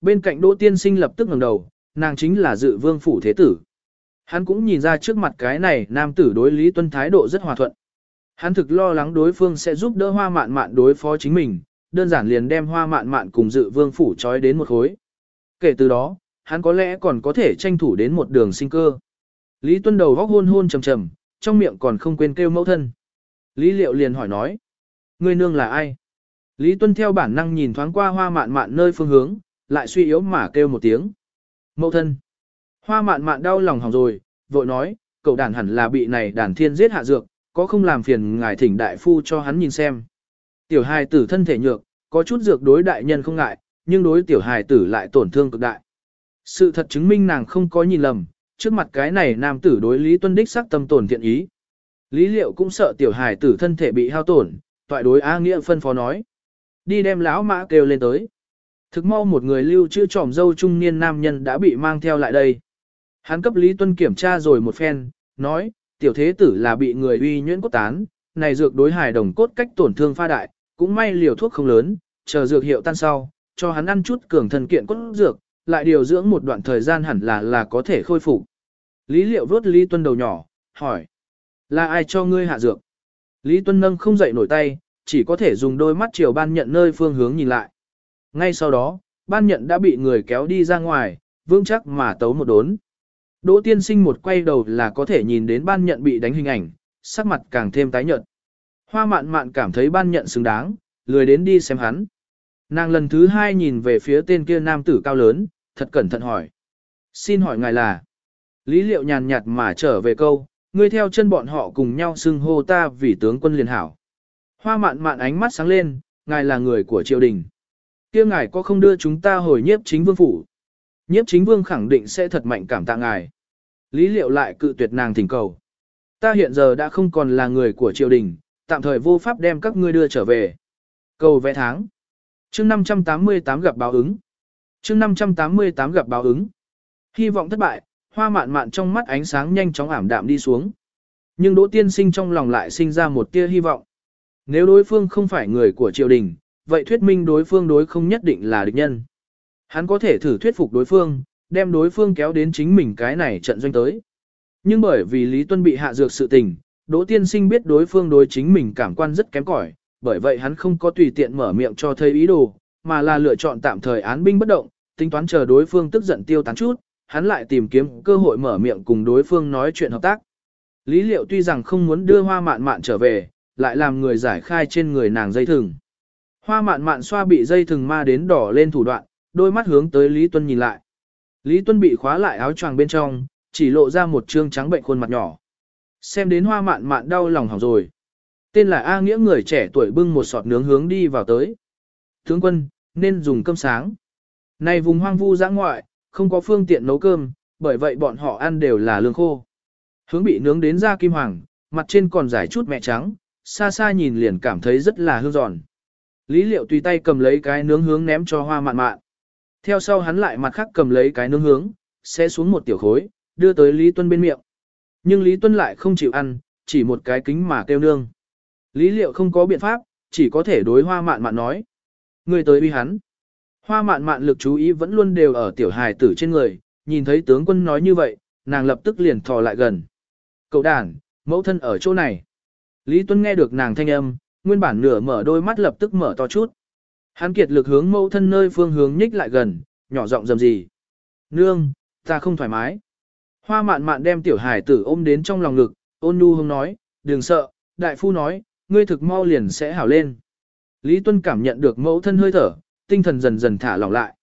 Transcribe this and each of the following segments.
bên cạnh Đỗ Tiên Sinh lập tức ngẩng đầu, nàng chính là dự vương phủ thế tử. Hắn cũng nhìn ra trước mặt cái này nam tử đối Lý Tuân thái độ rất hòa thuận. Hắn thực lo lắng đối phương sẽ giúp đỡ hoa mạn mạn đối phó chính mình, đơn giản liền đem hoa mạn mạn cùng dự vương phủ trói đến một khối. Kể từ đó, hắn có lẽ còn có thể tranh thủ đến một đường sinh cơ. Lý Tuân đầu góc hôn hôn trầm trầm, trong miệng còn không quên kêu mẫu thân. Lý Liệu liền hỏi nói, người nương là ai? Lý Tuân theo bản năng nhìn thoáng qua hoa mạn mạn nơi phương hướng, lại suy yếu mà kêu một tiếng. Mẫu thân. Hoa mạn mạn đau lòng hỏng rồi, vội nói, cậu đàn hẳn là bị này đàn thiên giết hạ dược, có không làm phiền ngài thỉnh đại phu cho hắn nhìn xem. Tiểu hài tử thân thể nhược, có chút dược đối đại nhân không ngại, nhưng đối tiểu hài tử lại tổn thương cực đại. Sự thật chứng minh nàng không có nhìn lầm, trước mặt cái này nam tử đối Lý Tuân đích sắc tâm tổn thiện ý. Lý liệu cũng sợ tiểu hài tử thân thể bị hao tổn, toại đối A Nghĩa phân phó nói. Đi đem lão mã kêu lên tới. Thực mau một người lưu chữ tròm dâu trung niên nam nhân đã bị mang theo lại đây. Hắn cấp Lý Tuân kiểm tra rồi một phen, nói, tiểu thế tử là bị người uy nhuyễn cốt tán, này dược đối hài đồng cốt cách tổn thương pha đại, cũng may liều thuốc không lớn, chờ dược hiệu tan sau, cho hắn ăn chút cường thần kiện cốt dược, lại điều dưỡng một đoạn thời gian hẳn là là có thể khôi phục. Lý liệu vuốt Lý Tuân đầu nhỏ, hỏi, là ai cho ngươi hạ dược? Lý Tuân nâng không dậy nổi tay, chỉ có thể dùng đôi mắt chiều ban nhận nơi phương hướng nhìn lại. Ngay sau đó, ban nhận đã bị người kéo đi ra ngoài, vương chắc mà tấu một đốn. Đỗ tiên sinh một quay đầu là có thể nhìn đến ban nhận bị đánh hình ảnh, sắc mặt càng thêm tái nhợt. Hoa mạn mạn cảm thấy ban nhận xứng đáng, lười đến đi xem hắn. Nàng lần thứ hai nhìn về phía tên kia nam tử cao lớn, thật cẩn thận hỏi. Xin hỏi ngài là. Lý liệu nhàn nhạt mà trở về câu, ngươi theo chân bọn họ cùng nhau xưng hô ta vì tướng quân liền hảo. Hoa mạn mạn ánh mắt sáng lên, ngài là người của triều đình kia ngài có không đưa chúng ta hồi nhiếp chính vương phủ. Nhiếp chính vương khẳng định sẽ thật mạnh cảm tạ ngài. Lý liệu lại cự tuyệt nàng thỉnh cầu. Ta hiện giờ đã không còn là người của triều đình, tạm thời vô pháp đem các ngươi đưa trở về. Cầu vẽ tháng. chương 588 gặp báo ứng. chương 588 gặp báo ứng. Hy vọng thất bại, hoa mạn mạn trong mắt ánh sáng nhanh chóng ảm đạm đi xuống. Nhưng Đỗ Tiên Sinh trong lòng lại sinh ra một tia hy vọng. Nếu đối phương không phải người của triều đình, vậy thuyết minh đối phương đối không nhất định là địch nhân. Hắn có thể thử thuyết phục đối phương, đem đối phương kéo đến chính mình cái này trận doanh tới. Nhưng bởi vì Lý Tuân bị hạ dược sự tình, Đỗ Tiên Sinh biết đối phương đối chính mình cảm quan rất kém cỏi, bởi vậy hắn không có tùy tiện mở miệng cho thấy ý đồ, mà là lựa chọn tạm thời án binh bất động, tính toán chờ đối phương tức giận tiêu tán chút, hắn lại tìm kiếm cơ hội mở miệng cùng đối phương nói chuyện hợp tác. Lý Liệu tuy rằng không muốn đưa Hoa Mạn Mạn trở về, lại làm người giải khai trên người nàng dây thừng. Hoa Mạn Mạn xoa bị dây thừng ma đến đỏ lên thủ đoạn, đôi mắt hướng tới Lý Tuân nhìn lại. Lý Tuân bị khóa lại áo choàng bên trong, chỉ lộ ra một trương trắng bệnh khuôn mặt nhỏ. Xem đến hoa mạn mạn đau lòng hỏng rồi. Tên là A Nghĩa người trẻ tuổi bưng một sọt nướng hướng đi vào tới. Tướng quân, nên dùng cơm sáng. Này vùng hoang vu giã ngoại, không có phương tiện nấu cơm, bởi vậy bọn họ ăn đều là lương khô. Hướng bị nướng đến da kim hoàng, mặt trên còn giải chút mẹ trắng, xa xa nhìn liền cảm thấy rất là hương giòn. Lý liệu tùy tay cầm lấy cái nướng hướng ném cho hoa mạn mạn. Theo sau hắn lại mặt khác cầm lấy cái nướng hướng, sẽ xuống một tiểu khối, đưa tới Lý Tuân bên miệng. Nhưng Lý Tuân lại không chịu ăn, chỉ một cái kính mà kêu nương. Lý liệu không có biện pháp, chỉ có thể đối hoa mạn mạn nói. Người tới uy hắn. Hoa mạn mạn lực chú ý vẫn luôn đều ở tiểu hài tử trên người, nhìn thấy tướng quân nói như vậy, nàng lập tức liền thò lại gần. Cậu đàn, mẫu thân ở chỗ này. Lý Tuân nghe được nàng thanh âm, nguyên bản nửa mở đôi mắt lập tức mở to chút. Hắn kiệt lực hướng mẫu thân nơi phương hướng nhích lại gần, nhỏ giọng dầm gì. Nương, ta không thoải mái. Hoa mạn mạn đem tiểu hải tử ôm đến trong lòng ngực, ôn nhu hông nói, đừng sợ, đại phu nói, ngươi thực mau liền sẽ hảo lên. Lý Tuân cảm nhận được mẫu thân hơi thở, tinh thần dần dần thả lỏng lại.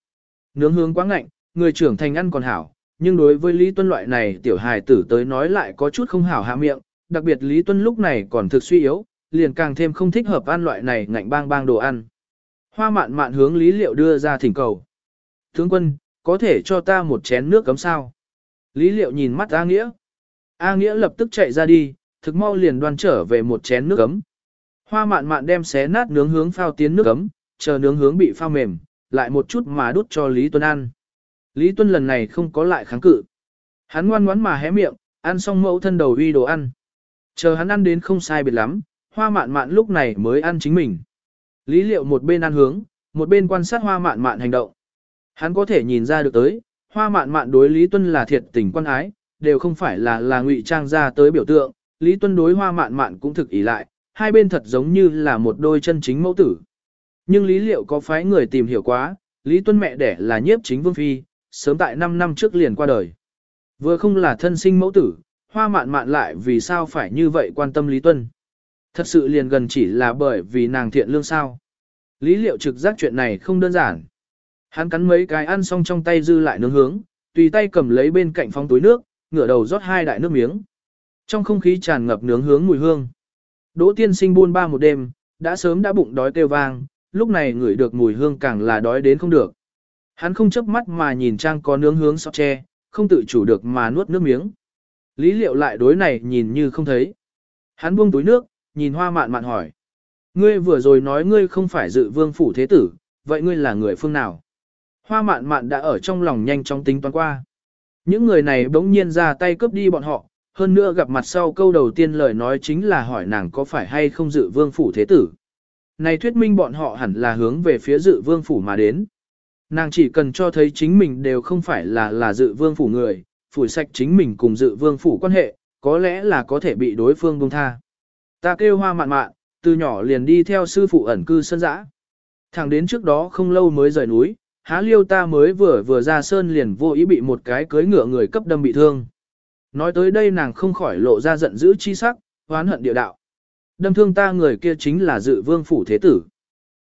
Nướng hướng quá ngạnh, người trưởng thành ăn còn hảo, nhưng đối với Lý Tuân loại này tiểu hài tử tới nói lại có chút không hảo hạ miệng, đặc biệt Lý Tuân lúc này còn thực suy yếu, liền càng thêm không thích hợp ăn loại này ngạnh bang bang đồ ăn. Hoa mạn mạn hướng Lý Liệu đưa ra thỉnh cầu. Tướng quân, có thể cho ta một chén nước cấm sao? Lý Liệu nhìn mắt A Nghĩa. A Nghĩa lập tức chạy ra đi, thực mau liền đoan trở về một chén nước cấm. Hoa mạn mạn đem xé nát nướng hướng phao tiến nước cấm, chờ nướng hướng bị phao mềm, lại một chút mà đút cho Lý Tuân ăn. Lý Tuân lần này không có lại kháng cự. Hắn ngoan ngoãn mà hé miệng, ăn xong mẫu thân đầu uy đồ ăn. Chờ hắn ăn đến không sai biệt lắm, hoa mạn mạn lúc này mới ăn chính mình. Lý liệu một bên ăn hướng, một bên quan sát hoa mạn mạn hành động. Hắn có thể nhìn ra được tới, hoa mạn mạn đối Lý Tuân là thiệt tình quan ái, đều không phải là là ngụy trang ra tới biểu tượng, Lý Tuân đối hoa mạn mạn cũng thực ý lại, hai bên thật giống như là một đôi chân chính mẫu tử. Nhưng Lý Liệu có phái người tìm hiểu quá, Lý Tuân mẹ đẻ là nhiếp chính vương phi, sớm tại 5 năm trước liền qua đời. Vừa không là thân sinh mẫu tử, hoa mạn mạn lại vì sao phải như vậy quan tâm Lý Tuân. Thật sự liền gần chỉ là bởi vì nàng thiện lương sao. Lý liệu trực giác chuyện này không đơn giản. Hắn cắn mấy cái ăn xong trong tay dư lại nướng hướng, tùy tay cầm lấy bên cạnh phong túi nước, ngửa đầu rót hai đại nước miếng. Trong không khí tràn ngập nướng hướng mùi hương. Đỗ tiên sinh buôn ba một đêm, đã sớm đã bụng đói kêu vang, lúc này ngửi được mùi hương càng là đói đến không được. Hắn không chớp mắt mà nhìn trang có nướng hướng sọt tre, không tự chủ được mà nuốt nước miếng. Lý liệu lại đối này nhìn như không thấy. Hắn buông túi nước, nhìn hoa mạn mạn hỏi. Ngươi vừa rồi nói ngươi không phải dự vương phủ thế tử, vậy ngươi là người phương nào? Hoa mạn mạn đã ở trong lòng nhanh chóng tính toán qua. Những người này bỗng nhiên ra tay cướp đi bọn họ, hơn nữa gặp mặt sau câu đầu tiên lời nói chính là hỏi nàng có phải hay không dự vương phủ thế tử. Này thuyết minh bọn họ hẳn là hướng về phía dự vương phủ mà đến. Nàng chỉ cần cho thấy chính mình đều không phải là là dự vương phủ người, phủi sạch chính mình cùng dự vương phủ quan hệ, có lẽ là có thể bị đối phương buông tha. Ta kêu hoa mạn mạn, từ nhỏ liền đi theo sư phụ ẩn cư sơn dã. Thẳng đến trước đó không lâu mới rời núi, há liêu ta mới vừa vừa ra sơn liền vô ý bị một cái cưới ngựa người cấp đâm bị thương. Nói tới đây nàng không khỏi lộ ra giận dữ chi sắc, hoán hận địa đạo. Đâm thương ta người kia chính là dự vương phủ thế tử.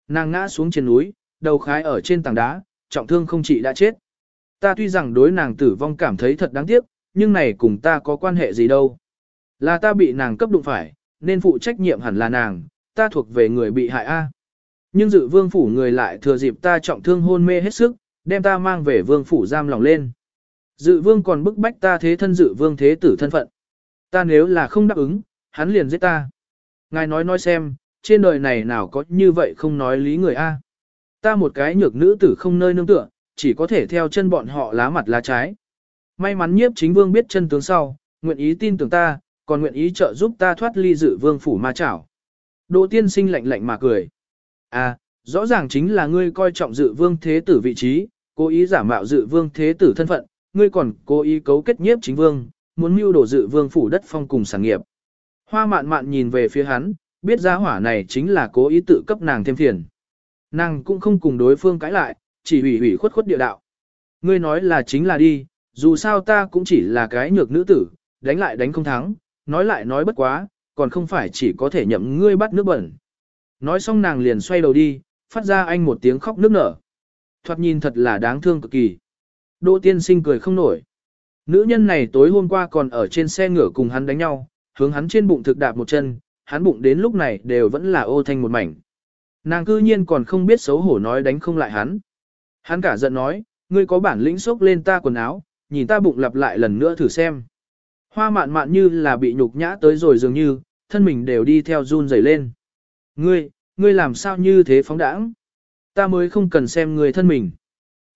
Nàng ngã xuống trên núi, đầu khái ở trên tảng đá, trọng thương không chỉ đã chết. Ta tuy rằng đối nàng tử vong cảm thấy thật đáng tiếc, nhưng này cùng ta có quan hệ gì đâu. Là ta bị nàng cấp đụng phải, nên phụ trách nhiệm hẳn là nàng, ta thuộc về người bị hại A. Nhưng dự vương phủ người lại thừa dịp ta trọng thương hôn mê hết sức, đem ta mang về vương phủ giam lòng lên. Dự vương còn bức bách ta thế thân dự vương thế tử thân phận. Ta nếu là không đáp ứng, hắn liền giết ta. Ngài nói nói xem, trên đời này nào có như vậy không nói lý người A. Ta một cái nhược nữ tử không nơi nương tựa, chỉ có thể theo chân bọn họ lá mặt lá trái. May mắn nhiếp chính vương biết chân tướng sau, nguyện ý tin tưởng ta, còn nguyện ý trợ giúp ta thoát ly dự vương phủ ma chảo. Đỗ tiên sinh lạnh lạnh mà cười. À, rõ ràng chính là ngươi coi trọng dự vương thế tử vị trí, cố ý giả mạo dự vương thế tử thân phận, ngươi còn cố ý cấu kết nhiếp chính vương, muốn mưu đổ dự vương phủ đất phong cùng sản nghiệp. Hoa mạn mạn nhìn về phía hắn, biết giá hỏa này chính là cố ý tự cấp nàng thêm phiền. Nàng cũng không cùng đối phương cãi lại, chỉ hủy hủy khuất khuất địa đạo. Ngươi nói là chính là đi, dù sao ta cũng chỉ là cái nhược nữ tử, đánh lại đánh không thắng, nói lại nói bất quá, còn không phải chỉ có thể nhậm ngươi bắt nước bẩn. Nói xong nàng liền xoay đầu đi, phát ra anh một tiếng khóc nước nở. Thoạt nhìn thật là đáng thương cực kỳ. Đỗ tiên sinh cười không nổi. Nữ nhân này tối hôm qua còn ở trên xe ngựa cùng hắn đánh nhau, hướng hắn trên bụng thực đạp một chân, hắn bụng đến lúc này đều vẫn là ô thanh một mảnh. Nàng cư nhiên còn không biết xấu hổ nói đánh không lại hắn. Hắn cả giận nói, ngươi có bản lĩnh xốc lên ta quần áo, nhìn ta bụng lặp lại lần nữa thử xem. Hoa mạn mạn như là bị nhục nhã tới rồi dường như, thân mình đều đi theo run rẩy lên. Ngươi, ngươi làm sao như thế phóng đãng? Ta mới không cần xem người thân mình.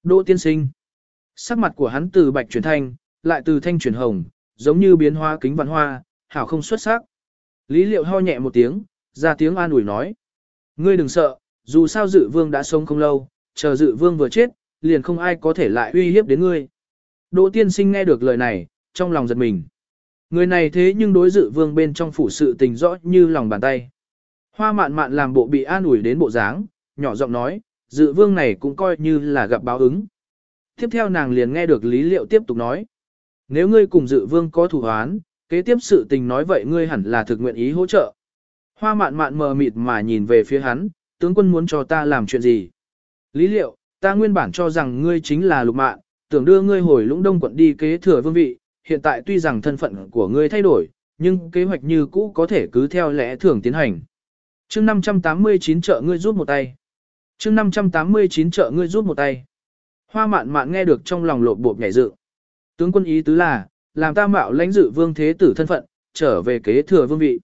Đỗ tiên sinh. Sắc mặt của hắn từ bạch chuyển thanh, lại từ thanh chuyển hồng, giống như biến hoa kính vạn hoa, hảo không xuất sắc. Lý liệu ho nhẹ một tiếng, ra tiếng an ủi nói. Ngươi đừng sợ, dù sao dự vương đã sống không lâu, chờ dự vương vừa chết, liền không ai có thể lại uy hiếp đến ngươi. Đỗ tiên sinh nghe được lời này, trong lòng giật mình. Người này thế nhưng đối dự vương bên trong phủ sự tình rõ như lòng bàn tay. Hoa mạn mạn làm bộ bị an ủi đến bộ dáng, nhỏ giọng nói, dự vương này cũng coi như là gặp báo ứng. Tiếp theo nàng liền nghe được lý liệu tiếp tục nói. Nếu ngươi cùng dự vương có thủ hoán, kế tiếp sự tình nói vậy ngươi hẳn là thực nguyện ý hỗ trợ. Hoa mạn mạn mờ mịt mà nhìn về phía hắn, tướng quân muốn cho ta làm chuyện gì. Lý liệu, ta nguyên bản cho rằng ngươi chính là lục mạn, tưởng đưa ngươi hồi lũng đông quận đi kế thừa vương vị, hiện tại tuy rằng thân phận của ngươi thay đổi, nhưng kế hoạch như cũ có thể cứ theo lẽ thường tiến hành. chương 589 trợ ngươi rút một tay. chương 589 trợ ngươi rút một tay. Hoa mạn mạn nghe được trong lòng lột bộp nhảy dự. Tướng quân ý tứ là, làm ta mạo lãnh dự vương thế tử thân phận, trở về kế thừa vương vị.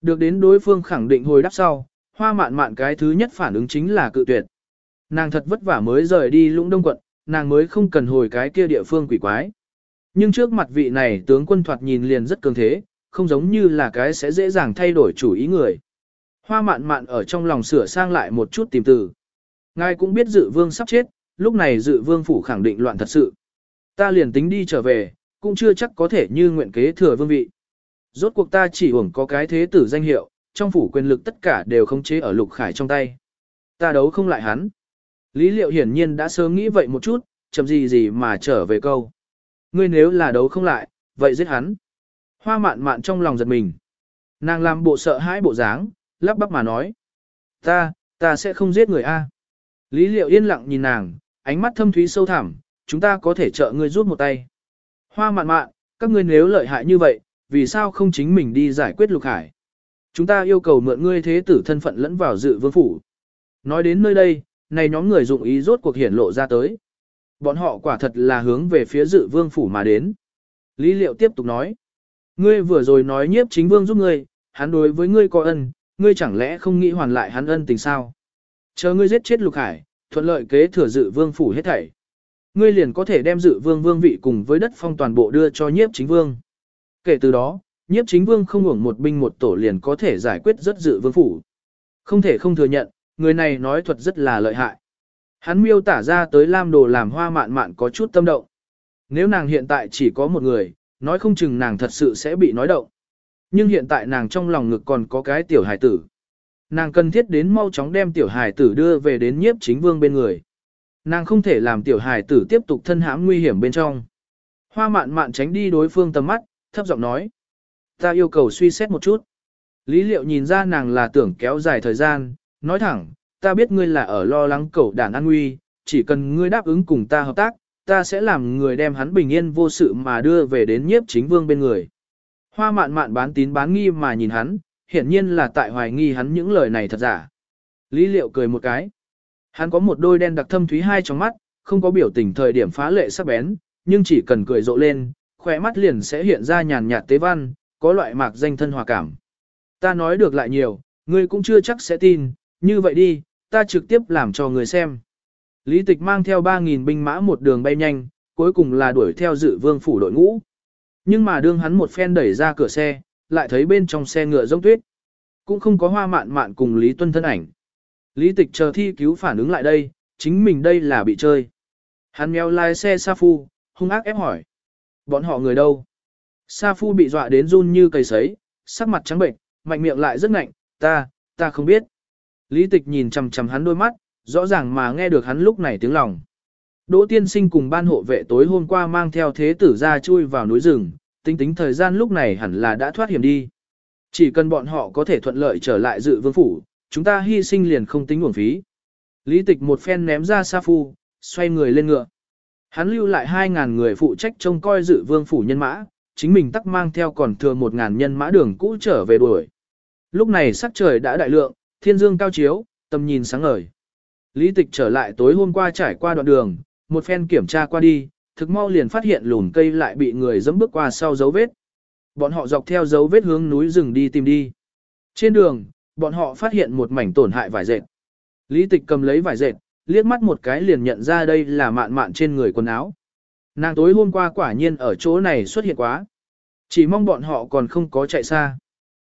Được đến đối phương khẳng định hồi đáp sau, hoa mạn mạn cái thứ nhất phản ứng chính là cự tuyệt. Nàng thật vất vả mới rời đi lũng đông quận, nàng mới không cần hồi cái kia địa phương quỷ quái. Nhưng trước mặt vị này tướng quân thoạt nhìn liền rất cường thế, không giống như là cái sẽ dễ dàng thay đổi chủ ý người. Hoa mạn mạn ở trong lòng sửa sang lại một chút tìm từ. Ngài cũng biết dự vương sắp chết, lúc này dự vương phủ khẳng định loạn thật sự. Ta liền tính đi trở về, cũng chưa chắc có thể như nguyện kế thừa vương vị. Rốt cuộc ta chỉ hưởng có cái thế tử danh hiệu, trong phủ quyền lực tất cả đều không chế ở lục khải trong tay. Ta đấu không lại hắn. Lý liệu hiển nhiên đã sớm nghĩ vậy một chút, chậm gì gì mà trở về câu. Ngươi nếu là đấu không lại, vậy giết hắn. Hoa mạn mạn trong lòng giật mình. Nàng làm bộ sợ hãi bộ dáng, lắp bắp mà nói. Ta, ta sẽ không giết người A. Lý liệu yên lặng nhìn nàng, ánh mắt thâm thúy sâu thẳm, chúng ta có thể trợ ngươi rút một tay. Hoa mạn mạn, các ngươi nếu lợi hại như vậy, vì sao không chính mình đi giải quyết lục hải? Chúng ta yêu cầu mượn ngươi thế tử thân phận lẫn vào dự vương phủ. Nói đến nơi đây, này nhóm người dụng ý rốt cuộc hiển lộ ra tới. Bọn họ quả thật là hướng về phía dự vương phủ mà đến. Lý liệu tiếp tục nói. Ngươi vừa rồi nói nhiếp chính vương giúp ngươi, hắn đối với ngươi có ân, ngươi chẳng lẽ không nghĩ hoàn lại hắn ân tình sao? Chờ ngươi giết chết lục hải, thuận lợi kế thừa dự vương phủ hết thảy. Ngươi liền có thể đem dự vương vương vị cùng với đất phong toàn bộ đưa cho nhiếp chính vương. Kể từ đó, nhiếp chính vương không hưởng một binh một tổ liền có thể giải quyết rất dự vương phủ. Không thể không thừa nhận, người này nói thuật rất là lợi hại. Hắn miêu tả ra tới Lam Đồ làm hoa mạn mạn có chút tâm động. Nếu nàng hiện tại chỉ có một người, nói không chừng nàng thật sự sẽ bị nói động. Nhưng hiện tại nàng trong lòng ngực còn có cái tiểu hài tử. Nàng cần thiết đến mau chóng đem tiểu hài tử đưa về đến nhiếp chính vương bên người. Nàng không thể làm tiểu hài tử tiếp tục thân hãm nguy hiểm bên trong. Hoa mạn mạn tránh đi đối phương tầm mắt, thấp giọng nói. Ta yêu cầu suy xét một chút. Lý liệu nhìn ra nàng là tưởng kéo dài thời gian, nói thẳng, ta biết ngươi là ở lo lắng cậu đàn an nguy, chỉ cần ngươi đáp ứng cùng ta hợp tác, ta sẽ làm người đem hắn bình yên vô sự mà đưa về đến nhiếp chính vương bên người. Hoa mạn mạn bán tín bán nghi mà nhìn hắn, hiển nhiên là tại hoài nghi hắn những lời này thật giả. Lý liệu cười một cái. Hắn có một đôi đen đặc thâm thúy hai trong mắt, không có biểu tình thời điểm phá lệ sắc bén, nhưng chỉ cần cười rộ lên, khỏe mắt liền sẽ hiện ra nhàn nhạt tế văn, có loại mạc danh thân hòa cảm. Ta nói được lại nhiều, ngươi cũng chưa chắc sẽ tin, như vậy đi, ta trực tiếp làm cho người xem. Lý tịch mang theo 3.000 binh mã một đường bay nhanh, cuối cùng là đuổi theo dự vương phủ đội ngũ. Nhưng mà đương hắn một phen đẩy ra cửa xe, lại thấy bên trong xe ngựa rông tuyết. Cũng không có hoa mạn mạn cùng Lý Tuân thân ảnh. Lý tịch chờ thi cứu phản ứng lại đây, chính mình đây là bị chơi. Hắn mèo lái xe Sa Phu, hung ác ép hỏi. Bọn họ người đâu? Sa Phu bị dọa đến run như cây sấy, sắc mặt trắng bệnh, mạnh miệng lại rất ngạnh, ta, ta không biết. Lý tịch nhìn chằm chằm hắn đôi mắt, rõ ràng mà nghe được hắn lúc này tiếng lòng. Đỗ tiên sinh cùng ban hộ vệ tối hôm qua mang theo thế tử ra chui vào núi rừng, tính tính thời gian lúc này hẳn là đã thoát hiểm đi. Chỉ cần bọn họ có thể thuận lợi trở lại dự vương phủ, chúng ta hy sinh liền không tính uổng phí. Lý tịch một phen ném ra sa phu, xoay người lên ngựa. Hắn lưu lại 2.000 người phụ trách trông coi dự vương phủ nhân mã, chính mình tắc mang theo còn thừa 1.000 nhân mã đường cũ trở về đuổi. Lúc này sắc trời đã đại lượng, thiên dương cao chiếu, tầm nhìn sáng ngời. Lý tịch trở lại tối hôm qua trải qua đoạn đường, một phen kiểm tra qua đi, thực mau liền phát hiện lùn cây lại bị người dẫm bước qua sau dấu vết. Bọn họ dọc theo dấu vết hướng núi rừng đi tìm đi. Trên đường, bọn họ phát hiện một mảnh tổn hại vải dệt. Lý tịch cầm lấy vải dệt, liếc mắt một cái liền nhận ra đây là mạn mạn trên người quần áo. Nàng tối hôm qua quả nhiên ở chỗ này xuất hiện quá. Chỉ mong bọn họ còn không có chạy xa.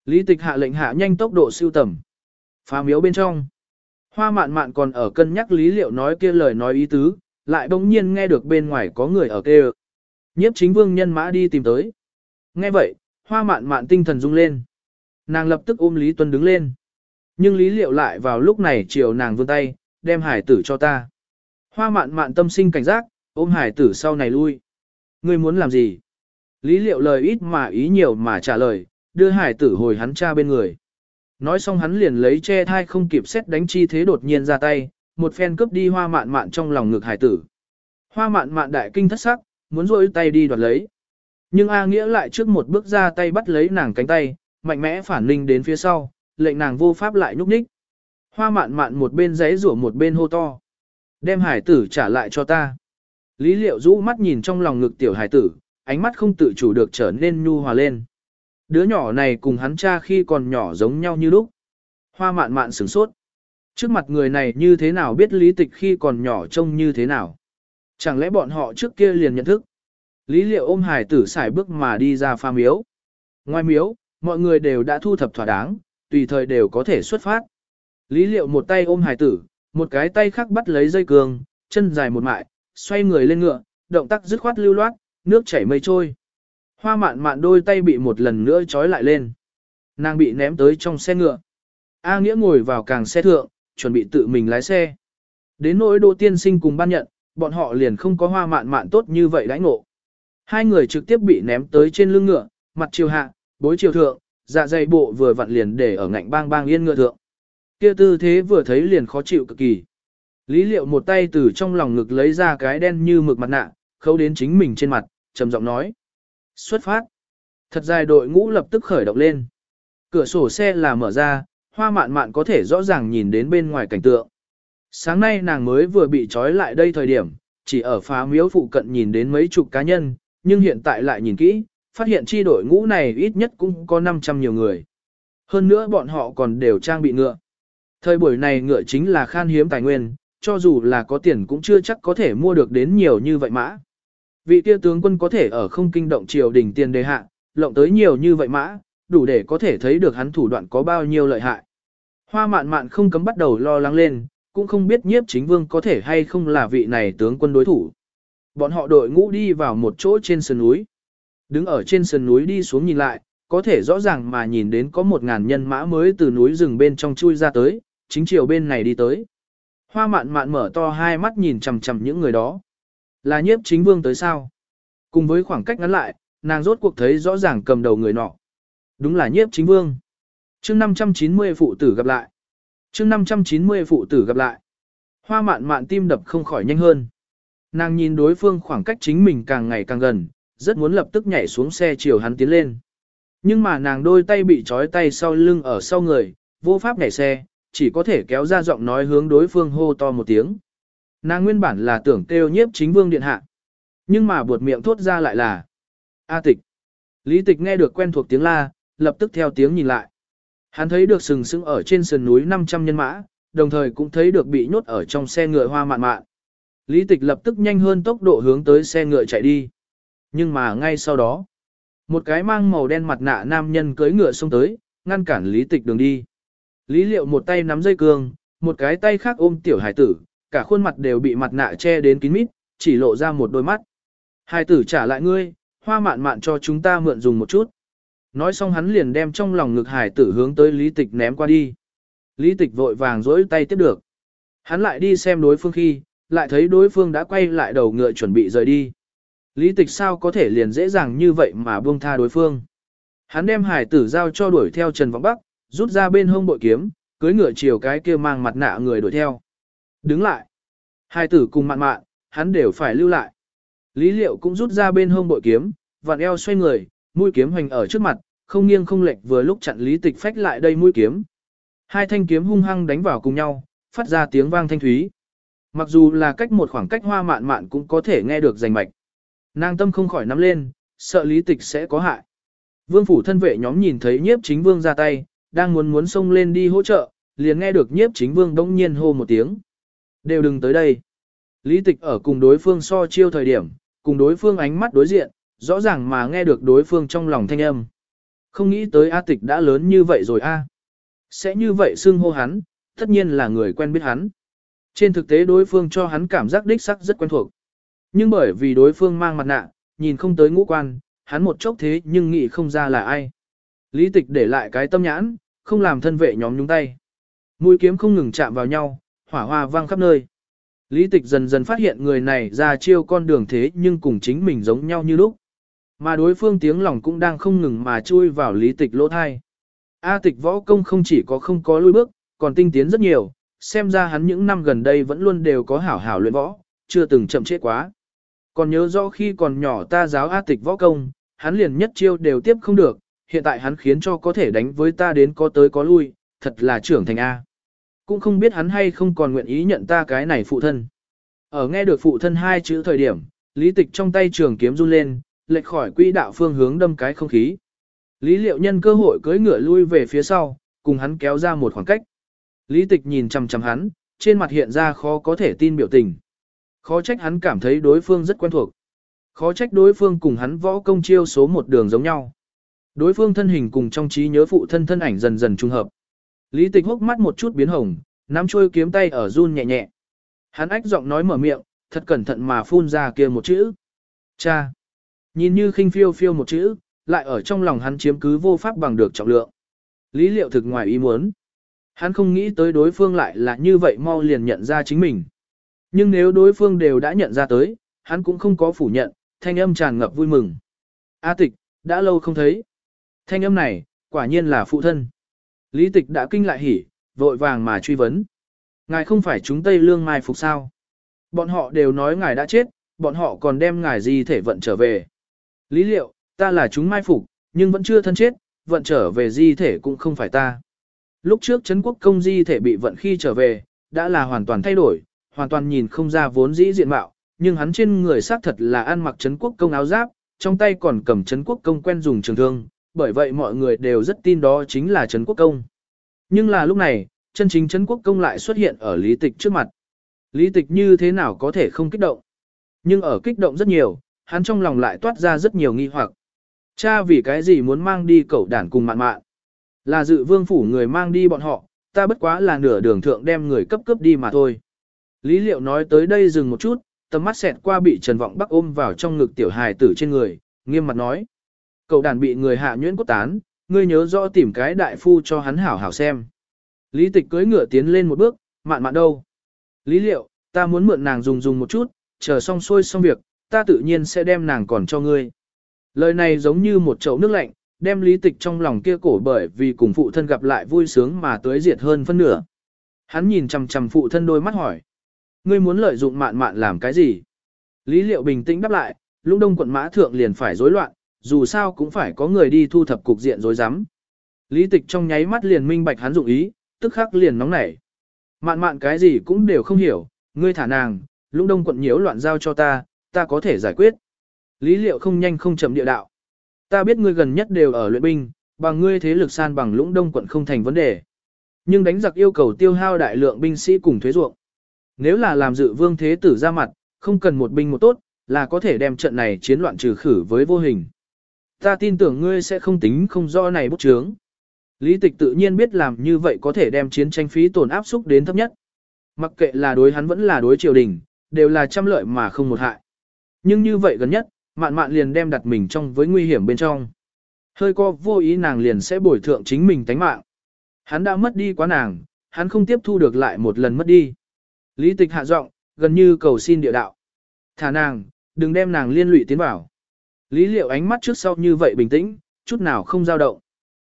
Lý tịch hạ lệnh hạ nhanh tốc độ siêu tầm. Phá miếu bên trong. Hoa mạn mạn còn ở cân nhắc lý liệu nói kia lời nói ý tứ, lại bỗng nhiên nghe được bên ngoài có người ở kêu. Nhiếp chính vương nhân mã đi tìm tới. Nghe vậy, hoa mạn mạn tinh thần rung lên. Nàng lập tức ôm Lý Tuân đứng lên. Nhưng Lý Liệu lại vào lúc này chiều nàng vươn tay, đem hải tử cho ta. Hoa mạn mạn tâm sinh cảnh giác, ôm hải tử sau này lui. Ngươi muốn làm gì? Lý Liệu lời ít mà ý nhiều mà trả lời, đưa hải tử hồi hắn cha bên người. Nói xong hắn liền lấy che thai không kịp xét đánh chi thế đột nhiên ra tay, một phen cướp đi hoa mạn mạn trong lòng ngực hải tử. Hoa mạn mạn đại kinh thất sắc, muốn rôi tay đi đoạt lấy. Nhưng A Nghĩa lại trước một bước ra tay bắt lấy nàng cánh tay, mạnh mẽ phản linh đến phía sau, lệnh nàng vô pháp lại nhúc nhích. Hoa mạn mạn một bên giấy rủa một bên hô to. Đem hải tử trả lại cho ta. Lý liệu rũ mắt nhìn trong lòng ngực tiểu hải tử, ánh mắt không tự chủ được trở nên nhu hòa lên. Đứa nhỏ này cùng hắn cha khi còn nhỏ giống nhau như lúc. Hoa mạn mạn sửng sốt. Trước mặt người này như thế nào biết lý tịch khi còn nhỏ trông như thế nào? Chẳng lẽ bọn họ trước kia liền nhận thức? Lý liệu ôm hải tử xài bước mà đi ra pha miếu. Ngoài miếu, mọi người đều đã thu thập thỏa đáng, tùy thời đều có thể xuất phát. Lý liệu một tay ôm hải tử, một cái tay khác bắt lấy dây cương, chân dài một mại, xoay người lên ngựa, động tác dứt khoát lưu loát, nước chảy mây trôi. Hoa mạn mạn đôi tay bị một lần nữa trói lại lên. Nàng bị ném tới trong xe ngựa. A Nghĩa ngồi vào càng xe thượng, chuẩn bị tự mình lái xe. Đến nỗi Đỗ Tiên Sinh cùng ban nhận, bọn họ liền không có hoa mạn mạn tốt như vậy đãi ngộ. Hai người trực tiếp bị ném tới trên lưng ngựa, mặt chiều hạ, bối chiều thượng, dạ dày bộ vừa vặn liền để ở ngạnh bang bang yên ngựa thượng. Kia tư thế vừa thấy liền khó chịu cực kỳ. Lý liệu một tay từ trong lòng ngực lấy ra cái đen như mực mặt nạ, khâu đến chính mình trên mặt, trầm giọng nói. Xuất phát. Thật dài đội ngũ lập tức khởi động lên. Cửa sổ xe là mở ra, hoa mạn mạn có thể rõ ràng nhìn đến bên ngoài cảnh tượng. Sáng nay nàng mới vừa bị trói lại đây thời điểm, chỉ ở phá miếu phụ cận nhìn đến mấy chục cá nhân, nhưng hiện tại lại nhìn kỹ, phát hiện chi đội ngũ này ít nhất cũng có 500 nhiều người. Hơn nữa bọn họ còn đều trang bị ngựa. Thời buổi này ngựa chính là khan hiếm tài nguyên, cho dù là có tiền cũng chưa chắc có thể mua được đến nhiều như vậy mã. Vị kia tướng quân có thể ở không kinh động triều đình tiền đề hạ, lộng tới nhiều như vậy mã, đủ để có thể thấy được hắn thủ đoạn có bao nhiêu lợi hại. Hoa mạn mạn không cấm bắt đầu lo lắng lên, cũng không biết nhiếp chính vương có thể hay không là vị này tướng quân đối thủ. Bọn họ đội ngũ đi vào một chỗ trên sườn núi. Đứng ở trên sườn núi đi xuống nhìn lại, có thể rõ ràng mà nhìn đến có một ngàn nhân mã mới từ núi rừng bên trong chui ra tới, chính chiều bên này đi tới. Hoa mạn mạn mở to hai mắt nhìn chằm chằm những người đó. Là nhiếp chính vương tới sao? Cùng với khoảng cách ngắn lại, nàng rốt cuộc thấy rõ ràng cầm đầu người nọ. Đúng là nhiếp chính vương. chương 590 phụ tử gặp lại. chương 590 phụ tử gặp lại. Hoa mạn mạn tim đập không khỏi nhanh hơn. Nàng nhìn đối phương khoảng cách chính mình càng ngày càng gần, rất muốn lập tức nhảy xuống xe chiều hắn tiến lên. Nhưng mà nàng đôi tay bị trói tay sau lưng ở sau người, vô pháp nhảy xe, chỉ có thể kéo ra giọng nói hướng đối phương hô to một tiếng. Nàng nguyên bản là tưởng kêu nhiếp chính vương điện hạ. Nhưng mà buột miệng thốt ra lại là A tịch. Lý tịch nghe được quen thuộc tiếng la, lập tức theo tiếng nhìn lại. Hắn thấy được sừng sững ở trên sườn núi 500 nhân mã, đồng thời cũng thấy được bị nhốt ở trong xe ngựa hoa mạn mạn. Lý tịch lập tức nhanh hơn tốc độ hướng tới xe ngựa chạy đi. Nhưng mà ngay sau đó, một cái mang màu đen mặt nạ nam nhân cưỡi ngựa xông tới, ngăn cản lý tịch đường đi. Lý liệu một tay nắm dây cương, một cái tay khác ôm tiểu hải tử, cả khuôn mặt đều bị mặt nạ che đến kín mít, chỉ lộ ra một đôi mắt. Hải tử trả lại ngươi, hoa mạn mạn cho chúng ta mượn dùng một chút. Nói xong hắn liền đem trong lòng ngực hải tử hướng tới lý tịch ném qua đi. Lý tịch vội vàng dỗi tay tiếp được. Hắn lại đi xem đối phương khi, lại thấy đối phương đã quay lại đầu ngựa chuẩn bị rời đi. Lý tịch sao có thể liền dễ dàng như vậy mà buông tha đối phương. Hắn đem hải tử giao cho đuổi theo Trần Vọng Bắc, rút ra bên hông bội kiếm, cưới ngựa chiều cái kia mang mặt nạ người đuổi theo. Đứng lại. hai tử cùng mạn mạn, hắn đều phải lưu lại. Lý liệu cũng rút ra bên hông bội kiếm, vặn eo xoay người, mũi kiếm hoành ở trước mặt, không nghiêng không lệch vừa lúc chặn lý tịch phách lại đây mũi kiếm. Hai thanh kiếm hung hăng đánh vào cùng nhau, phát ra tiếng vang thanh thúy. Mặc dù là cách một khoảng cách hoa mạn mạn cũng có thể nghe được rành mạch. Nàng tâm không khỏi nắm lên, sợ lý tịch sẽ có hại. Vương phủ thân vệ nhóm nhìn thấy nhiếp chính vương ra tay, đang muốn muốn xông lên đi hỗ trợ, liền nghe được nhiếp chính vương đông nhiên hô một tiếng. Đều đừng tới đây. Lý tịch ở cùng đối phương so chiêu thời điểm, cùng đối phương ánh mắt đối diện, rõ ràng mà nghe được đối phương trong lòng thanh âm. Không nghĩ tới A tịch đã lớn như vậy rồi A. Sẽ như vậy xưng hô hắn, tất nhiên là người quen biết hắn. Trên thực tế đối phương cho hắn cảm giác đích sắc rất quen thuộc. Nhưng bởi vì đối phương mang mặt nạ, nhìn không tới ngũ quan, hắn một chốc thế nhưng nghĩ không ra là ai. Lý tịch để lại cái tâm nhãn, không làm thân vệ nhóm nhúng tay. Mũi kiếm không ngừng chạm vào nhau, hỏa hoa vang khắp nơi. Lý tịch dần dần phát hiện người này ra chiêu con đường thế nhưng cùng chính mình giống nhau như lúc. Mà đối phương tiếng lòng cũng đang không ngừng mà chui vào lý tịch lỗ thai. A tịch võ công không chỉ có không có lui bước, còn tinh tiến rất nhiều, xem ra hắn những năm gần đây vẫn luôn đều có hảo hảo luyện võ, chưa từng chậm trễ quá. Còn nhớ rõ khi còn nhỏ ta giáo A tịch võ công, hắn liền nhất chiêu đều tiếp không được, hiện tại hắn khiến cho có thể đánh với ta đến có tới có lui, thật là trưởng thành A. Cũng không biết hắn hay không còn nguyện ý nhận ta cái này phụ thân. Ở nghe được phụ thân hai chữ thời điểm, lý tịch trong tay trường kiếm run lên, lệch khỏi quỹ đạo phương hướng đâm cái không khí. Lý liệu nhân cơ hội cưỡi ngựa lui về phía sau, cùng hắn kéo ra một khoảng cách. Lý tịch nhìn chằm chằm hắn, trên mặt hiện ra khó có thể tin biểu tình. Khó trách hắn cảm thấy đối phương rất quen thuộc. Khó trách đối phương cùng hắn võ công chiêu số một đường giống nhau. Đối phương thân hình cùng trong trí nhớ phụ thân thân ảnh dần dần trùng hợp. Lý tịch hốc mắt một chút biến hồng, nắm trôi kiếm tay ở run nhẹ nhẹ. Hắn ách giọng nói mở miệng, thật cẩn thận mà phun ra kia một chữ. Cha. Nhìn như khinh phiêu phiêu một chữ, lại ở trong lòng hắn chiếm cứ vô pháp bằng được trọng lượng. Lý liệu thực ngoài ý muốn. Hắn không nghĩ tới đối phương lại là như vậy mau liền nhận ra chính mình. Nhưng nếu đối phương đều đã nhận ra tới, hắn cũng không có phủ nhận, thanh âm tràn ngập vui mừng. A tịch, đã lâu không thấy. Thanh âm này, quả nhiên là phụ thân. Lý tịch đã kinh lại hỉ, vội vàng mà truy vấn. Ngài không phải chúng Tây Lương mai phục sao? Bọn họ đều nói ngài đã chết, bọn họ còn đem ngài di thể vận trở về. Lý liệu, ta là chúng mai phục, nhưng vẫn chưa thân chết, vận trở về di thể cũng không phải ta. Lúc trước Trấn quốc công di thể bị vận khi trở về, đã là hoàn toàn thay đổi, hoàn toàn nhìn không ra vốn dĩ diện mạo, nhưng hắn trên người xác thật là ăn mặc Trấn quốc công áo giáp, trong tay còn cầm Trấn quốc công quen dùng trường thương, bởi vậy mọi người đều rất tin đó chính là Trấn quốc công. Nhưng là lúc này, chân chính Trấn quốc công lại xuất hiện ở lý tịch trước mặt. Lý tịch như thế nào có thể không kích động? Nhưng ở kích động rất nhiều, hắn trong lòng lại toát ra rất nhiều nghi hoặc. Cha vì cái gì muốn mang đi cậu đản cùng mạn mạn? Là dự vương phủ người mang đi bọn họ, ta bất quá là nửa đường thượng đem người cấp cấp đi mà thôi. Lý liệu nói tới đây dừng một chút, tầm mắt xẹt qua bị Trần Vọng Bắc ôm vào trong ngực tiểu hài tử trên người, nghiêm mặt nói. Cậu đàn bị người hạ nhuyễn cốt tán, ngươi nhớ rõ tìm cái đại phu cho hắn hảo hảo xem. Lý tịch cưỡi ngựa tiến lên một bước, mạn mạn đâu? Lý liệu, ta muốn mượn nàng dùng dùng một chút, chờ xong xuôi xong việc, ta tự nhiên sẽ đem nàng còn cho ngươi. Lời này giống như một chậu nước lạnh, đem lý tịch trong lòng kia cổ bởi vì cùng phụ thân gặp lại vui sướng mà tới diệt hơn phân nửa. Hắn nhìn chằm chằm phụ thân đôi mắt hỏi. Ngươi muốn lợi dụng mạn mạn làm cái gì? Lý liệu bình tĩnh đáp lại, lũng đông quận mã thượng liền phải rối loạn, dù sao cũng phải có người đi thu thập cục diện rối rắm. Lý tịch trong nháy mắt liền minh bạch hắn dụng ý, tức khắc liền nóng nảy. Mạn mạn cái gì cũng đều không hiểu, ngươi thả nàng, lũng đông quận nhiễu loạn giao cho ta, ta có thể giải quyết. Lý liệu không nhanh không chậm địa đạo. Ta biết ngươi gần nhất đều ở luyện binh, bằng ngươi thế lực san bằng lũng đông quận không thành vấn đề. Nhưng đánh giặc yêu cầu tiêu hao đại lượng binh sĩ cùng thuế ruộng. Nếu là làm dự vương thế tử ra mặt, không cần một binh một tốt, là có thể đem trận này chiến loạn trừ khử với vô hình. Ta tin tưởng ngươi sẽ không tính không do này bốc trướng. Lý tịch tự nhiên biết làm như vậy có thể đem chiến tranh phí tổn áp xúc đến thấp nhất. Mặc kệ là đối hắn vẫn là đối triều đình, đều là trăm lợi mà không một hại. Nhưng như vậy gần nhất, mạn mạn liền đem đặt mình trong với nguy hiểm bên trong. Hơi co vô ý nàng liền sẽ bồi thượng chính mình tánh mạng. Hắn đã mất đi quá nàng, hắn không tiếp thu được lại một lần mất đi. Lý tịch hạ giọng, gần như cầu xin địa đạo. Thả nàng, đừng đem nàng liên lụy tiến vào. Lý liệu ánh mắt trước sau như vậy bình tĩnh, chút nào không dao động.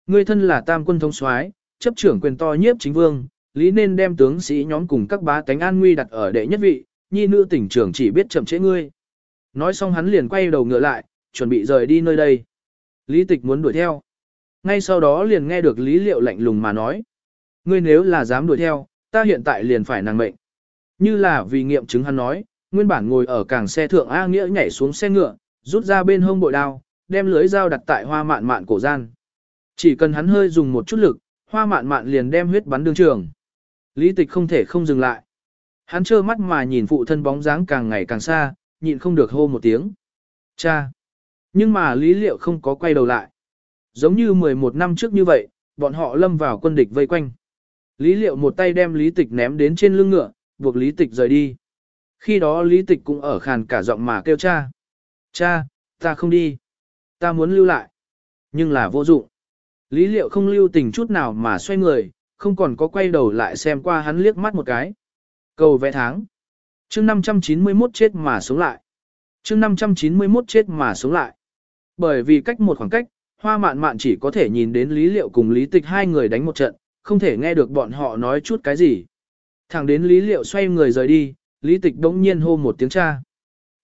Ngươi thân là tam quân Thông soái, chấp trưởng quyền to nhiếp chính vương, lý nên đem tướng sĩ nhóm cùng các bá tánh an nguy đặt ở đệ nhất vị, nhi nữ tỉnh trưởng chỉ biết chậm trễ ngươi. Nói xong hắn liền quay đầu ngựa lại, chuẩn bị rời đi nơi đây. Lý tịch muốn đuổi theo. Ngay sau đó liền nghe được lý liệu lạnh lùng mà nói. Ngươi nếu là dám đuổi theo, ta hiện tại liền phải nàng mệnh. Như là vì nghiệm chứng hắn nói, nguyên bản ngồi ở cảng xe thượng A Nghĩa nhảy xuống xe ngựa, rút ra bên hông bội đao, đem lưới dao đặt tại hoa mạn mạn cổ gian. Chỉ cần hắn hơi dùng một chút lực, hoa mạn mạn liền đem huyết bắn đương trường. Lý tịch không thể không dừng lại. Hắn trơ mắt mà nhìn phụ thân bóng dáng càng ngày càng xa, nhịn không được hô một tiếng. Cha! Nhưng mà lý liệu không có quay đầu lại. Giống như 11 năm trước như vậy, bọn họ lâm vào quân địch vây quanh. Lý liệu một tay đem lý tịch ném đến trên lưng ngựa, buộc lý tịch rời đi. Khi đó lý tịch cũng ở khàn cả giọng mà kêu cha. Cha, ta không đi. Ta muốn lưu lại. Nhưng là vô dụng. Lý liệu không lưu tình chút nào mà xoay người, không còn có quay đầu lại xem qua hắn liếc mắt một cái. Cầu vẽ tháng. chương 591 chết mà sống lại. chương 591 chết mà sống lại. Bởi vì cách một khoảng cách, hoa mạn mạn chỉ có thể nhìn đến lý liệu cùng lý tịch hai người đánh một trận, không thể nghe được bọn họ nói chút cái gì. Thẳng đến lý liệu xoay người rời đi, lý tịch đống nhiên hô một tiếng cha.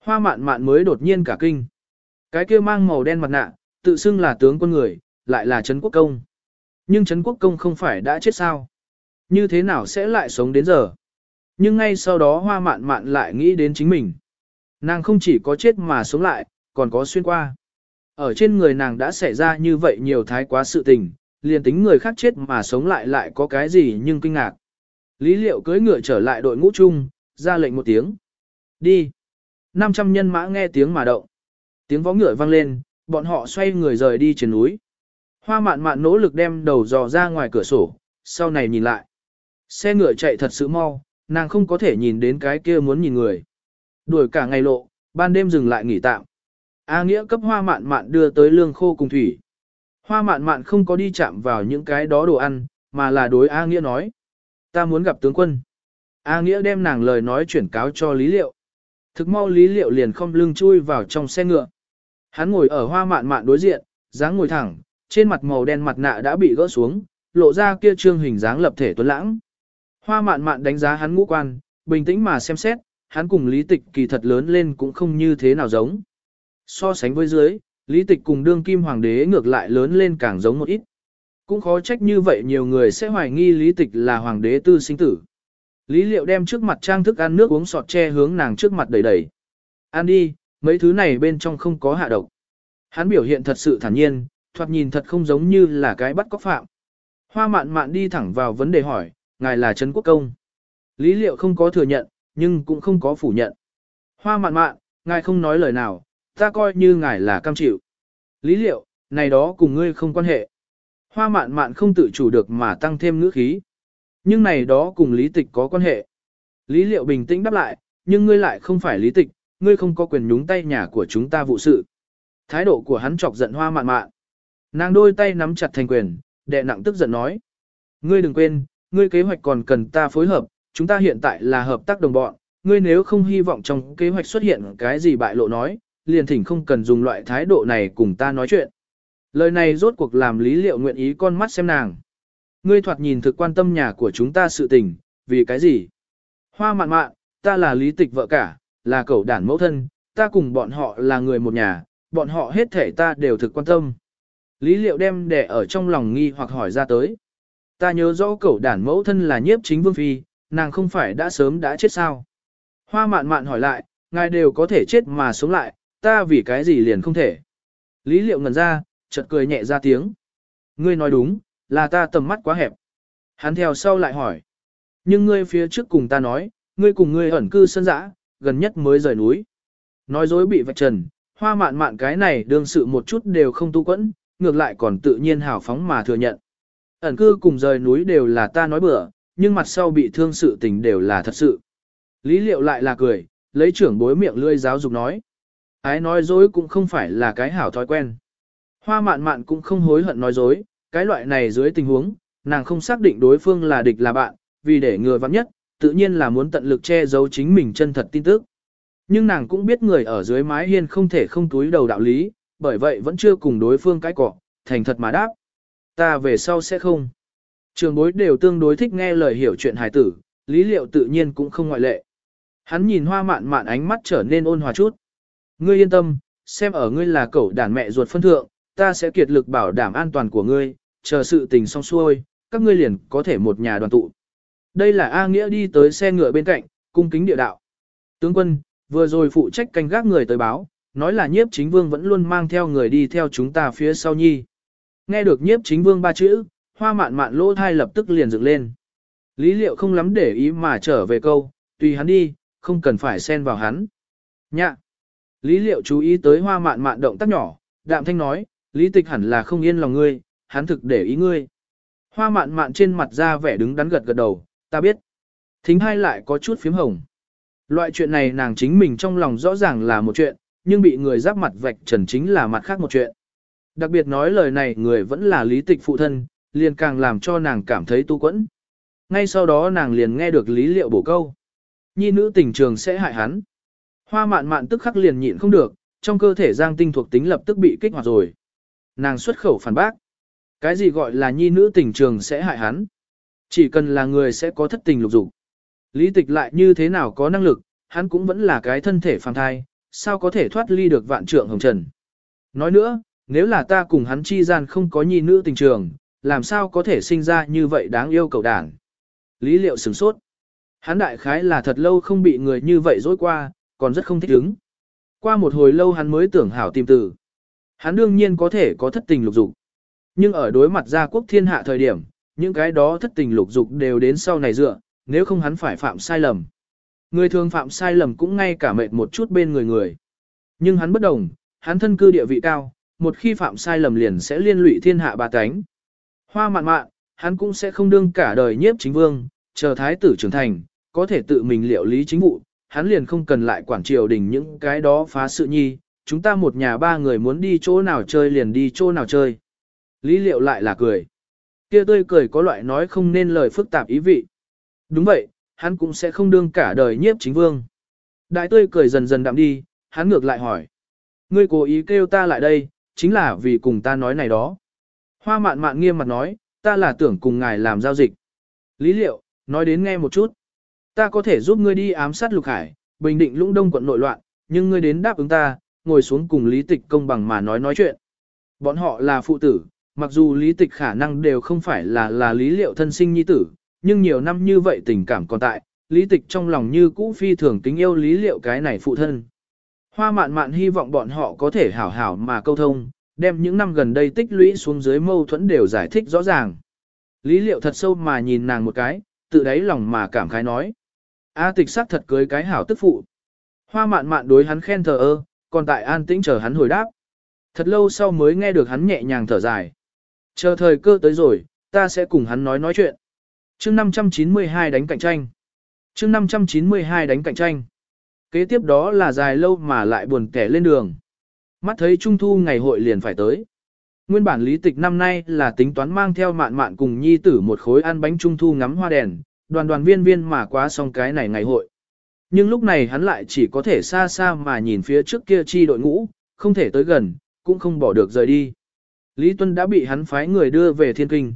Hoa mạn mạn mới đột nhiên cả kinh. Cái kia mang màu đen mặt nạ, tự xưng là tướng quân người, lại là Trấn Quốc Công. Nhưng Trấn Quốc Công không phải đã chết sao? Như thế nào sẽ lại sống đến giờ? Nhưng ngay sau đó hoa mạn mạn lại nghĩ đến chính mình. Nàng không chỉ có chết mà sống lại, còn có xuyên qua. Ở trên người nàng đã xảy ra như vậy nhiều thái quá sự tình, liền tính người khác chết mà sống lại lại có cái gì nhưng kinh ngạc. Lý liệu cưỡi ngựa trở lại đội ngũ chung, ra lệnh một tiếng. Đi. 500 nhân mã nghe tiếng mà động. Tiếng vó ngựa vang lên, bọn họ xoay người rời đi trên núi. Hoa mạn mạn nỗ lực đem đầu dò ra ngoài cửa sổ, sau này nhìn lại. Xe ngựa chạy thật sự mau, nàng không có thể nhìn đến cái kia muốn nhìn người. Đuổi cả ngày lộ, ban đêm dừng lại nghỉ tạm. A Nghĩa cấp hoa mạn mạn đưa tới lương khô cùng thủy. Hoa mạn mạn không có đi chạm vào những cái đó đồ ăn, mà là đối A Nghĩa nói. Ta muốn gặp tướng quân. A Nghĩa đem nàng lời nói chuyển cáo cho Lý Liệu. Thực mau Lý Liệu liền không lưng chui vào trong xe ngựa. Hắn ngồi ở hoa mạn mạn đối diện, dáng ngồi thẳng, trên mặt màu đen mặt nạ đã bị gỡ xuống, lộ ra kia trương hình dáng lập thể tuấn lãng. Hoa mạn mạn đánh giá hắn ngũ quan, bình tĩnh mà xem xét, hắn cùng lý tịch kỳ thật lớn lên cũng không như thế nào giống. So sánh với dưới, lý tịch cùng đương kim hoàng đế ngược lại lớn lên càng giống một ít. Cũng khó trách như vậy nhiều người sẽ hoài nghi lý tịch là hoàng đế tư sinh tử. Lý liệu đem trước mặt trang thức ăn nước uống sọt che hướng nàng trước mặt đầy đầy. Ăn đi, mấy thứ này bên trong không có hạ độc. Hắn biểu hiện thật sự thản nhiên, thoạt nhìn thật không giống như là cái bắt cóc phạm. Hoa mạn mạn đi thẳng vào vấn đề hỏi, ngài là Trấn Quốc Công. Lý liệu không có thừa nhận, nhưng cũng không có phủ nhận. Hoa mạn mạn, ngài không nói lời nào, ta coi như ngài là cam chịu. Lý liệu, này đó cùng ngươi không quan hệ. Hoa mạn mạn không tự chủ được mà tăng thêm ngữ khí. Nhưng này đó cùng lý tịch có quan hệ. Lý liệu bình tĩnh đáp lại, nhưng ngươi lại không phải lý tịch, ngươi không có quyền nhúng tay nhà của chúng ta vụ sự. Thái độ của hắn chọc giận hoa mạn mạn. Nàng đôi tay nắm chặt thành quyền, đệ nặng tức giận nói. Ngươi đừng quên, ngươi kế hoạch còn cần ta phối hợp, chúng ta hiện tại là hợp tác đồng bọn, ngươi nếu không hy vọng trong kế hoạch xuất hiện cái gì bại lộ nói, liền thỉnh không cần dùng loại thái độ này cùng ta nói chuyện. Lời này rốt cuộc làm lý liệu nguyện ý con mắt xem nàng. Ngươi thoạt nhìn thực quan tâm nhà của chúng ta sự tình, vì cái gì? Hoa mạn mạn, ta là lý tịch vợ cả, là cậu đản mẫu thân, ta cùng bọn họ là người một nhà, bọn họ hết thể ta đều thực quan tâm. Lý liệu đem để ở trong lòng nghi hoặc hỏi ra tới. Ta nhớ rõ cậu đản mẫu thân là nhiếp chính vương phi, nàng không phải đã sớm đã chết sao. Hoa mạn mạn hỏi lại, ngài đều có thể chết mà sống lại, ta vì cái gì liền không thể. Lý liệu ngần ra, chợt cười nhẹ ra tiếng. Ngươi nói đúng, là ta tầm mắt quá hẹp. Hắn theo sau lại hỏi. Nhưng ngươi phía trước cùng ta nói, ngươi cùng ngươi ẩn cư sân dã, gần nhất mới rời núi. Nói dối bị vạch trần, hoa mạn mạn cái này đương sự một chút đều không tu quẫn, ngược lại còn tự nhiên hào phóng mà thừa nhận. Ẩn cư cùng rời núi đều là ta nói bừa, nhưng mặt sau bị thương sự tình đều là thật sự. Lý liệu lại là cười, lấy trưởng bối miệng lươi giáo dục nói. Ái nói dối cũng không phải là cái hảo thói quen. Hoa mạn mạn cũng không hối hận nói dối, cái loại này dưới tình huống, nàng không xác định đối phương là địch là bạn, vì để ngừa vắng nhất, tự nhiên là muốn tận lực che giấu chính mình chân thật tin tức. Nhưng nàng cũng biết người ở dưới mái hiên không thể không túi đầu đạo lý, bởi vậy vẫn chưa cùng đối phương cái cọ, thành thật mà đáp. Ta về sau sẽ không. Trường bối đều tương đối thích nghe lời hiểu chuyện hài tử, lý liệu tự nhiên cũng không ngoại lệ. Hắn nhìn hoa mạn mạn ánh mắt trở nên ôn hòa chút. Ngươi yên tâm, xem ở ngươi là cậu đàn mẹ ruột phân thượng, ta sẽ kiệt lực bảo đảm an toàn của ngươi, chờ sự tình xong xuôi, các ngươi liền có thể một nhà đoàn tụ. Đây là A Nghĩa đi tới xe ngựa bên cạnh, cung kính địa đạo. Tướng quân, vừa rồi phụ trách canh gác người tới báo, nói là nhiếp chính vương vẫn luôn mang theo người đi theo chúng ta phía sau nhi. Nghe được nhiếp chính vương ba chữ, hoa mạn mạn lỗ thai lập tức liền dựng lên. Lý liệu không lắm để ý mà trở về câu, tùy hắn đi, không cần phải xen vào hắn. Nhạ. Lý liệu chú ý tới hoa mạn mạn động tác nhỏ, đạm thanh nói, lý tịch hẳn là không yên lòng ngươi, hắn thực để ý ngươi. Hoa mạn mạn trên mặt ra vẻ đứng đắn gật gật đầu, ta biết. Thính hai lại có chút phím hồng. Loại chuyện này nàng chính mình trong lòng rõ ràng là một chuyện, nhưng bị người giáp mặt vạch trần chính là mặt khác một chuyện. Đặc biệt nói lời này người vẫn là lý tịch phụ thân, liền càng làm cho nàng cảm thấy tu quẫn. Ngay sau đó nàng liền nghe được lý liệu bổ câu. Nhi nữ tình trường sẽ hại hắn. Hoa mạn mạn tức khắc liền nhịn không được, trong cơ thể giang tinh thuộc tính lập tức bị kích hoạt rồi. Nàng xuất khẩu phản bác. Cái gì gọi là nhi nữ tình trường sẽ hại hắn? Chỉ cần là người sẽ có thất tình lục dục. Lý tịch lại như thế nào có năng lực, hắn cũng vẫn là cái thân thể phàm thai, sao có thể thoát ly được vạn trượng hồng trần. Nói nữa, nếu là ta cùng hắn chi gian không có nhi nữ tình trường, làm sao có thể sinh ra như vậy đáng yêu cầu đảng. Lý liệu sửng sốt. Hắn đại khái là thật lâu không bị người như vậy dối qua, còn rất không thích ứng. Qua một hồi lâu hắn mới tưởng hảo tìm từ. Hắn đương nhiên có thể có thất tình lục dục. Nhưng ở đối mặt gia quốc thiên hạ thời điểm, những cái đó thất tình lục dục đều đến sau này dựa, nếu không hắn phải phạm sai lầm. Người thường phạm sai lầm cũng ngay cả mệt một chút bên người người. Nhưng hắn bất đồng, hắn thân cư địa vị cao, một khi phạm sai lầm liền sẽ liên lụy thiên hạ ba cánh. Hoa mạn mạn, hắn cũng sẽ không đương cả đời nhiếp chính vương, chờ thái tử trưởng thành, có thể tự mình liệu lý chính vụ, hắn liền không cần lại quản triều đình những cái đó phá sự nhi, chúng ta một nhà ba người muốn đi chỗ nào chơi liền đi chỗ nào chơi. Lý liệu lại là cười. Kia tươi cười có loại nói không nên lời phức tạp ý vị. Đúng vậy, hắn cũng sẽ không đương cả đời nhiếp chính vương. Đại tươi cười dần dần đạm đi, hắn ngược lại hỏi. Ngươi cố ý kêu ta lại đây, chính là vì cùng ta nói này đó. Hoa mạn mạn nghiêm mặt nói, ta là tưởng cùng ngài làm giao dịch. Lý liệu, nói đến nghe một chút. Ta có thể giúp ngươi đi ám sát lục hải, bình định lũng đông quận nội loạn, nhưng ngươi đến đáp ứng ta, ngồi xuống cùng lý tịch công bằng mà nói nói chuyện. Bọn họ là phụ tử, mặc dù lý tịch khả năng đều không phải là là lý liệu thân sinh nhi tử, nhưng nhiều năm như vậy tình cảm còn tại, lý tịch trong lòng như cũ phi thường kính yêu lý liệu cái này phụ thân. Hoa mạn mạn hy vọng bọn họ có thể hảo hảo mà câu thông, đem những năm gần đây tích lũy xuống dưới mâu thuẫn đều giải thích rõ ràng. Lý liệu thật sâu mà nhìn nàng một cái, tự đáy lòng mà cảm khái nói. A tịch sắc thật cưới cái hảo tức phụ. Hoa mạn mạn đối hắn khen thờ ơ, còn tại an tĩnh chờ hắn hồi đáp. Thật lâu sau mới nghe được hắn nhẹ nhàng thở dài. Chờ thời cơ tới rồi, ta sẽ cùng hắn nói nói chuyện. chương 592 đánh cạnh tranh. chương 592 đánh cạnh tranh. Kế tiếp đó là dài lâu mà lại buồn kẻ lên đường. Mắt thấy trung thu ngày hội liền phải tới. Nguyên bản lý tịch năm nay là tính toán mang theo mạn mạn cùng nhi tử một khối ăn bánh trung thu ngắm hoa đèn, đoàn đoàn viên viên mà quá xong cái này ngày hội. Nhưng lúc này hắn lại chỉ có thể xa xa mà nhìn phía trước kia chi đội ngũ, không thể tới gần, cũng không bỏ được rời đi. Lý Tuân đã bị hắn phái người đưa về thiên kinh.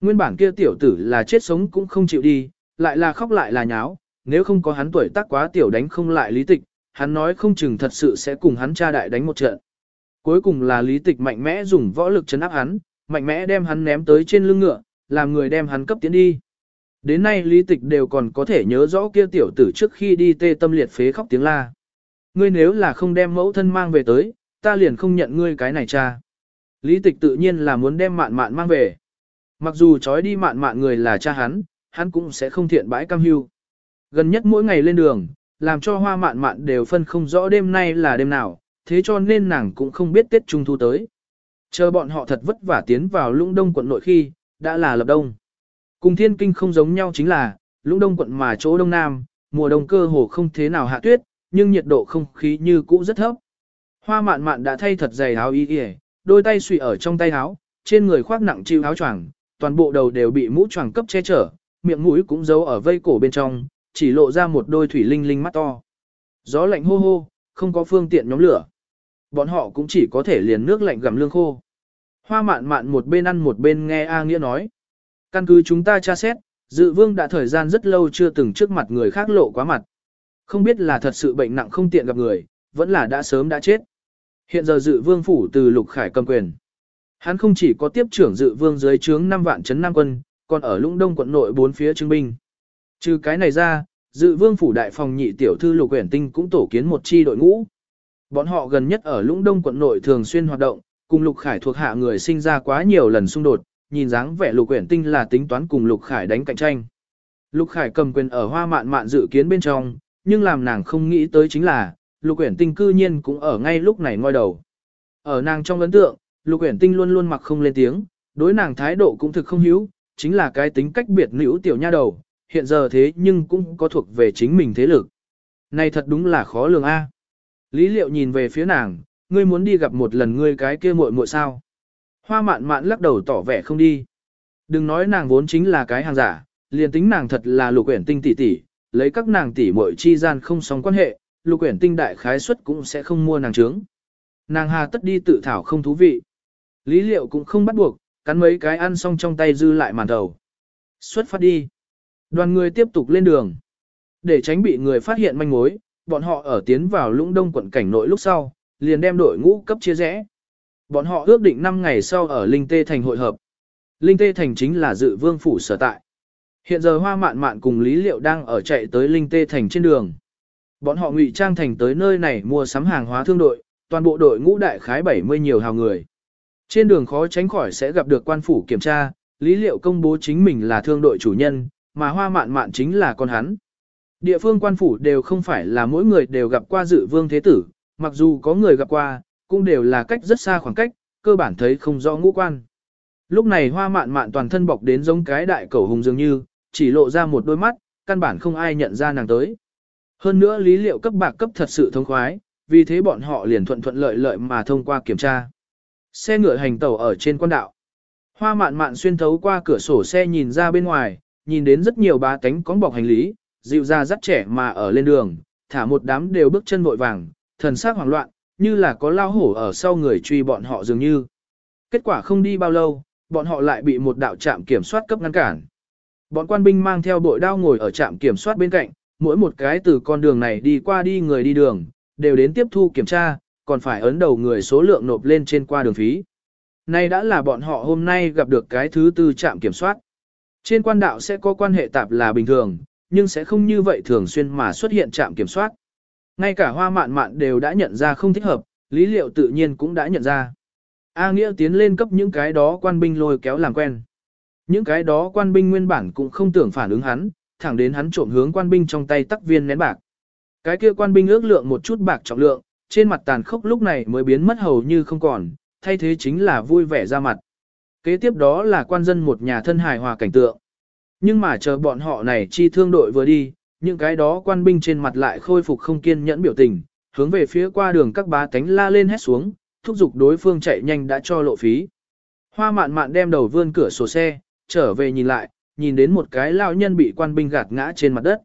Nguyên bản kia tiểu tử là chết sống cũng không chịu đi, lại là khóc lại là nháo, nếu không có hắn tuổi tác quá tiểu đánh không lại lý tịch, hắn nói không chừng thật sự sẽ cùng hắn cha đại đánh một trận. Cuối cùng là lý tịch mạnh mẽ dùng võ lực chấn áp hắn, mạnh mẽ đem hắn ném tới trên lưng ngựa, làm người đem hắn cấp tiến đi. Đến nay lý tịch đều còn có thể nhớ rõ kia tiểu tử trước khi đi tê tâm liệt phế khóc tiếng la. Ngươi nếu là không đem mẫu thân mang về tới, ta liền không nhận ngươi cái này cha. Lý tịch tự nhiên là muốn đem mạn mạn mang về. Mặc dù trói đi mạn mạn người là cha hắn, hắn cũng sẽ không thiện bãi cam hưu. Gần nhất mỗi ngày lên đường, làm cho hoa mạn mạn đều phân không rõ đêm nay là đêm nào, thế cho nên nàng cũng không biết Tết Trung Thu tới. Chờ bọn họ thật vất vả tiến vào lũng đông quận nội khi, đã là lập đông. Cùng thiên kinh không giống nhau chính là, lũng đông quận mà chỗ đông nam, mùa đông cơ hồ không thế nào hạ tuyết, nhưng nhiệt độ không khí như cũ rất thấp. Hoa mạn mạn đã thay thật dày áo y y, đôi tay suy ở trong tay áo, trên người khoác nặng chịu áo choàng, toàn bộ đầu đều bị mũ choàng cấp che chở, miệng mũi cũng giấu ở vây cổ bên trong, chỉ lộ ra một đôi thủy linh linh mắt to. Gió lạnh hô hô, không có phương tiện nhóm lửa. Bọn họ cũng chỉ có thể liền nước lạnh gặm lương khô. Hoa mạn mạn một bên ăn một bên nghe A Nghĩa nói. Căn cứ chúng ta tra xét, dự vương đã thời gian rất lâu chưa từng trước mặt người khác lộ quá mặt. Không biết là thật sự bệnh nặng không tiện gặp người, vẫn là đã sớm đã chết. Hiện giờ dự vương phủ từ lục khải cầm quyền. Hắn không chỉ có tiếp trưởng dự vương dưới trướng 5 vạn chấn Nam quân, còn ở lũng đông quận nội bốn phía trưng binh. Trừ cái này ra, dự vương phủ đại phòng nhị tiểu thư lục quyển tinh cũng tổ kiến một chi đội ngũ. Bọn họ gần nhất ở lũng đông quận nội thường xuyên hoạt động, cùng lục khải thuộc hạ người sinh ra quá nhiều lần xung đột, nhìn dáng vẻ lục quyển tinh là tính toán cùng lục khải đánh cạnh tranh. Lục khải cầm quyền ở hoa mạn mạn dự kiến bên trong, nhưng làm nàng không nghĩ tới chính là, lục Uyển tinh cư nhiên cũng ở ngay lúc này ngoi đầu. Ở nàng trong ấn tượng, lục Uyển tinh luôn luôn mặc không lên tiếng, đối nàng thái độ cũng thực không hiếu, chính là cái tính cách biệt nữ tiểu nha đầu, hiện giờ thế nhưng cũng có thuộc về chính mình thế lực. Này thật đúng là khó lường a. À. Lý liệu nhìn về phía nàng, ngươi muốn đi gặp một lần ngươi cái kia muội muội sao? Hoa mạn mạn lắc đầu tỏ vẻ không đi. Đừng nói nàng vốn chính là cái hàng giả, liền tính nàng thật là lục Uyển tinh tỷ tỷ, lấy các nàng tỷ muội chi gian không song quan hệ, lục quyển tinh đại khái suất cũng sẽ không mua nàng trướng. Nàng hà tất đi tự thảo không thú vị. Lý liệu cũng không bắt buộc, cắn mấy cái ăn xong trong tay dư lại màn đầu. Xuất phát đi. Đoàn người tiếp tục lên đường. Để tránh bị người phát hiện manh mối, bọn họ ở tiến vào lũng đông quận cảnh nội lúc sau, liền đem đội ngũ cấp chia rẽ. Bọn họ ước định 5 ngày sau ở Linh Tê Thành hội hợp. Linh Tê Thành chính là dự vương phủ sở tại. Hiện giờ Hoa Mạn Mạn cùng Lý Liệu đang ở chạy tới Linh Tê Thành trên đường. Bọn họ ngụy trang thành tới nơi này mua sắm hàng hóa thương đội, toàn bộ đội ngũ đại khái 70 nhiều hào người. Trên đường khó tránh khỏi sẽ gặp được quan phủ kiểm tra, Lý Liệu công bố chính mình là thương đội chủ nhân, mà Hoa Mạn Mạn chính là con hắn. Địa phương quan phủ đều không phải là mỗi người đều gặp qua dự vương thế tử, mặc dù có người gặp qua, cũng đều là cách rất xa khoảng cách, cơ bản thấy không rõ ngũ quan. Lúc này hoa mạn mạn toàn thân bọc đến giống cái đại cầu hùng dường như, chỉ lộ ra một đôi mắt, căn bản không ai nhận ra nàng tới. Hơn nữa lý liệu cấp bạc cấp thật sự thông khoái, vì thế bọn họ liền thuận thuận lợi lợi mà thông qua kiểm tra. Xe ngựa hành tàu ở trên quan đạo. Hoa mạn mạn xuyên thấu qua cửa sổ xe nhìn ra bên ngoài, nhìn đến rất nhiều bá tánh cóng bọc hành lý, dịu ra rất trẻ mà ở lên đường, thả một đám đều bước chân vội vàng, thần sắc hoảng loạn, như là có lao hổ ở sau người truy bọn họ dường như. Kết quả không đi bao lâu, bọn họ lại bị một đạo trạm kiểm soát cấp ngăn cản. Bọn quan binh mang theo bội đao ngồi ở trạm kiểm soát bên cạnh, mỗi một cái từ con đường này đi qua đi người đi đường, đều đến tiếp thu kiểm tra, còn phải ấn đầu người số lượng nộp lên trên qua đường phí. Nay đã là bọn họ hôm nay gặp được cái thứ tư trạm kiểm soát. Trên quan đạo sẽ có quan hệ tạp là bình thường, nhưng sẽ không như vậy thường xuyên mà xuất hiện trạm kiểm soát. Ngay cả hoa mạn mạn đều đã nhận ra không thích hợp, lý liệu tự nhiên cũng đã nhận ra. A Nghĩa tiến lên cấp những cái đó quan binh lôi kéo làm quen. Những cái đó quan binh nguyên bản cũng không tưởng phản ứng hắn, thẳng đến hắn trộm hướng quan binh trong tay tắc viên nén bạc. Cái kia quan binh ước lượng một chút bạc trọng lượng, trên mặt tàn khốc lúc này mới biến mất hầu như không còn, thay thế chính là vui vẻ ra mặt. Kế tiếp đó là quan dân một nhà thân hài hòa cảnh tượng. Nhưng mà chờ bọn họ này chi thương đội vừa đi, những cái đó quan binh trên mặt lại khôi phục không kiên nhẫn biểu tình, hướng về phía qua đường các bá tánh la lên hét xuống, thúc giục đối phương chạy nhanh đã cho lộ phí. Hoa mạn mạn đem đầu vươn cửa sổ xe, trở về nhìn lại, nhìn đến một cái lão nhân bị quan binh gạt ngã trên mặt đất.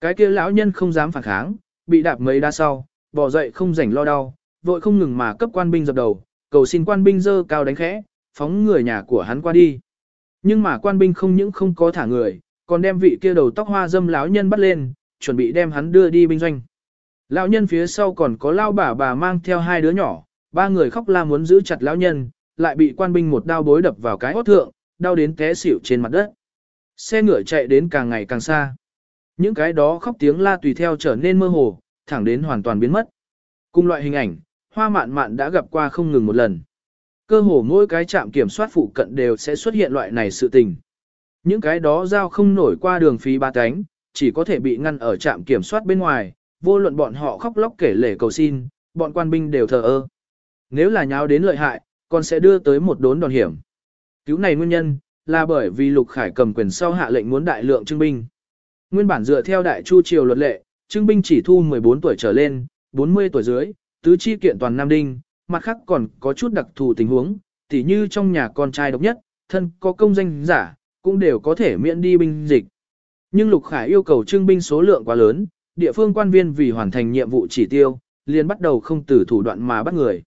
Cái kia lão nhân không dám phản kháng, bị đạp mấy đa sau, bỏ dậy không rảnh lo đau, vội không ngừng mà cấp quan binh dập đầu, cầu xin quan binh dơ cao đánh khẽ, phóng người nhà của hắn qua đi. Nhưng mà quan binh không những không có thả người, còn đem vị kia đầu tóc hoa dâm lão nhân bắt lên, chuẩn bị đem hắn đưa đi binh doanh. Lão nhân phía sau còn có lao bà bà mang theo hai đứa nhỏ, ba người khóc la muốn giữ chặt lão nhân, lại bị quan binh một đao bối đập vào cái hót thượng, đau đến té xỉu trên mặt đất. Xe ngựa chạy đến càng ngày càng xa. Những cái đó khóc tiếng la tùy theo trở nên mơ hồ, thẳng đến hoàn toàn biến mất. Cùng loại hình ảnh, hoa mạn mạn đã gặp qua không ngừng một lần. Cơ hồ mỗi cái trạm kiểm soát phụ cận đều sẽ xuất hiện loại này sự tình. Những cái đó giao không nổi qua đường phí ba cánh, chỉ có thể bị ngăn ở trạm kiểm soát bên ngoài, vô luận bọn họ khóc lóc kể lể cầu xin, bọn quan binh đều thờ ơ. Nếu là nháo đến lợi hại, còn sẽ đưa tới một đốn đòn hiểm. Cứu này nguyên nhân, là bởi vì Lục Khải cầm quyền sau hạ lệnh muốn đại lượng trưng binh. Nguyên bản dựa theo đại chu triều luật lệ, trưng binh chỉ thu 14 tuổi trở lên, 40 tuổi dưới, tứ chi kiện toàn nam đinh, mặt khác còn có chút đặc thù tình huống, tỉ như trong nhà con trai độc nhất, thân có công danh giả, cũng đều có thể miễn đi binh dịch. Nhưng Lục Khải yêu cầu trưng binh số lượng quá lớn, địa phương quan viên vì hoàn thành nhiệm vụ chỉ tiêu, liền bắt đầu không từ thủ đoạn mà bắt người.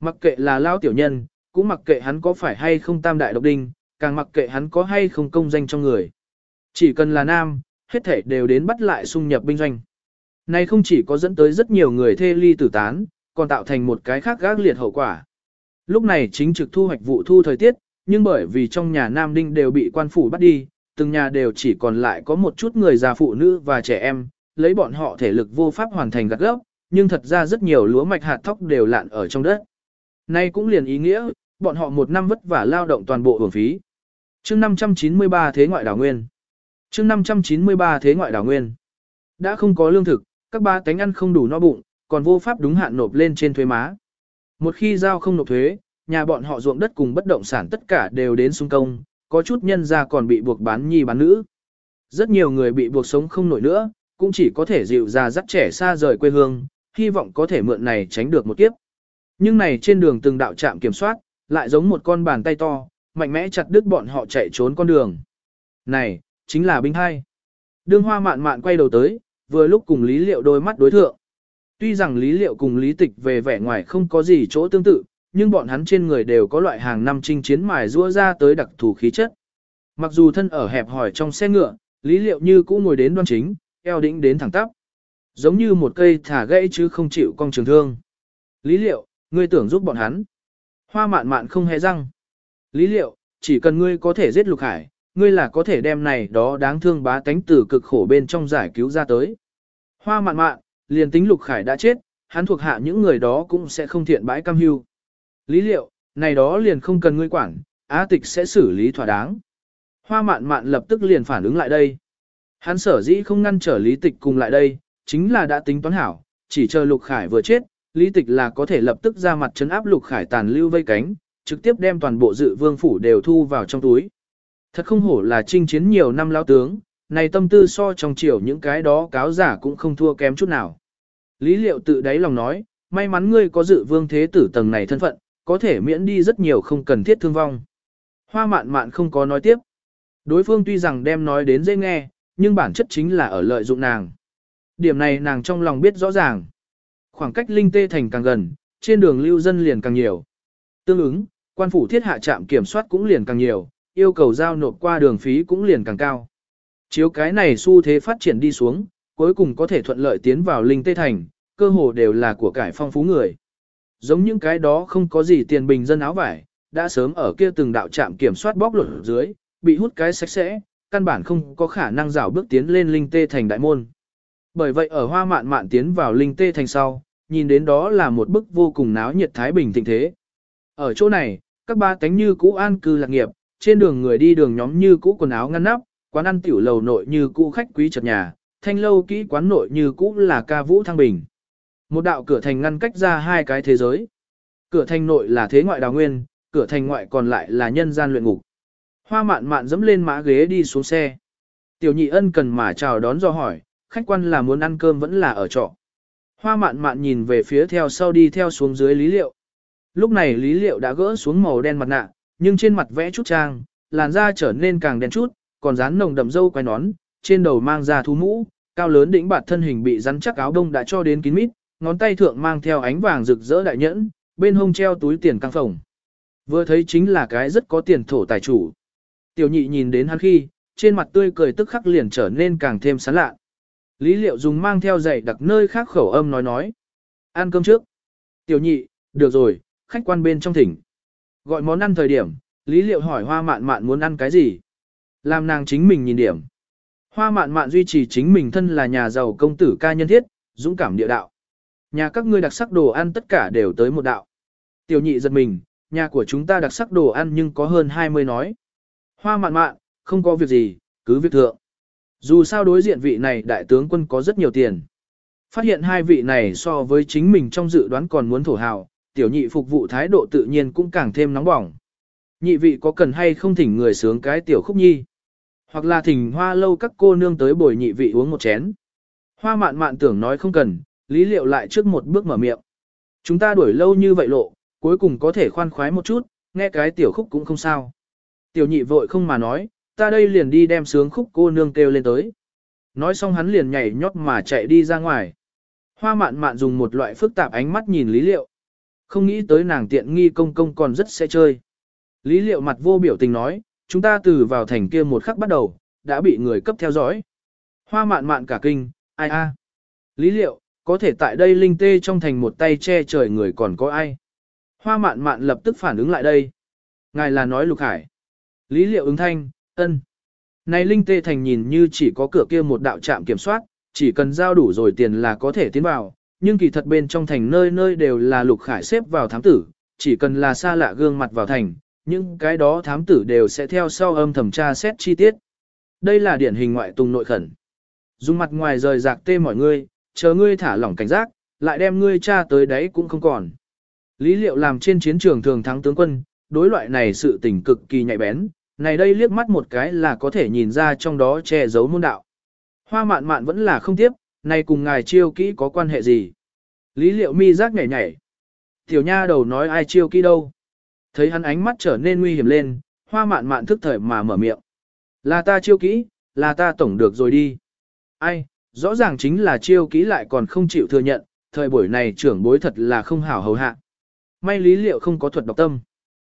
Mặc kệ là lao tiểu nhân, cũng mặc kệ hắn có phải hay không tam đại độc đinh, càng mặc kệ hắn có hay không công danh trong người. Chỉ cần là nam, hết thể đều đến bắt lại xung nhập binh doanh. Này không chỉ có dẫn tới rất nhiều người thê ly tử tán, còn tạo thành một cái khác gác liệt hậu quả. Lúc này chính trực thu hoạch vụ thu thời tiết, nhưng bởi vì trong nhà nam đinh đều bị quan phủ bắt đi, từng nhà đều chỉ còn lại có một chút người già phụ nữ và trẻ em, lấy bọn họ thể lực vô pháp hoàn thành gặt gốc, nhưng thật ra rất nhiều lúa mạch hạt thóc đều lạn ở trong đất. Nay cũng liền ý nghĩa, bọn họ một năm vất vả lao động toàn bộ hưởng phí chương 593 thế ngoại đảo nguyên. chương 593 thế ngoại đảo nguyên. Đã không có lương thực, các ba tánh ăn không đủ no bụng, còn vô pháp đúng hạn nộp lên trên thuế má. Một khi giao không nộp thuế, nhà bọn họ ruộng đất cùng bất động sản tất cả đều đến xung công, có chút nhân ra còn bị buộc bán nhi bán nữ. Rất nhiều người bị buộc sống không nổi nữa, cũng chỉ có thể dịu ra dắt trẻ xa rời quê hương, hy vọng có thể mượn này tránh được một kiếp. Nhưng này trên đường từng đạo trạm kiểm soát, lại giống một con bàn tay to, mạnh mẽ chặt đứt bọn họ chạy trốn con đường. Này, chính là binh hai. Đương hoa mạn mạn quay đầu tới, vừa lúc cùng lý liệu đôi mắt đối thượng. Tuy rằng lý liệu cùng lý tịch về vẻ ngoài không có gì chỗ tương tự, nhưng bọn hắn trên người đều có loại hàng năm chinh chiến mài rua ra tới đặc thù khí chất. Mặc dù thân ở hẹp hỏi trong xe ngựa, lý liệu như cũ ngồi đến đoan chính, eo đĩnh đến thẳng tắp. Giống như một cây thả gãy chứ không chịu cong trường thương. Lý liệu, ngươi tưởng giúp bọn hắn. Hoa mạn mạn không hề răng. Lý liệu, chỉ cần ngươi có thể giết lục hải, ngươi là có thể đem này đó đáng thương bá tánh tử cực khổ bên trong giải cứu ra tới. Hoa mạn mạn, liền tính lục khải đã chết, hắn thuộc hạ những người đó cũng sẽ không thiện bãi cam hưu. Lý liệu, này đó liền không cần ngươi quản, á tịch sẽ xử lý thỏa đáng. Hoa mạn mạn lập tức liền phản ứng lại đây. Hắn sở dĩ không ngăn trở lý tịch cùng lại đây, chính là đã tính toán hảo, chỉ chờ lục khải vừa chết, lý tịch là có thể lập tức ra mặt chấn áp lục khải tàn lưu vây cánh, trực tiếp đem toàn bộ dự vương phủ đều thu vào trong túi. Thật không hổ là chinh chiến nhiều năm lao tướng, này tâm tư so trong chiều những cái đó cáo giả cũng không thua kém chút nào. Lý liệu tự đáy lòng nói, may mắn ngươi có dự vương thế tử tầng này thân phận, có thể miễn đi rất nhiều không cần thiết thương vong. Hoa mạn mạn không có nói tiếp. Đối phương tuy rằng đem nói đến dễ nghe, nhưng bản chất chính là ở lợi dụng nàng. Điểm này nàng trong lòng biết rõ ràng. Khoảng cách linh tê thành càng gần, trên đường lưu dân liền càng nhiều. Tương ứng, quan phủ thiết hạ trạm kiểm soát cũng liền càng nhiều, yêu cầu giao nộp qua đường phí cũng liền càng cao. Chiếu cái này xu thế phát triển đi xuống, cuối cùng có thể thuận lợi tiến vào linh tê thành, cơ hồ đều là của cải phong phú người. Giống những cái đó không có gì tiền bình dân áo vải, đã sớm ở kia từng đạo trạm kiểm soát bóc lột dưới, bị hút cái sạch sẽ, căn bản không có khả năng rảo bước tiến lên linh tê thành đại môn. Bởi vậy ở hoa mạn mạn tiến vào linh tê thành sau, nhìn đến đó là một bức vô cùng náo nhiệt thái bình thịnh thế. Ở chỗ này, các ba tánh như cũ an cư lạc nghiệp, trên đường người đi đường nhóm như cũ quần áo ngăn nắp, quán ăn tiểu lầu nội như cũ khách quý chật nhà, thanh lâu kỹ quán nội như cũ là ca vũ thăng bình. Một đạo cửa thành ngăn cách ra hai cái thế giới. Cửa thành nội là thế ngoại đào nguyên, cửa thành ngoại còn lại là nhân gian luyện ngục. Hoa mạn mạn dẫm lên mã ghế đi xuống xe. Tiểu nhị ân cần mà chào đón do hỏi, khách quan là muốn ăn cơm vẫn là ở trọ. Hoa mạn mạn nhìn về phía theo sau đi theo xuống dưới lý liệu. Lúc này lý liệu đã gỡ xuống màu đen mặt nạ, nhưng trên mặt vẽ chút trang, làn da trở nên càng đen chút, còn dán nồng đậm dâu quai nón, trên đầu mang ra thú mũ, cao lớn đỉnh bạt thân hình bị rắn chắc áo đông đã cho đến kín mít, ngón tay thượng mang theo ánh vàng rực rỡ đại nhẫn, bên hông treo túi tiền căng phồng Vừa thấy chính là cái rất có tiền thổ tài chủ. Tiểu nhị nhìn đến hắn khi, trên mặt tươi cười tức khắc liền trở nên càng thêm sán lạ. Lý liệu dùng mang theo giày đặc nơi khác khẩu âm nói nói. Ăn cơm trước. Tiểu nhị, được rồi, khách quan bên trong thỉnh. Gọi món ăn thời điểm, Lý liệu hỏi hoa mạn mạn muốn ăn cái gì. Làm nàng chính mình nhìn điểm. Hoa mạn mạn duy trì chính mình thân là nhà giàu công tử ca nhân thiết, dũng cảm địa đạo. Nhà các ngươi đặc sắc đồ ăn tất cả đều tới một đạo. Tiểu nhị giật mình, nhà của chúng ta đặc sắc đồ ăn nhưng có hơn 20 nói. Hoa mạn mạn, không có việc gì, cứ việc thượng. Dù sao đối diện vị này đại tướng quân có rất nhiều tiền. Phát hiện hai vị này so với chính mình trong dự đoán còn muốn thổ hào, tiểu nhị phục vụ thái độ tự nhiên cũng càng thêm nóng bỏng. Nhị vị có cần hay không thỉnh người sướng cái tiểu khúc nhi? Hoặc là thỉnh hoa lâu các cô nương tới bồi nhị vị uống một chén. Hoa mạn mạn tưởng nói không cần, lý liệu lại trước một bước mở miệng. Chúng ta đuổi lâu như vậy lộ, cuối cùng có thể khoan khoái một chút, nghe cái tiểu khúc cũng không sao. Tiểu nhị vội không mà nói, ta đây liền đi đem sướng khúc cô nương kêu lên tới. Nói xong hắn liền nhảy nhót mà chạy đi ra ngoài. Hoa mạn mạn dùng một loại phức tạp ánh mắt nhìn lý liệu. Không nghĩ tới nàng tiện nghi công công còn rất sẽ chơi. Lý liệu mặt vô biểu tình nói, chúng ta từ vào thành kia một khắc bắt đầu, đã bị người cấp theo dõi. Hoa mạn mạn cả kinh, ai a? Lý liệu, có thể tại đây linh tê trong thành một tay che trời người còn có ai? Hoa mạn mạn lập tức phản ứng lại đây. Ngài là nói lục hải. Lý liệu ứng thanh, ân. Này linh tê thành nhìn như chỉ có cửa kia một đạo trạm kiểm soát, chỉ cần giao đủ rồi tiền là có thể tiến vào, nhưng kỳ thật bên trong thành nơi nơi đều là lục khải xếp vào thám tử, chỉ cần là xa lạ gương mặt vào thành, những cái đó thám tử đều sẽ theo sau âm thẩm tra xét chi tiết. Đây là điển hình ngoại tùng nội khẩn. Dùng mặt ngoài rời rạc tê mọi người, chờ ngươi thả lỏng cảnh giác, lại đem ngươi tra tới đấy cũng không còn. Lý liệu làm trên chiến trường thường thắng tướng quân, đối loại này sự tình cực kỳ nhạy bén, này đây liếc mắt một cái là có thể nhìn ra trong đó che giấu môn đạo. Hoa mạn mạn vẫn là không tiếp, này cùng ngài chiêu kỹ có quan hệ gì? Lý liệu mi giác nhảy nhảy. Tiểu nha đầu nói ai chiêu kỹ đâu? Thấy hắn ánh mắt trở nên nguy hiểm lên, hoa mạn mạn thức thời mà mở miệng. Là ta chiêu kỹ, là ta tổng được rồi đi. Ai, rõ ràng chính là chiêu kỹ lại còn không chịu thừa nhận, thời buổi này trưởng bối thật là không hảo hầu hạ. May lý liệu không có thuật độc tâm.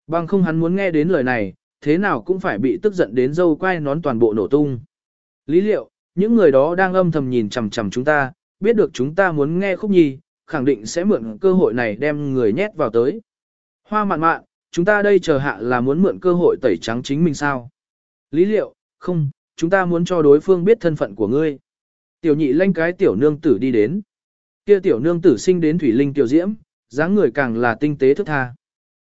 Bằng không hắn muốn nghe đến lời này, thế nào cũng phải bị tức giận đến dâu quay nón toàn bộ nổ tung. Lý liệu, những người đó đang âm thầm nhìn chằm chằm chúng ta, biết được chúng ta muốn nghe khúc nhi, khẳng định sẽ mượn cơ hội này đem người nhét vào tới. Hoa mạn mạn, chúng ta đây chờ hạ là muốn mượn cơ hội tẩy trắng chính mình sao? Lý liệu, không, chúng ta muốn cho đối phương biết thân phận của ngươi. Tiểu nhị lanh cái tiểu nương tử đi đến. Kia tiểu nương tử sinh đến thủy linh tiểu diễm, dáng người càng là tinh tế thức tha.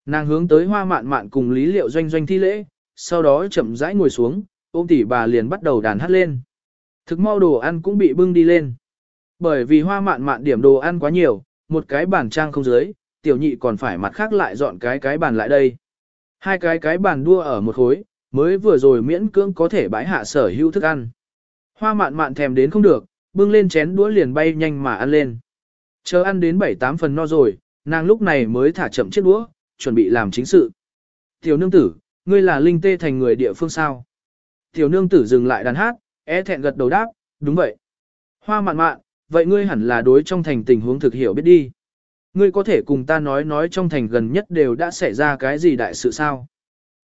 Nàng hướng tới hoa mạn mạn cùng lý liệu doanh doanh thi lễ, sau đó chậm rãi ngồi xuống, ôm tỷ bà liền bắt đầu đàn hát lên. Thực mau đồ ăn cũng bị bưng đi lên. Bởi vì hoa mạn mạn điểm đồ ăn quá nhiều, một cái bàn trang không dưới, tiểu nhị còn phải mặt khác lại dọn cái cái bàn lại đây. Hai cái cái bàn đua ở một khối, mới vừa rồi miễn cưỡng có thể bãi hạ sở hữu thức ăn. Hoa mạn mạn thèm đến không được, bưng lên chén đũa liền bay nhanh mà ăn lên. Chờ ăn đến 7-8 phần no rồi, nàng lúc này mới thả chậm chiếc đũa, chuẩn bị làm chính sự. Tiểu nương tử, ngươi là linh tê thành người địa phương sao? Tiểu nương tử dừng lại đàn hát, é thẹn gật đầu đáp, đúng vậy. Hoa mạn mạn, vậy ngươi hẳn là đối trong thành tình huống thực hiểu biết đi. Ngươi có thể cùng ta nói nói trong thành gần nhất đều đã xảy ra cái gì đại sự sao?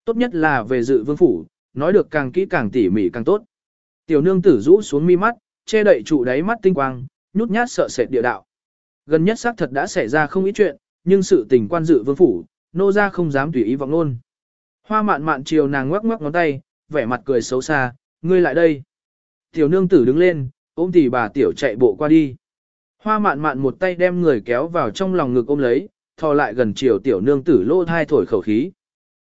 Tốt nhất là về dự vương phủ, nói được càng kỹ càng tỉ mỉ càng tốt. Tiểu nương tử rũ xuống mi mắt, che đậy trụ đáy mắt tinh quang, nhút nhát sợ sệt địa đạo. Gần nhất xác thật đã xảy ra không ít chuyện, nhưng sự tình quan dự vương phủ, nô ra không dám tùy ý vọng luôn. Hoa mạn mạn chiều nàng ngoắc ngoắc ngón tay, vẻ mặt cười xấu xa, ngươi lại đây. Tiểu nương tử đứng lên, ôm tỷ bà tiểu chạy bộ qua đi. Hoa mạn mạn một tay đem người kéo vào trong lòng ngực ôm lấy, thò lại gần chiều tiểu nương tử lô thai thổi khẩu khí.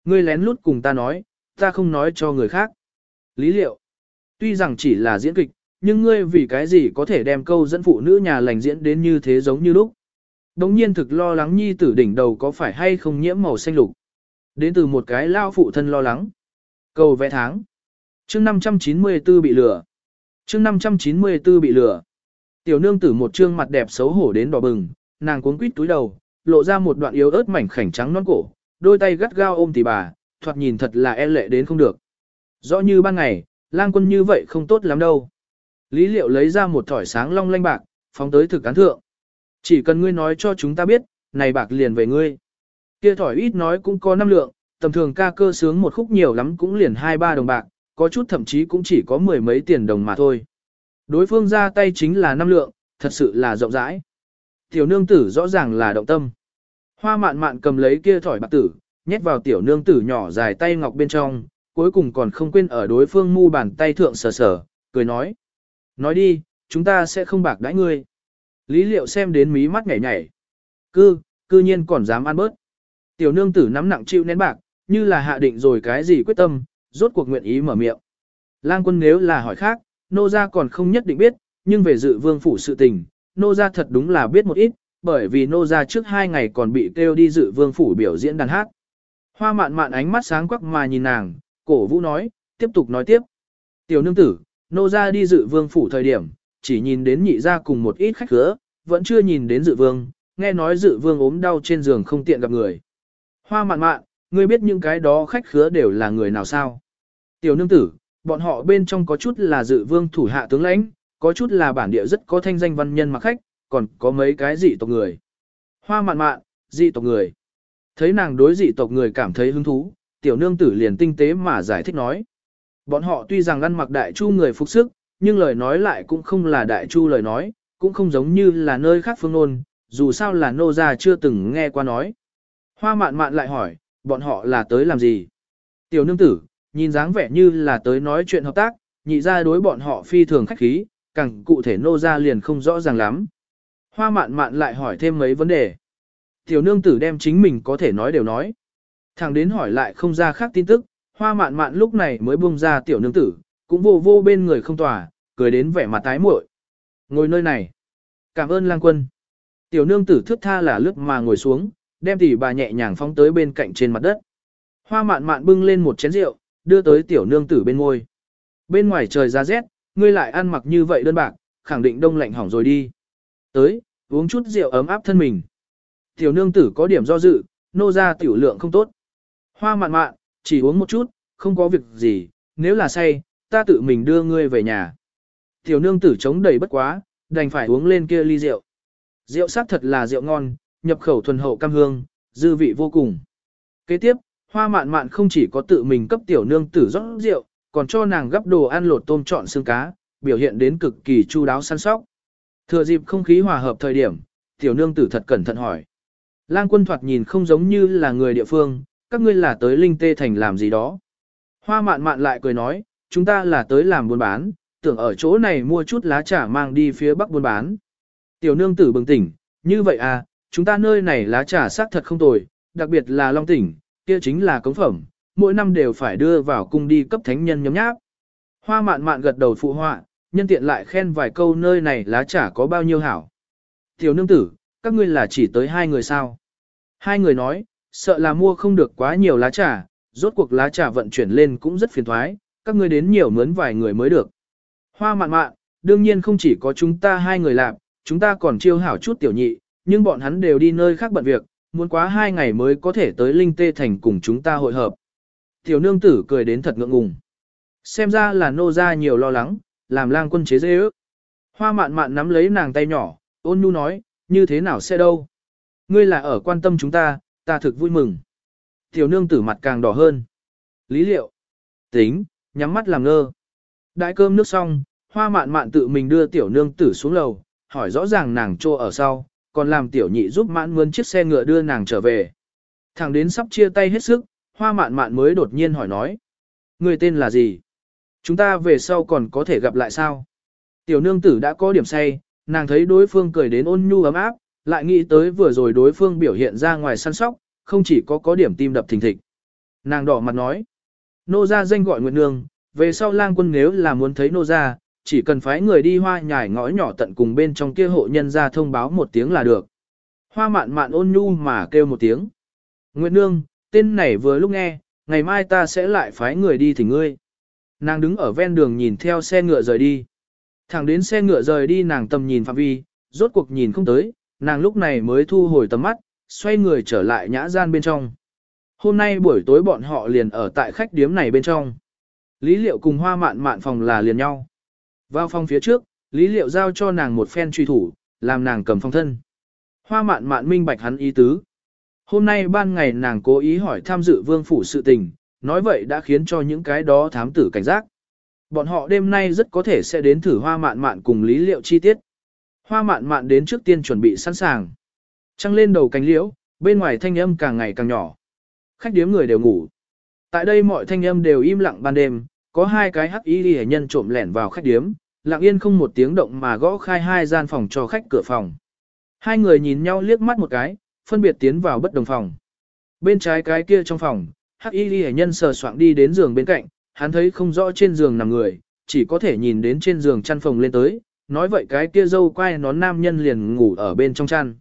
Ngươi lén lút cùng ta nói, ta không nói cho người khác. Lý liệu. Tuy rằng chỉ là diễn kịch, nhưng ngươi vì cái gì có thể đem câu dẫn phụ nữ nhà lành diễn đến như thế giống như lúc. Đống nhiên thực lo lắng nhi tử đỉnh đầu có phải hay không nhiễm màu xanh lục. Đến từ một cái lao phụ thân lo lắng. Cầu vẽ tháng. chương 594 bị lừa chương 594 bị lừa. Tiểu nương tử một trương mặt đẹp xấu hổ đến đỏ bừng, nàng cuống quýt túi đầu, lộ ra một đoạn yếu ớt mảnh khảnh trắng non cổ, đôi tay gắt gao ôm tỷ bà, thoạt nhìn thật là e lệ đến không được. Rõ như ban ngày, lang quân như vậy không tốt lắm đâu. Lý liệu lấy ra một thỏi sáng long lanh bạc, phóng tới thực cán thượng. Chỉ cần ngươi nói cho chúng ta biết, này bạc liền về ngươi. Kia thỏi ít nói cũng có năm lượng, tầm thường ca cơ sướng một khúc nhiều lắm cũng liền hai ba đồng bạc, có chút thậm chí cũng chỉ có mười mấy tiền đồng mà thôi. Đối phương ra tay chính là năm lượng, thật sự là rộng rãi. Tiểu nương tử rõ ràng là động tâm. Hoa mạn mạn cầm lấy kia thỏi bạc tử, nhét vào tiểu nương tử nhỏ dài tay ngọc bên trong, cuối cùng còn không quên ở đối phương mu bàn tay thượng sờ sờ, cười nói. Nói đi, chúng ta sẽ không bạc đãi ngươi. Lý liệu xem đến mí mắt nhảy nhảy. Cư, cư nhiên còn dám ăn bớt. Tiểu nương tử nắm nặng chịu nén bạc, như là hạ định rồi cái gì quyết tâm, rốt cuộc nguyện ý mở miệng. Lang quân nếu là hỏi khác, nô gia còn không nhất định biết, nhưng về dự vương phủ sự tình, nô gia thật đúng là biết một ít, bởi vì nô gia trước hai ngày còn bị kêu đi dự vương phủ biểu diễn đàn hát. Hoa mạn mạn ánh mắt sáng quắc mà nhìn nàng, cổ vũ nói, tiếp tục nói tiếp. Tiểu nương tử, nô gia đi dự vương phủ thời điểm, chỉ nhìn đến nhị gia cùng một ít khách khứa, vẫn chưa nhìn đến dự vương, nghe nói dự vương ốm đau trên giường không tiện gặp người. Hoa mạn mạn, ngươi biết những cái đó khách khứa đều là người nào sao? Tiểu nương tử, bọn họ bên trong có chút là dự vương thủ hạ tướng lãnh, có chút là bản địa rất có thanh danh văn nhân mà khách, còn có mấy cái dị tộc người. Hoa mạn mạn, dị tộc người. Thấy nàng đối dị tộc người cảm thấy hứng thú, tiểu nương tử liền tinh tế mà giải thích nói. Bọn họ tuy rằng ăn mặc đại chu người phục sức, nhưng lời nói lại cũng không là đại chu lời nói, cũng không giống như là nơi khác phương ngôn. dù sao là nô gia chưa từng nghe qua nói. Hoa mạn mạn lại hỏi, bọn họ là tới làm gì? Tiểu nương tử, nhìn dáng vẻ như là tới nói chuyện hợp tác, nhị ra đối bọn họ phi thường khách khí, càng cụ thể nô ra liền không rõ ràng lắm. Hoa mạn mạn lại hỏi thêm mấy vấn đề. Tiểu nương tử đem chính mình có thể nói đều nói. Thằng đến hỏi lại không ra khác tin tức, hoa mạn mạn lúc này mới buông ra tiểu nương tử, cũng vô vô bên người không tỏa, cười đến vẻ mặt tái muội. Ngồi nơi này. Cảm ơn lang quân. Tiểu nương tử thước tha là lướt mà ngồi xuống, đem tỷ bà nhẹ nhàng phóng tới bên cạnh trên mặt đất. Hoa mạn mạn bưng lên một chén rượu, đưa tới tiểu nương tử bên ngôi. Bên ngoài trời ra rét, ngươi lại ăn mặc như vậy đơn bạc, khẳng định đông lạnh hỏng rồi đi. Tới, uống chút rượu ấm áp thân mình. Tiểu nương tử có điểm do dự, nô ra tiểu lượng không tốt. Hoa mạn mạn, chỉ uống một chút, không có việc gì, nếu là say, ta tự mình đưa ngươi về nhà. Tiểu nương tử chống đầy bất quá, đành phải uống lên kia ly rượu. Rượu sắc thật là rượu ngon, nhập khẩu thuần hậu cam hương, dư vị vô cùng. Kế tiếp, hoa mạn mạn không chỉ có tự mình cấp tiểu nương tử rót rượu, còn cho nàng gấp đồ ăn lột tôm trọn xương cá, biểu hiện đến cực kỳ chu đáo săn sóc. Thừa dịp không khí hòa hợp thời điểm, tiểu nương tử thật cẩn thận hỏi. Lang quân thoạt nhìn không giống như là người địa phương, các ngươi là tới Linh Tê Thành làm gì đó. Hoa mạn mạn lại cười nói, chúng ta là tới làm buôn bán, tưởng ở chỗ này mua chút lá trà mang đi phía bắc buôn bán. Tiểu nương tử bừng tỉnh, như vậy à, chúng ta nơi này lá trà sắc thật không tồi, đặc biệt là Long tỉnh, kia chính là cống phẩm, mỗi năm đều phải đưa vào cung đi cấp thánh nhân nhấm nháp. Hoa mạn mạn gật đầu phụ họa, nhân tiện lại khen vài câu nơi này lá trà có bao nhiêu hảo. Tiểu nương tử, các ngươi là chỉ tới hai người sao? Hai người nói, sợ là mua không được quá nhiều lá trà, rốt cuộc lá trà vận chuyển lên cũng rất phiền thoái, các ngươi đến nhiều mướn vài người mới được. Hoa mạn mạn, đương nhiên không chỉ có chúng ta hai người làm, chúng ta còn chiêu hảo chút tiểu nhị, nhưng bọn hắn đều đi nơi khác bận việc, muốn quá hai ngày mới có thể tới Linh Tê Thành cùng chúng ta hội hợp. Tiểu nương tử cười đến thật ngượng ngùng. Xem ra là nô ra nhiều lo lắng, làm lang quân chế dễ ước. Hoa mạn mạn nắm lấy nàng tay nhỏ, ôn nhu nói, như thế nào sẽ đâu. Ngươi là ở quan tâm chúng ta, ta thực vui mừng. Tiểu nương tử mặt càng đỏ hơn. Lý liệu. Tính, nhắm mắt làm ngơ. Đại cơm nước xong, hoa mạn mạn tự mình đưa tiểu nương tử xuống lầu, hỏi rõ ràng nàng trô ở sau, còn làm tiểu nhị giúp mãn mướn chiếc xe ngựa đưa nàng trở về. Thằng đến sắp chia tay hết sức, hoa mạn mạn mới đột nhiên hỏi nói. Người tên là gì? Chúng ta về sau còn có thể gặp lại sao? Tiểu nương tử đã có điểm say, nàng thấy đối phương cười đến ôn nhu ấm áp, lại nghĩ tới vừa rồi đối phương biểu hiện ra ngoài săn sóc, không chỉ có có điểm tim đập thình thịch. Nàng đỏ mặt nói. Nô ra danh gọi Nguyệt Nương, về sau lang quân nếu là muốn thấy nô ra, chỉ cần phái người đi hoa nhài ngõ nhỏ tận cùng bên trong kia hộ nhân ra thông báo một tiếng là được. Hoa mạn mạn ôn nhu mà kêu một tiếng. Nguyệt Nương, tên này vừa lúc nghe, ngày mai ta sẽ lại phái người đi thỉnh ngươi. Nàng đứng ở ven đường nhìn theo xe ngựa rời đi. Thẳng đến xe ngựa rời đi nàng tầm nhìn phạm vi, rốt cuộc nhìn không tới, nàng lúc này mới thu hồi tầm mắt, xoay người trở lại nhã gian bên trong. Hôm nay buổi tối bọn họ liền ở tại khách điếm này bên trong. Lý liệu cùng hoa mạn mạn phòng là liền nhau. Vào phòng phía trước, Lý liệu giao cho nàng một phen truy thủ, làm nàng cầm phong thân. Hoa mạn mạn minh bạch hắn ý tứ. Hôm nay ban ngày nàng cố ý hỏi tham dự vương phủ sự tình, nói vậy đã khiến cho những cái đó thám tử cảnh giác. Bọn họ đêm nay rất có thể sẽ đến thử hoa mạn mạn cùng lý liệu chi tiết. Hoa mạn mạn đến trước tiên chuẩn bị sẵn sàng. Trăng lên đầu cánh liễu, bên ngoài thanh âm càng ngày càng nhỏ. Khách điếm người đều ngủ. Tại đây mọi thanh âm đều im lặng ban đêm, có hai cái hắc y hệ nhân trộm lẻn vào khách điếm, lặng yên không một tiếng động mà gõ khai hai gian phòng cho khách cửa phòng. Hai người nhìn nhau liếc mắt một cái, phân biệt tiến vào bất đồng phòng. Bên trái cái kia trong phòng, hắc y hệ nhân sờ soạng đi đến giường bên cạnh, hắn thấy không rõ trên giường nằm người, chỉ có thể nhìn đến trên giường chăn phòng lên tới, nói vậy cái kia dâu quay nón nam nhân liền ngủ ở bên trong chăn.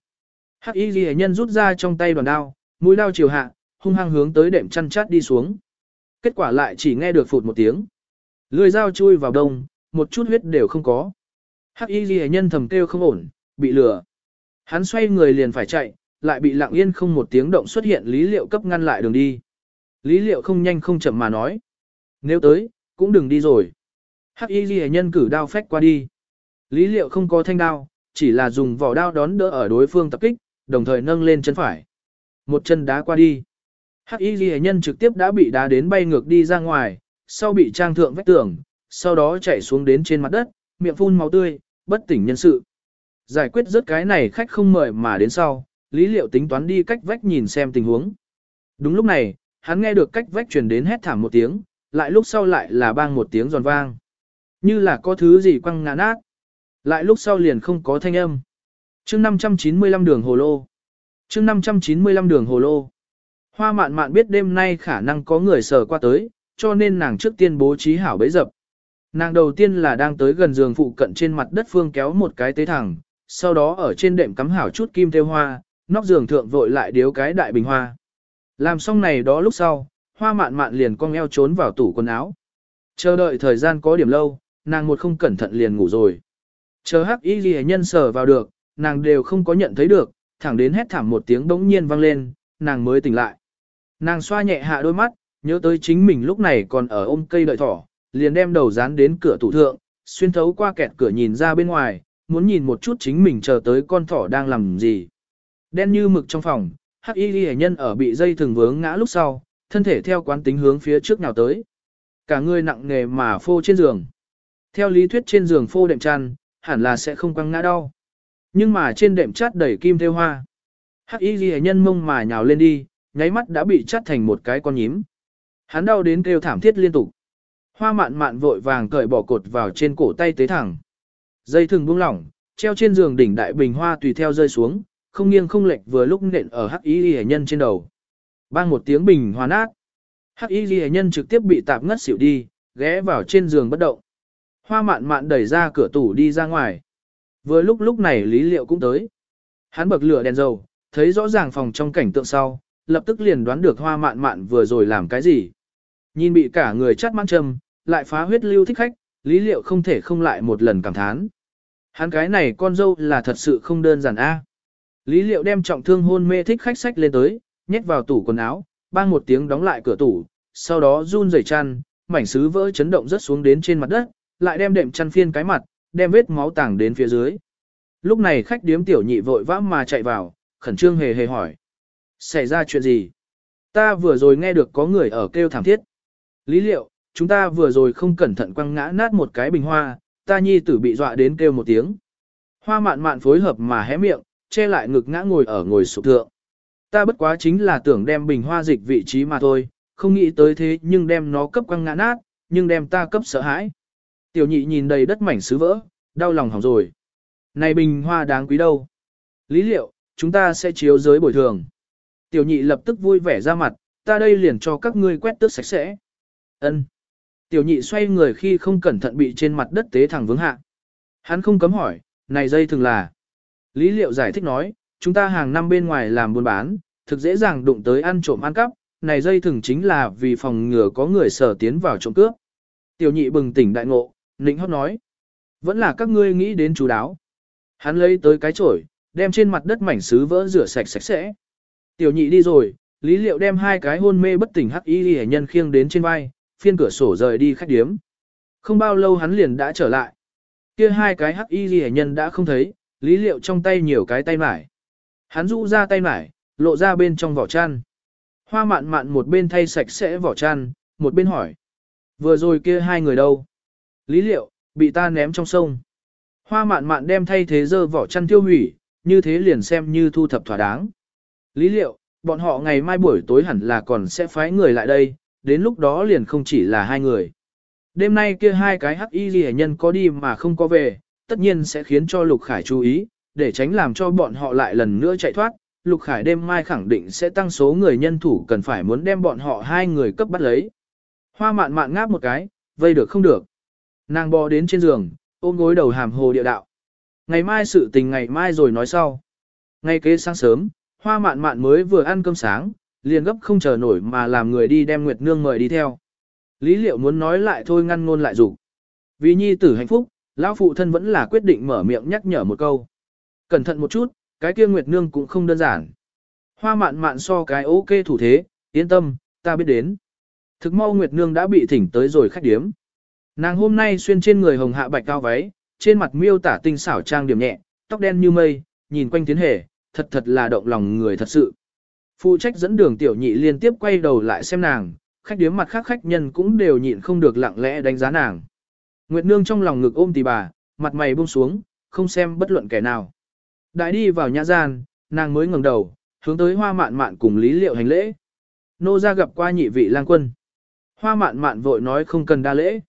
Hắc y hệ nhân rút ra trong tay đoàn đao, mũi đao chiều hạ, hung hăng hướng tới đệm chăn chát đi xuống. Kết quả lại chỉ nghe được phụt một tiếng. Lưỡi dao chui vào đông, một chút huyết đều không có. Hắc y ghi nhân thầm kêu không ổn, bị lừa. Hắn xoay người liền phải chạy, lại bị lặng yên không một tiếng động xuất hiện lý liệu cấp ngăn lại đường đi. Lý liệu không nhanh không chậm mà nói. Nếu tới, cũng đừng đi rồi. Hắc y ghi nhân cử đao phách qua đi. Lý liệu không có thanh đao, chỉ là dùng vỏ đao đón đỡ ở đối phương tập kích, đồng thời nâng lên chân phải. Một chân đá qua đi. Hắc y ghi nhân trực tiếp đã bị đá đến bay ngược đi ra ngoài, sau bị trang thượng vách tường, sau đó chạy xuống đến trên mặt đất, miệng phun máu tươi, bất tỉnh nhân sự. Giải quyết rớt cái này khách không mời mà đến sau, lý liệu tính toán đi cách vách nhìn xem tình huống. Đúng lúc này, hắn nghe được cách vách truyền đến hét thảm một tiếng, lại lúc sau lại là bang một tiếng giòn vang. Như là có thứ gì quăng ngã nát. Lại lúc sau liền không có thanh âm. chương 595 đường hồ lô. chương 595 đường hồ lô. Hoa mạn mạn biết đêm nay khả năng có người sờ qua tới, cho nên nàng trước tiên bố trí hảo bấy dập. Nàng đầu tiên là đang tới gần giường phụ cận trên mặt đất phương kéo một cái tế thẳng, sau đó ở trên đệm cắm hảo chút kim theo hoa, nóc giường thượng vội lại điếu cái đại bình hoa. Làm xong này đó lúc sau, hoa mạn mạn liền cong eo trốn vào tủ quần áo. Chờ đợi thời gian có điểm lâu, nàng một không cẩn thận liền ngủ rồi. Chờ hắc y ghi nhân sở vào được, nàng đều không có nhận thấy được, thẳng đến hét thảm một tiếng bỗng nhiên vang lên, nàng mới tỉnh lại. Nàng xoa nhẹ hạ đôi mắt, nhớ tới chính mình lúc này còn ở ôm cây đợi thỏ, liền đem đầu dán đến cửa tủ thượng, xuyên thấu qua kẹt cửa nhìn ra bên ngoài, muốn nhìn một chút chính mình chờ tới con thỏ đang làm gì. Đen như mực trong phòng, hắc y ghi nhân ở bị dây thường vướng ngã lúc sau, thân thể theo quán tính hướng phía trước nào tới. Cả người nặng nghề mà phô trên giường. Theo lý thuyết trên giường phô đệm chăn, hẳn là sẽ không quăng ngã đau. Nhưng mà trên đệm chát đầy kim theo hoa. Hắc y ghi nhân mông mà nhào lên đi, nháy mắt đã bị chắt thành một cái con nhím. Hắn đau đến kêu thảm thiết liên tục. Hoa mạn mạn vội vàng cởi bỏ cột vào trên cổ tay tế thẳng. Dây thừng buông lỏng, treo trên giường đỉnh đại bình hoa tùy theo rơi xuống, không nghiêng không lệch vừa lúc nện ở hắc y ghi nhân trên đầu. Bang một tiếng bình hoa nát. Hắc y ghi nhân trực tiếp bị tạp ngất xỉu đi, ghé vào trên giường bất động. Hoa mạn mạn đẩy ra cửa tủ đi ra ngoài. Vừa lúc lúc này Lý Liệu cũng tới. Hắn bậc lửa đèn dầu, thấy rõ ràng phòng trong cảnh tượng sau, lập tức liền đoán được hoa mạn mạn vừa rồi làm cái gì. Nhìn bị cả người chắt mang châm, lại phá huyết lưu thích khách, lý liệu không thể không lại một lần cảm thán. Hắn cái này con dâu là thật sự không đơn giản a. À. Lý liệu đem trọng thương hôn mê thích khách sách lên tới, nhét vào tủ quần áo, bang một tiếng đóng lại cửa tủ, sau đó run rẩy chăn, mảnh sứ vỡ chấn động rất xuống đến trên mặt đất, lại đem đệm chăn phiên cái mặt, đem vết máu tàng đến phía dưới. Lúc này khách điếm tiểu nhị vội vã mà chạy vào, khẩn trương hề hề hỏi. Xảy ra chuyện gì? Ta vừa rồi nghe được có người ở kêu thảm thiết. Lý liệu, chúng ta vừa rồi không cẩn thận quăng ngã nát một cái bình hoa, ta nhi tử bị dọa đến kêu một tiếng. Hoa mạn mạn phối hợp mà hé miệng, che lại ngực ngã ngồi ở ngồi sụp thượng. Ta bất quá chính là tưởng đem bình hoa dịch vị trí mà thôi, không nghĩ tới thế nhưng đem nó cấp quăng ngã nát, nhưng đem ta cấp sợ hãi. Tiểu nhị nhìn đầy đất mảnh sứ vỡ, đau lòng hỏng rồi. Này bình hoa đáng quý đâu? Lý liệu, chúng ta sẽ chiếu giới bồi thường. Tiểu nhị lập tức vui vẻ ra mặt, ta đây liền cho các ngươi quét tước sạch sẽ. Ân. Tiểu nhị xoay người khi không cẩn thận bị trên mặt đất tế thẳng vướng hạ. Hắn không cấm hỏi, này dây thường là. Lý liệu giải thích nói, chúng ta hàng năm bên ngoài làm buôn bán, thực dễ dàng đụng tới ăn trộm ăn cắp, này dây thường chính là vì phòng ngừa có người sở tiến vào trộm cướp. Tiểu nhị bừng tỉnh đại ngộ, nịnh hót nói. Vẫn là các ngươi nghĩ đến chú đáo. Hắn lấy tới cái chổi, đem trên mặt đất mảnh sứ vỡ rửa sạch sạch sẽ. Tiểu nhị đi rồi, Lý Liệu đem hai cái hôn mê bất tỉnh hắc y hệ nhân khiêng đến trên vai, phiên cửa sổ rời đi khách điếm. Không bao lâu hắn liền đã trở lại. Kia hai cái hắc y hệ nhân đã không thấy, Lý Liệu trong tay nhiều cái tay mải. Hắn rũ ra tay mải, lộ ra bên trong vỏ chăn. Hoa mạn mạn một bên thay sạch sẽ vỏ chăn, một bên hỏi. Vừa rồi kia hai người đâu? Lý Liệu, bị ta ném trong sông. Hoa mạn mạn đem thay thế dơ vỏ chăn tiêu hủy, như thế liền xem như thu thập thỏa đáng. Lý liệu, bọn họ ngày mai buổi tối hẳn là còn sẽ phái người lại đây, đến lúc đó liền không chỉ là hai người. Đêm nay kia hai cái hắc y ghi nhân có đi mà không có về, tất nhiên sẽ khiến cho Lục Khải chú ý, để tránh làm cho bọn họ lại lần nữa chạy thoát. Lục Khải đêm mai khẳng định sẽ tăng số người nhân thủ cần phải muốn đem bọn họ hai người cấp bắt lấy. Hoa mạn mạn ngáp một cái, vây được không được. Nàng bò đến trên giường, ôm gối đầu hàm hồ địa đạo. Ngày mai sự tình ngày mai rồi nói sau. Ngay kế sáng sớm, hoa mạn mạn mới vừa ăn cơm sáng, liền gấp không chờ nổi mà làm người đi đem Nguyệt Nương mời đi theo. Lý liệu muốn nói lại thôi ngăn ngôn lại rụng. Vì nhi tử hạnh phúc, lão phụ thân vẫn là quyết định mở miệng nhắc nhở một câu. Cẩn thận một chút, cái kia Nguyệt Nương cũng không đơn giản. Hoa mạn mạn so cái ok thủ thế, yên tâm, ta biết đến. Thực mau Nguyệt Nương đã bị thỉnh tới rồi khách điếm. Nàng hôm nay xuyên trên người hồng hạ bạch cao váy, trên mặt miêu tả tinh xảo trang điểm nhẹ, tóc đen như mây, nhìn quanh tiến hề, thật thật là động lòng người thật sự. Phụ trách dẫn đường tiểu nhị liên tiếp quay đầu lại xem nàng, khách điếm mặt khác khách nhân cũng đều nhịn không được lặng lẽ đánh giá nàng. Nguyệt Nương trong lòng ngực ôm tỷ bà, mặt mày buông xuống, không xem bất luận kẻ nào. Đại đi vào nhã gian, nàng mới ngẩng đầu, hướng tới hoa mạn mạn cùng lý liệu hành lễ. Nô ra gặp qua nhị vị lang quân. Hoa mạn mạn vội nói không cần đa lễ.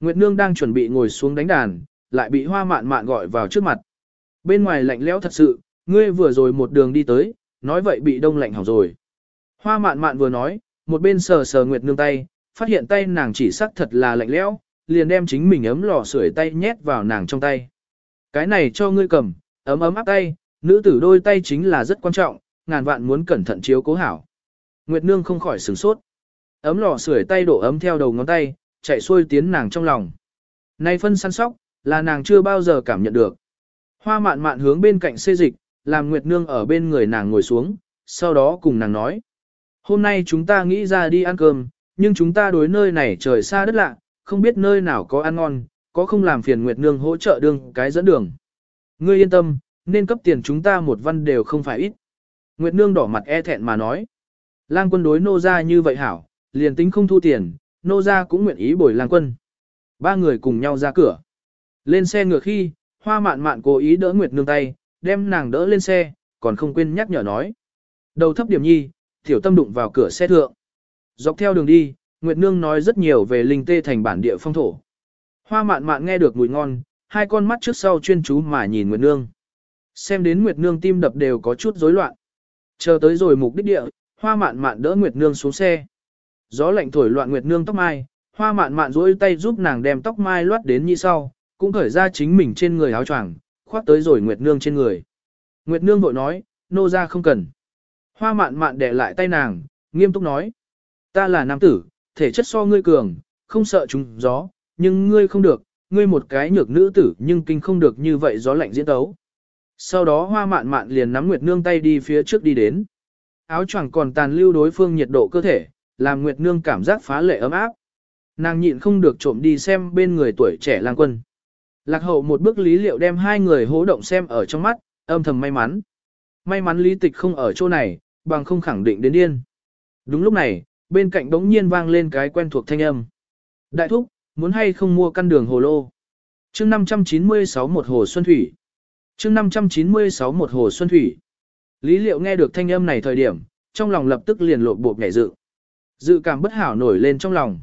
Nguyệt Nương đang chuẩn bị ngồi xuống đánh đàn, lại bị hoa mạn mạn gọi vào trước mặt. Bên ngoài lạnh lẽo thật sự, ngươi vừa rồi một đường đi tới, nói vậy bị đông lạnh hỏng rồi. Hoa mạn mạn vừa nói, một bên sờ sờ Nguyệt Nương tay, phát hiện tay nàng chỉ sắc thật là lạnh lẽo, liền đem chính mình ấm lò sưởi tay nhét vào nàng trong tay. Cái này cho ngươi cầm, ấm ấm áp tay, nữ tử đôi tay chính là rất quan trọng, ngàn vạn muốn cẩn thận chiếu cố hảo. Nguyệt Nương không khỏi sửng sốt. Ấm lò sưởi tay đổ ấm theo đầu ngón tay, chạy xuôi tiến nàng trong lòng. Nay phân săn sóc, là nàng chưa bao giờ cảm nhận được. Hoa mạn mạn hướng bên cạnh xê dịch, làm Nguyệt Nương ở bên người nàng ngồi xuống, sau đó cùng nàng nói. Hôm nay chúng ta nghĩ ra đi ăn cơm, nhưng chúng ta đối nơi này trời xa đất lạ, không biết nơi nào có ăn ngon, có không làm phiền Nguyệt Nương hỗ trợ đương cái dẫn đường. Ngươi yên tâm, nên cấp tiền chúng ta một văn đều không phải ít. Nguyệt Nương đỏ mặt e thẹn mà nói. Lang quân đối nô ra như vậy hảo, liền tính không thu tiền, nô ra cũng nguyện ý bồi lang quân. Ba người cùng nhau ra cửa. Lên xe ngựa khi, hoa mạn mạn cố ý đỡ Nguyệt Nương tay, đem nàng đỡ lên xe, còn không quên nhắc nhở nói. Đầu thấp điểm nhi, tiểu tâm đụng vào cửa xe thượng. Dọc theo đường đi, Nguyệt Nương nói rất nhiều về linh tê thành bản địa phong thổ. Hoa mạn mạn nghe được mùi ngon, hai con mắt trước sau chuyên chú mà nhìn Nguyệt Nương. Xem đến Nguyệt Nương tim đập đều có chút rối loạn. Chờ tới rồi mục đích địa, hoa mạn mạn đỡ Nguyệt Nương xuống xe. Gió lạnh thổi loạn Nguyệt Nương tóc mai, hoa mạn mạn duỗi tay giúp nàng đem tóc mai loát đến như sau, cũng khởi ra chính mình trên người áo choàng, khoác tới rồi Nguyệt Nương trên người. Nguyệt Nương vội nói, nô ra không cần. Hoa mạn mạn đè lại tay nàng, nghiêm túc nói. Ta là nam tử, thể chất so ngươi cường, không sợ chúng gió, nhưng ngươi không được, ngươi một cái nhược nữ tử nhưng kinh không được như vậy gió lạnh diễn tấu. Sau đó hoa mạn mạn liền nắm Nguyệt Nương tay đi phía trước đi đến. Áo choàng còn tàn lưu đối phương nhiệt độ cơ thể, làm Nguyệt Nương cảm giác phá lệ ấm áp. Nàng nhịn không được trộm đi xem bên người tuổi trẻ lang quân. Lạc hậu một bước lý liệu đem hai người hố động xem ở trong mắt, âm thầm may mắn. May mắn lý tịch không ở chỗ này, bằng không khẳng định đến điên. Đúng lúc này, bên cạnh đống nhiên vang lên cái quen thuộc thanh âm. Đại thúc, muốn hay không mua căn đường hồ lô. chương 596 một hồ xuân thủy. chương 596 một hồ xuân thủy. Lý liệu nghe được thanh âm này thời điểm, trong lòng lập tức liền lộn bộp nhảy dự. Dự cảm bất hảo nổi lên trong lòng.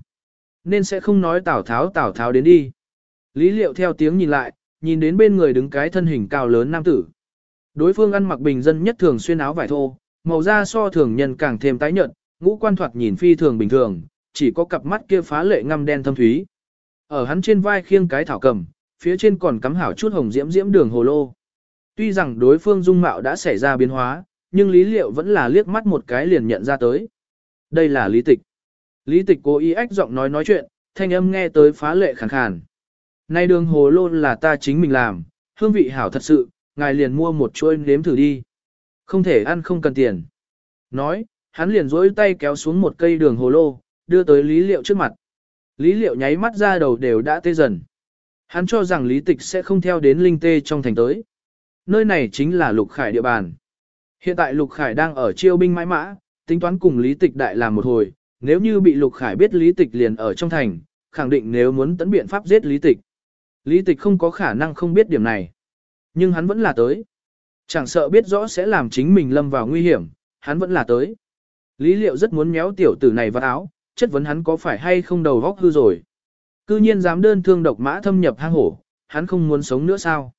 Nên sẽ không nói Tào Tháo Tào Tháo đến đi. Lý liệu theo tiếng nhìn lại, nhìn đến bên người đứng cái thân hình cao lớn nam tử. Đối phương ăn mặc bình dân nhất thường xuyên áo vải thô, màu da so thường nhân càng thêm tái nhợt, ngũ quan thoạt nhìn phi thường bình thường, chỉ có cặp mắt kia phá lệ ngăm đen thâm thúy. Ở hắn trên vai khiêng cái thảo cầm, phía trên còn cắm hảo chút hồng diễm diễm đường hồ lô. Tuy rằng đối phương dung mạo đã xảy ra biến hóa, nhưng lý liệu vẫn là liếc mắt một cái liền nhận ra tới. Đây là lý tịch. Lý tịch cố ý ách giọng nói nói chuyện, thanh âm nghe tới phá lệ khàn khàn. Nay đường hồ lô là ta chính mình làm, hương vị hảo thật sự, ngài liền mua một chuôi nếm thử đi. Không thể ăn không cần tiền. Nói, hắn liền dối tay kéo xuống một cây đường hồ lô, đưa tới lý liệu trước mặt. Lý liệu nháy mắt ra đầu đều đã tê dần. Hắn cho rằng lý tịch sẽ không theo đến linh tê trong thành tới. Nơi này chính là lục khải địa bàn. Hiện tại lục khải đang ở chiêu binh mãi mã, tính toán cùng lý tịch đại làm một hồi, nếu như bị lục khải biết lý tịch liền ở trong thành, khẳng định nếu muốn tấn biện pháp giết lý tịch. Lý tịch không có khả năng không biết điểm này. Nhưng hắn vẫn là tới. Chẳng sợ biết rõ sẽ làm chính mình lâm vào nguy hiểm, hắn vẫn là tới. Lý liệu rất muốn méo tiểu tử này vào áo, chất vấn hắn có phải hay không đầu vóc hư rồi. Cư nhiên dám đơn thương độc mã thâm nhập hang hổ, hắn không muốn sống nữa sao.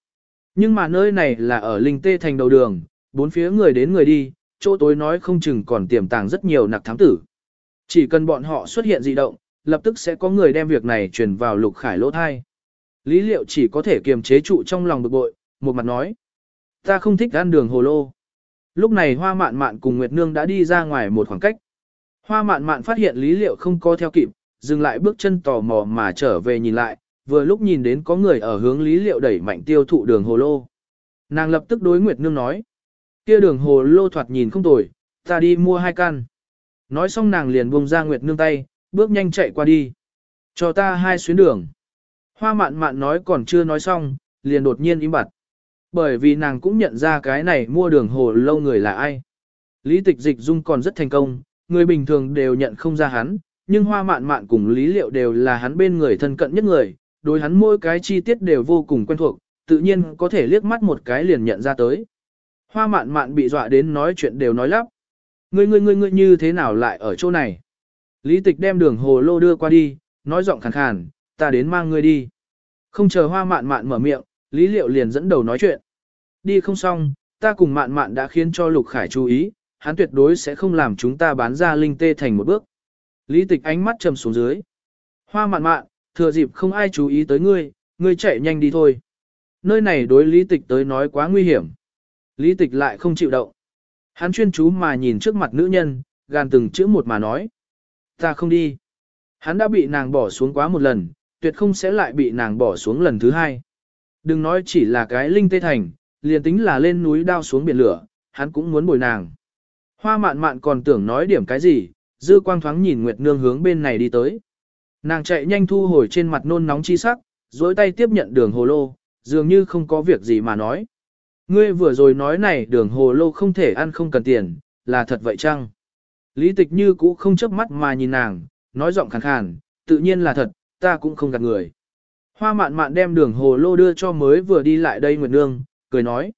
Nhưng mà nơi này là ở linh tê thành đầu đường, bốn phía người đến người đi, chỗ tối nói không chừng còn tiềm tàng rất nhiều nặc thám tử. Chỉ cần bọn họ xuất hiện dị động, lập tức sẽ có người đem việc này truyền vào lục khải lỗ thai. Lý liệu chỉ có thể kiềm chế trụ trong lòng bực bội, một mặt nói. Ta không thích ăn đường hồ lô. Lúc này hoa mạn mạn cùng Nguyệt Nương đã đi ra ngoài một khoảng cách. Hoa mạn mạn phát hiện lý liệu không có theo kịp, dừng lại bước chân tò mò mà trở về nhìn lại, vừa lúc nhìn đến có người ở hướng lý liệu đẩy mạnh tiêu thụ đường hồ lô. Nàng lập tức đối Nguyệt Nương nói. kia đường hồ lô thoạt nhìn không tồi, ta đi mua hai can. Nói xong nàng liền buông ra Nguyệt Nương tay, bước nhanh chạy qua đi. Cho ta hai xuyến đường. Hoa mạn mạn nói còn chưa nói xong, liền đột nhiên im bặt. Bởi vì nàng cũng nhận ra cái này mua đường hồ lâu người là ai. Lý tịch dịch dung còn rất thành công, người bình thường đều nhận không ra hắn, nhưng hoa mạn mạn cùng lý liệu đều là hắn bên người thân cận nhất người, đối hắn mỗi cái chi tiết đều vô cùng quen thuộc, tự nhiên có thể liếc mắt một cái liền nhận ra tới. Hoa mạn mạn bị dọa đến nói chuyện đều nói lắp. Ngươi ngươi ngươi ngươi như thế nào lại ở chỗ này? Lý tịch đem đường hồ lô đưa qua đi, nói giọng khàn khàn, ta đến mang ngươi đi. Không chờ hoa mạn mạn mở miệng, Lý Liệu liền dẫn đầu nói chuyện. Đi không xong, ta cùng mạn mạn đã khiến cho Lục Khải chú ý, hắn tuyệt đối sẽ không làm chúng ta bán ra linh tê thành một bước. Lý tịch ánh mắt trầm xuống dưới. Hoa mạn mạn, thừa dịp không ai chú ý tới ngươi, ngươi chạy nhanh đi thôi. Nơi này đối lý tịch tới nói quá nguy hiểm. Lý tịch lại không chịu động. Hắn chuyên chú mà nhìn trước mặt nữ nhân, gàn từng chữ một mà nói. Ta không đi. Hắn đã bị nàng bỏ xuống quá một lần, tuyệt không sẽ lại bị nàng bỏ xuống lần thứ hai. Đừng nói chỉ là cái linh tê thành, liền tính là lên núi đao xuống biển lửa, hắn cũng muốn bồi nàng. Hoa mạn mạn còn tưởng nói điểm cái gì, dư quang thoáng nhìn Nguyệt Nương hướng bên này đi tới. Nàng chạy nhanh thu hồi trên mặt nôn nóng chi sắc, dối tay tiếp nhận đường hồ lô, dường như không có việc gì mà nói. Ngươi vừa rồi nói này đường hồ lô không thể ăn không cần tiền, là thật vậy chăng? Lý tịch như cũ không chớp mắt mà nhìn nàng, nói giọng khàn khàn, tự nhiên là thật, ta cũng không gạt người. Hoa mạn mạn đem đường hồ lô đưa cho mới vừa đi lại đây Nguyệt Nương, cười nói.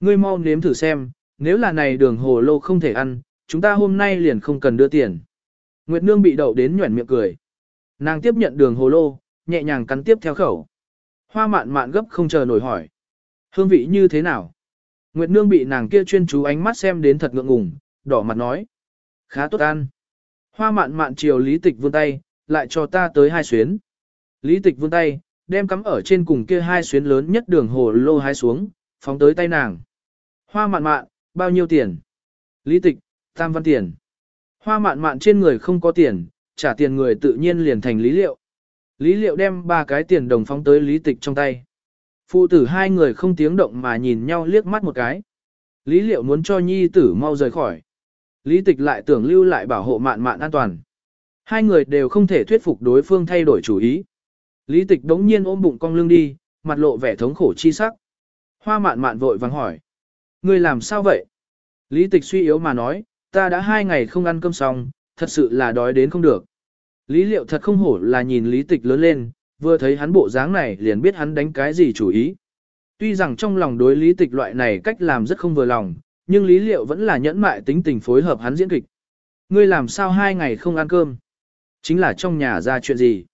Ngươi mau nếm thử xem, nếu là này đường hồ lô không thể ăn, chúng ta hôm nay liền không cần đưa tiền. Nguyệt Nương bị đậu đến nhuẩn miệng cười. Nàng tiếp nhận đường hồ lô, nhẹ nhàng cắn tiếp theo khẩu. Hoa mạn mạn gấp không chờ nổi hỏi. Hương vị như thế nào? Nguyệt Nương bị nàng kia chuyên chú ánh mắt xem đến thật ngượng ngùng, đỏ mặt nói. Khá tốt ăn. Hoa mạn mạn chiều lý tịch vươn tay, lại cho ta tới hai xuyến. Lý tịch vươn tay, đem cắm ở trên cùng kia hai xuyến lớn nhất đường hồ lô hai xuống, phóng tới tay nàng. Hoa mạn mạn, bao nhiêu tiền? Lý tịch, tam văn tiền. Hoa mạn mạn trên người không có tiền, trả tiền người tự nhiên liền thành lý liệu. Lý liệu đem ba cái tiền đồng phóng tới lý tịch trong tay. Phụ tử hai người không tiếng động mà nhìn nhau liếc mắt một cái. Lý liệu muốn cho nhi tử mau rời khỏi. Lý tịch lại tưởng lưu lại bảo hộ mạn mạn an toàn. Hai người đều không thể thuyết phục đối phương thay đổi chủ ý. Lý tịch đống nhiên ôm bụng cong lưng đi, mặt lộ vẻ thống khổ chi sắc. Hoa mạn mạn vội vàng hỏi. Người làm sao vậy? Lý tịch suy yếu mà nói, ta đã hai ngày không ăn cơm xong, thật sự là đói đến không được. Lý liệu thật không hổ là nhìn lý tịch lớn lên, vừa thấy hắn bộ dáng này liền biết hắn đánh cái gì chủ ý. Tuy rằng trong lòng đối lý tịch loại này cách làm rất không vừa lòng, nhưng lý liệu vẫn là nhẫn mại tính tình phối hợp hắn diễn kịch. Ngươi làm sao hai ngày không ăn cơm? Chính là trong nhà ra chuyện gì?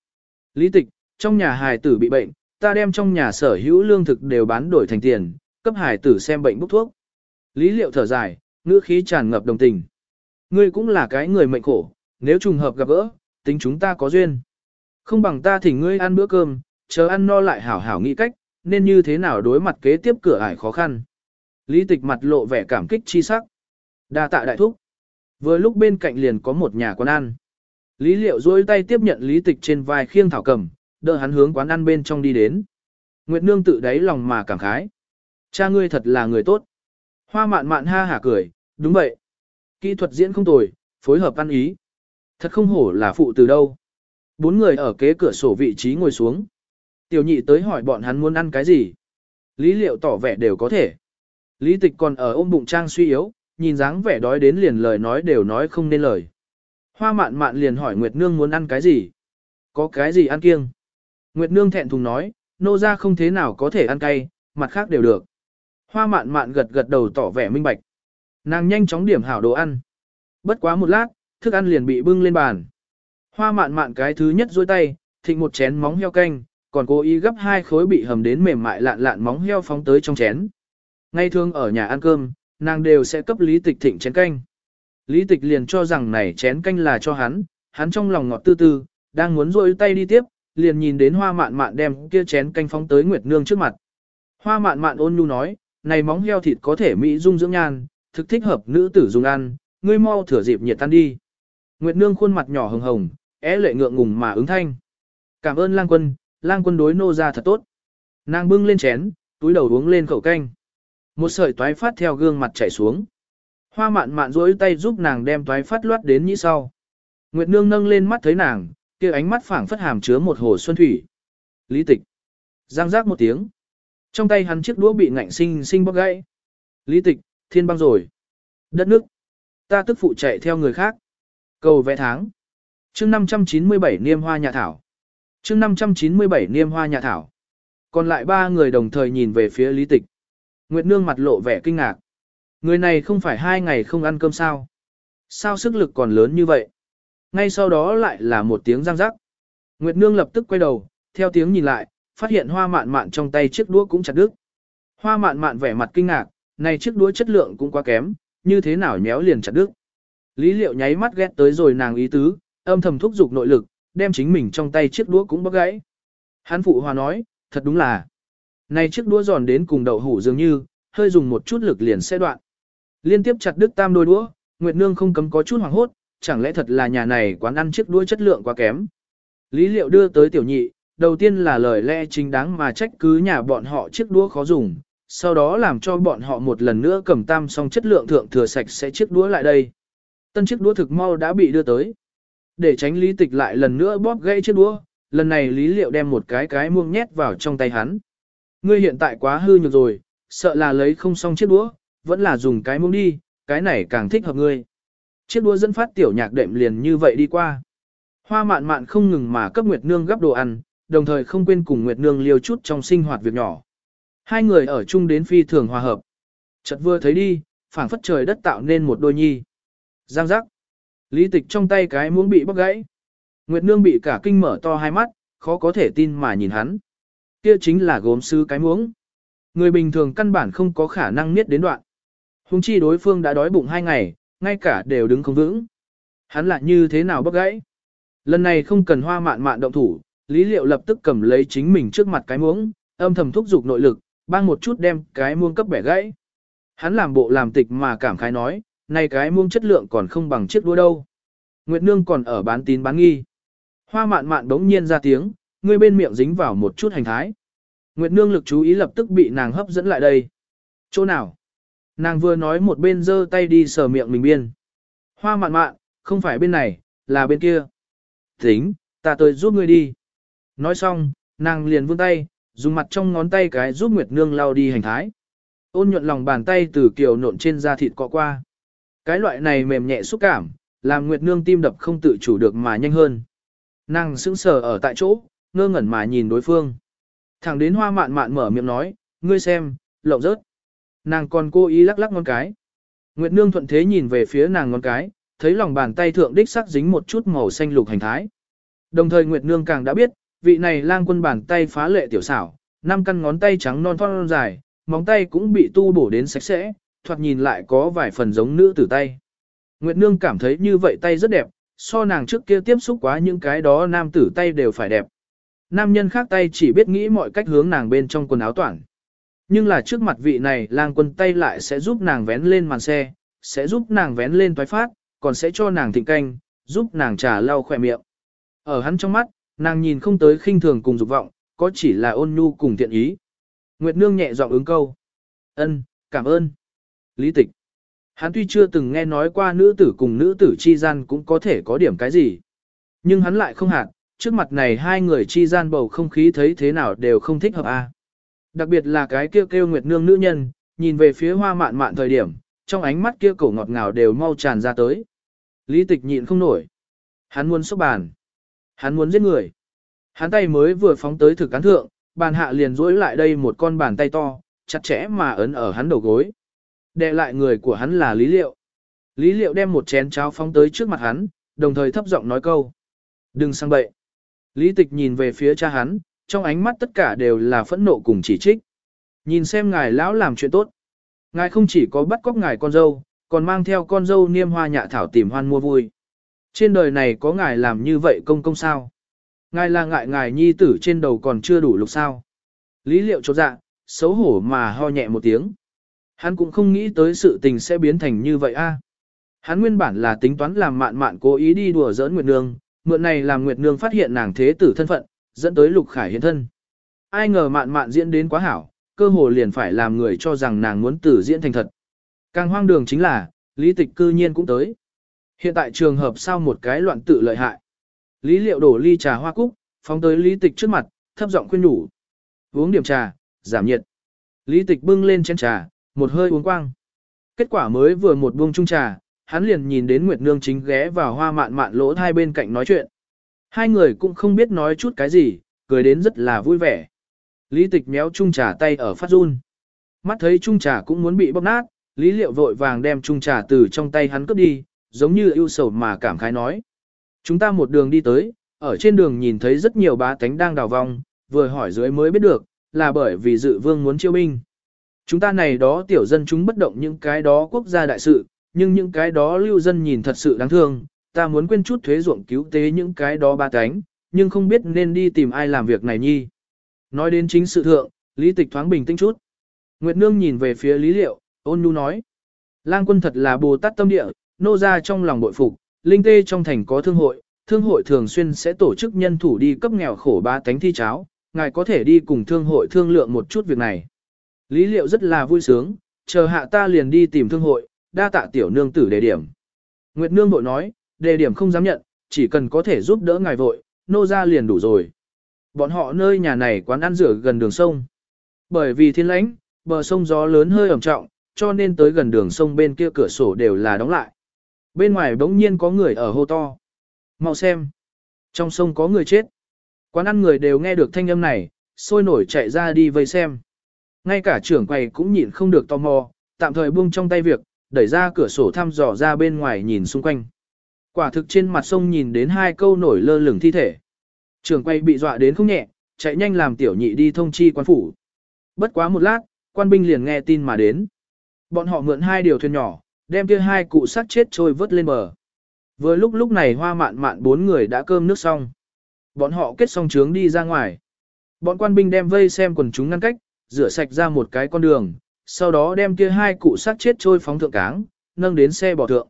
Lý tịch, trong nhà hài tử bị bệnh, ta đem trong nhà sở hữu lương thực đều bán đổi thành tiền, cấp hài tử xem bệnh bốc thuốc. Lý liệu thở dài, ngữ khí tràn ngập đồng tình. Ngươi cũng là cái người mệnh khổ, nếu trùng hợp gặp gỡ, tính chúng ta có duyên. Không bằng ta thỉnh ngươi ăn bữa cơm, chờ ăn no lại hảo hảo nghĩ cách, nên như thế nào đối mặt kế tiếp cửa ải khó khăn. Lý tịch mặt lộ vẻ cảm kích chi sắc. đa tạ đại thúc. Vừa lúc bên cạnh liền có một nhà quán ăn. Lý liệu duỗi tay tiếp nhận lý tịch trên vai khiêng thảo cầm, đỡ hắn hướng quán ăn bên trong đi đến. Nguyệt nương tự đáy lòng mà cảm khái. Cha ngươi thật là người tốt. Hoa mạn mạn ha hả cười, đúng vậy. Kỹ thuật diễn không tồi, phối hợp ăn ý. Thật không hổ là phụ từ đâu. Bốn người ở kế cửa sổ vị trí ngồi xuống. Tiểu nhị tới hỏi bọn hắn muốn ăn cái gì. Lý liệu tỏ vẻ đều có thể. Lý tịch còn ở ôm bụng trang suy yếu, nhìn dáng vẻ đói đến liền lời nói đều nói không nên lời. Hoa mạn mạn liền hỏi Nguyệt Nương muốn ăn cái gì? Có cái gì ăn kiêng? Nguyệt Nương thẹn thùng nói, nô ra không thế nào có thể ăn cay, mặt khác đều được. Hoa mạn mạn gật gật đầu tỏ vẻ minh bạch. Nàng nhanh chóng điểm hảo đồ ăn. Bất quá một lát, thức ăn liền bị bưng lên bàn. Hoa mạn mạn cái thứ nhất dôi tay, thịnh một chén móng heo canh, còn cố ý gấp hai khối bị hầm đến mềm mại lạn lạn móng heo phóng tới trong chén. Ngay thường ở nhà ăn cơm, nàng đều sẽ cấp lý tịch thịnh chén canh. Lý tịch liền cho rằng này chén canh là cho hắn, hắn trong lòng ngọt tư tư, đang muốn rôi tay đi tiếp, liền nhìn đến hoa mạn mạn đem kia chén canh phóng tới Nguyệt Nương trước mặt. Hoa mạn mạn ôn nhu nói, này móng heo thịt có thể mỹ dung dưỡng nhan, thực thích hợp nữ tử dùng ăn, ngươi mau thửa dịp nhiệt tan đi. Nguyệt Nương khuôn mặt nhỏ hồng hồng, é lệ ngượng ngùng mà ứng thanh. Cảm ơn lang quân, lang quân đối nô ra thật tốt. Nàng bưng lên chén, túi đầu uống lên khẩu canh. Một sợi toái phát theo gương mặt chảy xuống. Hoa mạn mạn duỗi tay giúp nàng đem toái phát loát đến nhĩ sau. Nguyệt Nương nâng lên mắt thấy nàng, kia ánh mắt phảng phất hàm chứa một hồ xuân thủy. Lý tịch. Giang giác một tiếng. Trong tay hắn chiếc đũa bị ngạnh sinh sinh bóc gãy. Lý tịch, thiên băng rồi. Đất nước. Ta tức phụ chạy theo người khác. Cầu vẽ tháng. mươi 597 niêm hoa nhà thảo. mươi 597 niêm hoa nhà thảo. Còn lại ba người đồng thời nhìn về phía lý tịch. Nguyệt Nương mặt lộ vẻ kinh ngạc. Người này không phải hai ngày không ăn cơm sao? Sao sức lực còn lớn như vậy? Ngay sau đó lại là một tiếng răng rắc. Nguyệt Nương lập tức quay đầu, theo tiếng nhìn lại, phát hiện hoa mạn mạn trong tay chiếc đũa cũng chặt đứt. Hoa mạn mạn vẻ mặt kinh ngạc, này chiếc đũa chất lượng cũng quá kém, như thế nào nhéo liền chặt đứt. Lý liệu nháy mắt ghét tới rồi nàng ý tứ, âm thầm thúc giục nội lực, đem chính mình trong tay chiếc đũa cũng bóc gãy. Hán phụ hòa nói, thật đúng là. Này chiếc đũa giòn đến cùng đậu hủ dường như, hơi dùng một chút lực liền sẽ đoạn. Liên tiếp chặt đứt tam đôi đũa, Nguyệt Nương không cấm có chút hoảng hốt, chẳng lẽ thật là nhà này quán ăn chiếc đũa chất lượng quá kém. Lý liệu đưa tới tiểu nhị, đầu tiên là lời lẽ chính đáng mà trách cứ nhà bọn họ chiếc đũa khó dùng, sau đó làm cho bọn họ một lần nữa cầm tam xong chất lượng thượng thừa sạch sẽ chiếc đũa lại đây. Tân chiếc đũa thực mau đã bị đưa tới. Để tránh lý tịch lại lần nữa bóp gãy chiếc đũa, lần này lý liệu đem một cái cái muông nhét vào trong tay hắn. Ngươi hiện tại quá hư nhược rồi, sợ là lấy không xong chiếc đũa, vẫn là dùng cái muông đi, cái này càng thích hợp ngươi. Chiếc đua dẫn phát tiểu nhạc đệm liền như vậy đi qua. Hoa mạn mạn không ngừng mà cấp Nguyệt Nương gấp đồ ăn, đồng thời không quên cùng Nguyệt Nương liều chút trong sinh hoạt việc nhỏ. Hai người ở chung đến phi thường hòa hợp. Chợt vừa thấy đi, phảng phất trời đất tạo nên một đôi nhi. Giang giác. Lý tịch trong tay cái muỗng bị bóc gãy. Nguyệt Nương bị cả kinh mở to hai mắt, khó có thể tin mà nhìn hắn. Kia chính là gốm sứ cái muỗng. Người bình thường căn bản không có khả năng niết đến đoạn. Hùng chi đối phương đã đói bụng hai ngày, ngay cả đều đứng không vững. Hắn lại như thế nào bóc gãy? Lần này không cần hoa mạn mạn động thủ, Lý Liệu lập tức cầm lấy chính mình trước mặt cái muỗng, âm thầm thúc giục nội lực, bang một chút đem cái muông cấp bẻ gãy. Hắn làm bộ làm tịch mà cảm khái nói, này cái muông chất lượng còn không bằng chiếc đua đâu. Nguyệt Nương còn ở bán tín bán nghi. Hoa mạn mạn đống nhiên ra tiếng, người bên miệng dính vào một chút hành thái. Nguyệt Nương lực chú ý lập tức bị nàng hấp dẫn lại đây. Chỗ nào? Nàng vừa nói một bên giơ tay đi sờ miệng mình biên. Hoa mạn mạn, không phải bên này, là bên kia. Tính, ta tới giúp ngươi đi. Nói xong, nàng liền vươn tay, dùng mặt trong ngón tay cái giúp Nguyệt Nương lau đi hành thái. Ôn nhuận lòng bàn tay từ kiều nộn trên da thịt cọ qua. Cái loại này mềm nhẹ xúc cảm, làm Nguyệt Nương tim đập không tự chủ được mà nhanh hơn. Nàng sững sờ ở tại chỗ, ngơ ngẩn mà nhìn đối phương. Thẳng đến hoa mạn mạn mở miệng nói, ngươi xem, lộng rớt. Nàng còn cố ý lắc lắc ngón cái. Nguyệt Nương thuận thế nhìn về phía nàng ngón cái, thấy lòng bàn tay thượng đích sắc dính một chút màu xanh lục hành thái. Đồng thời Nguyệt Nương càng đã biết, vị này lang quân bàn tay phá lệ tiểu xảo, năm căn ngón tay trắng non thon dài, móng tay cũng bị tu bổ đến sạch sẽ, thoạt nhìn lại có vài phần giống nữ tử tay. Nguyệt Nương cảm thấy như vậy tay rất đẹp, so nàng trước kia tiếp xúc quá những cái đó nam tử tay đều phải đẹp. Nam nhân khác tay chỉ biết nghĩ mọi cách hướng nàng bên trong quần áo toàn. Nhưng là trước mặt vị này lang quân tay lại sẽ giúp nàng vén lên màn xe, sẽ giúp nàng vén lên toái phát, còn sẽ cho nàng thịnh canh, giúp nàng trà lau khỏe miệng. Ở hắn trong mắt, nàng nhìn không tới khinh thường cùng dục vọng, có chỉ là ôn nhu cùng thiện ý. Nguyệt Nương nhẹ giọng ứng câu. ân, cảm ơn. Lý tịch. Hắn tuy chưa từng nghe nói qua nữ tử cùng nữ tử chi gian cũng có thể có điểm cái gì. Nhưng hắn lại không hạt, trước mặt này hai người chi gian bầu không khí thấy thế nào đều không thích hợp a. Đặc biệt là cái kêu kêu Nguyệt Nương nữ nhân, nhìn về phía hoa mạn mạn thời điểm, trong ánh mắt kia cổ ngọt ngào đều mau tràn ra tới. Lý tịch nhịn không nổi. Hắn muốn xúc bàn. Hắn muốn giết người. Hắn tay mới vừa phóng tới thực cán thượng, bàn hạ liền duỗi lại đây một con bàn tay to, chặt chẽ mà ấn ở hắn đầu gối. Đệ lại người của hắn là Lý Liệu. Lý Liệu đem một chén cháo phóng tới trước mặt hắn, đồng thời thấp giọng nói câu. Đừng sang bậy. Lý Tịch nhìn về phía cha hắn, trong ánh mắt tất cả đều là phẫn nộ cùng chỉ trích. Nhìn xem ngài lão làm chuyện tốt. Ngài không chỉ có bắt cóc ngài con dâu, còn mang theo con dâu niêm hoa nhạ thảo tìm hoan mua vui. Trên đời này có ngài làm như vậy công công sao? Ngài là ngại ngài nhi tử trên đầu còn chưa đủ lục sao? Lý liệu chột dạ, xấu hổ mà ho nhẹ một tiếng. Hắn cũng không nghĩ tới sự tình sẽ biến thành như vậy a. Hắn nguyên bản là tính toán làm mạn mạn cố ý đi đùa giỡn Nguyệt Nương, mượn này làm Nguyệt Nương phát hiện nàng thế tử thân phận, dẫn tới Lục Khải hiện thân. Ai ngờ mạn mạn diễn đến quá hảo, cơ hồ liền phải làm người cho rằng nàng muốn tử diễn thành thật. Càng hoang đường chính là, lý tịch cư nhiên cũng tới. Hiện tại trường hợp sao một cái loạn tự lợi hại. Lý liệu đổ ly trà hoa cúc, phóng tới lý tịch trước mặt, thấp giọng khuyên nhủ. Uống điểm trà, giảm nhiệt. Lý tịch bưng lên chén trà, một hơi uống quang. Kết quả mới vừa một buông chung trà, hắn liền nhìn đến Nguyệt Nương chính ghé vào hoa mạn mạn lỗ hai bên cạnh nói chuyện. Hai người cũng không biết nói chút cái gì, cười đến rất là vui vẻ. Lý tịch méo chung trà tay ở phát run. Mắt thấy chung trà cũng muốn bị bóp nát, Lý liệu vội vàng đem chung trà từ trong tay hắn cướp đi, giống như ưu sầu mà cảm khái nói. Chúng ta một đường đi tới, ở trên đường nhìn thấy rất nhiều bá tánh đang đào vong, vừa hỏi dưới mới biết được, là bởi vì dự vương muốn chiêu binh. Chúng ta này đó tiểu dân chúng bất động những cái đó quốc gia đại sự, nhưng những cái đó lưu dân nhìn thật sự đáng thương, ta muốn quên chút thuế ruộng cứu tế những cái đó ba cánh, nhưng không biết nên đi tìm ai làm việc này nhi. Nói đến chính sự thượng, Lý Tịch thoáng bình tĩnh chút. Nguyệt Nương nhìn về phía Lý Liệu, ôn nhu nói. Lang quân thật là bồ tát tâm địa, nô ra trong lòng bội phục, linh tê trong thành có thương hội, thương hội thường xuyên sẽ tổ chức nhân thủ đi cấp nghèo khổ ba tánh thi cháo, ngài có thể đi cùng thương hội thương lượng một chút việc này. Lý Liệu rất là vui sướng, chờ hạ ta liền đi tìm thương hội, đa tạ tiểu nương tử đề điểm. Nguyệt Nương bội nói, đề điểm không dám nhận, chỉ cần có thể giúp đỡ ngài vội, nô ra liền đủ rồi. Bọn họ nơi nhà này quán ăn rửa gần đường sông. Bởi vì thiên lãnh, bờ sông gió lớn hơi ẩm trọng, cho nên tới gần đường sông bên kia cửa sổ đều là đóng lại. Bên ngoài bỗng nhiên có người ở hô to. Mau xem. Trong sông có người chết. Quán ăn người đều nghe được thanh âm này, sôi nổi chạy ra đi vây xem. Ngay cả trưởng quầy cũng nhịn không được tò mò, tạm thời buông trong tay việc, đẩy ra cửa sổ thăm dò ra bên ngoài nhìn xung quanh. Quả thực trên mặt sông nhìn đến hai câu nổi lơ lửng thi thể. Trưởng quay bị dọa đến không nhẹ, chạy nhanh làm tiểu nhị đi thông chi quan phủ. Bất quá một lát, quan binh liền nghe tin mà đến. Bọn họ mượn hai điều thuyền nhỏ, đem kia hai cụ xác chết trôi vớt lên bờ. Vừa lúc lúc này hoa mạn mạn bốn người đã cơm nước xong. Bọn họ kết xong trướng đi ra ngoài. Bọn quan binh đem vây xem quần chúng ngăn cách, rửa sạch ra một cái con đường, sau đó đem kia hai cụ xác chết trôi phóng thượng cáng, nâng đến xe bỏ thượng.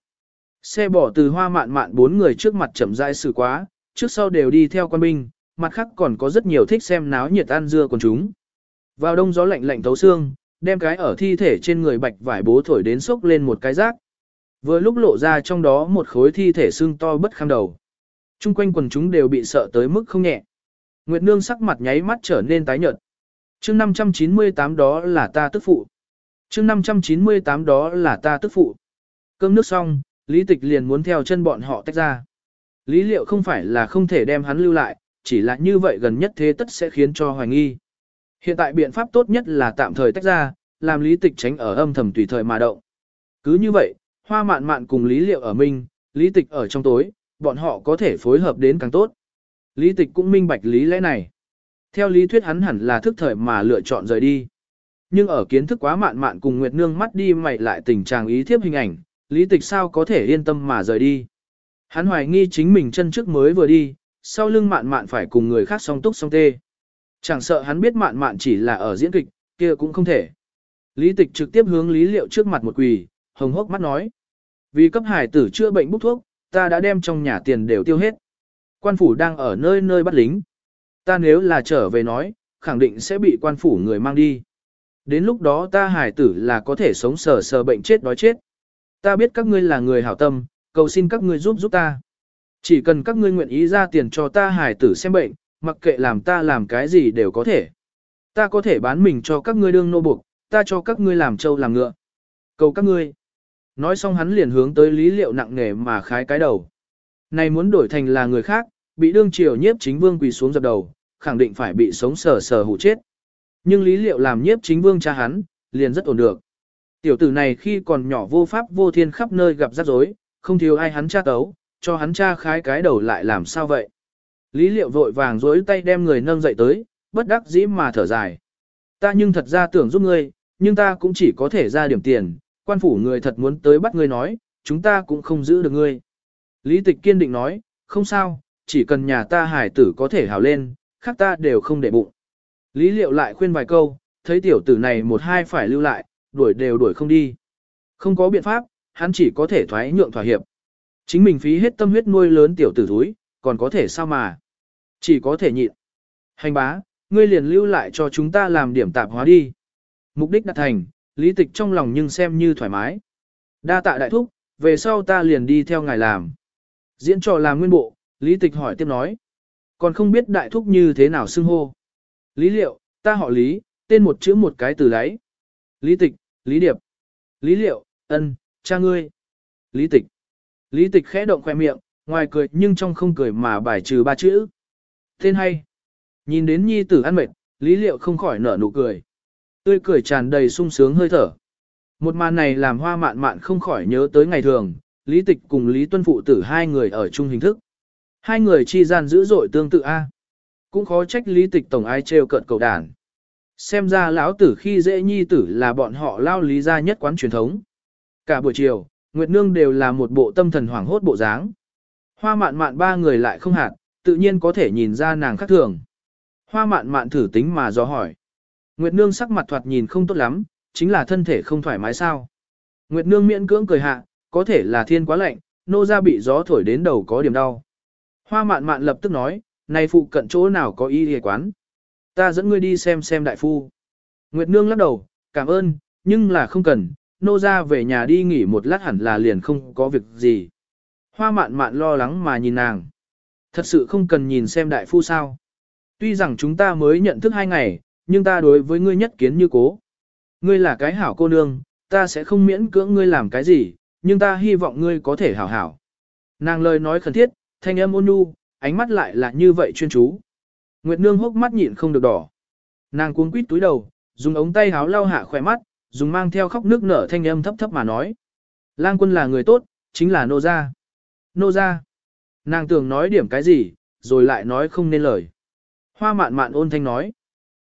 Xe bỏ từ hoa mạn mạn bốn người trước mặt chậm rãi xử quá, trước sau đều đi theo quan binh, mặt khác còn có rất nhiều thích xem náo nhiệt ăn dưa của chúng. Vào đông gió lạnh lạnh thấu xương, đem cái ở thi thể trên người bạch vải bố thổi đến sốc lên một cái rác. Vừa lúc lộ ra trong đó một khối thi thể xương to bất kham đầu. Trung quanh quần chúng đều bị sợ tới mức không nhẹ. Nguyệt Nương sắc mặt nháy mắt trở nên tái nhợt. Chương 598 đó là ta tức phụ. Chương 598 đó là ta tức phụ. Cơm nước xong, Lý Tịch liền muốn theo chân bọn họ tách ra. Lý liệu không phải là không thể đem hắn lưu lại, chỉ là như vậy gần nhất thế tất sẽ khiến cho hoài nghi. Hiện tại biện pháp tốt nhất là tạm thời tách ra, làm lý tịch tránh ở âm thầm tùy thời mà động. Cứ như vậy, hoa mạn mạn cùng lý liệu ở minh, lý tịch ở trong tối, bọn họ có thể phối hợp đến càng tốt. Lý tịch cũng minh bạch lý lẽ này. Theo lý thuyết hắn hẳn là thức thời mà lựa chọn rời đi. Nhưng ở kiến thức quá mạn mạn cùng Nguyệt Nương mắt đi mày lại tình trạng ý thiếp hình ảnh, lý tịch sao có thể yên tâm mà rời đi. Hắn hoài nghi chính mình chân trước mới vừa đi, sau lưng mạn mạn phải cùng người khác song túc song tê. Chẳng sợ hắn biết mạn mạn chỉ là ở diễn kịch, kia cũng không thể. Lý tịch trực tiếp hướng lý liệu trước mặt một quỳ, hồng hốc mắt nói. Vì cấp hải tử chữa bệnh bút thuốc, ta đã đem trong nhà tiền đều tiêu hết. Quan phủ đang ở nơi nơi bắt lính. Ta nếu là trở về nói, khẳng định sẽ bị quan phủ người mang đi. Đến lúc đó ta hải tử là có thể sống sờ sờ bệnh chết đói chết. Ta biết các ngươi là người hảo tâm, cầu xin các ngươi giúp giúp ta. Chỉ cần các ngươi nguyện ý ra tiền cho ta hải tử xem bệnh, mặc kệ làm ta làm cái gì đều có thể. Ta có thể bán mình cho các ngươi đương nô buộc, ta cho các ngươi làm trâu làm ngựa. Cầu các ngươi. Nói xong hắn liền hướng tới lý liệu nặng nề mà khái cái đầu. Này muốn đổi thành là người khác, bị đương triều nhiếp chính vương quỳ xuống dập đầu, khẳng định phải bị sống sờ sờ hủ chết. Nhưng lý liệu làm nhiếp chính vương cha hắn, liền rất ổn được. Tiểu tử này khi còn nhỏ vô pháp vô thiên khắp nơi gặp rắc rối, không thiếu ai hắn cha tấu, cho hắn cha khái cái đầu lại làm sao vậy. Lý liệu vội vàng dối tay đem người nâng dậy tới, bất đắc dĩ mà thở dài. Ta nhưng thật ra tưởng giúp ngươi, nhưng ta cũng chỉ có thể ra điểm tiền, quan phủ người thật muốn tới bắt ngươi nói, chúng ta cũng không giữ được ngươi. Lý tịch kiên định nói, không sao, chỉ cần nhà ta hải tử có thể hào lên, khác ta đều không để bụng. Lý liệu lại khuyên vài câu, thấy tiểu tử này một hai phải lưu lại, đuổi đều đuổi không đi. Không có biện pháp, hắn chỉ có thể thoái nhượng thỏa hiệp. Chính mình phí hết tâm huyết nuôi lớn tiểu tử thúi, còn có thể sao mà. Chỉ có thể nhịn. Hành bá, ngươi liền lưu lại cho chúng ta làm điểm tạp hóa đi. Mục đích đạt thành, lý tịch trong lòng nhưng xem như thoải mái. Đa tạ đại thúc, về sau ta liền đi theo ngài làm. Diễn trò làm nguyên bộ, lý tịch hỏi tiếp nói. Còn không biết đại thúc như thế nào xưng hô. Lý liệu, ta họ lý, tên một chữ một cái từ lấy. Lý tịch, lý điệp. Lý liệu, ân, cha ngươi. Lý tịch. Lý tịch khẽ động khoe miệng, ngoài cười nhưng trong không cười mà bài trừ ba chữ. Tên hay. Nhìn đến nhi tử ăn mệt, lý liệu không khỏi nở nụ cười. Tươi cười tràn đầy sung sướng hơi thở. Một màn này làm hoa mạn mạn không khỏi nhớ tới ngày thường, lý tịch cùng lý tuân phụ tử hai người ở chung hình thức. Hai người chi gian dữ dội tương tự A. Cũng khó trách lý tịch tổng ai trêu cợt cầu đàn. Xem ra lão tử khi dễ nhi tử là bọn họ lao lý ra nhất quán truyền thống. Cả buổi chiều, Nguyệt Nương đều là một bộ tâm thần hoảng hốt bộ dáng. Hoa mạn mạn ba người lại không hạt, tự nhiên có thể nhìn ra nàng khác thường. Hoa mạn mạn thử tính mà do hỏi. Nguyệt Nương sắc mặt thoạt nhìn không tốt lắm, chính là thân thể không thoải mái sao. Nguyệt Nương miễn cưỡng cười hạ, có thể là thiên quá lạnh, nô ra bị gió thổi đến đầu có điểm đau. Hoa mạn mạn lập tức nói, này phụ cận chỗ nào có y hề quán. Ta dẫn ngươi đi xem xem đại phu. Nguyệt Nương lắc đầu, cảm ơn, nhưng là không cần, nô ra về nhà đi nghỉ một lát hẳn là liền không có việc gì. Hoa mạn mạn lo lắng mà nhìn nàng. Thật sự không cần nhìn xem đại phu sao. Tuy rằng chúng ta mới nhận thức hai ngày, nhưng ta đối với ngươi nhất kiến như cố. Ngươi là cái hảo cô nương, ta sẽ không miễn cưỡng ngươi làm cái gì, nhưng ta hy vọng ngươi có thể hảo hảo. Nàng lời nói khẩn thiết, thanh âm ôn nhu, ánh mắt lại là như vậy chuyên chú. Nguyệt nương hốc mắt nhịn không được đỏ. Nàng cuống quýt túi đầu, dùng ống tay háo lau hạ khỏe mắt, dùng mang theo khóc nước nở thanh âm thấp thấp mà nói. Lang quân là người tốt, chính là nô gia. Nô gia. Nàng tưởng nói điểm cái gì, rồi lại nói không nên lời. Hoa mạn mạn ôn thanh nói.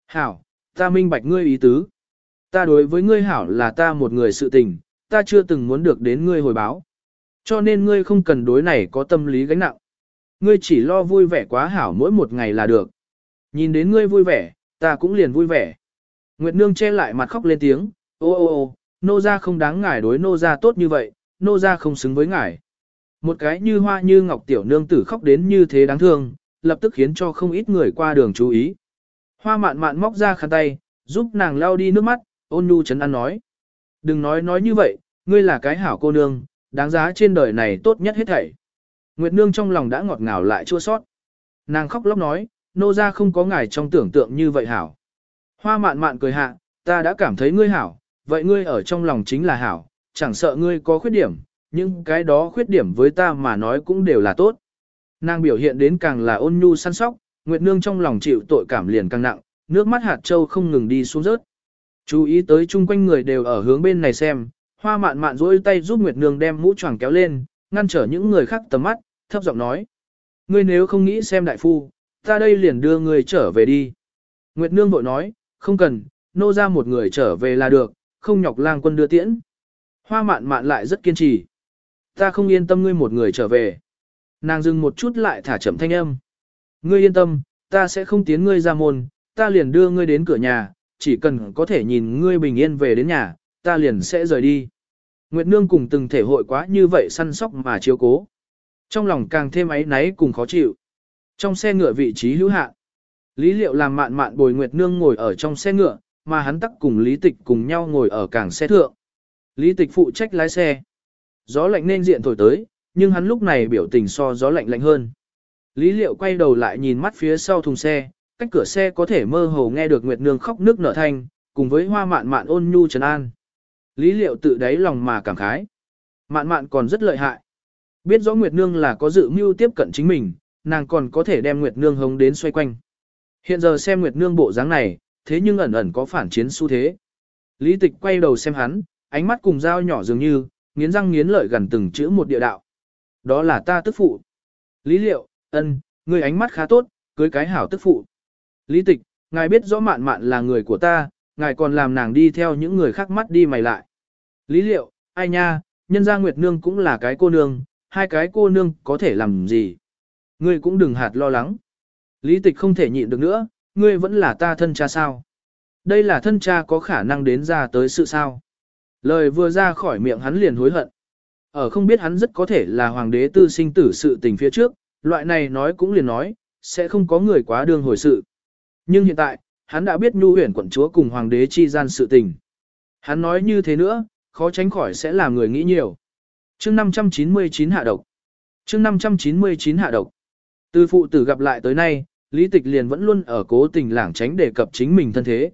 Hảo, ta minh bạch ngươi ý tứ. Ta đối với ngươi hảo là ta một người sự tình, ta chưa từng muốn được đến ngươi hồi báo. Cho nên ngươi không cần đối này có tâm lý gánh nặng. Ngươi chỉ lo vui vẻ quá hảo mỗi một ngày là được. Nhìn đến ngươi vui vẻ, ta cũng liền vui vẻ. Nguyệt Nương che lại mặt khóc lên tiếng, ô ô ô, nô gia không đáng ngài đối nô gia tốt như vậy, nô gia không xứng với ngài. Một cái như hoa như ngọc tiểu nương tử khóc đến như thế đáng thương, lập tức khiến cho không ít người qua đường chú ý. Hoa mạn mạn móc ra khăn tay, giúp nàng lau đi nước mắt, ôn nhu chấn an nói. Đừng nói nói như vậy, ngươi là cái hảo cô nương, đáng giá trên đời này tốt nhất hết thảy. Nguyệt nương trong lòng đã ngọt ngào lại chua sót. Nàng khóc lóc nói, nô ra không có ngài trong tưởng tượng như vậy hảo. Hoa mạn mạn cười hạ, ta đã cảm thấy ngươi hảo, vậy ngươi ở trong lòng chính là hảo, chẳng sợ ngươi có khuyết điểm, nhưng cái đó khuyết điểm với ta mà nói cũng đều là tốt. Nàng biểu hiện đến càng là ôn nhu săn sóc, Nguyệt Nương trong lòng chịu tội cảm liền càng nặng, nước mắt hạt châu không ngừng đi xuống rớt. Chú ý tới chung quanh người đều ở hướng bên này xem, hoa mạn mạn rỗi tay giúp Nguyệt Nương đem mũ choàng kéo lên, ngăn trở những người khác tầm mắt, thấp giọng nói. Ngươi nếu không nghĩ xem đại phu, ta đây liền đưa ngươi trở về đi. Nguyệt Nương vội nói, không cần, nô ra một người trở về là được, không nhọc lang quân đưa tiễn. Hoa mạn mạn lại rất kiên trì. Ta không yên tâm ngươi một người trở về. Nàng dừng một chút lại thả chậm thanh âm. Ngươi yên tâm, ta sẽ không tiến ngươi ra môn, ta liền đưa ngươi đến cửa nhà, chỉ cần có thể nhìn ngươi bình yên về đến nhà, ta liền sẽ rời đi. Nguyệt Nương cùng từng thể hội quá như vậy săn sóc mà chiếu cố. Trong lòng càng thêm ấy náy cùng khó chịu. Trong xe ngựa vị trí hữu hạn. Lý liệu làm mạn mạn bồi Nguyệt Nương ngồi ở trong xe ngựa, mà hắn tắc cùng Lý Tịch cùng nhau ngồi ở càng xe thượng. Lý Tịch phụ trách lái xe. Gió lạnh nên diện thổi tới, nhưng hắn lúc này biểu tình so gió lạnh lạnh hơn. Lý Liệu quay đầu lại nhìn mắt phía sau thùng xe, cách cửa xe có thể mơ hồ nghe được Nguyệt Nương khóc nước nở thanh, cùng với hoa mạn mạn ôn nhu trấn an. Lý Liệu tự đáy lòng mà cảm khái. Mạn mạn còn rất lợi hại. Biết rõ Nguyệt Nương là có dự mưu tiếp cận chính mình, nàng còn có thể đem Nguyệt Nương hống đến xoay quanh. Hiện giờ xem Nguyệt Nương bộ dáng này, thế nhưng ẩn ẩn có phản chiến xu thế. Lý Tịch quay đầu xem hắn, ánh mắt cùng dao nhỏ dường như, nghiến răng nghiến lợi gần từng chữ một địa đạo. Đó là ta tức phụ. Lý Liệu, ân, người ánh mắt khá tốt, cưới cái hảo tức phụ. Lý Tịch, ngài biết rõ mạn mạn là người của ta, ngài còn làm nàng đi theo những người khác mắt đi mày lại. Lý Liệu, ai nha, nhân gia Nguyệt Nương cũng là cái cô nương, hai cái cô nương có thể làm gì. Ngươi cũng đừng hạt lo lắng. Lý Tịch không thể nhịn được nữa, ngươi vẫn là ta thân cha sao? Đây là thân cha có khả năng đến ra tới sự sao? Lời vừa ra khỏi miệng hắn liền hối hận. Ở không biết hắn rất có thể là hoàng đế tư sinh tử sự tình phía trước, loại này nói cũng liền nói, sẽ không có người quá đương hồi sự. Nhưng hiện tại, hắn đã biết nhu huyền quận chúa cùng hoàng đế chi gian sự tình. Hắn nói như thế nữa, khó tránh khỏi sẽ làm người nghĩ nhiều. chương 599 hạ độc. chương 599 hạ độc. Từ phụ tử gặp lại tới nay, Lý Tịch liền vẫn luôn ở cố tình lảng tránh đề cập chính mình thân thế.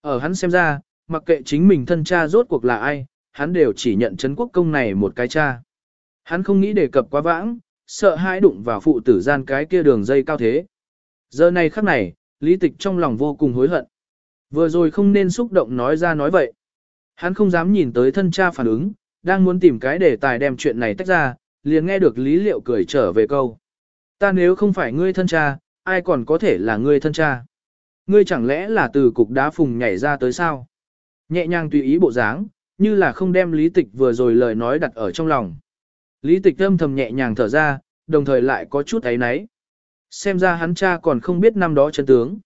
Ở hắn xem ra, mặc kệ chính mình thân cha rốt cuộc là ai, hắn đều chỉ nhận Trấn quốc công này một cái cha. Hắn không nghĩ đề cập quá vãng, sợ hãi đụng vào phụ tử gian cái kia đường dây cao thế. Giờ này khắc này, lý tịch trong lòng vô cùng hối hận. Vừa rồi không nên xúc động nói ra nói vậy. Hắn không dám nhìn tới thân cha phản ứng, đang muốn tìm cái đề tài đem chuyện này tách ra, liền nghe được lý liệu cười trở về câu. Ta nếu không phải ngươi thân cha, ai còn có thể là ngươi thân cha? Ngươi chẳng lẽ là từ cục đá phùng nhảy ra tới sao? Nhẹ nhàng tùy ý bộ dáng, như là không đem lý tịch vừa rồi lời nói đặt ở trong lòng. Lý tịch âm thầm nhẹ nhàng thở ra, đồng thời lại có chút ấy náy. Xem ra hắn cha còn không biết năm đó chân tướng.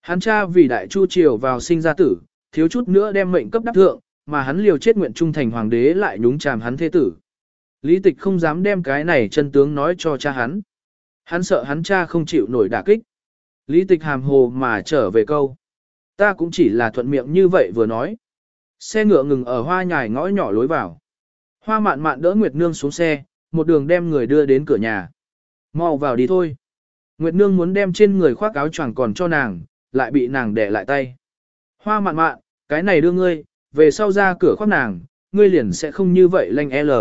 Hắn cha vì đại chu triều vào sinh ra tử, thiếu chút nữa đem mệnh cấp đắc thượng, mà hắn liều chết nguyện trung thành hoàng đế lại nhúng chàm hắn thế tử. Lý tịch không dám đem cái này chân tướng nói cho cha hắn. Hắn sợ hắn cha không chịu nổi đả kích. Lý tịch hàm hồ mà trở về câu. Ta cũng chỉ là thuận miệng như vậy vừa nói. Xe ngựa ngừng ở hoa nhài ngõ nhỏ lối vào. Hoa mạn mạn đỡ Nguyệt Nương xuống xe, một đường đem người đưa đến cửa nhà. Mau vào đi thôi. Nguyệt Nương muốn đem trên người khoác áo choàng còn cho nàng, lại bị nàng đẻ lại tay. Hoa mạn mạn, cái này đưa ngươi, về sau ra cửa khoác nàng, ngươi liền sẽ không như vậy lanh e L.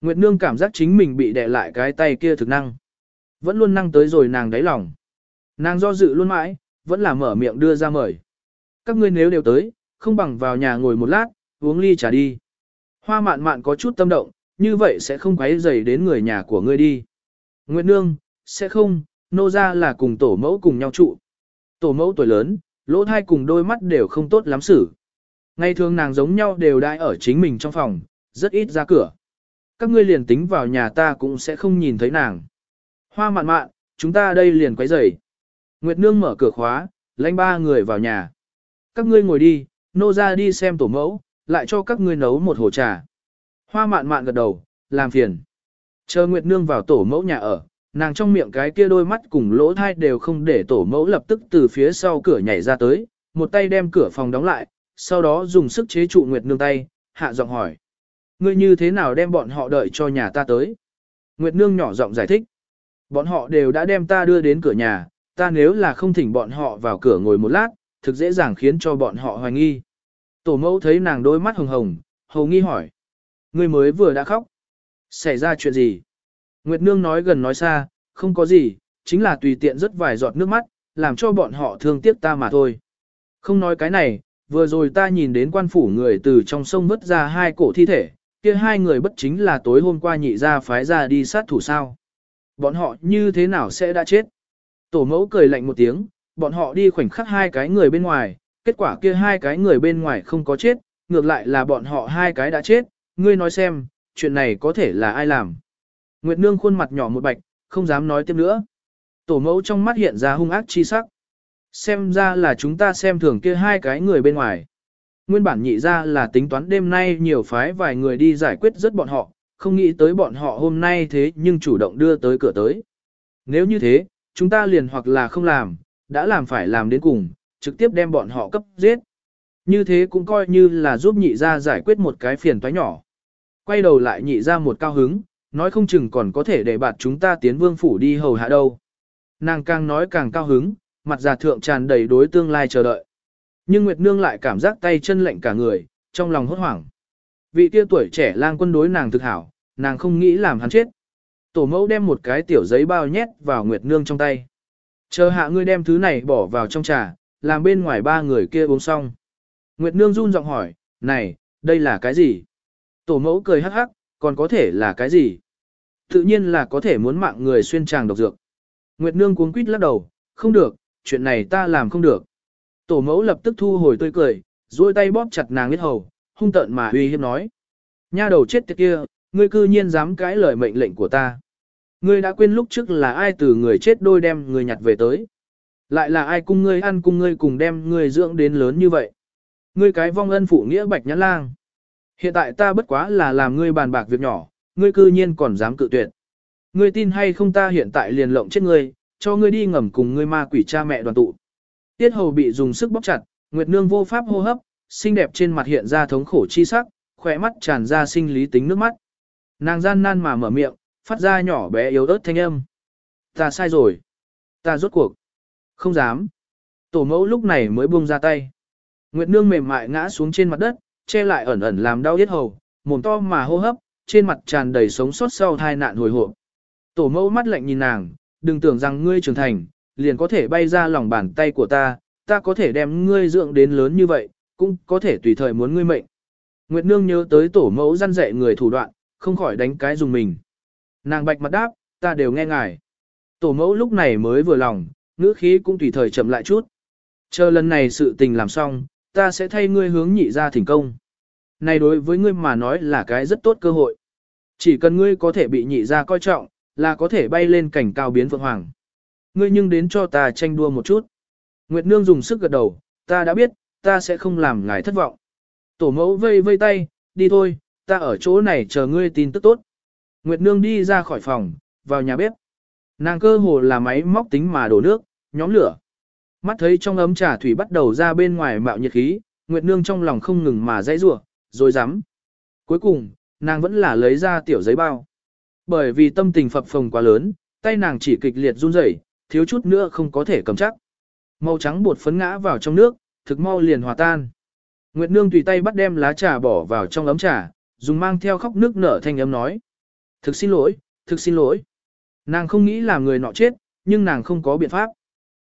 Nguyệt Nương cảm giác chính mình bị đẻ lại cái tay kia thực năng. Vẫn luôn năng tới rồi nàng đáy lòng. Nàng do dự luôn mãi, vẫn là mở miệng đưa ra mời. Các ngươi nếu đều tới, không bằng vào nhà ngồi một lát, uống ly trà đi. Hoa mạn mạn có chút tâm động, như vậy sẽ không quấy rầy đến người nhà của ngươi đi. Nguyệt Nương, sẽ không, nô ra là cùng tổ mẫu cùng nhau trụ. Tổ mẫu tuổi lớn, lỗ thai cùng đôi mắt đều không tốt lắm xử. Ngày thường nàng giống nhau đều đãi ở chính mình trong phòng, rất ít ra cửa. Các ngươi liền tính vào nhà ta cũng sẽ không nhìn thấy nàng. Hoa mạn mạn, chúng ta đây liền quấy rầy. Nguyệt Nương mở cửa khóa, lãnh ba người vào nhà. Các ngươi ngồi đi, nô ra đi xem tổ mẫu, lại cho các ngươi nấu một hồ trà. Hoa mạn mạn gật đầu, làm phiền. Chờ Nguyệt Nương vào tổ mẫu nhà ở, Nàng trong miệng cái kia đôi mắt cùng lỗ thai đều không để tổ mẫu lập tức từ phía sau cửa nhảy ra tới, một tay đem cửa phòng đóng lại, sau đó dùng sức chế trụ Nguyệt Nương tay, hạ giọng hỏi. Ngươi như thế nào đem bọn họ đợi cho nhà ta tới? Nguyệt Nương nhỏ giọng giải thích. Bọn họ đều đã đem ta đưa đến cửa nhà, ta nếu là không thỉnh bọn họ vào cửa ngồi một lát, thực dễ dàng khiến cho bọn họ hoài nghi. Tổ mẫu thấy nàng đôi mắt hồng hồng, hầu nghi hỏi. Ngươi mới vừa đã khóc. Xảy ra chuyện gì? Nguyệt Nương nói gần nói xa, không có gì, chính là tùy tiện rất vài giọt nước mắt, làm cho bọn họ thương tiếc ta mà thôi. Không nói cái này, vừa rồi ta nhìn đến quan phủ người từ trong sông vứt ra hai cổ thi thể, kia hai người bất chính là tối hôm qua nhị ra phái ra đi sát thủ sao. Bọn họ như thế nào sẽ đã chết? Tổ mẫu cười lạnh một tiếng, bọn họ đi khoảnh khắc hai cái người bên ngoài, kết quả kia hai cái người bên ngoài không có chết, ngược lại là bọn họ hai cái đã chết, ngươi nói xem, chuyện này có thể là ai làm. Nguyệt Nương khuôn mặt nhỏ một bạch, không dám nói tiếp nữa. Tổ mẫu trong mắt hiện ra hung ác chi sắc. Xem ra là chúng ta xem thường kia hai cái người bên ngoài. Nguyên bản nhị ra là tính toán đêm nay nhiều phái vài người đi giải quyết rất bọn họ, không nghĩ tới bọn họ hôm nay thế nhưng chủ động đưa tới cửa tới. Nếu như thế, chúng ta liền hoặc là không làm, đã làm phải làm đến cùng, trực tiếp đem bọn họ cấp giết. Như thế cũng coi như là giúp nhị ra giải quyết một cái phiền toái nhỏ. Quay đầu lại nhị ra một cao hứng, nói không chừng còn có thể để bạt chúng ta tiến vương phủ đi hầu hạ đâu. Nàng càng nói càng cao hứng, mặt già thượng tràn đầy đối tương lai chờ đợi. Nhưng Nguyệt Nương lại cảm giác tay chân lạnh cả người, trong lòng hốt hoảng. Vị kia tuổi trẻ lang quân đối nàng thực hảo, nàng không nghĩ làm hắn chết. Tổ mẫu đem một cái tiểu giấy bao nhét vào Nguyệt Nương trong tay. Chờ hạ ngươi đem thứ này bỏ vào trong trà, làm bên ngoài ba người kia uống xong. Nguyệt Nương run giọng hỏi, này, đây là cái gì? Tổ mẫu cười hắc hắc, còn có thể là cái gì? Tự nhiên là có thể muốn mạng người xuyên tràng độc dược. Nguyệt Nương cuống quýt lắc đầu, không được, chuyện này ta làm không được. Tổ mẫu lập tức thu hồi tươi cười, duỗi tay bóp chặt nàng huyết hầu, hung tợn mà uy hiếp nói. Nha đầu chết tiệt kia, ngươi cư nhiên dám cãi lời mệnh lệnh của ta. Ngươi đã quên lúc trước là ai từ người chết đôi đem người nhặt về tới. Lại là ai cung ngươi ăn cung ngươi cùng đem ngươi dưỡng đến lớn như vậy. Ngươi cái vong ân phụ nghĩa bạch nhãn lang. Hiện tại ta bất quá là làm ngươi bàn bạc việc nhỏ, ngươi cư nhiên còn dám cự tuyệt. Ngươi tin hay không ta hiện tại liền lộng chết ngươi, cho ngươi đi ngầm cùng ngươi ma quỷ cha mẹ đoàn tụ. Tiết hầu bị dùng sức bóc chặt, Nguyệt Nương vô pháp hô hấp, xinh đẹp trên mặt hiện ra thống khổ chi sắc, khỏe mắt tràn ra sinh lý tính nước mắt. Nàng gian nan mà mở miệng, phát ra nhỏ bé yếu ớt thanh âm. Ta sai rồi. Ta rốt cuộc. Không dám. Tổ mẫu lúc này mới buông ra tay. Nguyệt Nương mềm mại ngã xuống trên mặt đất, che lại ẩn ẩn làm đau yết hầu, mồm to mà hô hấp, trên mặt tràn đầy sống sót sau tai nạn hồi hộp. Tổ mẫu mắt lạnh nhìn nàng, đừng tưởng rằng ngươi trưởng thành, liền có thể bay ra lòng bàn tay của ta, ta có thể đem ngươi dưỡng đến lớn như vậy, cũng có thể tùy thời muốn ngươi mệnh. Nguyệt Nương nhớ tới tổ mẫu răn dạy người thủ đoạn, không khỏi đánh cái dùng mình. Nàng bạch mặt đáp, ta đều nghe ngài. Tổ mẫu lúc này mới vừa lòng, ngữ khí cũng tùy thời chậm lại chút. Chờ lần này sự tình làm xong, ta sẽ thay ngươi hướng nhị ra thành công. Này đối với ngươi mà nói là cái rất tốt cơ hội. Chỉ cần ngươi có thể bị nhị ra coi trọng, là có thể bay lên cảnh cao biến phượng hoàng. Ngươi nhưng đến cho ta tranh đua một chút. Nguyệt Nương dùng sức gật đầu, ta đã biết, ta sẽ không làm ngài thất vọng. Tổ mẫu vây vây tay, đi thôi, ta ở chỗ này chờ ngươi tin tức tốt. Nguyệt Nương đi ra khỏi phòng, vào nhà bếp. Nàng cơ hồ là máy móc tính mà đổ nước, nhóm lửa. Mắt thấy trong ấm trà thủy bắt đầu ra bên ngoài mạo nhiệt khí, Nguyệt Nương trong lòng không ngừng mà dãy rủa, rồi dám. Cuối cùng, nàng vẫn là lấy ra tiểu giấy bao. Bởi vì tâm tình phập phồng quá lớn, tay nàng chỉ kịch liệt run rẩy, thiếu chút nữa không có thể cầm chắc. Màu trắng bột phấn ngã vào trong nước, thực mau liền hòa tan. Nguyệt Nương tùy tay bắt đem lá trà bỏ vào trong ấm trà, dùng mang theo khóc nước nở thanh ấm nói. Thực xin lỗi, thực xin lỗi. Nàng không nghĩ là người nọ chết, nhưng nàng không có biện pháp.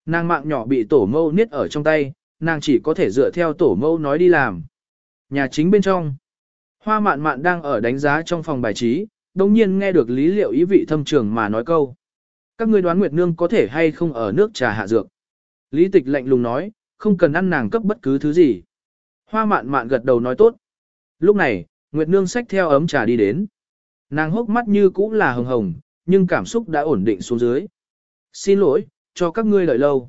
Nàng mạng nhỏ bị tổ mâu niết ở trong tay, nàng chỉ có thể dựa theo tổ mâu nói đi làm. Nhà chính bên trong. Hoa mạn mạn đang ở đánh giá trong phòng bài trí, đồng nhiên nghe được lý liệu ý vị thâm trường mà nói câu. Các ngươi đoán Nguyệt Nương có thể hay không ở nước trà hạ dược. Lý tịch lạnh lùng nói, không cần ăn nàng cấp bất cứ thứ gì. Hoa mạn mạn gật đầu nói tốt. Lúc này, Nguyệt Nương xách theo ấm trà đi đến. Nàng hốc mắt như cũ là hồng hồng, nhưng cảm xúc đã ổn định xuống dưới. Xin lỗi, cho các ngươi đợi lâu.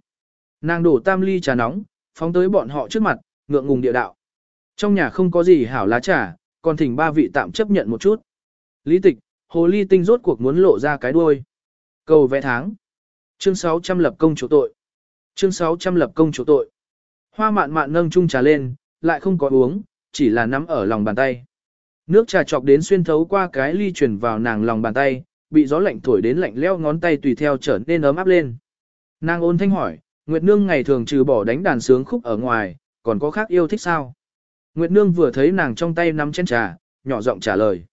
Nàng đổ tam ly trà nóng, phóng tới bọn họ trước mặt, ngượng ngùng địa đạo. Trong nhà không có gì hảo lá trà, còn thỉnh ba vị tạm chấp nhận một chút. Lý tịch, hồ ly tinh rốt cuộc muốn lộ ra cái đuôi. Cầu vẽ tháng. Chương 600 lập công chủ tội. Chương 600 lập công chủ tội. Hoa mạn mạn nâng chung trà lên, lại không có uống, chỉ là nắm ở lòng bàn tay. Nước trà chọc đến xuyên thấu qua cái ly truyền vào nàng lòng bàn tay, bị gió lạnh thổi đến lạnh leo ngón tay tùy theo trở nên ấm áp lên. Nàng ôn thanh hỏi, Nguyệt Nương ngày thường trừ bỏ đánh đàn sướng khúc ở ngoài, còn có khác yêu thích sao? Nguyệt Nương vừa thấy nàng trong tay nắm chén trà, nhỏ giọng trả lời.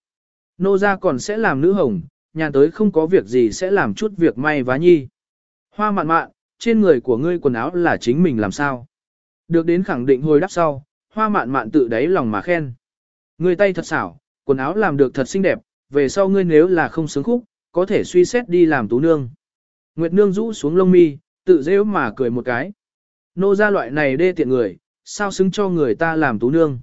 Nô gia còn sẽ làm nữ hồng, nhà tới không có việc gì sẽ làm chút việc may vá nhi. Hoa mạn mạn, trên người của ngươi quần áo là chính mình làm sao? Được đến khẳng định hồi đáp sau, hoa mạn mạn tự đáy lòng mà khen. người tay thật xảo, quần áo làm được thật xinh đẹp, về sau ngươi nếu là không sướng khúc, có thể suy xét đi làm tú nương. Nguyệt nương rũ xuống lông mi, tự rêu mà cười một cái. Nô ra loại này đê tiện người, sao xứng cho người ta làm tú nương.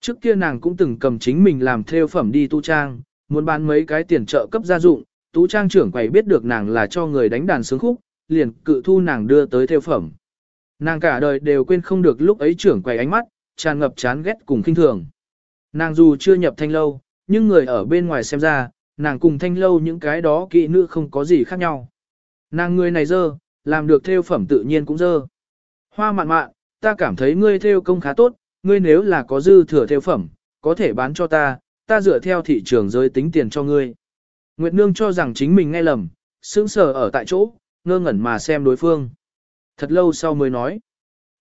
Trước kia nàng cũng từng cầm chính mình làm theo phẩm đi tu trang, muốn bán mấy cái tiền trợ cấp gia dụng, tú trang trưởng quầy biết được nàng là cho người đánh đàn sướng khúc, liền cự thu nàng đưa tới theo phẩm. Nàng cả đời đều quên không được lúc ấy trưởng quầy ánh mắt, tràn ngập chán ghét cùng khinh thường. Nàng dù chưa nhập thanh lâu, nhưng người ở bên ngoài xem ra, nàng cùng thanh lâu những cái đó kỹ nữ không có gì khác nhau. Nàng người này dơ, làm được theo phẩm tự nhiên cũng dơ. Hoa mạn mạn, ta cảm thấy ngươi theo công khá tốt, ngươi nếu là có dư thừa theo phẩm, có thể bán cho ta, ta dựa theo thị trường giới tính tiền cho ngươi. Nguyệt Nương cho rằng chính mình nghe lầm, sững sờ ở tại chỗ, ngơ ngẩn mà xem đối phương. Thật lâu sau mới nói,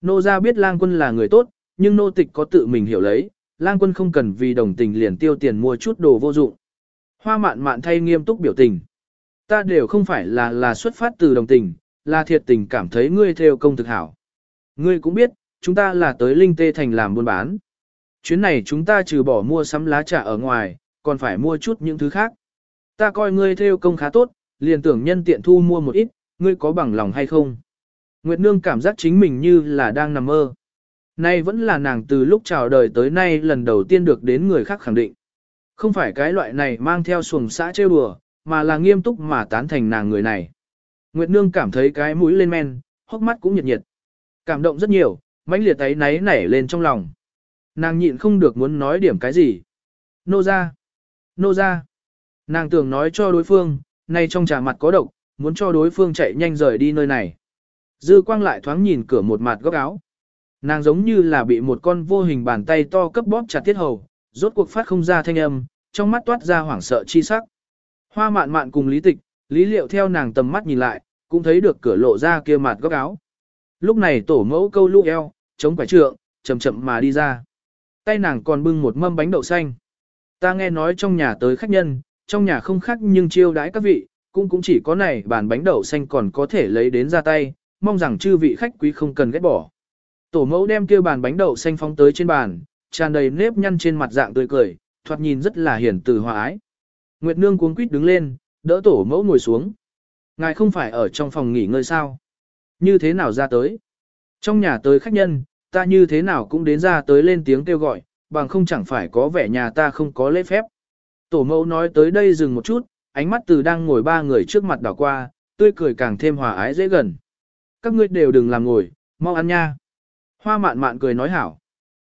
nô ra biết lang quân là người tốt, nhưng nô tịch có tự mình hiểu lấy, lang quân không cần vì đồng tình liền tiêu tiền mua chút đồ vô dụng. Hoa mạn mạn thay nghiêm túc biểu tình. Ta đều không phải là là xuất phát từ đồng tình, là thiệt tình cảm thấy ngươi theo công thực hảo. Ngươi cũng biết, chúng ta là tới Linh Tê Thành làm buôn bán. Chuyến này chúng ta trừ bỏ mua sắm lá trà ở ngoài, còn phải mua chút những thứ khác. Ta coi ngươi theo công khá tốt, liền tưởng nhân tiện thu mua một ít, ngươi có bằng lòng hay không? Nguyệt Nương cảm giác chính mình như là đang nằm mơ. Nay vẫn là nàng từ lúc chào đời tới nay lần đầu tiên được đến người khác khẳng định. Không phải cái loại này mang theo xuồng xã trêu đùa, mà là nghiêm túc mà tán thành nàng người này. Nguyệt Nương cảm thấy cái mũi lên men, hốc mắt cũng nhiệt nhiệt. Cảm động rất nhiều, mãnh liệt ấy náy nảy lên trong lòng. Nàng nhịn không được muốn nói điểm cái gì. Nô ra. Nô ra. Nàng tưởng nói cho đối phương, nay trong trà mặt có độc, muốn cho đối phương chạy nhanh rời đi nơi này. Dư quang lại thoáng nhìn cửa một mặt góc áo. Nàng giống như là bị một con vô hình bàn tay to cấp bóp chặt tiết hầu, rốt cuộc phát không ra thanh âm, trong mắt toát ra hoảng sợ chi sắc. Hoa mạn mạn cùng lý tịch, lý liệu theo nàng tầm mắt nhìn lại, cũng thấy được cửa lộ ra kia mặt góc áo. Lúc này tổ mẫu câu lũ eo, chống quải trượng, chậm chậm mà đi ra. Tay nàng còn bưng một mâm bánh đậu xanh. Ta nghe nói trong nhà tới khách nhân, trong nhà không khác nhưng chiêu đãi các vị, cũng cũng chỉ có này bàn bánh đậu xanh còn có thể lấy đến ra tay, mong rằng chư vị khách quý không cần ghét bỏ. Tổ mẫu đem kia bàn bánh đậu xanh phóng tới trên bàn, tràn đầy nếp nhăn trên mặt dạng tươi cười, thoạt nhìn rất là hiền từ hòa ái. Nguyệt Nương cuống quýt đứng lên, đỡ tổ mẫu ngồi xuống. Ngài không phải ở trong phòng nghỉ ngơi sao? Như thế nào ra tới? Trong nhà tới khách nhân, ta như thế nào cũng đến ra tới lên tiếng kêu gọi, bằng không chẳng phải có vẻ nhà ta không có lễ phép. Tổ mẫu nói tới đây dừng một chút, ánh mắt từ đang ngồi ba người trước mặt đảo qua, tươi cười càng thêm hòa ái dễ gần. Các ngươi đều đừng làm ngồi, mau ăn nha. Hoa mạn mạn cười nói hảo.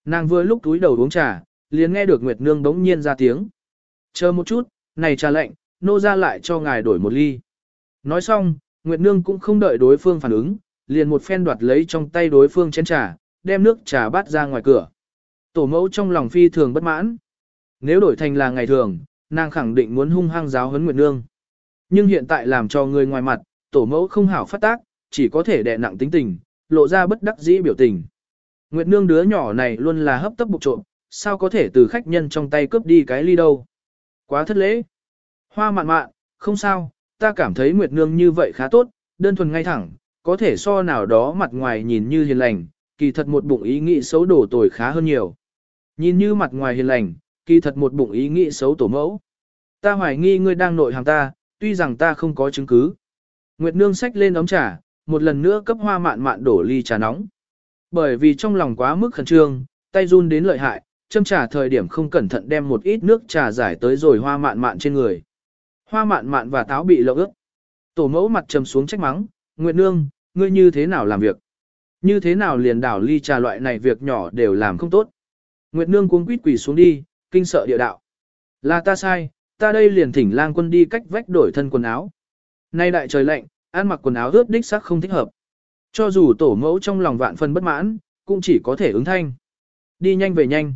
Nàng vừa lúc túi đầu uống trà, liền nghe được Nguyệt Nương đống nhiên ra tiếng. Chờ một chút, này trà lạnh, nô ra lại cho ngài đổi một ly. Nói xong, Nguyệt Nương cũng không đợi đối phương phản ứng, liền một phen đoạt lấy trong tay đối phương chén trà, đem nước trà bát ra ngoài cửa. Tổ mẫu trong lòng phi thường bất mãn. Nếu đổi thành là ngày thường, nàng khẳng định muốn hung hăng giáo huấn Nguyệt Nương. Nhưng hiện tại làm cho người ngoài mặt, tổ mẫu không hảo phát tác, chỉ có thể đè nặng tính tình, lộ ra bất đắc dĩ biểu tình. Nguyệt Nương đứa nhỏ này luôn là hấp tấp bục trộm, sao có thể từ khách nhân trong tay cướp đi cái ly đâu. Quá thất lễ. Hoa mạn mạn, không sao, ta cảm thấy Nguyệt Nương như vậy khá tốt, đơn thuần ngay thẳng, có thể so nào đó mặt ngoài nhìn như hiền lành, kỳ thật một bụng ý nghĩ xấu đổ tồi khá hơn nhiều. Nhìn như mặt ngoài hiền lành, kỳ thật một bụng ý nghĩ xấu tổ mẫu. Ta hoài nghi ngươi đang nội hàng ta, tuy rằng ta không có chứng cứ. Nguyệt Nương xách lên ấm trà, một lần nữa cấp hoa mạn mạn đổ ly trà nóng. Bởi vì trong lòng quá mức khẩn trương, tay run đến lợi hại, châm trà thời điểm không cẩn thận đem một ít nước trà giải tới rồi hoa mạn mạn trên người. Hoa mạn mạn và táo bị lộ ướt. Tổ mẫu mặt trầm xuống trách mắng, Nguyệt Nương, ngươi như thế nào làm việc? Như thế nào liền đảo ly trà loại này việc nhỏ đều làm không tốt? Nguyệt Nương cuống quýt quỳ xuống đi, kinh sợ địa đạo. Là ta sai, ta đây liền thỉnh lang quân đi cách vách đổi thân quần áo. Nay đại trời lạnh, ăn mặc quần áo ướt đích sắc không thích hợp. Cho dù tổ mẫu trong lòng vạn phần bất mãn, cũng chỉ có thể ứng thanh. Đi nhanh về nhanh.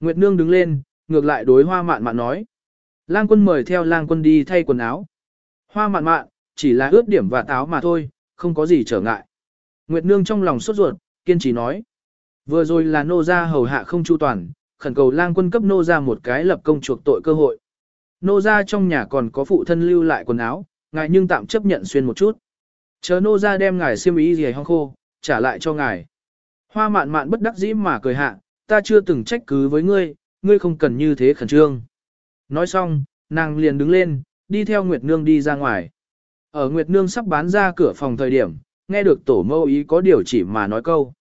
Nguyệt Nương đứng lên, ngược lại đối hoa mạn mạn nói. Lang quân mời theo lang quân đi thay quần áo. Hoa mạn mạn, chỉ là ướt điểm và táo mà thôi, không có gì trở ngại. Nguyệt Nương trong lòng sốt ruột, kiên trì nói. Vừa rồi là nô gia hầu hạ không chu toàn, khẩn cầu lang quân cấp nô gia một cái lập công chuộc tội cơ hội. Nô gia trong nhà còn có phụ thân lưu lại quần áo, ngài nhưng tạm chấp nhận xuyên một chút. Chờ nô gia đem ngài xiêm y gì hong khô, trả lại cho ngài. Hoa mạn mạn bất đắc dĩ mà cười hạ, ta chưa từng trách cứ với ngươi, ngươi không cần như thế khẩn trương. Nói xong, nàng liền đứng lên, đi theo Nguyệt Nương đi ra ngoài. Ở Nguyệt Nương sắp bán ra cửa phòng thời điểm, nghe được tổ mâu ý có điều chỉ mà nói câu.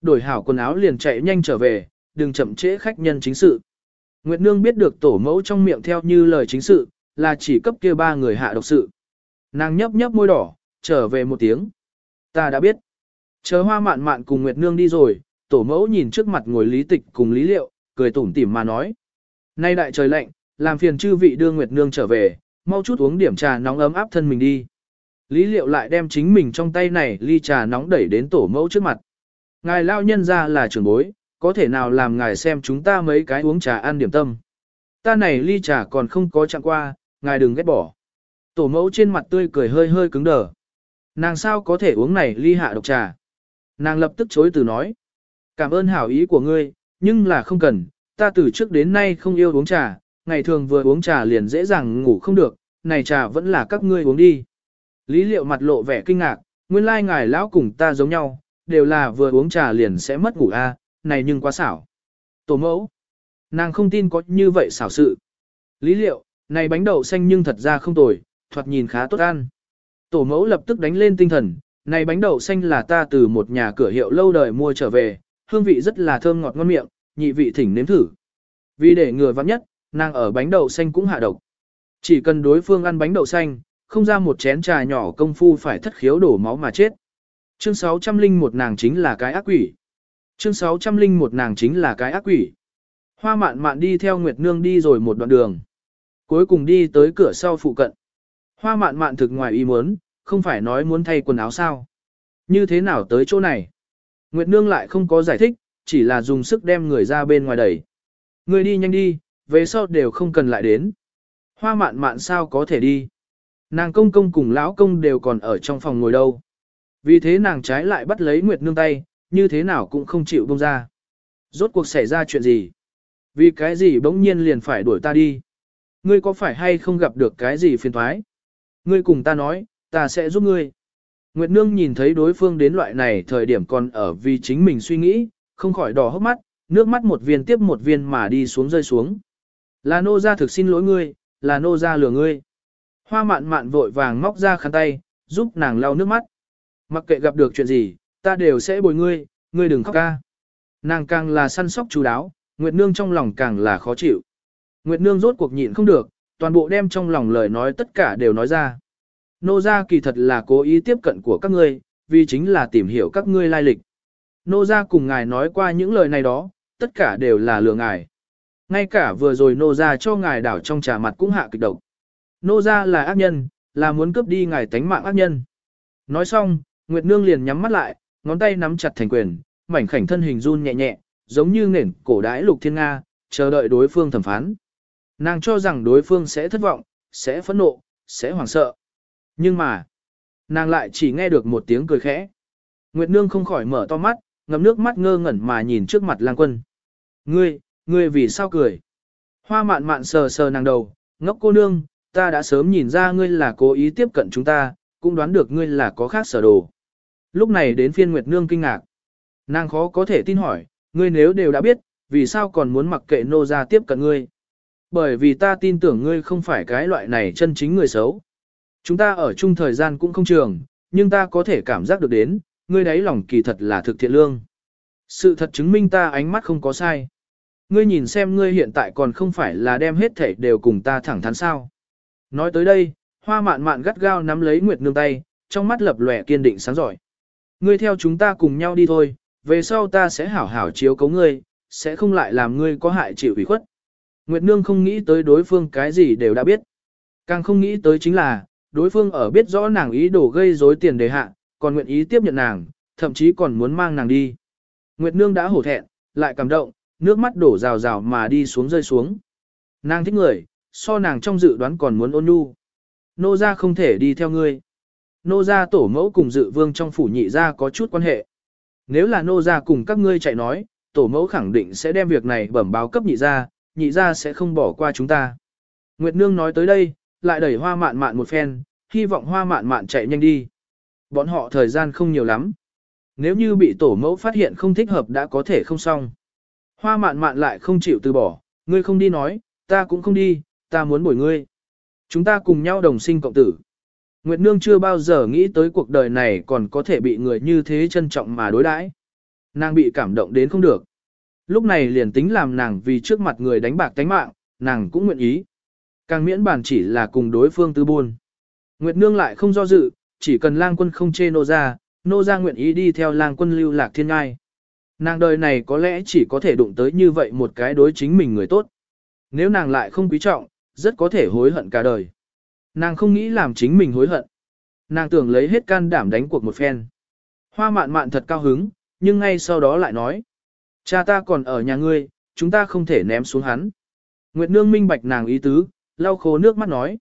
Đổi hảo quần áo liền chạy nhanh trở về, đừng chậm trễ khách nhân chính sự. Nguyệt Nương biết được tổ mẫu trong miệng theo như lời chính sự, là chỉ cấp kia ba người hạ độc sự. Nàng nhấp nhấp môi đỏ, trở về một tiếng. Ta đã biết. Chờ hoa mạn mạn cùng Nguyệt Nương đi rồi, tổ mẫu nhìn trước mặt ngồi lý tịch cùng lý liệu, cười tủm tỉm mà nói. Nay đại trời lạnh, làm phiền chư vị đưa Nguyệt Nương trở về, mau chút uống điểm trà nóng ấm áp thân mình đi. Lý liệu lại đem chính mình trong tay này ly trà nóng đẩy đến tổ mẫu trước mặt. Ngài lao nhân ra là trưởng bối, có thể nào làm ngài xem chúng ta mấy cái uống trà ăn điểm tâm. Ta này ly trà còn không có chạm qua, ngài đừng ghét bỏ. Tổ mẫu trên mặt tươi cười hơi hơi cứng đờ. Nàng sao có thể uống này ly hạ độc trà. Nàng lập tức chối từ nói. Cảm ơn hảo ý của ngươi, nhưng là không cần, ta từ trước đến nay không yêu uống trà, ngày thường vừa uống trà liền dễ dàng ngủ không được, này trà vẫn là các ngươi uống đi. Lý liệu mặt lộ vẻ kinh ngạc, nguyên lai ngài lão cùng ta giống nhau, đều là vừa uống trà liền sẽ mất ngủ a, này nhưng quá xảo. Tổ mẫu, nàng không tin có như vậy xảo sự. Lý liệu, này bánh đậu xanh nhưng thật ra không tồi, thoạt nhìn khá tốt ăn. Tổ mẫu lập tức đánh lên tinh thần, này bánh đậu xanh là ta từ một nhà cửa hiệu lâu đời mua trở về, hương vị rất là thơm ngọt ngon miệng, nhị vị thỉnh nếm thử. Vì để ngừa vắng nhất, nàng ở bánh đậu xanh cũng hạ độc. Chỉ cần đối phương ăn bánh đậu xanh, không ra một chén trà nhỏ công phu phải thất khiếu đổ máu mà chết. Chương 601 nàng chính là cái ác quỷ. Chương 601 nàng chính là cái ác quỷ. Hoa mạn mạn đi theo Nguyệt Nương đi rồi một đoạn đường. Cuối cùng đi tới cửa sau phụ cận. Hoa mạn mạn thực ngoài ý muốn, không phải nói muốn thay quần áo sao. Như thế nào tới chỗ này? Nguyệt Nương lại không có giải thích, chỉ là dùng sức đem người ra bên ngoài đẩy. Người đi nhanh đi, về sau đều không cần lại đến. Hoa mạn mạn sao có thể đi? Nàng công công cùng lão công đều còn ở trong phòng ngồi đâu. Vì thế nàng trái lại bắt lấy Nguyệt Nương tay, như thế nào cũng không chịu buông ra. Rốt cuộc xảy ra chuyện gì? Vì cái gì bỗng nhiên liền phải đuổi ta đi? Ngươi có phải hay không gặp được cái gì phiền thoái? Ngươi cùng ta nói, ta sẽ giúp ngươi. Nguyệt Nương nhìn thấy đối phương đến loại này thời điểm còn ở vì chính mình suy nghĩ, không khỏi đỏ hốc mắt, nước mắt một viên tiếp một viên mà đi xuống rơi xuống. Là nô gia thực xin lỗi ngươi, là nô gia lừa ngươi. Hoa mạn mạn vội vàng móc ra khăn tay, giúp nàng lau nước mắt. Mặc kệ gặp được chuyện gì, ta đều sẽ bồi ngươi, ngươi đừng khóc ca. Nàng càng là săn sóc chú đáo, Nguyệt Nương trong lòng càng là khó chịu. Nguyệt Nương rốt cuộc nhịn không được, toàn bộ đem trong lòng lời nói tất cả đều nói ra. Nô gia kỳ thật là cố ý tiếp cận của các ngươi, vì chính là tìm hiểu các ngươi lai lịch. Nô gia cùng ngài nói qua những lời này đó, tất cả đều là lừa ngài. Ngay cả vừa rồi nô gia cho ngài đảo trong trà mặt cũng hạ kịch độc. Nô gia là ác nhân, là muốn cướp đi ngài tánh mạng ác nhân. Nói xong, Nguyệt Nương liền nhắm mắt lại, ngón tay nắm chặt thành quyền, mảnh khảnh thân hình run nhẹ nhẹ, giống như nền cổ đái lục thiên Nga, chờ đợi đối phương thẩm phán. Nàng cho rằng đối phương sẽ thất vọng, sẽ phẫn nộ, sẽ hoảng sợ. Nhưng mà, nàng lại chỉ nghe được một tiếng cười khẽ. Nguyệt Nương không khỏi mở to mắt, ngậm nước mắt ngơ ngẩn mà nhìn trước mặt lang quân. Ngươi, ngươi vì sao cười? Hoa mạn mạn sờ sờ nàng đầu, ngốc cô nương, ta đã sớm nhìn ra ngươi là cố ý tiếp cận chúng ta, cũng đoán được ngươi là có khác sở đồ. Lúc này đến phiên Nguyệt Nương kinh ngạc. Nàng khó có thể tin hỏi, ngươi nếu đều đã biết, vì sao còn muốn mặc kệ nô ra tiếp cận ngươi? Bởi vì ta tin tưởng ngươi không phải cái loại này chân chính người xấu. Chúng ta ở chung thời gian cũng không trường, nhưng ta có thể cảm giác được đến, ngươi đấy lòng kỳ thật là thực thiện lương. Sự thật chứng minh ta ánh mắt không có sai. Ngươi nhìn xem ngươi hiện tại còn không phải là đem hết thể đều cùng ta thẳng thắn sao. Nói tới đây, hoa mạn mạn gắt gao nắm lấy Nguyệt Nương tay, trong mắt lập lòe kiên định sáng giỏi. Ngươi theo chúng ta cùng nhau đi thôi, về sau ta sẽ hảo hảo chiếu cấu ngươi, sẽ không lại làm ngươi có hại chịu ủy khuất. Nguyệt Nương không nghĩ tới đối phương cái gì đều đã biết. Càng không nghĩ tới chính là, đối phương ở biết rõ nàng ý đồ gây rối tiền đề hạ, còn nguyện ý tiếp nhận nàng, thậm chí còn muốn mang nàng đi. Nguyệt Nương đã hổ thẹn, lại cảm động, nước mắt đổ rào rào mà đi xuống rơi xuống. Nàng thích người, so nàng trong dự đoán còn muốn ôn nhu. Nô gia không thể đi theo ngươi. Nô gia tổ mẫu cùng dự vương trong phủ nhị gia có chút quan hệ. Nếu là nô gia cùng các ngươi chạy nói, tổ mẫu khẳng định sẽ đem việc này bẩm báo cấp nhị gia, nhị gia sẽ không bỏ qua chúng ta. Nguyệt Nương nói tới đây, lại đẩy hoa mạn mạn một phen, hy vọng hoa mạn mạn chạy nhanh đi. Bọn họ thời gian không nhiều lắm. Nếu như bị tổ mẫu phát hiện không thích hợp đã có thể không xong. Hoa mạn mạn lại không chịu từ bỏ, ngươi không đi nói, ta cũng không đi, ta muốn bồi ngươi. Chúng ta cùng nhau đồng sinh cộng tử. Nguyệt Nương chưa bao giờ nghĩ tới cuộc đời này còn có thể bị người như thế trân trọng mà đối đãi. Nàng bị cảm động đến không được. Lúc này liền tính làm nàng vì trước mặt người đánh bạc tánh mạng, nàng cũng nguyện ý. Càng miễn bản chỉ là cùng đối phương tư buôn. Nguyệt Nương lại không do dự, chỉ cần lang quân không chê nô ra, nô ra nguyện ý đi theo lang quân lưu lạc thiên ngai. Nàng đời này có lẽ chỉ có thể đụng tới như vậy một cái đối chính mình người tốt. Nếu nàng lại không quý trọng, rất có thể hối hận cả đời. Nàng không nghĩ làm chính mình hối hận. Nàng tưởng lấy hết can đảm đánh cuộc một phen. Hoa mạn mạn thật cao hứng, nhưng ngay sau đó lại nói. Cha ta còn ở nhà ngươi, chúng ta không thể ném xuống hắn. Nguyệt Nương minh bạch nàng ý tứ, lau khô nước mắt nói.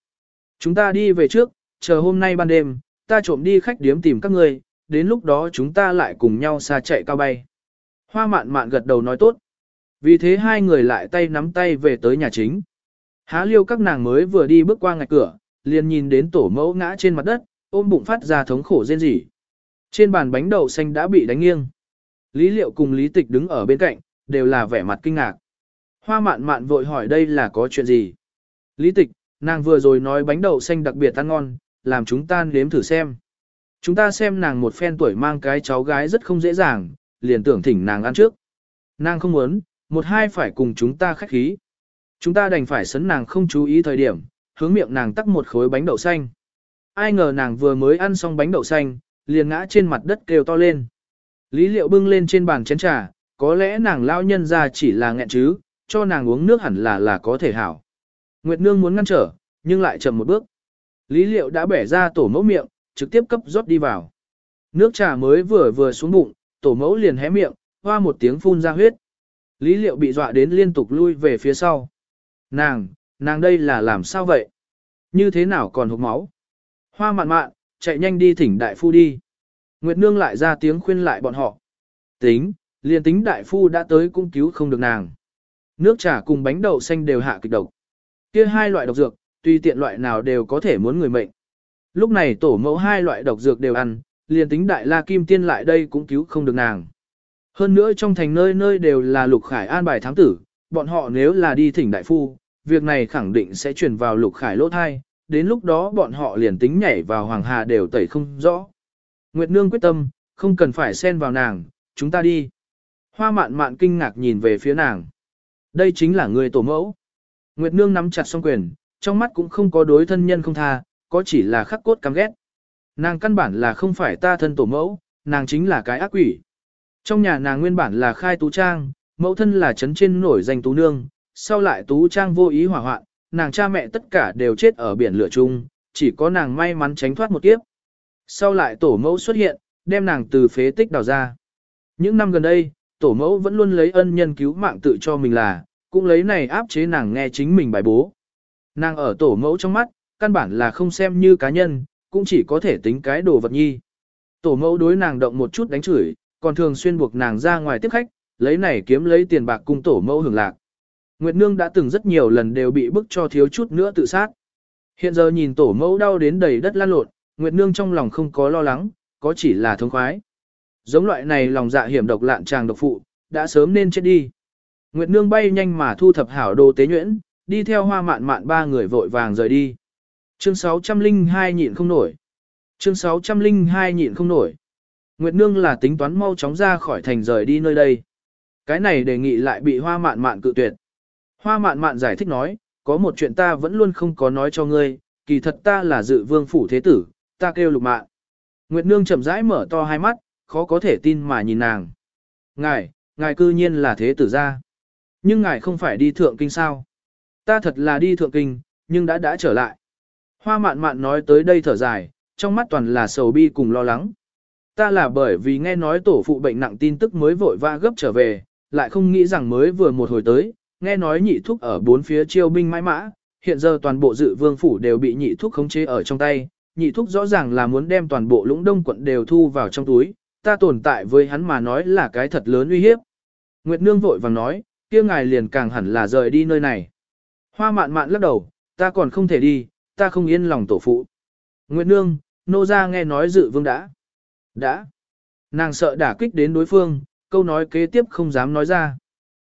Chúng ta đi về trước, chờ hôm nay ban đêm, ta trộm đi khách điếm tìm các ngươi, đến lúc đó chúng ta lại cùng nhau xa chạy cao bay. Hoa mạn mạn gật đầu nói tốt. Vì thế hai người lại tay nắm tay về tới nhà chính. Há liêu các nàng mới vừa đi bước qua ngạch cửa, liền nhìn đến tổ mẫu ngã trên mặt đất, ôm bụng phát ra thống khổ rên rỉ. Trên bàn bánh đậu xanh đã bị đánh nghiêng. Lý liệu cùng lý tịch đứng ở bên cạnh, đều là vẻ mặt kinh ngạc. Hoa mạn mạn vội hỏi đây là có chuyện gì. Lý tịch, nàng vừa rồi nói bánh đậu xanh đặc biệt ăn ngon, làm chúng ta nếm thử xem. Chúng ta xem nàng một phen tuổi mang cái cháu gái rất không dễ dàng, liền tưởng thỉnh nàng ăn trước. Nàng không muốn, một hai phải cùng chúng ta khách khí. Chúng ta đành phải sấn nàng không chú ý thời điểm, hướng miệng nàng tắc một khối bánh đậu xanh. Ai ngờ nàng vừa mới ăn xong bánh đậu xanh, liền ngã trên mặt đất kêu to lên. Lý liệu bưng lên trên bàn chén trà, có lẽ nàng lao nhân ra chỉ là nghẹn chứ, cho nàng uống nước hẳn là là có thể hảo. Nguyệt Nương muốn ngăn trở, nhưng lại chậm một bước. Lý liệu đã bẻ ra tổ mẫu miệng, trực tiếp cấp rót đi vào. Nước trà mới vừa vừa xuống bụng, tổ mẫu liền hé miệng, hoa một tiếng phun ra huyết. Lý liệu bị dọa đến liên tục lui về phía sau. Nàng, nàng đây là làm sao vậy? Như thế nào còn hụt máu? Hoa mạn mạn, chạy nhanh đi thỉnh đại phu đi. Nguyệt Nương lại ra tiếng khuyên lại bọn họ. Tính, liền tính đại phu đã tới cũng cứu không được nàng. Nước trà cùng bánh đậu xanh đều hạ kịch độc. Kia hai loại độc dược, tuy tiện loại nào đều có thể muốn người mệnh. Lúc này tổ mẫu hai loại độc dược đều ăn, liền tính đại la kim tiên lại đây cũng cứu không được nàng. Hơn nữa trong thành nơi nơi đều là lục khải an bài thám tử, bọn họ nếu là đi thỉnh đại phu, việc này khẳng định sẽ truyền vào lục khải lỗ thai, đến lúc đó bọn họ liền tính nhảy vào hoàng hà đều tẩy không rõ. Nguyệt Nương quyết tâm, không cần phải xen vào nàng, chúng ta đi. Hoa mạn mạn kinh ngạc nhìn về phía nàng. Đây chính là người tổ mẫu. Nguyệt Nương nắm chặt song quyền, trong mắt cũng không có đối thân nhân không tha, có chỉ là khắc cốt căm ghét. Nàng căn bản là không phải ta thân tổ mẫu, nàng chính là cái ác quỷ. Trong nhà nàng nguyên bản là khai tú trang, mẫu thân là chấn trên nổi danh tú nương, sau lại tú trang vô ý hỏa hoạn, nàng cha mẹ tất cả đều chết ở biển lửa chung, chỉ có nàng may mắn tránh thoát một kiếp. Sau lại tổ mẫu xuất hiện, đem nàng từ phế tích đào ra. Những năm gần đây, tổ mẫu vẫn luôn lấy ân nhân cứu mạng tự cho mình là, cũng lấy này áp chế nàng nghe chính mình bài bố. Nàng ở tổ mẫu trong mắt, căn bản là không xem như cá nhân, cũng chỉ có thể tính cái đồ vật nhi. Tổ mẫu đối nàng động một chút đánh chửi, còn thường xuyên buộc nàng ra ngoài tiếp khách, lấy này kiếm lấy tiền bạc cung tổ mẫu hưởng lạc. Nguyệt Nương đã từng rất nhiều lần đều bị bức cho thiếu chút nữa tự sát. Hiện giờ nhìn tổ mẫu đau đến đầy đất lan lộn, Nguyệt Nương trong lòng không có lo lắng, có chỉ là thống khoái. Giống loại này lòng dạ hiểm độc lạn tràng độc phụ, đã sớm nên chết đi. Nguyệt Nương bay nhanh mà thu thập hảo đồ tế nhuyễn, đi theo hoa mạn mạn ba người vội vàng rời đi. Chương 602 nhịn không nổi. Chương 602 nhịn không nổi. Nguyệt Nương là tính toán mau chóng ra khỏi thành rời đi nơi đây. Cái này đề nghị lại bị hoa mạn mạn cự tuyệt. Hoa mạn mạn giải thích nói, có một chuyện ta vẫn luôn không có nói cho ngươi, kỳ thật ta là dự vương phủ thế tử, ta kêu lục mạn. Nguyệt Nương chậm rãi mở to hai mắt, khó có thể tin mà nhìn nàng. Ngài, ngài cư nhiên là thế tử gia. Nhưng ngài không phải đi thượng kinh sao. Ta thật là đi thượng kinh, nhưng đã đã trở lại. Hoa mạn mạn nói tới đây thở dài, trong mắt toàn là sầu bi cùng lo lắng. Ta là bởi vì nghe nói tổ phụ bệnh nặng tin tức mới vội vã gấp trở về, lại không nghĩ rằng mới vừa một hồi tới, nghe nói nhị thúc ở bốn phía chiêu binh mãi mã, hiện giờ toàn bộ dự vương phủ đều bị nhị thúc khống chế ở trong tay, nhị thúc rõ ràng là muốn đem toàn bộ lũng đông quận đều thu vào trong túi, ta tồn tại với hắn mà nói là cái thật lớn uy hiếp. Nguyệt Nương vội vàng nói, kia ngài liền càng hẳn là rời đi nơi này. Hoa mạn mạn lắc đầu, ta còn không thể đi, ta không yên lòng tổ phụ. Nguyệt Nương, nô ra nghe nói dự vương đã. Đã. Nàng sợ đả kích đến đối phương, câu nói kế tiếp không dám nói ra.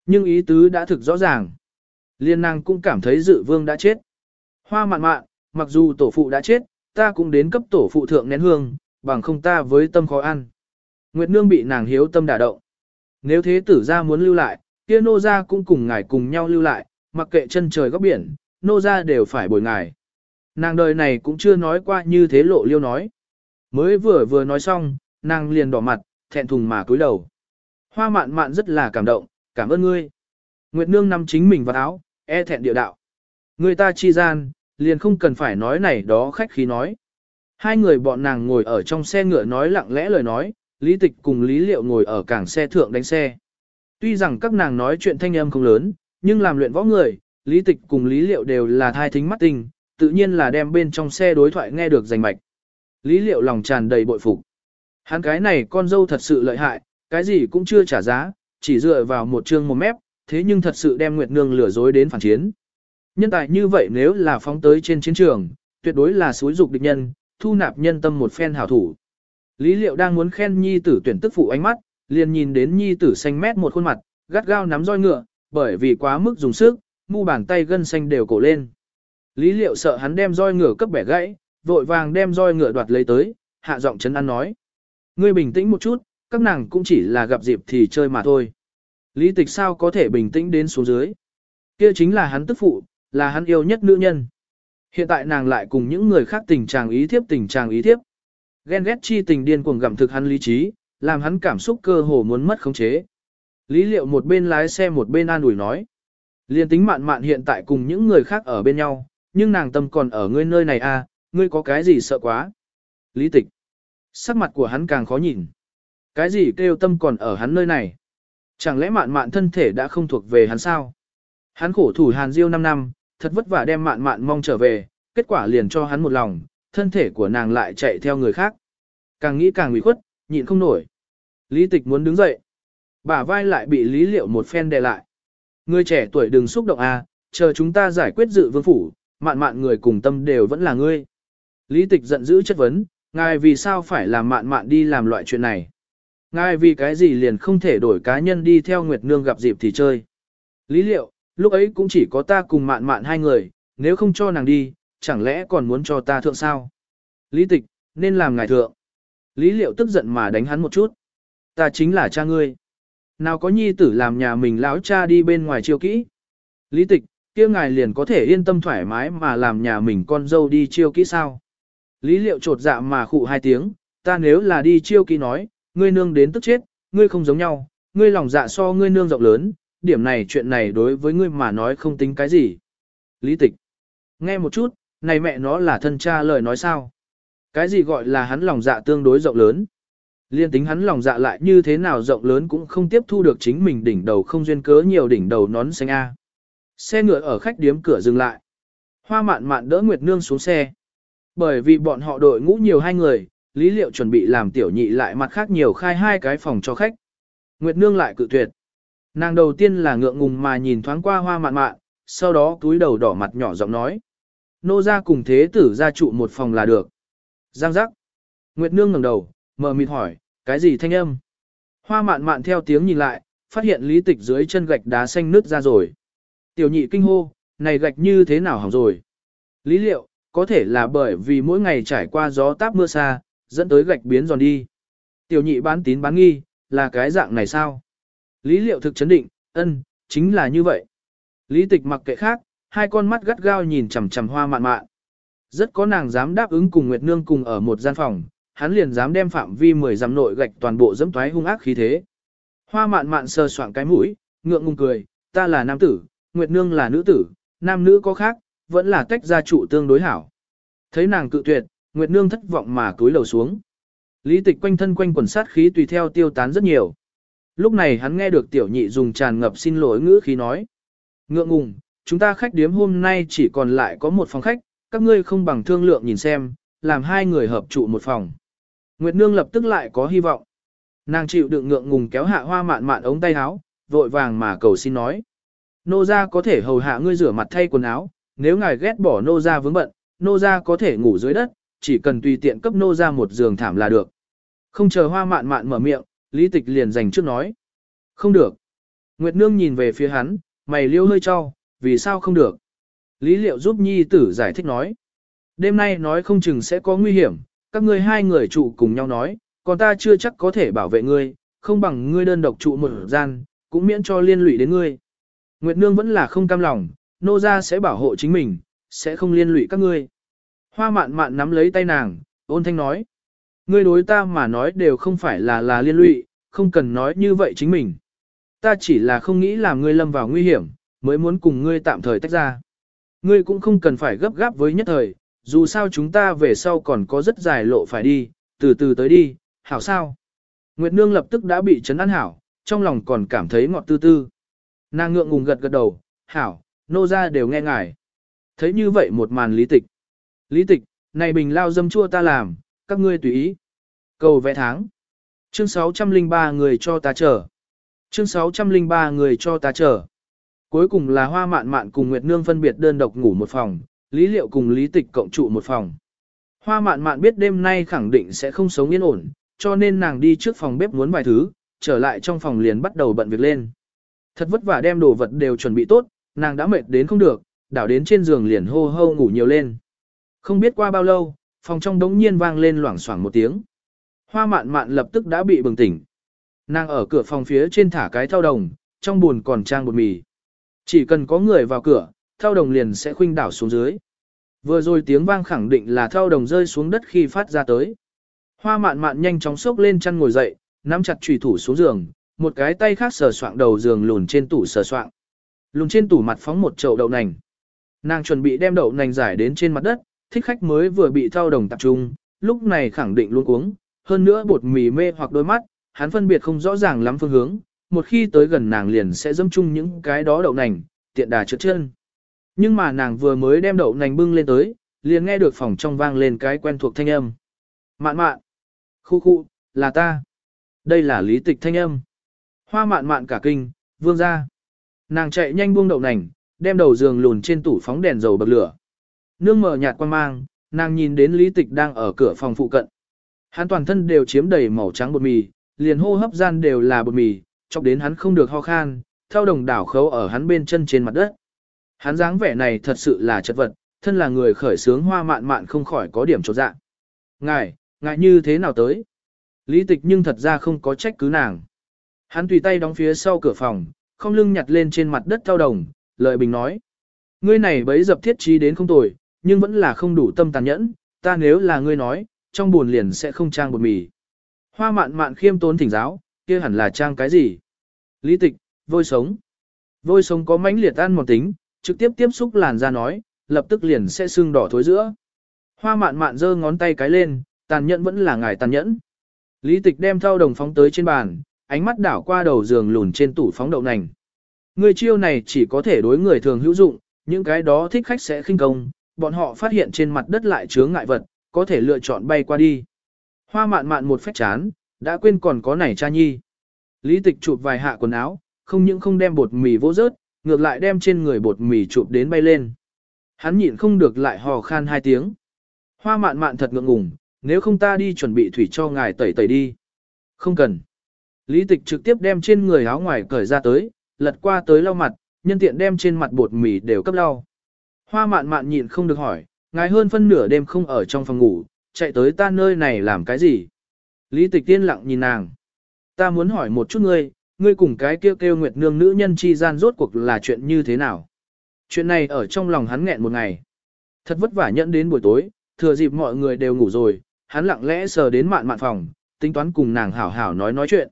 Nhưng ý tứ đã thực rõ ràng. Liên nàng cũng cảm thấy dự vương đã chết. Hoa mạn mạn, mặc dù tổ phụ đã chết, ta cũng đến cấp tổ phụ thượng nén hương, bằng không ta với tâm khó ăn. Nguyệt Nương bị nàng hiếu tâm đả động. Nếu thế tử ra muốn lưu lại, kia nô ra cũng cùng ngài cùng nhau lưu lại, mặc kệ chân trời góc biển, nô ra đều phải bồi ngài. Nàng đời này cũng chưa nói qua như thế lộ liêu nói. Mới vừa vừa nói xong, nàng liền đỏ mặt, thẹn thùng mà cúi đầu. Hoa mạn mạn rất là cảm động, cảm ơn ngươi. Nguyệt Nương nằm chính mình vào áo, e thẹn địa đạo. Người ta chi gian, liền không cần phải nói này đó khách khí nói. Hai người bọn nàng ngồi ở trong xe ngựa nói lặng lẽ lời nói, Lý Tịch cùng Lý Liệu ngồi ở cảng xe thượng đánh xe. Tuy rằng các nàng nói chuyện thanh âm không lớn, nhưng làm luyện võ người, Lý Tịch cùng Lý Liệu đều là thai thính mắt tinh, tự nhiên là đem bên trong xe đối thoại nghe được rành mạch. Lý Liệu lòng tràn đầy bội phục. Hắn cái này con dâu thật sự lợi hại, cái gì cũng chưa trả giá, chỉ dựa vào một chương một mép, thế nhưng thật sự đem Nguyệt Nương lừa dối đến phản chiến. Nhân tài như vậy nếu là phóng tới trên chiến trường, tuyệt đối là suối dục địch nhân, thu nạp nhân tâm một phen hảo thủ. Lý Liệu đang muốn khen nhi tử tuyển tức phụ ánh mắt, liền nhìn đến nhi tử xanh mét một khuôn mặt, gắt gao nắm roi ngựa, bởi vì quá mức dùng sức, mu bàn tay gân xanh đều cổ lên. Lý Liệu sợ hắn đem roi ngựa cấp bẻ gãy, vội vàng đem roi ngựa đoạt lấy tới, hạ giọng chấn an nói: "Ngươi bình tĩnh một chút, các nàng cũng chỉ là gặp dịp thì chơi mà thôi." Lý Tịch sao có thể bình tĩnh đến xuống dưới? Kia chính là hắn tức phụ, là hắn yêu nhất nữ nhân. Hiện tại nàng lại cùng những người khác tình trạng ý thiếp tình trạng ý thiếp. Ghen ghét chi tình điên cuồng gặm thực hắn lý trí, làm hắn cảm xúc cơ hồ muốn mất khống chế. Lý liệu một bên lái xe một bên an ủi nói. Liên tính mạn mạn hiện tại cùng những người khác ở bên nhau, nhưng nàng tâm còn ở ngươi nơi này à, ngươi có cái gì sợ quá. Lý tịch. Sắc mặt của hắn càng khó nhìn. Cái gì kêu tâm còn ở hắn nơi này. Chẳng lẽ mạn mạn thân thể đã không thuộc về hắn sao? Hắn khổ thủ Hàn Diêu 5 năm, thật vất vả đem mạn mạn mong trở về, kết quả liền cho hắn một lòng, thân thể của nàng lại chạy theo người khác. Càng nghĩ càng ủy khuất, nhịn không nổi. Lý tịch muốn đứng dậy. Bả vai lại bị lý liệu một phen đè lại. Người trẻ tuổi đừng xúc động à, chờ chúng ta giải quyết dự vương phủ, mạn mạn người cùng tâm đều vẫn là ngươi. Lý tịch giận dữ chất vấn, ngài vì sao phải làm mạn mạn đi làm loại chuyện này. Ngài vì cái gì liền không thể đổi cá nhân đi theo Nguyệt Nương gặp dịp thì chơi. Lý liệu, lúc ấy cũng chỉ có ta cùng mạn mạn hai người, nếu không cho nàng đi, chẳng lẽ còn muốn cho ta thượng sao? Lý tịch, nên làm ngài thượng. Lý liệu tức giận mà đánh hắn một chút. Ta chính là cha ngươi. Nào có nhi tử làm nhà mình lão cha đi bên ngoài chiêu kỹ. Lý tịch, kia ngài liền có thể yên tâm thoải mái mà làm nhà mình con dâu đi chiêu kỹ sao. Lý liệu trột dạ mà khụ hai tiếng, ta nếu là đi chiêu kỹ nói, ngươi nương đến tức chết, ngươi không giống nhau, ngươi lòng dạ so ngươi nương rộng lớn, điểm này chuyện này đối với ngươi mà nói không tính cái gì. Lý tịch. Nghe một chút, này mẹ nó là thân cha lời nói sao? Cái gì gọi là hắn lòng dạ tương đối rộng lớn? Liên tính hắn lòng dạ lại như thế nào rộng lớn cũng không tiếp thu được chính mình đỉnh đầu không duyên cớ nhiều đỉnh đầu nón xanh A. Xe ngựa ở khách điếm cửa dừng lại. Hoa mạn mạn đỡ Nguyệt Nương xuống xe. Bởi vì bọn họ đội ngũ nhiều hai người, Lý Liệu chuẩn bị làm tiểu nhị lại mặt khác nhiều khai hai cái phòng cho khách. Nguyệt Nương lại cự tuyệt. Nàng đầu tiên là ngượng ngùng mà nhìn thoáng qua hoa mạn mạn, sau đó túi đầu đỏ mặt nhỏ giọng nói. Nô ra cùng thế tử ra trụ một phòng là được. Giang giác. Nguyệt Nương ngẩng đầu, mờ mịt hỏi, cái gì thanh âm? Hoa mạn mạn theo tiếng nhìn lại, phát hiện lý tịch dưới chân gạch đá xanh nứt ra rồi. Tiểu nhị kinh hô, này gạch như thế nào hỏng rồi? Lý liệu, có thể là bởi vì mỗi ngày trải qua gió táp mưa xa, dẫn tới gạch biến giòn đi. Tiểu nhị bán tín bán nghi, là cái dạng này sao? Lý liệu thực chấn định, ân, chính là như vậy. Lý tịch mặc kệ khác, hai con mắt gắt gao nhìn chằm chằm hoa mạn mạn. Rất có nàng dám đáp ứng cùng Nguyệt Nương cùng ở một gian phòng, hắn liền dám đem phạm vi 10 dặm nội gạch toàn bộ dẫm thoái hung ác khí thế. Hoa mạn mạn sờ soạng cái mũi, ngượng ngùng cười, ta là nam tử, Nguyệt Nương là nữ tử, nam nữ có khác, vẫn là tách gia trụ tương đối hảo. Thấy nàng cự tuyệt, Nguyệt Nương thất vọng mà cúi đầu xuống. Lý tịch quanh thân quanh quần sát khí tùy theo tiêu tán rất nhiều. Lúc này hắn nghe được tiểu nhị dùng tràn ngập xin lỗi ngữ khí nói. Ngượng ngùng, chúng ta khách điếm hôm nay chỉ còn lại có một phòng khách, các ngươi không bằng thương lượng nhìn xem, làm hai người hợp trụ một phòng. Nguyệt Nương lập tức lại có hy vọng. Nàng chịu đựng ngượng ngùng kéo hạ hoa mạn mạn ống tay áo, vội vàng mà cầu xin nói. Nô gia có thể hầu hạ ngươi rửa mặt thay quần áo, nếu ngài ghét bỏ nô gia vướng bận, nô gia có thể ngủ dưới đất, chỉ cần tùy tiện cấp nô gia một giường thảm là được. Không chờ hoa mạn mạn mở miệng, lý tịch liền dành trước nói. Không được. Nguyệt Nương nhìn về phía hắn, mày liêu hơi cho, vì sao không được. Lý liệu giúp nhi tử giải thích nói. Đêm nay nói không chừng sẽ có nguy hiểm, các ngươi hai người trụ cùng nhau nói, còn ta chưa chắc có thể bảo vệ ngươi, không bằng ngươi đơn độc trụ một gian, cũng miễn cho liên lụy đến ngươi. Nguyệt Nương vẫn là không cam lòng, nô gia sẽ bảo hộ chính mình, sẽ không liên lụy các ngươi. Hoa mạn mạn nắm lấy tay nàng, ôn thanh nói. Ngươi đối ta mà nói đều không phải là là liên lụy, không cần nói như vậy chính mình. Ta chỉ là không nghĩ làm ngươi lâm vào nguy hiểm, mới muốn cùng ngươi tạm thời tách ra. Ngươi cũng không cần phải gấp gáp với nhất thời, dù sao chúng ta về sau còn có rất dài lộ phải đi, từ từ tới đi, hảo sao. Nguyệt Nương lập tức đã bị chấn an hảo, trong lòng còn cảm thấy ngọt tư tư. Nàng ngượng ngùng gật gật đầu, hảo, nô ra đều nghe ngài. Thấy như vậy một màn lý tịch. Lý tịch, này bình lao dâm chua ta làm, các ngươi tùy ý. Cầu vẽ tháng. Chương 603 người cho ta chờ. Chương 603 người cho ta chờ. Cuối cùng là hoa mạn mạn cùng Nguyệt Nương phân biệt đơn độc ngủ một phòng, Lý Liệu cùng Lý Tịch cộng trụ một phòng. Hoa mạn mạn biết đêm nay khẳng định sẽ không sống yên ổn, cho nên nàng đi trước phòng bếp muốn vài thứ, trở lại trong phòng liền bắt đầu bận việc lên. Thật vất vả đem đồ vật đều chuẩn bị tốt, nàng đã mệt đến không được, đảo đến trên giường liền hô hô ngủ nhiều lên. Không biết qua bao lâu, phòng trong đống nhiên vang lên loảng xoảng một tiếng. Hoa mạn mạn lập tức đã bị bừng tỉnh. Nàng ở cửa phòng phía trên thả cái thao đồng, trong buồn còn trang bột mì. Chỉ cần có người vào cửa, thao đồng liền sẽ khuynh đảo xuống dưới. Vừa rồi tiếng vang khẳng định là thao đồng rơi xuống đất khi phát ra tới. Hoa mạn mạn nhanh chóng sốc lên chăn ngồi dậy, nắm chặt trùy thủ xuống giường, một cái tay khác sờ soạng đầu giường lùn trên tủ sờ soạng. Lùn trên tủ mặt phóng một chậu đậu nành. Nàng chuẩn bị đem đậu nành giải đến trên mặt đất, thích khách mới vừa bị thao đồng tập trung, lúc này khẳng định luôn uống, hơn nữa bột mì mê hoặc đôi mắt, hắn phân biệt không rõ ràng lắm phương hướng, một khi tới gần nàng liền sẽ dâm chung những cái đó đậu nành, tiện đà trượt chân. Nhưng mà nàng vừa mới đem đậu nành bưng lên tới, liền nghe được phòng trong vang lên cái quen thuộc thanh âm. Mạn mạn. Khu khu, là ta. Đây là lý tịch thanh âm. Hoa mạn mạn cả kinh, vương ra. Nàng chạy nhanh buông đậu nành, đem đầu giường lùn trên tủ phóng đèn dầu bậc lửa. Nương mở nhạt quan mang, nàng nhìn đến lý tịch đang ở cửa phòng phụ cận. Hắn toàn thân đều chiếm đầy màu trắng bột mì, liền hô hấp gian đều là bột mì, chọc đến hắn không được ho khan, theo đồng đảo khấu ở hắn bên chân trên mặt đất. Hắn dáng vẻ này thật sự là chất vật, thân là người khởi sướng hoa mạn mạn không khỏi có điểm trột dạ. Ngài, ngài như thế nào tới? Lý tịch nhưng thật ra không có trách cứ nàng. Hắn tùy tay đóng phía sau cửa phòng, không lưng nhặt lên trên mặt đất thao đồng, lợi bình nói. Ngươi này bấy dập thiết trí đến không tồi, nhưng vẫn là không đủ tâm tàn nhẫn, ta nếu là ngươi nói, trong buồn liền sẽ không trang bột mì. Hoa mạn mạn khiêm tốn thỉnh giáo, kia hẳn là trang cái gì? Lý tịch, vôi sống. Vôi sống có mãnh liệt ăn một tính, trực tiếp tiếp xúc làn da nói, lập tức liền sẽ sưng đỏ thối giữa. Hoa mạn mạn giơ ngón tay cái lên, tàn nhẫn vẫn là ngài tàn nhẫn. Lý tịch đem thao đồng phóng tới trên bàn, ánh mắt đảo qua đầu giường lùn trên tủ phóng đậu nành. Người chiêu này chỉ có thể đối người thường hữu dụng, những cái đó thích khách sẽ khinh công, bọn họ phát hiện trên mặt đất lại chứa ngại vật, có thể lựa chọn bay qua đi. Hoa mạn mạn một phách chán, đã quên còn có nảy cha nhi. Lý tịch chụp vài hạ quần áo, không những không đem bột mì vỗ rớt, ngược lại đem trên người bột mì chụp đến bay lên. Hắn nhịn không được lại hò khan hai tiếng. Hoa mạn mạn thật ngượng ngùng, nếu không ta đi chuẩn bị thủy cho ngài tẩy tẩy đi. Không cần. Lý tịch trực tiếp đem trên người áo ngoài cởi ra tới, lật qua tới lau mặt, nhân tiện đem trên mặt bột mì đều cấp lau. Hoa mạn mạn nhịn không được hỏi, ngài hơn phân nửa đêm không ở trong phòng ngủ, chạy tới ta nơi này làm cái gì? Lý tịch tiên lặng nhìn nàng. Ta muốn hỏi một chút ngươi, ngươi cùng cái kêu kêu nguyệt nương nữ nhân chi gian rốt cuộc là chuyện như thế nào? Chuyện này ở trong lòng hắn nghẹn một ngày. Thật vất vả nhẫn đến buổi tối, thừa dịp mọi người đều ngủ rồi, hắn lặng lẽ sờ đến mạn mạn phòng, tính toán cùng nàng hảo hảo nói nói chuyện.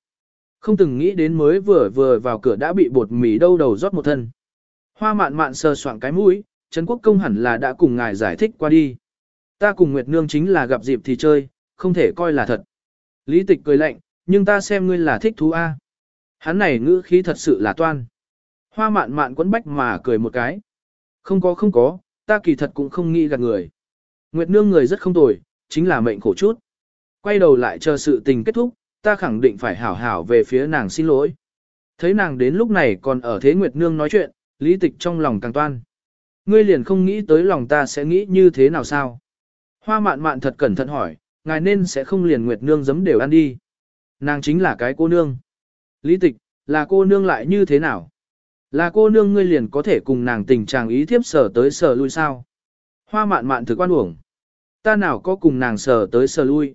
Không từng nghĩ đến mới vừa vừa vào cửa đã bị bột mì đâu đầu rót một thân. Hoa mạn mạn sờ soạn cái mũi, Trấn Quốc Công hẳn là đã cùng ngài giải thích qua đi. Ta cùng Nguyệt Nương chính là gặp dịp thì chơi, không thể coi là thật. Lý tịch cười lạnh, nhưng ta xem ngươi là thích thú A. Hắn này ngữ khí thật sự là toan. Hoa mạn mạn quấn bách mà cười một cái. Không có không có, ta kỳ thật cũng không nghĩ gạt người. Nguyệt Nương người rất không tồi, chính là mệnh khổ chút. Quay đầu lại chờ sự tình kết thúc, ta khẳng định phải hảo hảo về phía nàng xin lỗi. Thấy nàng đến lúc này còn ở thế Nguyệt Nương nói chuyện, lý tịch trong lòng càng toan. Ngươi liền không nghĩ tới lòng ta sẽ nghĩ như thế nào sao? Hoa mạn mạn thật cẩn thận hỏi, ngài nên sẽ không liền Nguyệt Nương giấm đều ăn đi. Nàng chính là cái cô nương. Lý tịch, là cô nương lại như thế nào? Là cô nương ngươi liền có thể cùng nàng tình chàng ý thiếp sở tới sở lui sao? Hoa mạn mạn thực quan uổng. Ta nào có cùng nàng sở tới sở lui?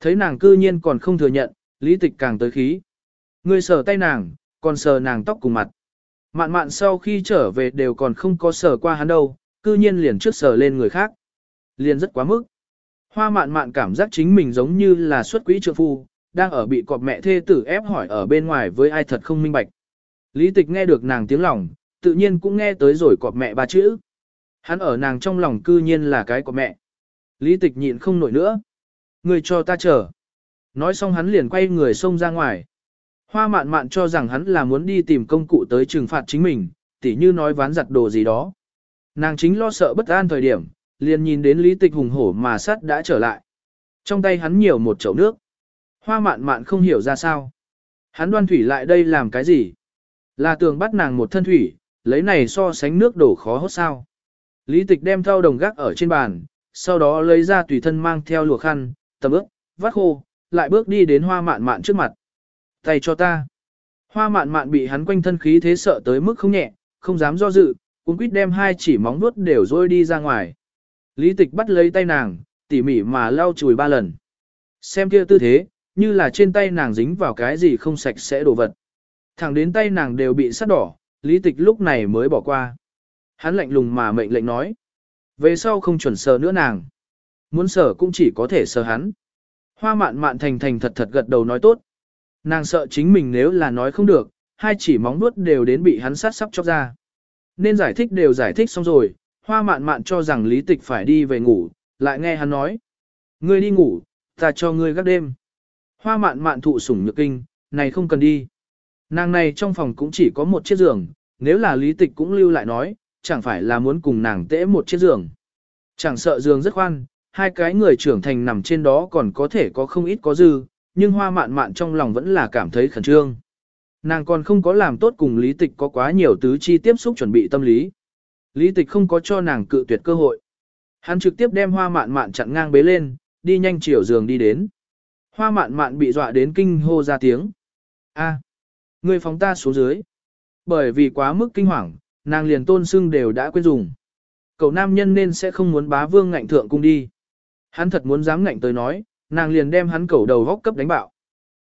Thấy nàng cư nhiên còn không thừa nhận, lý tịch càng tới khí. Ngươi sở tay nàng, còn sờ nàng tóc cùng mặt. Mạn mạn sau khi trở về đều còn không có sờ qua hắn đâu, cư nhiên liền trước sờ lên người khác. Liền rất quá mức. Hoa mạn mạn cảm giác chính mình giống như là xuất quỹ trượng phu, đang ở bị cọp mẹ thê tử ép hỏi ở bên ngoài với ai thật không minh bạch. Lý tịch nghe được nàng tiếng lòng, tự nhiên cũng nghe tới rồi cọp mẹ ba chữ. Hắn ở nàng trong lòng cư nhiên là cái cọp mẹ. Lý tịch nhịn không nổi nữa. Người cho ta chờ. Nói xong hắn liền quay người xông ra ngoài. Hoa mạn mạn cho rằng hắn là muốn đi tìm công cụ tới trừng phạt chính mình, tỉ như nói ván giặt đồ gì đó. Nàng chính lo sợ bất an thời điểm, liền nhìn đến lý tịch hùng hổ mà sắt đã trở lại. Trong tay hắn nhiều một chậu nước. Hoa mạn mạn không hiểu ra sao. Hắn đoan thủy lại đây làm cái gì? Là tường bắt nàng một thân thủy, lấy này so sánh nước đổ khó hốt sao. Lý tịch đem thau đồng gác ở trên bàn, sau đó lấy ra tùy thân mang theo lùa khăn, tầm ướp, vắt khô, lại bước đi đến hoa mạn mạn trước mặt. Tay cho ta. Hoa mạn mạn bị hắn quanh thân khí thế sợ tới mức không nhẹ, không dám do dự, cũng quýt đem hai chỉ móng vuốt đều rôi đi ra ngoài. Lý tịch bắt lấy tay nàng, tỉ mỉ mà lau chùi ba lần. Xem kia tư thế, như là trên tay nàng dính vào cái gì không sạch sẽ đồ vật. Thẳng đến tay nàng đều bị sắt đỏ, lý tịch lúc này mới bỏ qua. Hắn lạnh lùng mà mệnh lệnh nói. Về sau không chuẩn sờ nữa nàng. Muốn sờ cũng chỉ có thể sờ hắn. Hoa mạn mạn thành thành thật thật gật đầu nói tốt. Nàng sợ chính mình nếu là nói không được, hai chỉ móng nuốt đều đến bị hắn sát sắp chóc ra. Nên giải thích đều giải thích xong rồi, hoa mạn mạn cho rằng lý tịch phải đi về ngủ, lại nghe hắn nói. Ngươi đi ngủ, ta cho ngươi gác đêm. Hoa mạn mạn thụ sủng nhược kinh, này không cần đi. Nàng này trong phòng cũng chỉ có một chiếc giường, nếu là lý tịch cũng lưu lại nói, chẳng phải là muốn cùng nàng tễ một chiếc giường. Chẳng sợ giường rất khoan, hai cái người trưởng thành nằm trên đó còn có thể có không ít có dư, nhưng hoa mạn mạn trong lòng vẫn là cảm thấy khẩn trương. Nàng còn không có làm tốt cùng lý tịch có quá nhiều tứ chi tiếp xúc chuẩn bị tâm lý. Lý tịch không có cho nàng cự tuyệt cơ hội. Hắn trực tiếp đem hoa mạn mạn chặn ngang bế lên, đi nhanh chiều giường đi đến. Hoa mạn mạn bị dọa đến kinh hô ra tiếng. A, người phóng ta xuống dưới. Bởi vì quá mức kinh hoàng, nàng liền tôn sưng đều đã quên dùng. Cậu nam nhân nên sẽ không muốn bá vương ngạnh thượng cung đi. Hắn thật muốn dám ngạnh tới nói, nàng liền đem hắn cẩu đầu góc cấp đánh bạo.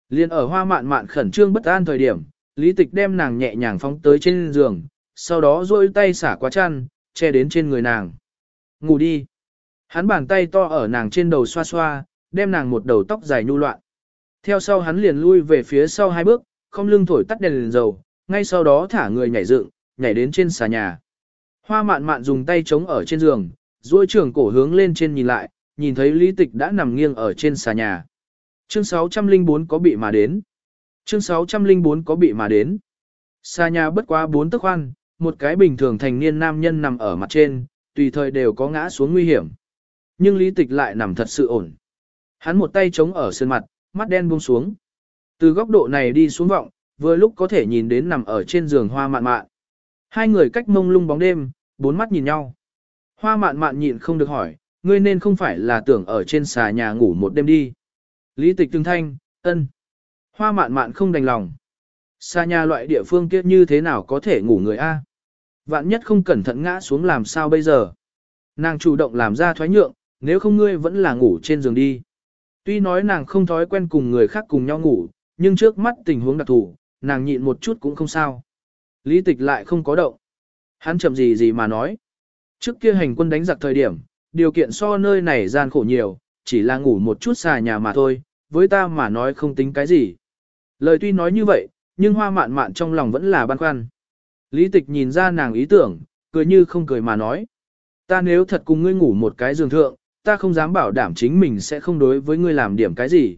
Liền ở hoa mạn mạn khẩn trương bất an thời điểm, lý tịch đem nàng nhẹ nhàng phóng tới trên giường, sau đó duỗi tay xả qua chăn, che đến trên người nàng. Ngủ đi. Hắn bàn tay to ở nàng trên đầu xoa xoa, đem nàng một đầu tóc dài nhu loạn. Theo sau hắn liền lui về phía sau hai bước, không lưng thổi tắt đèn, đèn dầu, ngay sau đó thả người nhảy dựng, nhảy đến trên xà nhà. Hoa mạn mạn dùng tay chống ở trên giường, duỗi trường cổ hướng lên trên nhìn lại, nhìn thấy lý tịch đã nằm nghiêng ở trên xà nhà. Chương 604 có bị mà đến. Chương 604 có bị mà đến. Xà nhà bất quá bốn tức khoan, một cái bình thường thành niên nam nhân nằm ở mặt trên, tùy thời đều có ngã xuống nguy hiểm. Nhưng lý tịch lại nằm thật sự ổn. Hắn một tay chống ở sườn mặt, mắt đen buông xuống. Từ góc độ này đi xuống vọng, vừa lúc có thể nhìn đến nằm ở trên giường hoa mạn mạn. Hai người cách mông lung bóng đêm, bốn mắt nhìn nhau. Hoa mạn mạn nhịn không được hỏi, ngươi nên không phải là tưởng ở trên xà nhà ngủ một đêm đi. Lý tịch tương thanh, ân. Hoa mạn mạn không đành lòng. Xa nhà loại địa phương kia như thế nào có thể ngủ người A. Vạn nhất không cẩn thận ngã xuống làm sao bây giờ. Nàng chủ động làm ra thoái nhượng, nếu không ngươi vẫn là ngủ trên giường đi. Tuy nói nàng không thói quen cùng người khác cùng nhau ngủ, nhưng trước mắt tình huống đặc thù, nàng nhịn một chút cũng không sao. Lý tịch lại không có động. Hắn chậm gì gì mà nói. Trước kia hành quân đánh giặc thời điểm, điều kiện so nơi này gian khổ nhiều, chỉ là ngủ một chút xà nhà mà thôi, với ta mà nói không tính cái gì. Lời tuy nói như vậy, nhưng hoa mạn mạn trong lòng vẫn là băn khoăn. Lý tịch nhìn ra nàng ý tưởng, cười như không cười mà nói. Ta nếu thật cùng ngươi ngủ một cái giường thượng, ta không dám bảo đảm chính mình sẽ không đối với ngươi làm điểm cái gì.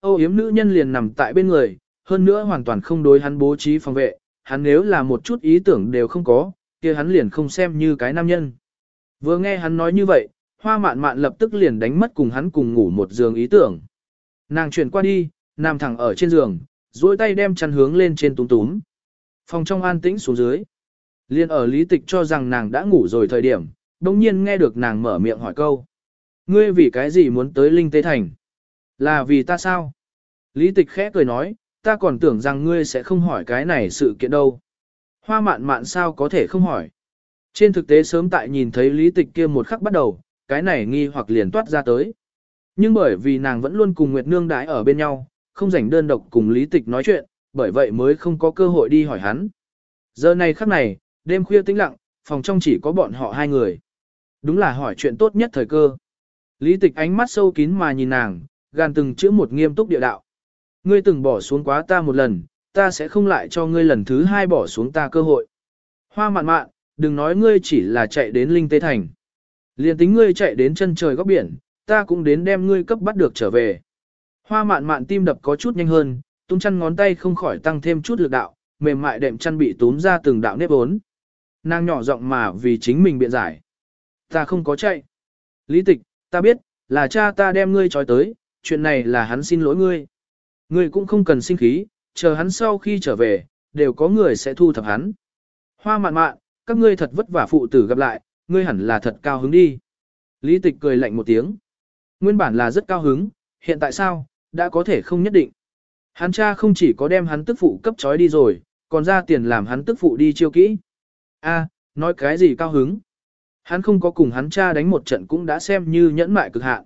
Âu yếm nữ nhân liền nằm tại bên người, hơn nữa hoàn toàn không đối hắn bố trí phòng vệ, hắn nếu là một chút ý tưởng đều không có, kia hắn liền không xem như cái nam nhân. Vừa nghe hắn nói như vậy, hoa mạn mạn lập tức liền đánh mất cùng hắn cùng ngủ một giường ý tưởng. Nàng chuyển qua đi, nằm thẳng ở trên giường, duỗi tay đem chăn hướng lên trên túm túm. Phòng trong an tĩnh xuống dưới. Liên ở lý tịch cho rằng nàng đã ngủ rồi thời điểm, đồng nhiên nghe được nàng mở miệng hỏi câu. Ngươi vì cái gì muốn tới Linh Tế Thành? Là vì ta sao? Lý tịch khẽ cười nói, ta còn tưởng rằng ngươi sẽ không hỏi cái này sự kiện đâu. Hoa mạn mạn sao có thể không hỏi. Trên thực tế sớm tại nhìn thấy lý tịch kia một khắc bắt đầu, cái này nghi hoặc liền toát ra tới. Nhưng bởi vì nàng vẫn luôn cùng Nguyệt Nương đãi ở bên nhau, không rảnh đơn độc cùng lý tịch nói chuyện, bởi vậy mới không có cơ hội đi hỏi hắn. Giờ này khắc này, đêm khuya tĩnh lặng, phòng trong chỉ có bọn họ hai người. Đúng là hỏi chuyện tốt nhất thời cơ. Lý tịch ánh mắt sâu kín mà nhìn nàng, gan từng chữ một nghiêm túc địa đạo. Ngươi từng bỏ xuống quá ta một lần, ta sẽ không lại cho ngươi lần thứ hai bỏ xuống ta cơ hội. Hoa mạn mạn, đừng nói ngươi chỉ là chạy đến Linh Tê Thành. Liên tính ngươi chạy đến chân trời góc biển, ta cũng đến đem ngươi cấp bắt được trở về. Hoa mạn mạn tim đập có chút nhanh hơn, tung chăn ngón tay không khỏi tăng thêm chút lực đạo, mềm mại đệm chăn bị túm ra từng đạo nếp ốn. Nàng nhỏ giọng mà vì chính mình biện giải. Ta không có chạy. Lý tịch, ta biết, là cha ta đem ngươi trói tới, chuyện này là hắn xin lỗi ngươi. Ngươi cũng không cần sinh khí, chờ hắn sau khi trở về, đều có người sẽ thu thập hắn. Hoa mạn mạn, các ngươi thật vất vả phụ tử gặp lại, ngươi hẳn là thật cao hứng đi. Lý tịch cười lạnh một tiếng. Nguyên bản là rất cao hứng, hiện tại sao, đã có thể không nhất định. Hắn cha không chỉ có đem hắn tức phụ cấp trói đi rồi, còn ra tiền làm hắn tức phụ đi chiêu kỹ. A, nói cái gì cao hứng? Hắn không có cùng hắn cha đánh một trận cũng đã xem như nhẫn mại cực hạn.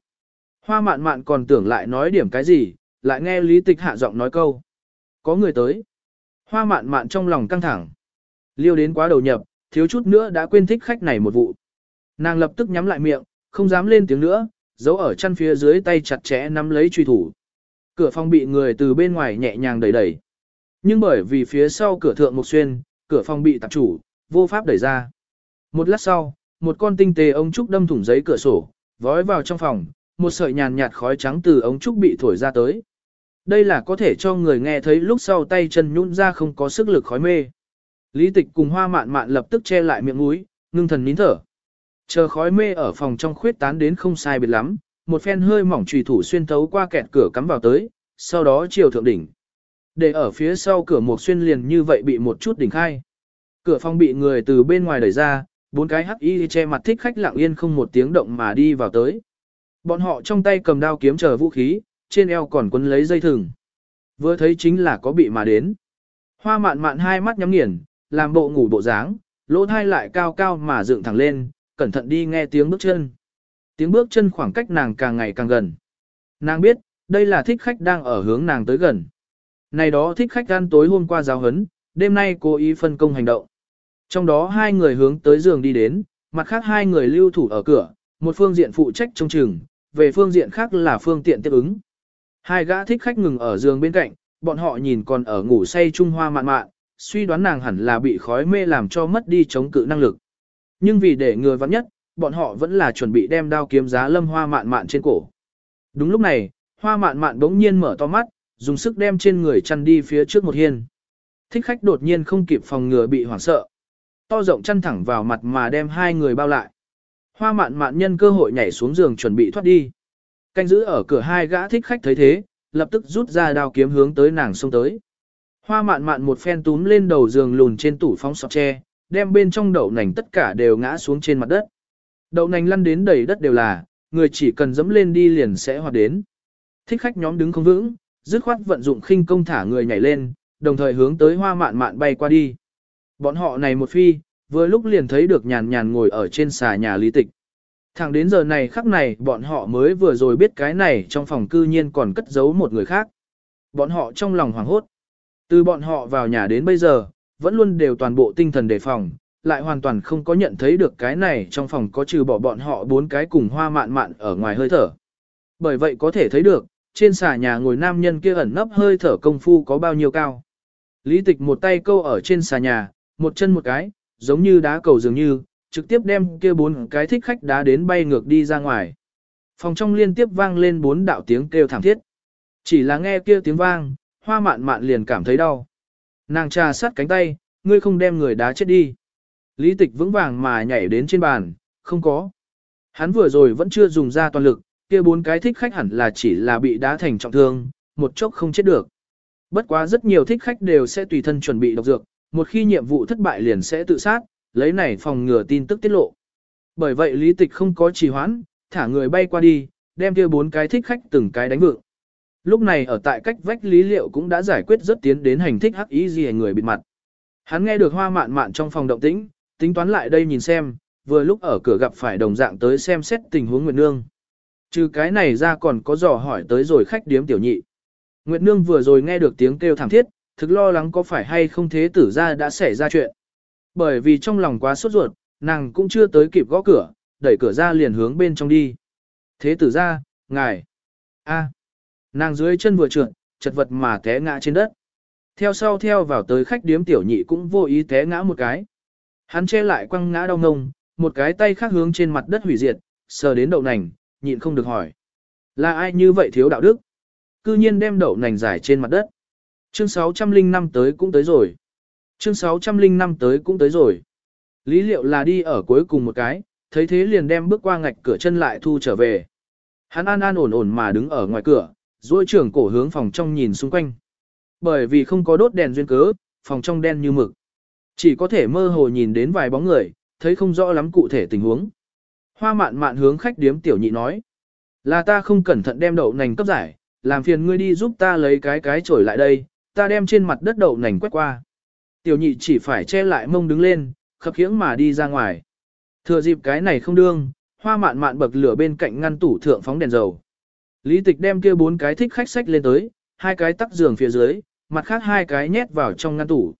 Hoa mạn mạn còn tưởng lại nói điểm cái gì, lại nghe lý tịch hạ giọng nói câu. Có người tới. Hoa mạn mạn trong lòng căng thẳng. Liêu đến quá đầu nhập, thiếu chút nữa đã quên thích khách này một vụ. Nàng lập tức nhắm lại miệng, không dám lên tiếng nữa, giấu ở chân phía dưới tay chặt chẽ nắm lấy truy thủ. Cửa phòng bị người từ bên ngoài nhẹ nhàng đẩy đẩy. Nhưng bởi vì phía sau cửa thượng một xuyên, cửa phòng bị tạp chủ, vô pháp đẩy ra. Một lát sau, một con tinh tế ống trúc đâm thủng giấy cửa sổ, vói vào trong phòng, một sợi nhàn nhạt khói trắng từ ống trúc bị thổi ra tới. Đây là có thể cho người nghe thấy lúc sau tay chân nhũn ra không có sức lực khói mê. Lý tịch cùng hoa mạn mạn lập tức che lại miệng mũi, ngưng thần nín thở. Chờ khói mê ở phòng trong khuyết tán đến không sai biệt lắm, một phen hơi mỏng trùy thủ xuyên thấu qua kẹt cửa cắm vào tới, sau đó chiều thượng đỉnh. Để ở phía sau cửa một xuyên liền như vậy bị một chút đỉnh khai. Cửa phòng bị người từ bên ngoài đẩy ra, bốn cái hắc y che mặt thích khách lặng yên không một tiếng động mà đi vào tới. Bọn họ trong tay cầm đao kiếm chờ vũ khí, trên eo còn quấn lấy dây thừng. Vừa thấy chính là có bị mà đến. Hoa mạn mạn hai mắt nhắm nghiền, làm bộ ngủ bộ dáng, lỗ thai lại cao cao mà dựng thẳng lên, cẩn thận đi nghe tiếng bước chân. Tiếng bước chân khoảng cách nàng càng ngày càng gần. Nàng biết, đây là thích khách đang ở hướng nàng tới gần. Này đó thích khách ăn tối hôm qua giáo hấn, đêm nay cố ý phân công hành động. Trong đó hai người hướng tới giường đi đến, mặt khác hai người lưu thủ ở cửa, một phương diện phụ trách trông chừng, về phương diện khác là phương tiện tiếp ứng. Hai gã thích khách ngừng ở giường bên cạnh, bọn họ nhìn còn ở ngủ say Trung Hoa mạn mạn, suy đoán nàng hẳn là bị khói mê làm cho mất đi chống cự năng lực. Nhưng vì để người vắng nhất, bọn họ vẫn là chuẩn bị đem đao kiếm giá lâm hoa mạn mạn trên cổ. Đúng lúc này, hoa mạn mạn bỗng nhiên mở to mắt, dùng sức đem trên người chăn đi phía trước một hiên. Thích khách đột nhiên không kịp phòng ngừa bị hoảng sợ. To rộng chăn thẳng vào mặt mà đem hai người bao lại. Hoa mạn mạn nhân cơ hội nhảy xuống giường chuẩn bị thoát đi. Canh giữ ở cửa hai gã thích khách thấy thế, lập tức rút ra đao kiếm hướng tới nàng xông tới. Hoa mạn mạn một phen túm lên đầu giường lùn trên tủ phóng sọt tre, đem bên trong đậu nành tất cả đều ngã xuống trên mặt đất. Đậu nành lăn đến đầy đất đều là, người chỉ cần dẫm lên đi liền sẽ hoạt đến. Thích khách nhóm đứng không vững, dứt khoát vận dụng khinh công thả người nhảy lên, đồng thời hướng tới hoa mạn mạn bay qua đi. Bọn họ này một phi, vừa lúc liền thấy được nhàn nhàn ngồi ở trên xà nhà lý tịch. Thẳng đến giờ này khắc này bọn họ mới vừa rồi biết cái này trong phòng cư nhiên còn cất giấu một người khác. Bọn họ trong lòng hoảng hốt. Từ bọn họ vào nhà đến bây giờ, vẫn luôn đều toàn bộ tinh thần đề phòng, lại hoàn toàn không có nhận thấy được cái này trong phòng có trừ bỏ bọn họ bốn cái cùng hoa mạn mạn ở ngoài hơi thở. Bởi vậy có thể thấy được, trên xà nhà ngồi nam nhân kia ẩn nấp hơi thở công phu có bao nhiêu cao. Lý tịch một tay câu ở trên xà nhà, một chân một cái, giống như đá cầu dường như, trực tiếp đem kia bốn cái thích khách đá đến bay ngược đi ra ngoài. Phòng trong liên tiếp vang lên bốn đạo tiếng kêu thảm thiết. Chỉ là nghe kia tiếng vang, hoa mạn mạn liền cảm thấy đau. Nàng trà sát cánh tay, ngươi không đem người đá chết đi. Lý tịch vững vàng mà nhảy đến trên bàn, không có. Hắn vừa rồi vẫn chưa dùng ra toàn lực, kia bốn cái thích khách hẳn là chỉ là bị đá thành trọng thương, một chốc không chết được. Bất quá rất nhiều thích khách đều sẽ tùy thân chuẩn bị độc dược, một khi nhiệm vụ thất bại liền sẽ tự sát, lấy này phòng ngừa tin tức tiết lộ. Bởi vậy lý tịch không có trì hoãn, thả người bay qua đi, đem kia bốn cái thích khách từng cái đánh vượng. Lúc này ở tại cách vách lý liệu cũng đã giải quyết rất tiến đến hành thích hắc ý gì người bịt mặt. Hắn nghe được hoa mạn mạn trong phòng động tĩnh, tính toán lại đây nhìn xem, vừa lúc ở cửa gặp phải đồng dạng tới xem xét tình huống Nguyệt Nương. Trừ cái này ra còn có dò hỏi tới rồi khách điếm tiểu nhị. Nguyệt Nương vừa rồi nghe được tiếng kêu thảm thiết, thực lo lắng có phải hay không thế tử ra đã xảy ra chuyện. Bởi vì trong lòng quá sốt ruột, nàng cũng chưa tới kịp gõ cửa, đẩy cửa ra liền hướng bên trong đi. Thế tử ra, ngài. a Nàng dưới chân vừa trượt, chật vật mà té ngã trên đất. Theo sau theo vào tới khách điếm tiểu nhị cũng vô ý té ngã một cái. Hắn che lại quăng ngã đau ngông, một cái tay khác hướng trên mặt đất hủy diệt, sờ đến đậu nành, nhịn không được hỏi. Là ai như vậy thiếu đạo đức? Cư nhiên đem đậu nành giải trên mặt đất. Chương 605 tới cũng tới rồi. Chương 605 tới cũng tới rồi. Lý liệu là đi ở cuối cùng một cái, thấy thế liền đem bước qua ngạch cửa chân lại thu trở về. Hắn an an ổn ổn mà đứng ở ngoài cửa, duỗi trưởng cổ hướng phòng trong nhìn xung quanh. Bởi vì không có đốt đèn duyên cớ, phòng trong đen như mực. Chỉ có thể mơ hồ nhìn đến vài bóng người, thấy không rõ lắm cụ thể tình huống. Hoa mạn mạn hướng khách điếm tiểu nhị nói. Là ta không cẩn thận đem đậu nành cấp giải, làm phiền ngươi đi giúp ta lấy cái cái chổi lại đây, ta đem trên mặt đất đậu nành quét qua. Tiểu nhị chỉ phải che lại mông đứng lên, khập khiễng mà đi ra ngoài. Thừa dịp cái này không đương, hoa mạn mạn bậc lửa bên cạnh ngăn tủ thượng phóng đèn dầu. Lý tịch đem kia bốn cái thích khách sách lên tới, hai cái tắc giường phía dưới, mặt khác hai cái nhét vào trong ngăn tủ.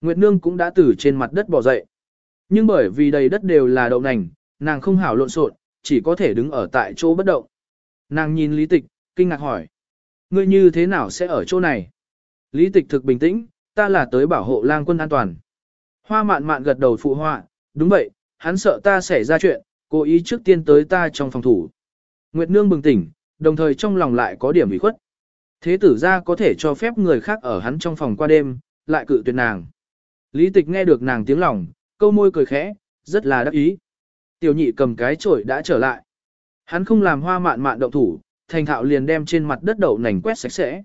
Nguyệt Nương cũng đã từ trên mặt đất bỏ dậy. Nhưng bởi vì đầy đất đều là đậu nành, nàng không hảo lộn xộn, chỉ có thể đứng ở tại chỗ bất động. Nàng nhìn Lý Tịch, kinh ngạc hỏi. Ngươi như thế nào sẽ ở chỗ này? Lý Tịch thực bình tĩnh, ta là tới bảo hộ lang quân an toàn. Hoa mạn mạn gật đầu phụ họa, đúng vậy, hắn sợ ta xảy ra chuyện, cố ý trước tiên tới ta trong phòng thủ. Nguyệt Nương bừng tỉnh, đồng thời trong lòng lại có điểm ủy khuất. Thế tử ra có thể cho phép người khác ở hắn trong phòng qua đêm, lại cự tuyệt nàng. Lý tịch nghe được nàng tiếng lòng, câu môi cười khẽ, rất là đắc ý. Tiểu nhị cầm cái chổi đã trở lại. Hắn không làm hoa mạn mạn động thủ, thành thạo liền đem trên mặt đất đậu nành quét sạch sẽ.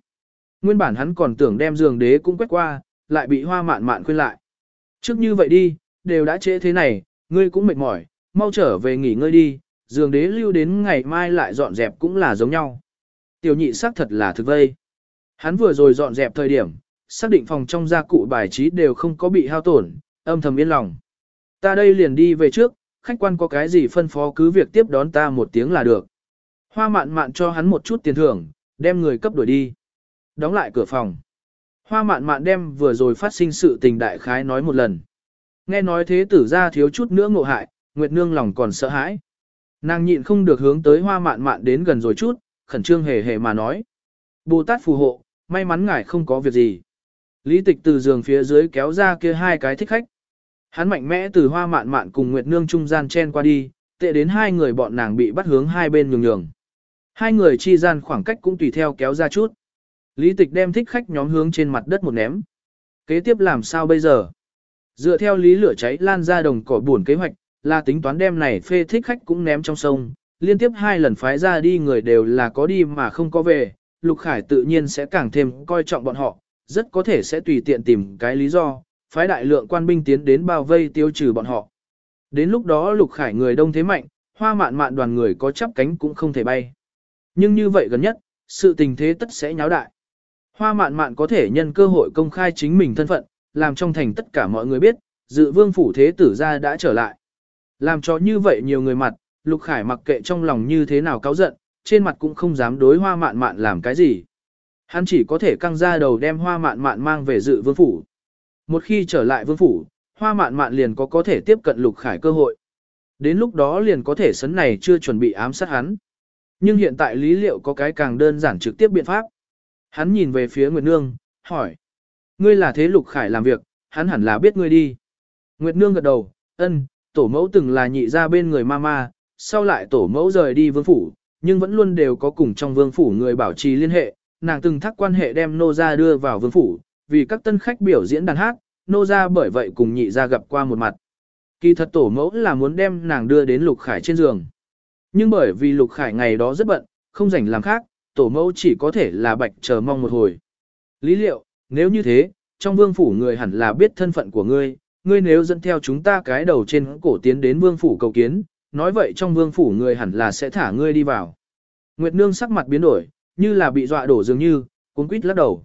Nguyên bản hắn còn tưởng đem giường đế cũng quét qua, lại bị hoa mạn mạn khuyên lại. Trước như vậy đi, đều đã trễ thế này, ngươi cũng mệt mỏi, mau trở về nghỉ ngơi đi, giường đế lưu đến ngày mai lại dọn dẹp cũng là giống nhau. Tiểu nhị xác thật là thực vây. Hắn vừa rồi dọn dẹp thời điểm, xác định phòng trong gia cụ bài trí đều không có bị hao tổn, âm thầm yên lòng. Ta đây liền đi về trước, khách quan có cái gì phân phó cứ việc tiếp đón ta một tiếng là được. Hoa mạn mạn cho hắn một chút tiền thưởng, đem người cấp đuổi đi. Đóng lại cửa phòng. Hoa mạn mạn đem vừa rồi phát sinh sự tình đại khái nói một lần. Nghe nói thế tử ra thiếu chút nữa ngộ hại, Nguyệt Nương lòng còn sợ hãi. Nàng nhịn không được hướng tới hoa mạn mạn đến gần rồi chút, khẩn trương hề hề mà nói. Bồ Tát phù hộ, may mắn ngài không có việc gì. Lý tịch từ giường phía dưới kéo ra kia hai cái thích khách. Hắn mạnh mẽ từ hoa mạn mạn cùng Nguyệt Nương trung gian chen qua đi, tệ đến hai người bọn nàng bị bắt hướng hai bên nhường nhường. Hai người chi gian khoảng cách cũng tùy theo kéo ra chút. Lý tịch đem thích khách nhóm hướng trên mặt đất một ném. Kế tiếp làm sao bây giờ? Dựa theo lý lửa cháy lan ra đồng cỏ buồn kế hoạch, là tính toán đem này phê thích khách cũng ném trong sông. Liên tiếp hai lần phái ra đi người đều là có đi mà không có về, Lục Khải tự nhiên sẽ càng thêm coi trọng bọn họ, rất có thể sẽ tùy tiện tìm cái lý do, phái đại lượng quan binh tiến đến bao vây tiêu trừ bọn họ. Đến lúc đó lục khải người đông thế mạnh, hoa mạn mạn đoàn người có chắp cánh cũng không thể bay. Nhưng như vậy gần nhất, sự tình thế tất sẽ nháo đại. Hoa mạn mạn có thể nhân cơ hội công khai chính mình thân phận, làm trong thành tất cả mọi người biết, dự vương phủ thế tử gia đã trở lại. Làm cho như vậy nhiều người mặt, lục khải mặc kệ trong lòng như thế nào cáo giận, trên mặt cũng không dám đối hoa mạn mạn làm cái gì. Hắn chỉ có thể căng ra đầu đem hoa mạn mạn mang về dự vương phủ. Một khi trở lại vương phủ, hoa mạn mạn liền có có thể tiếp cận lục khải cơ hội. Đến lúc đó liền có thể sấn này chưa chuẩn bị ám sát hắn. Nhưng hiện tại lý liệu có cái càng đơn giản trực tiếp biện pháp. Hắn nhìn về phía Nguyệt Nương, hỏi. Ngươi là thế lục khải làm việc, hắn hẳn là biết ngươi đi. Nguyệt Nương gật đầu, ân, tổ mẫu từng là nhị ra bên người mama, sau lại tổ mẫu rời đi vương phủ, nhưng vẫn luôn đều có cùng trong vương phủ người bảo trì liên hệ, nàng từng thắc quan hệ đem nô ra đưa vào vương phủ, vì các tân khách biểu diễn đàn hát, nô ra bởi vậy cùng nhị gia gặp qua một mặt. Kỳ thật tổ mẫu là muốn đem nàng đưa đến Lục Khải trên giường. Nhưng bởi vì Lục Khải ngày đó rất bận, không rảnh làm khác, tổ mẫu chỉ có thể là bạch chờ mong một hồi. Lý liệu, nếu như thế, trong vương phủ người hẳn là biết thân phận của ngươi, ngươi nếu dẫn theo chúng ta cái đầu trên cổ tiến đến vương phủ cầu kiến, nói vậy trong vương phủ người hẳn là sẽ thả ngươi đi vào. Nguyệt Nương sắc mặt biến đổi, như là bị dọa đổ dường như, cuốn quýt lắc đầu.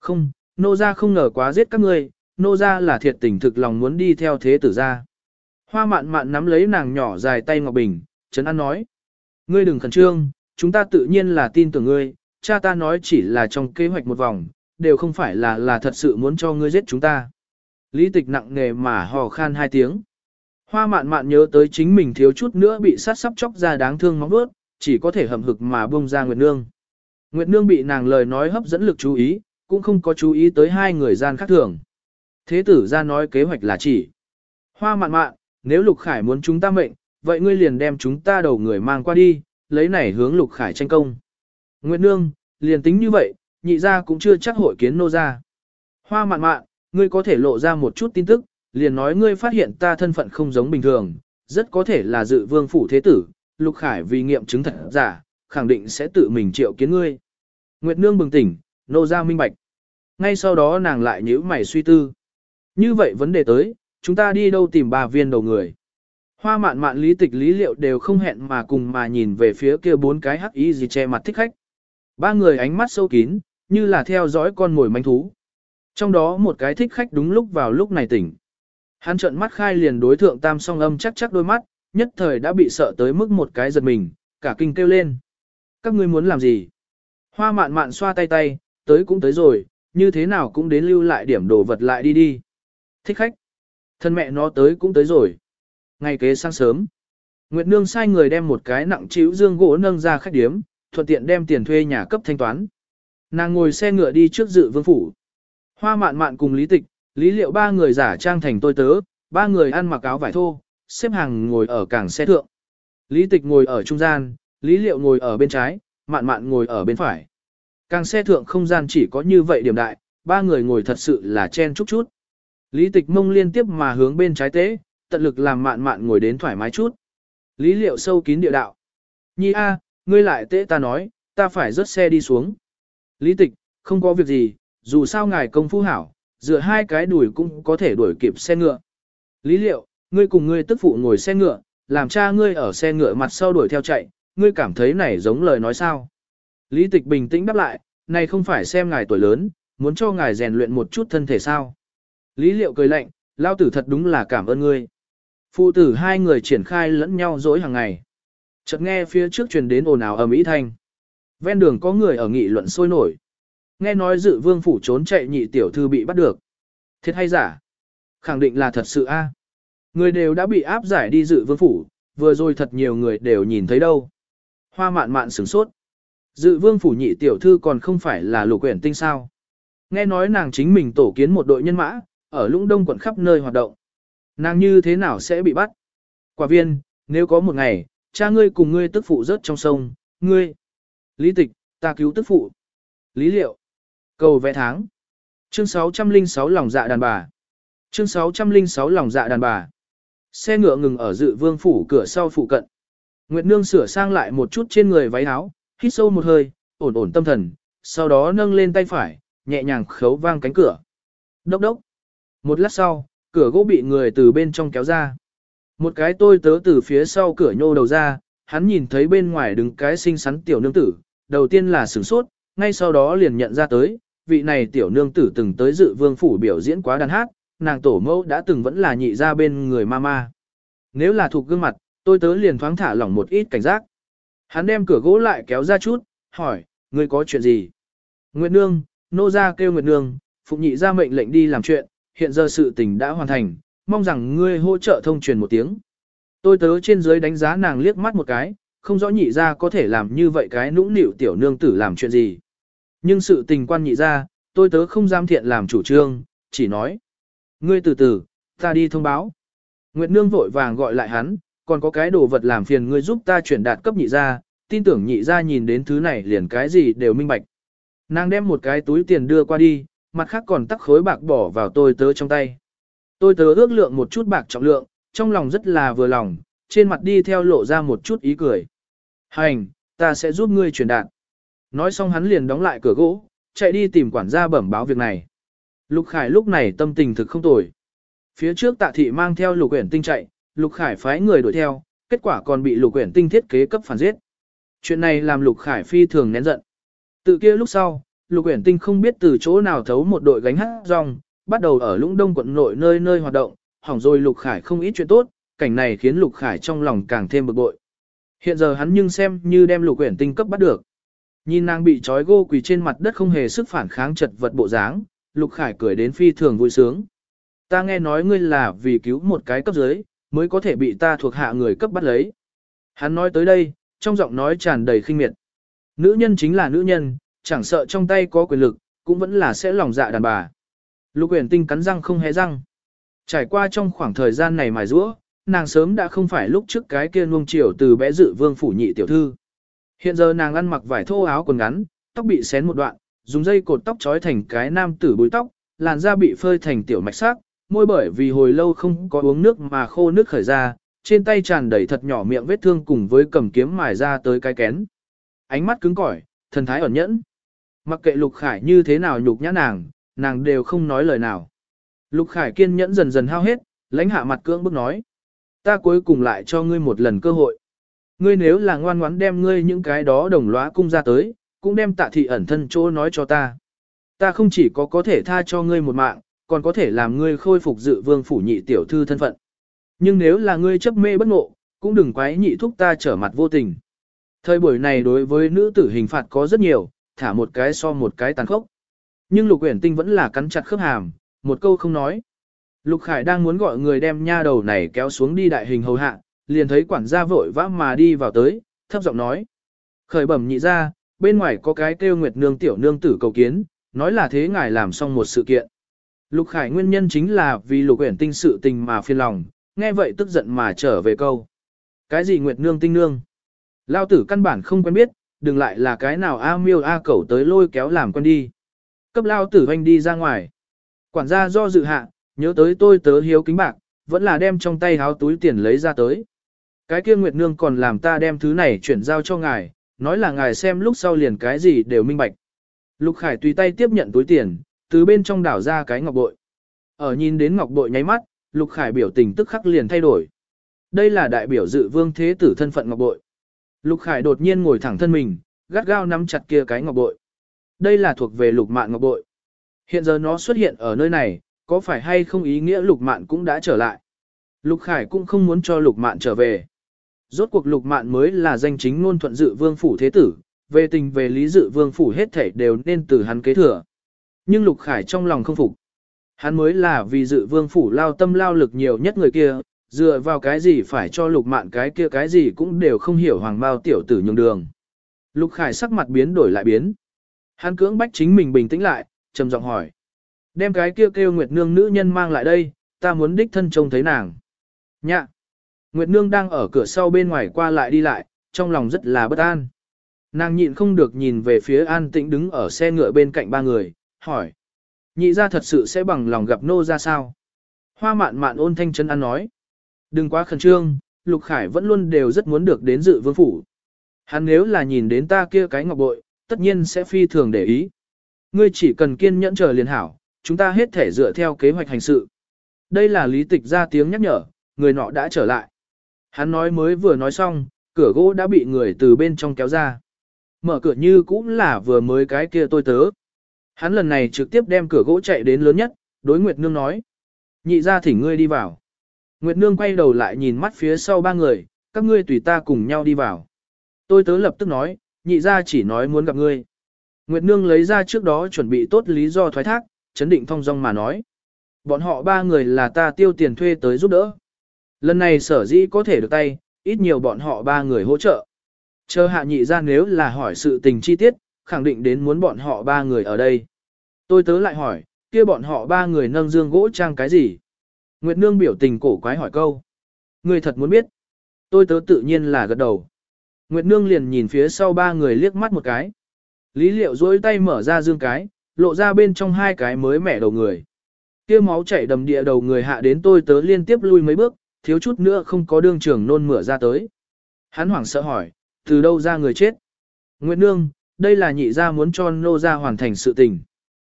Không, nô gia không ngờ quá giết các ngươi, nô gia là thiệt tình thực lòng muốn đi theo thế tử gia. Hoa mạn mạn nắm lấy nàng nhỏ dài tay Ngọc Bình, Trấn An nói. Ngươi đừng khẩn trương, chúng ta tự nhiên là tin tưởng ngươi, cha ta nói chỉ là trong kế hoạch một vòng, đều không phải là là thật sự muốn cho ngươi giết chúng ta. Lý tịch nặng nề mà hò khan hai tiếng. Hoa mạn mạn nhớ tới chính mình thiếu chút nữa bị sát sắp chóc ra đáng thương móng bước, chỉ có thể hầm hực mà bông ra Nguyệt Nương. Nguyệt Nương bị nàng lời nói hấp dẫn lực chú ý, cũng không có chú ý tới hai người gian khác thường. Thế tử ra nói kế hoạch là chỉ. Hoa mạn mạn, nếu Lục Khải muốn chúng ta mệnh, vậy ngươi liền đem chúng ta đầu người mang qua đi, lấy này hướng Lục Khải tranh công. Nguyệt Nương, liền tính như vậy, nhị ra cũng chưa chắc hội kiến nô ra. Hoa mạn mạn, ngươi có thể lộ ra một chút tin tức, liền nói ngươi phát hiện ta thân phận không giống bình thường, rất có thể là dự vương phủ thế tử, Lục Khải vì nghiệm chứng thật giả, khẳng định sẽ tự mình triệu kiến ngươi. Nguyệt Nương bừng tỉnh, nô ra minh bạch. Ngay sau đó nàng lại nhíu mày suy tư. Như vậy vấn đề tới, chúng ta đi đâu tìm bà viên đầu người. Hoa mạn mạn lý tịch lý liệu đều không hẹn mà cùng mà nhìn về phía kia bốn cái hắc y gì che mặt thích khách. Ba người ánh mắt sâu kín, như là theo dõi con mồi manh thú. Trong đó một cái thích khách đúng lúc vào lúc này tỉnh. Hắn trợn mắt khai liền đối thượng tam song âm chắc chắc đôi mắt, nhất thời đã bị sợ tới mức một cái giật mình, cả kinh kêu lên. Các ngươi muốn làm gì? Hoa mạn mạn xoa tay tay, tới cũng tới rồi, như thế nào cũng đến lưu lại điểm đồ vật lại đi đi. Thích khách. Thân mẹ nó tới cũng tới rồi. Ngày kế sáng sớm. Nguyệt Nương sai người đem một cái nặng chịu dương gỗ nâng ra khách điếm, thuận tiện đem tiền thuê nhà cấp thanh toán. Nàng ngồi xe ngựa đi trước dự vương phủ. Hoa mạn mạn cùng lý tịch, lý liệu ba người giả trang thành tôi tớ, ba người ăn mặc áo vải thô, xếp hàng ngồi ở cảng xe thượng. Lý tịch ngồi ở trung gian, lý liệu ngồi ở bên trái, mạn mạn ngồi ở bên phải. Càng xe thượng không gian chỉ có như vậy điểm đại, ba người ngồi thật sự là chen chút chút. Lý tịch mông liên tiếp mà hướng bên trái tế, tận lực làm mạn mạn ngồi đến thoải mái chút. Lý liệu sâu kín địa đạo. Nhi a, ngươi lại tế ta nói, ta phải rớt xe đi xuống. Lý tịch, không có việc gì, dù sao ngài công phu hảo, dựa hai cái đùi cũng có thể đuổi kịp xe ngựa. Lý liệu, ngươi cùng ngươi tức phụ ngồi xe ngựa, làm cha ngươi ở xe ngựa mặt sau đuổi theo chạy, ngươi cảm thấy này giống lời nói sao. Lý tịch bình tĩnh đáp lại, này không phải xem ngài tuổi lớn, muốn cho ngài rèn luyện một chút thân thể sao. Lý liệu cười lạnh, lao tử thật đúng là cảm ơn ngươi. Phụ tử hai người triển khai lẫn nhau dối hàng ngày. Chợt nghe phía trước truyền đến ồn ào ở Mỹ Thanh. Ven đường có người ở nghị luận sôi nổi. Nghe nói dự vương phủ trốn chạy nhị tiểu thư bị bắt được. Thiệt hay giả? Khẳng định là thật sự a. Người đều đã bị áp giải đi dự vương phủ, vừa rồi thật nhiều người đều nhìn thấy đâu. Hoa mạn mạn sửng sốt. Dự vương phủ nhị tiểu thư còn không phải là lục quyển tinh sao. Nghe nói nàng chính mình tổ kiến một đội nhân mã, ở lũng đông quận khắp nơi hoạt động. Nàng như thế nào sẽ bị bắt? Quả viên, nếu có một ngày, cha ngươi cùng ngươi tức phụ rớt trong sông, ngươi. Lý tịch, ta cứu tức phụ. Lý liệu. Cầu vẽ tháng. Chương 606 lòng dạ đàn bà. Chương 606 lòng dạ đàn bà. Xe ngựa ngừng ở dự vương phủ cửa sau phụ cận. Nguyệt Nương sửa sang lại một chút trên người váy áo, hít sâu một hơi, ổn ổn tâm thần, sau đó nâng lên tay phải, nhẹ nhàng khấu vang cánh cửa. Đốc đốc. Một lát sau, cửa gỗ bị người từ bên trong kéo ra. Một cái tôi tớ từ phía sau cửa nhô đầu ra, hắn nhìn thấy bên ngoài đứng cái xinh xắn tiểu nương tử, đầu tiên là sửng sốt, ngay sau đó liền nhận ra tới, vị này tiểu nương tử từng tới dự vương phủ biểu diễn quá đàn hát, nàng tổ mẫu đã từng vẫn là nhị ra bên người mama. Nếu là thuộc gương mặt, tôi tớ liền thoáng thả lỏng một ít cảnh giác. Hắn đem cửa gỗ lại kéo ra chút, hỏi, ngươi có chuyện gì? Nguyệt Nương, nô ra kêu Nguyệt Nương, Phụng nhị ra mệnh lệnh đi làm chuyện, hiện giờ sự tình đã hoàn thành, mong rằng ngươi hỗ trợ thông truyền một tiếng. Tôi tớ trên dưới đánh giá nàng liếc mắt một cái, không rõ nhị ra có thể làm như vậy cái nũng nịu tiểu nương tử làm chuyện gì. Nhưng sự tình quan nhị ra, tôi tớ không dám thiện làm chủ trương, chỉ nói. Ngươi từ từ, ta đi thông báo. Nguyệt nương vội vàng gọi lại hắn, còn có cái đồ vật làm phiền ngươi giúp ta chuyển đạt cấp nhị ra, tin tưởng nhị ra nhìn đến thứ này liền cái gì đều minh bạch. Nàng đem một cái túi tiền đưa qua đi, mặt khác còn tắc khối bạc bỏ vào tôi tớ trong tay. Tôi tớ ước lượng một chút bạc trọng lượng, trong lòng rất là vừa lòng, trên mặt đi theo lộ ra một chút ý cười. Hành, ta sẽ giúp ngươi truyền đạt. Nói xong hắn liền đóng lại cửa gỗ, chạy đi tìm quản gia bẩm báo việc này. Lục Khải lúc này tâm tình thực không tồi. Phía trước tạ thị mang theo lục quyển tinh chạy, lục Khải phái người đuổi theo, kết quả còn bị lục quyển tinh thiết kế cấp phản giết. Chuyện này làm lục Khải phi thường nén giận. từ kia lúc sau, lục quyển tinh không biết từ chỗ nào thấu một đội gánh hát rong, bắt đầu ở lũng đông quận nội nơi nơi hoạt động, hỏng rồi lục Khải không ít chuyện tốt, cảnh này khiến lục Khải trong lòng càng thêm bực bội. Hiện giờ hắn nhưng xem như đem lục quyển tinh cấp bắt được. Nhìn nàng bị trói gô quỳ trên mặt đất không hề sức phản kháng chật vật bộ dáng, Lục Khải cười đến phi thường vui sướng. Ta nghe nói ngươi là vì cứu một cái cấp dưới, mới có thể bị ta thuộc hạ người cấp bắt lấy. Hắn nói tới đây, trong giọng nói tràn đầy khinh miệt. Nữ nhân chính là nữ nhân, chẳng sợ trong tay có quyền lực, cũng vẫn là sẽ lòng dạ đàn bà. Lục Uyển Tinh cắn răng không hé răng. Trải qua trong khoảng thời gian này mài giũa, nàng sớm đã không phải lúc trước cái kia nuông chiều từ bé dự vương phủ nhị tiểu thư. Hiện giờ nàng ăn mặc vải thô áo quần ngắn, tóc bị xén một đoạn, dùng dây cột tóc trói thành cái nam tử búi tóc, làn da bị phơi thành tiểu mạch sắc, môi bởi vì hồi lâu không có uống nước mà khô nước khởi ra, trên tay tràn đầy thật nhỏ miệng vết thương cùng với cầm kiếm mài ra tới cái kén. Ánh mắt cứng cỏi, thần thái ẩn nhẫn. Mặc kệ Lục Khải như thế nào nhục nhã nàng, nàng đều không nói lời nào. Lục Khải kiên nhẫn dần dần hao hết, lãnh hạ mặt cưỡng bức nói. Ta cuối cùng lại cho ngươi một lần cơ hội. Ngươi nếu là ngoan ngoãn đem ngươi những cái đó đồng lõa cung ra tới, cũng đem tạ thị ẩn thân chỗ nói cho ta. Ta không chỉ có có thể tha cho ngươi một mạng, còn có thể làm ngươi khôi phục dự vương phủ nhị tiểu thư thân phận. Nhưng nếu là ngươi chấp mê bất ngộ, cũng đừng quái nhị thúc ta trở mặt vô tình. Thời buổi này đối với nữ tử hình phạt có rất nhiều, thả một cái so một cái tàn khốc. Nhưng Lục Uyển Tinh vẫn là cắn chặt khớp hàm, một câu không nói. Lục Khải đang muốn gọi người đem nha đầu này kéo xuống đi đại hình hầu hạ, liền thấy quản gia vội vã mà đi vào tới, thấp giọng nói. Khởi bẩm nhị ra, bên ngoài có cái kêu nguyệt nương tiểu nương tử cầu kiến, nói là thế ngài làm xong một sự kiện. Lục Khải nguyên nhân chính là vì lục uyển tinh sự tình mà phiền lòng, nghe vậy tức giận mà trở về câu. Cái gì nguyệt nương tinh nương? Lao tử căn bản không quen biết, đừng lại là cái nào A miêu A cẩu tới lôi kéo làm con đi. Cấp lao tử hoanh đi ra ngoài. Quản gia do dự hạ, nhớ tới tôi tớ hiếu kính bạc, vẫn là đem trong tay háo túi tiền lấy ra tới. Cái kia Nguyệt Nương còn làm ta đem thứ này chuyển giao cho ngài, nói là ngài xem lúc sau liền cái gì đều minh bạch. Lục Khải tùy tay tiếp nhận túi tiền, từ bên trong đảo ra cái ngọc bội. Ở nhìn đến ngọc bội nháy mắt, Lục Khải biểu tình tức khắc liền thay đổi. Đây là đại biểu dự vương thế tử thân phận ngọc bội. Lục Khải đột nhiên ngồi thẳng thân mình, gắt gao nắm chặt kia cái ngọc bội. Đây là thuộc về lục mạn ngọc bội. Hiện giờ nó xuất hiện ở nơi này, có phải hay không ý nghĩa lục mạn cũng đã trở lại. Lục Khải cũng không muốn cho lục mạn trở về. Rốt cuộc lục mạn mới là danh chính ngôn thuận dự vương phủ thế tử, về tình về lý dự vương phủ hết thảy đều nên từ hắn kế thừa. Nhưng lục khải trong lòng không phục. Hắn mới là vì dự vương phủ lao tâm lao lực nhiều nhất người kia, dựa vào cái gì phải cho lục mạn cái kia cái gì cũng đều không hiểu hoàng bao tiểu tử nhường đường. Lục khải sắc mặt biến đổi lại biến. Hắn cưỡng bách chính mình bình tĩnh lại, trầm giọng hỏi. Đem cái kia kêu nguyệt nương nữ nhân mang lại đây, ta muốn đích thân trông thấy nàng. Nhạ. Nguyệt Nương đang ở cửa sau bên ngoài qua lại đi lại, trong lòng rất là bất an. Nàng nhịn không được nhìn về phía an tĩnh đứng ở xe ngựa bên cạnh ba người, hỏi. Nhị ra thật sự sẽ bằng lòng gặp nô ra sao? Hoa mạn mạn ôn thanh chân ăn nói. Đừng quá khẩn trương, Lục Khải vẫn luôn đều rất muốn được đến dự vương phủ. Hắn nếu là nhìn đến ta kia cái ngọc bội, tất nhiên sẽ phi thường để ý. Ngươi chỉ cần kiên nhẫn chờ liền hảo, chúng ta hết thể dựa theo kế hoạch hành sự. Đây là lý tịch ra tiếng nhắc nhở, người nọ đã trở lại. Hắn nói mới vừa nói xong, cửa gỗ đã bị người từ bên trong kéo ra. Mở cửa như cũng là vừa mới cái kia tôi tớ. Hắn lần này trực tiếp đem cửa gỗ chạy đến lớn nhất, đối Nguyệt Nương nói. Nhị ra thỉnh ngươi đi vào. Nguyệt Nương quay đầu lại nhìn mắt phía sau ba người, các ngươi tùy ta cùng nhau đi vào. Tôi tớ lập tức nói, nhị ra chỉ nói muốn gặp ngươi. Nguyệt Nương lấy ra trước đó chuẩn bị tốt lý do thoái thác, chấn định thong dong mà nói. Bọn họ ba người là ta tiêu tiền thuê tới giúp đỡ. Lần này sở dĩ có thể được tay, ít nhiều bọn họ ba người hỗ trợ. Chờ hạ nhị ra nếu là hỏi sự tình chi tiết, khẳng định đến muốn bọn họ ba người ở đây. Tôi tớ lại hỏi, kia bọn họ ba người nâng dương gỗ trang cái gì? Nguyệt Nương biểu tình cổ quái hỏi câu. Người thật muốn biết. Tôi tớ tự nhiên là gật đầu. Nguyệt Nương liền nhìn phía sau ba người liếc mắt một cái. Lý liệu dối tay mở ra dương cái, lộ ra bên trong hai cái mới mẻ đầu người. kia máu chảy đầm địa đầu người hạ đến tôi tớ liên tiếp lui mấy bước, thiếu chút nữa không có đương trưởng nôn mửa ra tới. Hắn hoảng sợ hỏi, từ đâu ra người chết? Nguyệt Nương, đây là nhị gia muốn cho nô gia hoàn thành sự tình.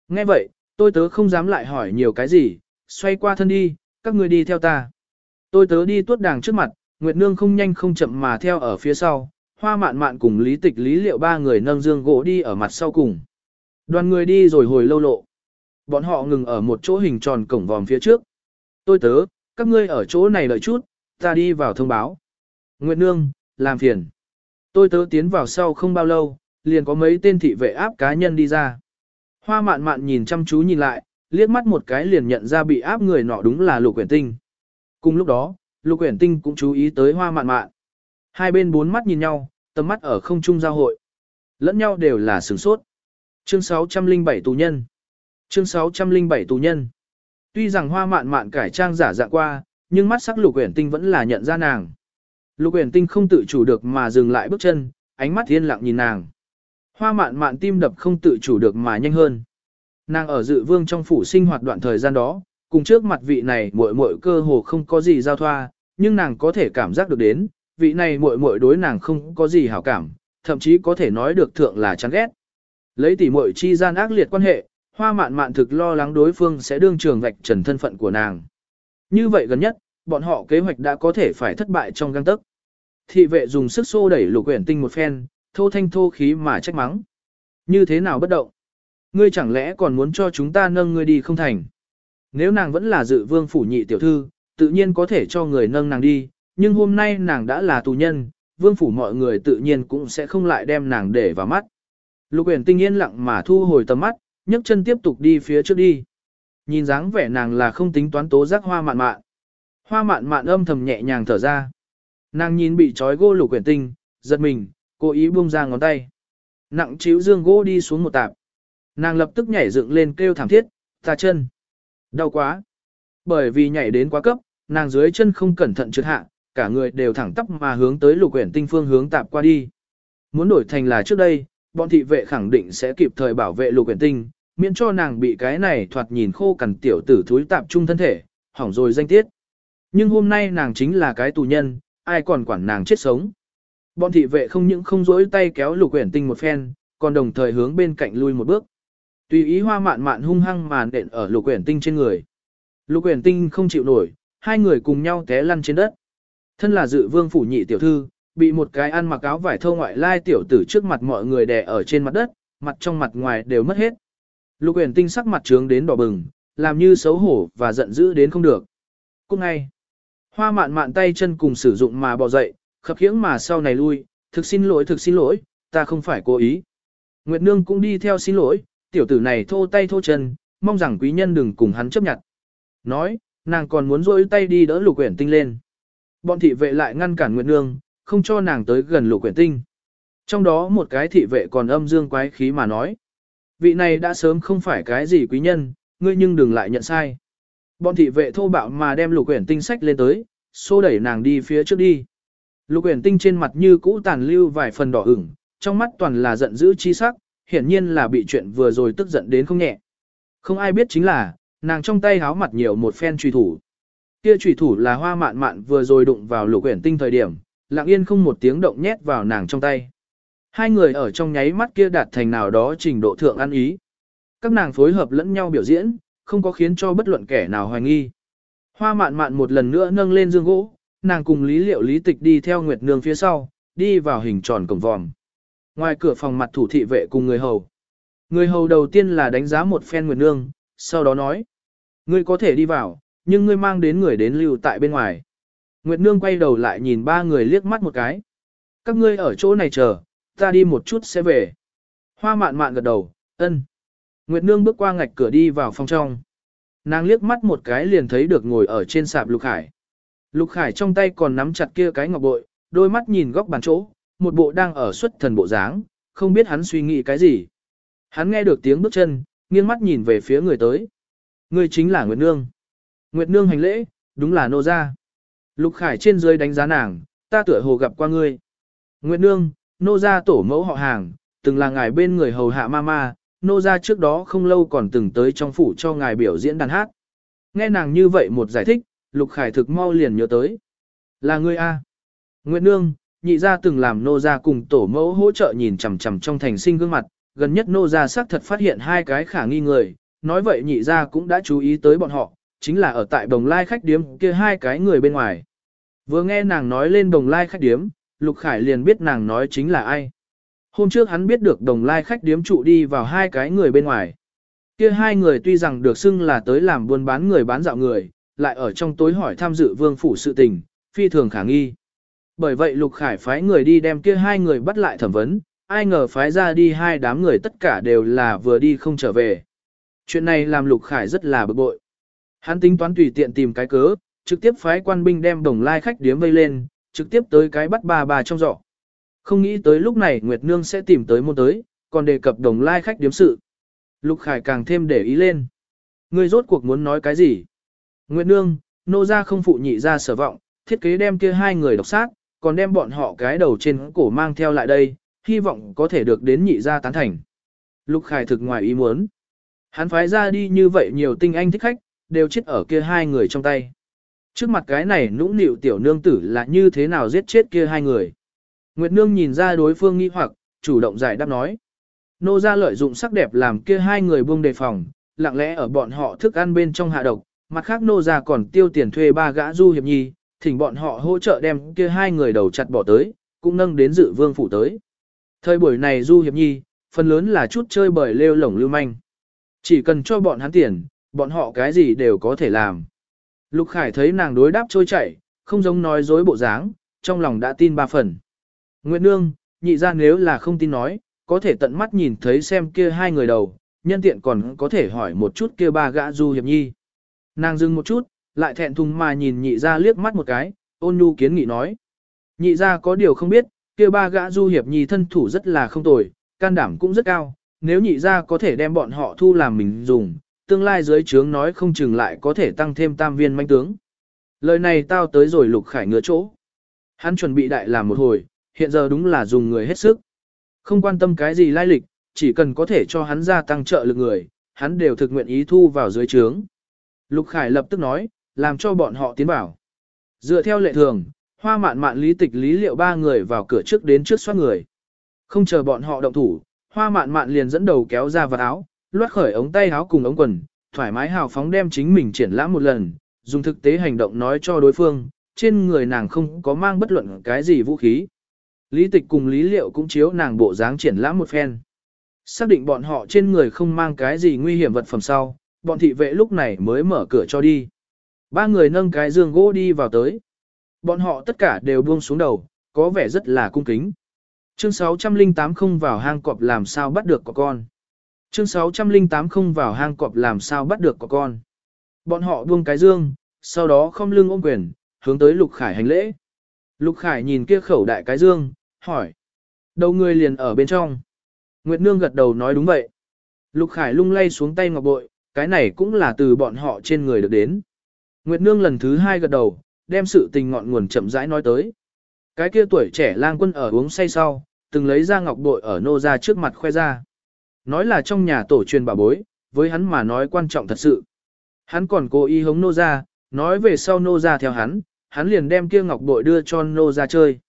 Nghe vậy, tôi tớ không dám lại hỏi nhiều cái gì, xoay qua thân đi, các người đi theo ta. Tôi tớ đi tuốt đàng trước mặt, Nguyệt Nương không nhanh không chậm mà theo ở phía sau, hoa mạn mạn cùng lý tịch lý liệu ba người nâng dương gỗ đi ở mặt sau cùng. Đoàn người đi rồi hồi lâu lộ. Bọn họ ngừng ở một chỗ hình tròn cổng vòm phía trước. Tôi tớ, các ngươi ở chỗ này đợi chút, ta đi vào thông báo. Nguyệt Nương, làm phiền. Tôi tớ tiến vào sau không bao lâu, liền có mấy tên thị vệ áp cá nhân đi ra. Hoa mạn mạn nhìn chăm chú nhìn lại, liếc mắt một cái liền nhận ra bị áp người nọ đúng là lục quyển tinh. Cùng lúc đó, lục quyển tinh cũng chú ý tới hoa mạn mạn. Hai bên bốn mắt nhìn nhau, tầm mắt ở không trung giao hội. Lẫn nhau đều là sửng sốt. Chương 607 tù nhân. Chương 607 tù nhân. Tuy rằng hoa mạn mạn cải trang giả dạng qua, nhưng mắt sắc lục uyển tinh vẫn là nhận ra nàng. Lục uyển tinh không tự chủ được mà dừng lại bước chân, ánh mắt thiên lặng nhìn nàng. Hoa mạn mạn tim đập không tự chủ được mà nhanh hơn. Nàng ở dự vương trong phủ sinh hoạt đoạn thời gian đó, cùng trước mặt vị này muội muội cơ hồ không có gì giao thoa, nhưng nàng có thể cảm giác được đến, vị này muội muội đối nàng không có gì hảo cảm, thậm chí có thể nói được thượng là chán ghét. Lấy tỉ muội chi gian ác liệt quan hệ, hoa mạn mạn thực lo lắng đối phương sẽ đương trường vạch trần thân phận của nàng. Như vậy gần nhất, bọn họ kế hoạch đã có thể phải thất bại trong găng tấc. Thị vệ dùng sức xô đẩy lục quyển tinh một phen, thô thanh thô khí mà trách mắng. Như thế nào bất động? Ngươi chẳng lẽ còn muốn cho chúng ta nâng ngươi đi không thành? Nếu nàng vẫn là dự vương phủ nhị tiểu thư, tự nhiên có thể cho người nâng nàng đi, nhưng hôm nay nàng đã là tù nhân, vương phủ mọi người tự nhiên cũng sẽ không lại đem nàng để vào mắt. Lục uyển tinh yên lặng mà thu hồi tầm mắt, nhấc chân tiếp tục đi phía trước đi. Nhìn dáng vẻ nàng là không tính toán tố giác hoa mạn mạn. Hoa mạn mạn âm thầm nhẹ nhàng thở ra. Nàng nhìn bị trói gỗ lục quyển tinh, giật mình, cố ý buông ra ngón tay. Nặng chiếu dương gỗ đi xuống một tạp. Nàng lập tức nhảy dựng lên kêu thảm thiết, ta chân. Đau quá. Bởi vì nhảy đến quá cấp, nàng dưới chân không cẩn thận trượt hạ, cả người đều thẳng tắp mà hướng tới lục quyển tinh phương hướng tạp qua đi. Muốn đổi thành là trước đây, bọn thị vệ khẳng định sẽ kịp thời bảo vệ lục quyển tinh, miễn cho nàng bị cái này thoạt nhìn khô cằn tiểu tử thúi tạp trung thân thể, hỏng rồi danh tiết. Nhưng hôm nay nàng chính là cái tù nhân, ai còn quản nàng chết sống. Bọn thị vệ không những không rỗi tay kéo lục quyển tinh một phen, còn đồng thời hướng bên cạnh lui một bước. Tùy ý hoa mạn mạn hung hăng màn đện ở lục quyển tinh trên người. Lục quyển tinh không chịu nổi, hai người cùng nhau té lăn trên đất. Thân là dự vương phủ nhị tiểu thư, bị một cái ăn mặc áo vải thô ngoại lai tiểu tử trước mặt mọi người đè ở trên mặt đất, mặt trong mặt ngoài đều mất hết. Lục uyển tinh sắc mặt trướng đến đỏ bừng, làm như xấu hổ và giận dữ đến không được. Cũng ngay, hoa mạn mạn tay chân cùng sử dụng mà bò dậy, khập khiễng mà sau này lui, thực xin lỗi thực xin lỗi, ta không phải cố ý. Nguyệt Nương cũng đi theo xin lỗi, tiểu tử này thô tay thô chân, mong rằng quý nhân đừng cùng hắn chấp nhận. Nói, nàng còn muốn rôi tay đi đỡ lục uyển tinh lên. Bọn thị vệ lại ngăn cản Nguyệt Nương, không cho nàng tới gần lục quyển tinh. Trong đó một cái thị vệ còn âm dương quái khí mà nói. Vị này đã sớm không phải cái gì quý nhân, ngươi nhưng đừng lại nhận sai. Bọn thị vệ thô bạo mà đem lục quyển tinh sách lên tới, xô đẩy nàng đi phía trước đi. Lục quyển tinh trên mặt như cũ tàn lưu vài phần đỏ ửng, trong mắt toàn là giận dữ chi sắc, hiển nhiên là bị chuyện vừa rồi tức giận đến không nhẹ. Không ai biết chính là, nàng trong tay háo mặt nhiều một phen truy thủ. Kia truy thủ là hoa mạn mạn vừa rồi đụng vào lục quyển tinh thời điểm, lặng yên không một tiếng động nhét vào nàng trong tay. Hai người ở trong nháy mắt kia đạt thành nào đó trình độ thượng ăn ý. Các nàng phối hợp lẫn nhau biểu diễn, không có khiến cho bất luận kẻ nào hoài nghi. Hoa mạn mạn một lần nữa nâng lên dương gỗ, nàng cùng lý liệu lý tịch đi theo Nguyệt Nương phía sau, đi vào hình tròn cổng vòm. Ngoài cửa phòng mặt thủ thị vệ cùng người hầu. Người hầu đầu tiên là đánh giá một phen Nguyệt Nương, sau đó nói. Ngươi có thể đi vào, nhưng ngươi mang đến người đến lưu tại bên ngoài. Nguyệt Nương quay đầu lại nhìn ba người liếc mắt một cái. Các ngươi ở chỗ này chờ, ta đi một chút sẽ về. Hoa mạn mạn gật đầu, ân. Nguyệt Nương bước qua ngạch cửa đi vào phòng trong. Nàng liếc mắt một cái liền thấy được ngồi ở trên sạp Lục Khải. Lục Khải trong tay còn nắm chặt kia cái ngọc bội, đôi mắt nhìn góc bàn chỗ, một bộ đang ở xuất thần bộ dáng, không biết hắn suy nghĩ cái gì. Hắn nghe được tiếng bước chân, nghiêng mắt nhìn về phía người tới. Người chính là Nguyệt Nương. Nguyệt Nương hành lễ, đúng là nô gia. Lục Khải trên dưới đánh giá nàng, ta tựa hồ gặp qua ngươi. Nguyệt Nương, nô gia tổ mẫu họ hàng, từng là ngài bên người hầu hạ mama, nô gia trước đó không lâu còn từng tới trong phủ cho ngài biểu diễn đàn hát. Nghe nàng như vậy một giải thích, Lục Khải thực mau liền nhớ tới. Là ngươi A. Nguyệt Nương, nhị gia từng làm nô gia cùng tổ mẫu hỗ trợ nhìn chằm chằm trong thành sinh gương mặt, gần nhất nô gia xác thật phát hiện hai cái khả nghi người, nói vậy nhị gia cũng đã chú ý tới bọn họ, chính là ở tại Đồng Lai khách điếm kia hai cái người bên ngoài. Vừa nghe nàng nói lên Đồng Lai khách điếm, Lục Khải liền biết nàng nói chính là ai. Hôm trước hắn biết được Đồng Lai khách điếm trụ đi vào hai cái người bên ngoài. Kia hai người tuy rằng được xưng là tới làm buôn bán người bán dạo người, lại ở trong tối hỏi tham dự vương phủ sự tình, phi thường khả nghi. Bởi vậy Lục Khải phái người đi đem kia hai người bắt lại thẩm vấn, ai ngờ phái ra đi hai đám người tất cả đều là vừa đi không trở về. Chuyện này làm Lục Khải rất là bực bội. Hắn tính toán tùy tiện tìm cái cớ, trực tiếp phái quan binh đem đồng lai khách điếm vây lên, trực tiếp tới cái bắt bà bà trong giỏ. Không nghĩ tới lúc này Nguyệt Nương sẽ tìm tới môn tới, còn đề cập đồng lai khách điếm sự. Lục Khải càng thêm để ý lên. Ngươi rốt cuộc muốn nói cái gì? Nguyệt Nương, nô ra không phụ nhị ra sở vọng, thiết kế đem kia hai người độc sát, còn đem bọn họ cái đầu trên cổ mang theo lại đây, hy vọng có thể được đến nhị ra tán thành. Lục Khải thực ngoài ý muốn. Hắn phái ra đi như vậy nhiều tinh anh thích khách, đều chết ở kia hai người trong tay. Trước mặt cái này nũng nịu tiểu nương tử là như thế nào giết chết kia hai người. Nguyệt nương nhìn ra đối phương nghi hoặc, chủ động giải đáp nói. Nô ra lợi dụng sắc đẹp làm kia hai người buông đề phòng, lặng lẽ ở bọn họ thức ăn bên trong hạ độc, mặt khác nô ra còn tiêu tiền thuê ba gã du hiệp nhi, thỉnh bọn họ hỗ trợ đem kia hai người đầu chặt bỏ tới, cũng nâng đến dự vương phủ tới. Thời buổi này du hiệp nhi, phần lớn là chút chơi bời lêu lổng lưu manh. Chỉ cần cho bọn hắn tiền, bọn họ cái gì đều có thể làm. Lục Khải thấy nàng đối đáp trôi chảy, không giống nói dối bộ dáng, trong lòng đã tin ba phần. Nguyệt Nương, nhị ra nếu là không tin nói, có thể tận mắt nhìn thấy xem kia hai người đầu, nhân tiện còn có thể hỏi một chút kia ba gã du hiệp nhi. Nàng dừng một chút, lại thẹn thùng mà nhìn nhị ra liếc mắt một cái, ôn nhu kiến nghị nói. Nhị ra có điều không biết, kia ba gã du hiệp nhi thân thủ rất là không tồi, can đảm cũng rất cao, nếu nhị ra có thể đem bọn họ thu làm mình dùng, tương lai dưới trướng nói không chừng lại có thể tăng thêm tam viên manh tướng. Lời này tao tới rồi lục khải ngứa chỗ. Hắn chuẩn bị đại làm một hồi, hiện giờ đúng là dùng người hết sức. Không quan tâm cái gì lai lịch, chỉ cần có thể cho hắn gia tăng trợ lực người, hắn đều thực nguyện ý thu vào dưới trướng. Lục Khải lập tức nói, làm cho bọn họ tiến vào. Dựa theo lệ thường, hoa mạn mạn lý tịch lý liệu ba người vào cửa trước đến trước soát người. Không chờ bọn họ động thủ, hoa mạn mạn liền dẫn đầu kéo ra vật áo, loát khởi ống tay áo cùng ống quần, thoải mái hào phóng đem chính mình triển lãm một lần, dùng thực tế hành động nói cho đối phương, trên người nàng không có mang bất luận cái gì vũ khí. Lý tịch cùng lý liệu cũng chiếu nàng bộ dáng triển lãm một phen. Xác định bọn họ trên người không mang cái gì nguy hiểm vật phẩm sau, bọn thị vệ lúc này mới mở cửa cho đi. Ba người nâng cái giường gỗ đi vào tới. Bọn họ tất cả đều buông xuống đầu, có vẻ rất là cung kính. Chương 608 không vào hang cọp làm sao bắt được có con. Chương 608 không vào hang cọp làm sao bắt được có con. Bọn họ buông cái dương, sau đó không lưng ôm quyền, hướng tới Lục Khải hành lễ. Lục Khải nhìn kia khẩu đại cái dương, hỏi. Đầu người liền ở bên trong. Nguyệt Nương gật đầu nói đúng vậy. Lục Khải lung lay xuống tay ngọc bội, cái này cũng là từ bọn họ trên người được đến. Nguyệt Nương lần thứ hai gật đầu, đem sự tình ngọn nguồn chậm rãi nói tới. Cái kia tuổi trẻ lang quân ở uống say sau, từng lấy ra ngọc bội ở nô ra trước mặt khoe ra. Nói là trong nhà tổ truyền bà bối, với hắn mà nói quan trọng thật sự. Hắn còn cố ý hống nô ra, nói về sau nô ra theo hắn, hắn liền đem kia ngọc bội đưa cho nô ra chơi.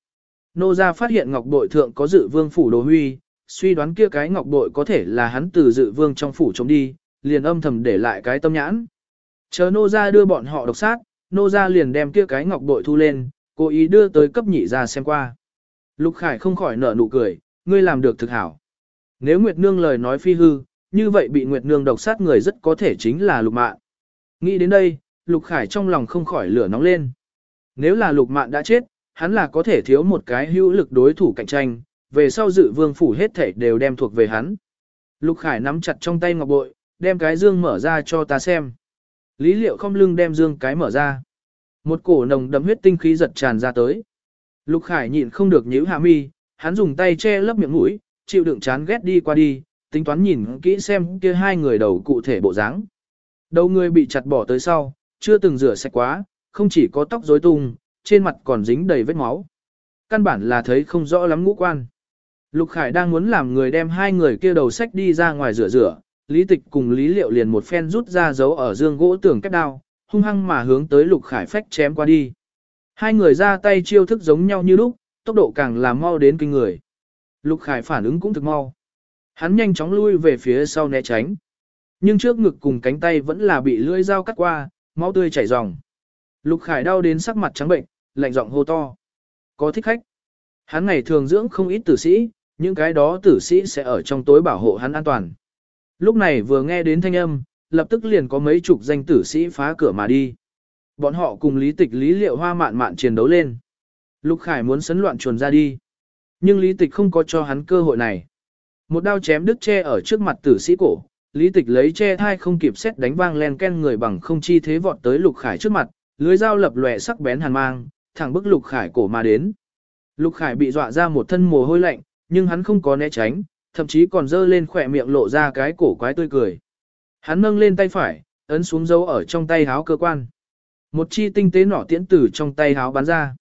Nô ra phát hiện ngọc bội thượng có dự vương phủ đồ huy, suy đoán kia cái ngọc bội có thể là hắn từ dự vương trong phủ trống đi, liền âm thầm để lại cái tâm nhãn. Chờ nô ra đưa bọn họ độc sát, nô ra liền đem kia cái ngọc bội thu lên, cố ý đưa tới cấp nhị ra xem qua. Lục Khải không khỏi nở nụ cười, ngươi làm được thực hảo. Nếu Nguyệt Nương lời nói phi hư, như vậy bị Nguyệt Nương độc sát người rất có thể chính là Lục Mạn. Nghĩ đến đây, Lục Khải trong lòng không khỏi lửa nóng lên. Nếu là Lục Mạn đã chết, hắn là có thể thiếu một cái hữu lực đối thủ cạnh tranh, về sau dự vương phủ hết thảy đều đem thuộc về hắn. Lục Khải nắm chặt trong tay ngọc bội, đem cái dương mở ra cho ta xem. Lý liệu không lưng đem dương cái mở ra. Một cổ nồng đậm huyết tinh khí giật tràn ra tới. Lục Khải nhịn không được nhíu hạ mi, hắn dùng tay che lấp miệng mũi, chịu đựng chán ghét đi qua đi, tính toán nhìn kỹ xem kia hai người đầu cụ thể bộ dáng. Đầu người bị chặt bỏ tới sau, chưa từng rửa sạch quá, không chỉ có tóc rối tung, trên mặt còn dính đầy vết máu. căn bản là thấy không rõ lắm ngũ quan. Lục Khải đang muốn làm người đem hai người kia đầu sách đi ra ngoài rửa rửa, Lý Tịch cùng Lý Liệu liền một phen rút ra dấu ở dương gỗ tường kép đao, hung hăng mà hướng tới Lục Khải phách chém qua đi. Hai người ra tay chiêu thức giống nhau như lúc, tốc độ càng làm mau đến kinh người. Lục Khải phản ứng cũng thực mau. Hắn nhanh chóng lui về phía sau né tránh. Nhưng trước ngực cùng cánh tay vẫn là bị lưỡi dao cắt qua, máu tươi chảy ròng. Lục Khải đau đến sắc mặt trắng bệnh, lạnh giọng hô to. Có thích khách. Hắn ngày thường dưỡng không ít tử sĩ, những cái đó tử sĩ sẽ ở trong tối bảo hộ hắn an toàn. Lúc này vừa nghe đến thanh âm, lập tức liền có mấy chục danh tử sĩ phá cửa mà đi. Bọn họ cùng lý tịch lý liệu hoa mạn mạn chiến đấu lên. Lục Khải muốn sấn loạn chuồn ra đi. Nhưng lý tịch không có cho hắn cơ hội này. Một đao chém đứt che ở trước mặt tử sĩ cổ, lý tịch lấy che thai không kịp xét đánh vang len ken người bằng không chi thế vọt tới Lục Khải trước mặt, lưới dao lập lòe sắc bén hàn mang, thẳng bức Lục Khải cổ mà đến. Lục Khải bị dọa ra một thân mồ hôi lạnh, nhưng hắn không có né tránh, thậm chí còn dơ lên khỏe miệng lộ ra cái cổ quái tươi cười. Hắn nâng lên tay phải, ấn xuống dấu ở trong tay háo cơ quan. Một chi tinh tế nỏ tiễn tử trong tay háo bắn ra.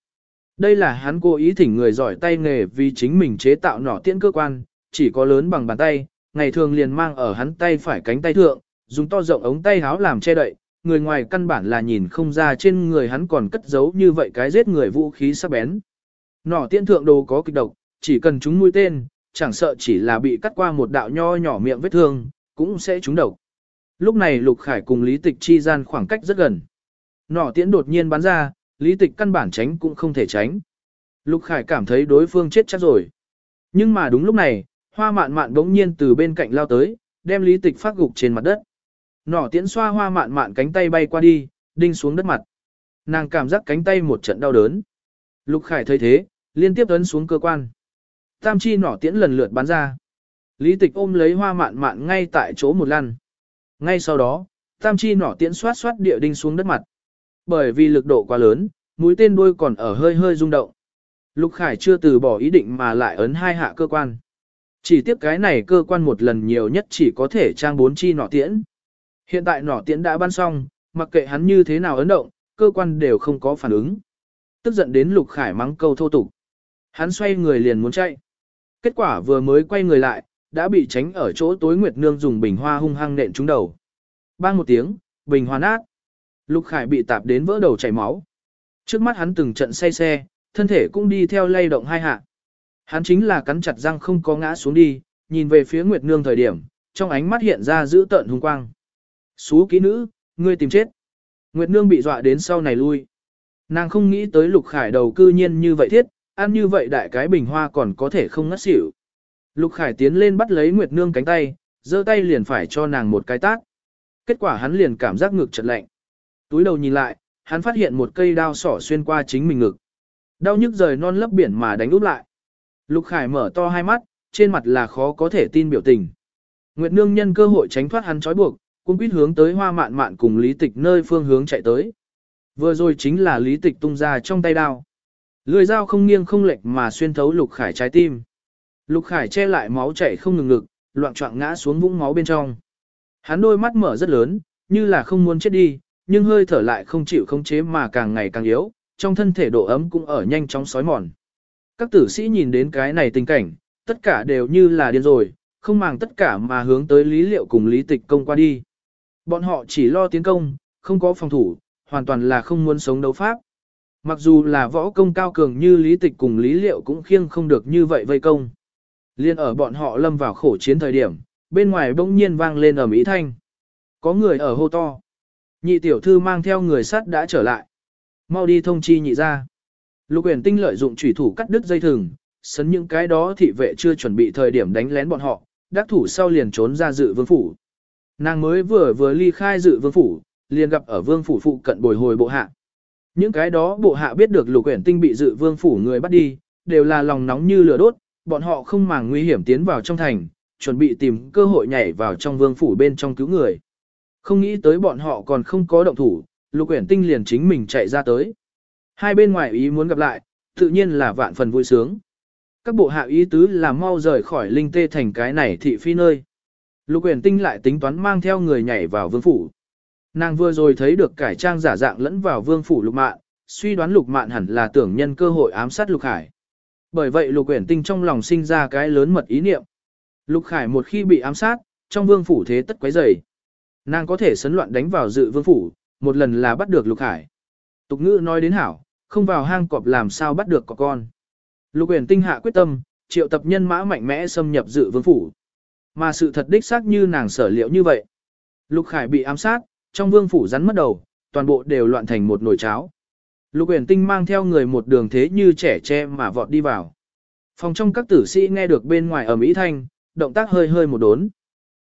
Đây là hắn cố ý thỉnh người giỏi tay nghề vì chính mình chế tạo nỏ tiễn cơ quan, chỉ có lớn bằng bàn tay, ngày thường liền mang ở hắn tay phải cánh tay thượng, dùng to rộng ống tay háo làm che đậy, người ngoài căn bản là nhìn không ra trên người hắn còn cất giấu như vậy cái giết người vũ khí sắc bén. Nỏ tiễn thượng đồ có kịch độc, chỉ cần chúng mũi tên, chẳng sợ chỉ là bị cắt qua một đạo nho nhỏ miệng vết thương, cũng sẽ trúng độc. Lúc này Lục Khải cùng Lý Tịch chi gian khoảng cách rất gần. Nỏ tiễn đột nhiên bắn ra, Lý Tịch căn bản tránh cũng không thể tránh. Lục Khải cảm thấy đối phương chết chắc rồi. Nhưng mà đúng lúc này, hoa mạn mạn bỗng nhiên từ bên cạnh lao tới, đem Lý Tịch phát gục trên mặt đất. Nỏ tiễn xoa hoa mạn mạn cánh tay bay qua đi, đinh xuống đất mặt. Nàng cảm giác cánh tay một trận đau đớn. Lục Khải thấy thế, liên tiếp ấn xuống cơ quan. Tam chi nỏ tiễn lần lượt bắn ra. Lý tịch ôm lấy hoa mạn mạn ngay tại chỗ một lăn. Ngay sau đó, tam chi nỏ tiễn xoát xoát địa đinh xuống đất mặt. Bởi vì lực độ quá lớn, mũi tên đuôi còn ở hơi hơi rung động. Lục Khải chưa từ bỏ ý định mà lại ấn hai hạ cơ quan. Chỉ tiếp cái này cơ quan một lần nhiều nhất chỉ có thể trang bốn chi nỏ tiễn. Hiện tại nỏ tiễn đã bắn xong, mặc kệ hắn như thế nào ấn động, cơ quan đều không có phản ứng. Tức giận đến Lục Khải mắng câu thô tục. Hắn xoay người liền muốn chạy. Kết quả vừa mới quay người lại, đã bị tránh ở chỗ tối Nguyệt Nương dùng bình hoa hung hăng nện trúng đầu. Bang một tiếng, bình hoa nát. Lục Khải bị tạp đến vỡ đầu chảy máu. Trước mắt hắn từng trận say xe, thân thể cũng đi theo lay động hai hạ. Hắn chính là cắn chặt răng không có ngã xuống đi, nhìn về phía Nguyệt Nương thời điểm, trong ánh mắt hiện ra dữ tợn hung quang. Xú kỹ nữ, ngươi tìm chết. Nguyệt Nương bị dọa đến sau này lui. Nàng không nghĩ tới Lục Khải đầu cư nhiên như vậy thiết, ăn như vậy đại cái bình hoa còn có thể không ngất xỉu. Lục Khải tiến lên bắt lấy Nguyệt Nương cánh tay, giơ tay liền phải cho nàng một cái tát. Kết quả hắn liền cảm giác ngực chật lạnh. Túi đầu nhìn lại, hắn phát hiện một cây đao sỏ xuyên qua chính mình ngực. Đau nhức rời non lấp biển mà đánh úp lại. Lục Khải mở to hai mắt, trên mặt là khó có thể tin biểu tình. Nguyệt Nương nhân cơ hội tránh thoát hắn trói buộc, cũng quyết hướng tới hoa mạn mạn cùng lý tịch nơi phương hướng chạy tới. Vừa rồi chính là lý tịch tung ra trong tay đao. Lưỡi dao không nghiêng không lệch mà xuyên thấu Lục Khải trái tim. Lục Khải che lại máu chảy không ngừng ngực, loạn trọng ngã xuống vũng máu bên trong. Hắn đôi mắt mở rất lớn, như là không muốn chết đi, nhưng hơi thở lại không chịu khống chế mà càng ngày càng yếu, trong thân thể độ ấm cũng ở nhanh chóng sói mòn. Các tử sĩ nhìn đến cái này tình cảnh, tất cả đều như là điên rồi, không màng tất cả mà hướng tới lý liệu cùng lý tịch công qua đi. Bọn họ chỉ lo tiến công, không có phòng thủ, hoàn toàn là không muốn sống đấu pháp. Mặc dù là võ công cao cường như lý tịch cùng lý liệu cũng khiêng không được như vậy vây công. Liên ở bọn họ lâm vào khổ chiến thời điểm, bên ngoài bỗng nhiên vang lên ở Mỹ Thanh. Có người ở hô to. Nhị tiểu thư mang theo người sắt đã trở lại. Mau đi thông chi nhị ra. Lục uyển tinh lợi dụng chủy thủ cắt đứt dây thừng, sấn những cái đó thị vệ chưa chuẩn bị thời điểm đánh lén bọn họ, đắc thủ sau liền trốn ra dự vương phủ. Nàng mới vừa vừa ly khai dự vương phủ, liền gặp ở vương phủ phụ cận bồi hồi bộ hạ. Những cái đó bộ hạ biết được lục uyển tinh bị dự vương phủ người bắt đi, đều là lòng nóng như lửa đốt, bọn họ không màng nguy hiểm tiến vào trong thành, chuẩn bị tìm cơ hội nhảy vào trong vương phủ bên trong cứu người. Không nghĩ tới bọn họ còn không có động thủ, lục uyển tinh liền chính mình chạy ra tới. Hai bên ngoài ý muốn gặp lại, tự nhiên là vạn phần vui sướng. Các bộ hạ ý tứ là mau rời khỏi linh tê thành cái này thị phi nơi. Lục uyển tinh lại tính toán mang theo người nhảy vào vương phủ. Nàng vừa rồi thấy được cải trang giả dạng lẫn vào vương phủ lục mạn, suy đoán lục mạn hẳn là tưởng nhân cơ hội ám sát lục hải. Bởi vậy Lục Uyển Tinh trong lòng sinh ra cái lớn mật ý niệm. Lục Khải một khi bị ám sát, trong vương phủ thế tất quấy rầy. Nàng có thể sấn loạn đánh vào dự vương phủ, một lần là bắt được Lục hải Tục ngữ nói đến hảo, không vào hang cọp làm sao bắt được có con. Lục Uyển Tinh hạ quyết tâm, triệu tập nhân mã mạnh mẽ xâm nhập dự vương phủ. Mà sự thật đích xác như nàng sở liệu như vậy. Lục Khải bị ám sát, trong vương phủ rắn mất đầu, toàn bộ đều loạn thành một nồi cháo. Lục Uyển Tinh mang theo người một đường thế như trẻ tre mà vọt đi vào. Phòng trong các tử sĩ nghe được bên ngoài ở Mỹ thanh, động tác hơi hơi một đốn.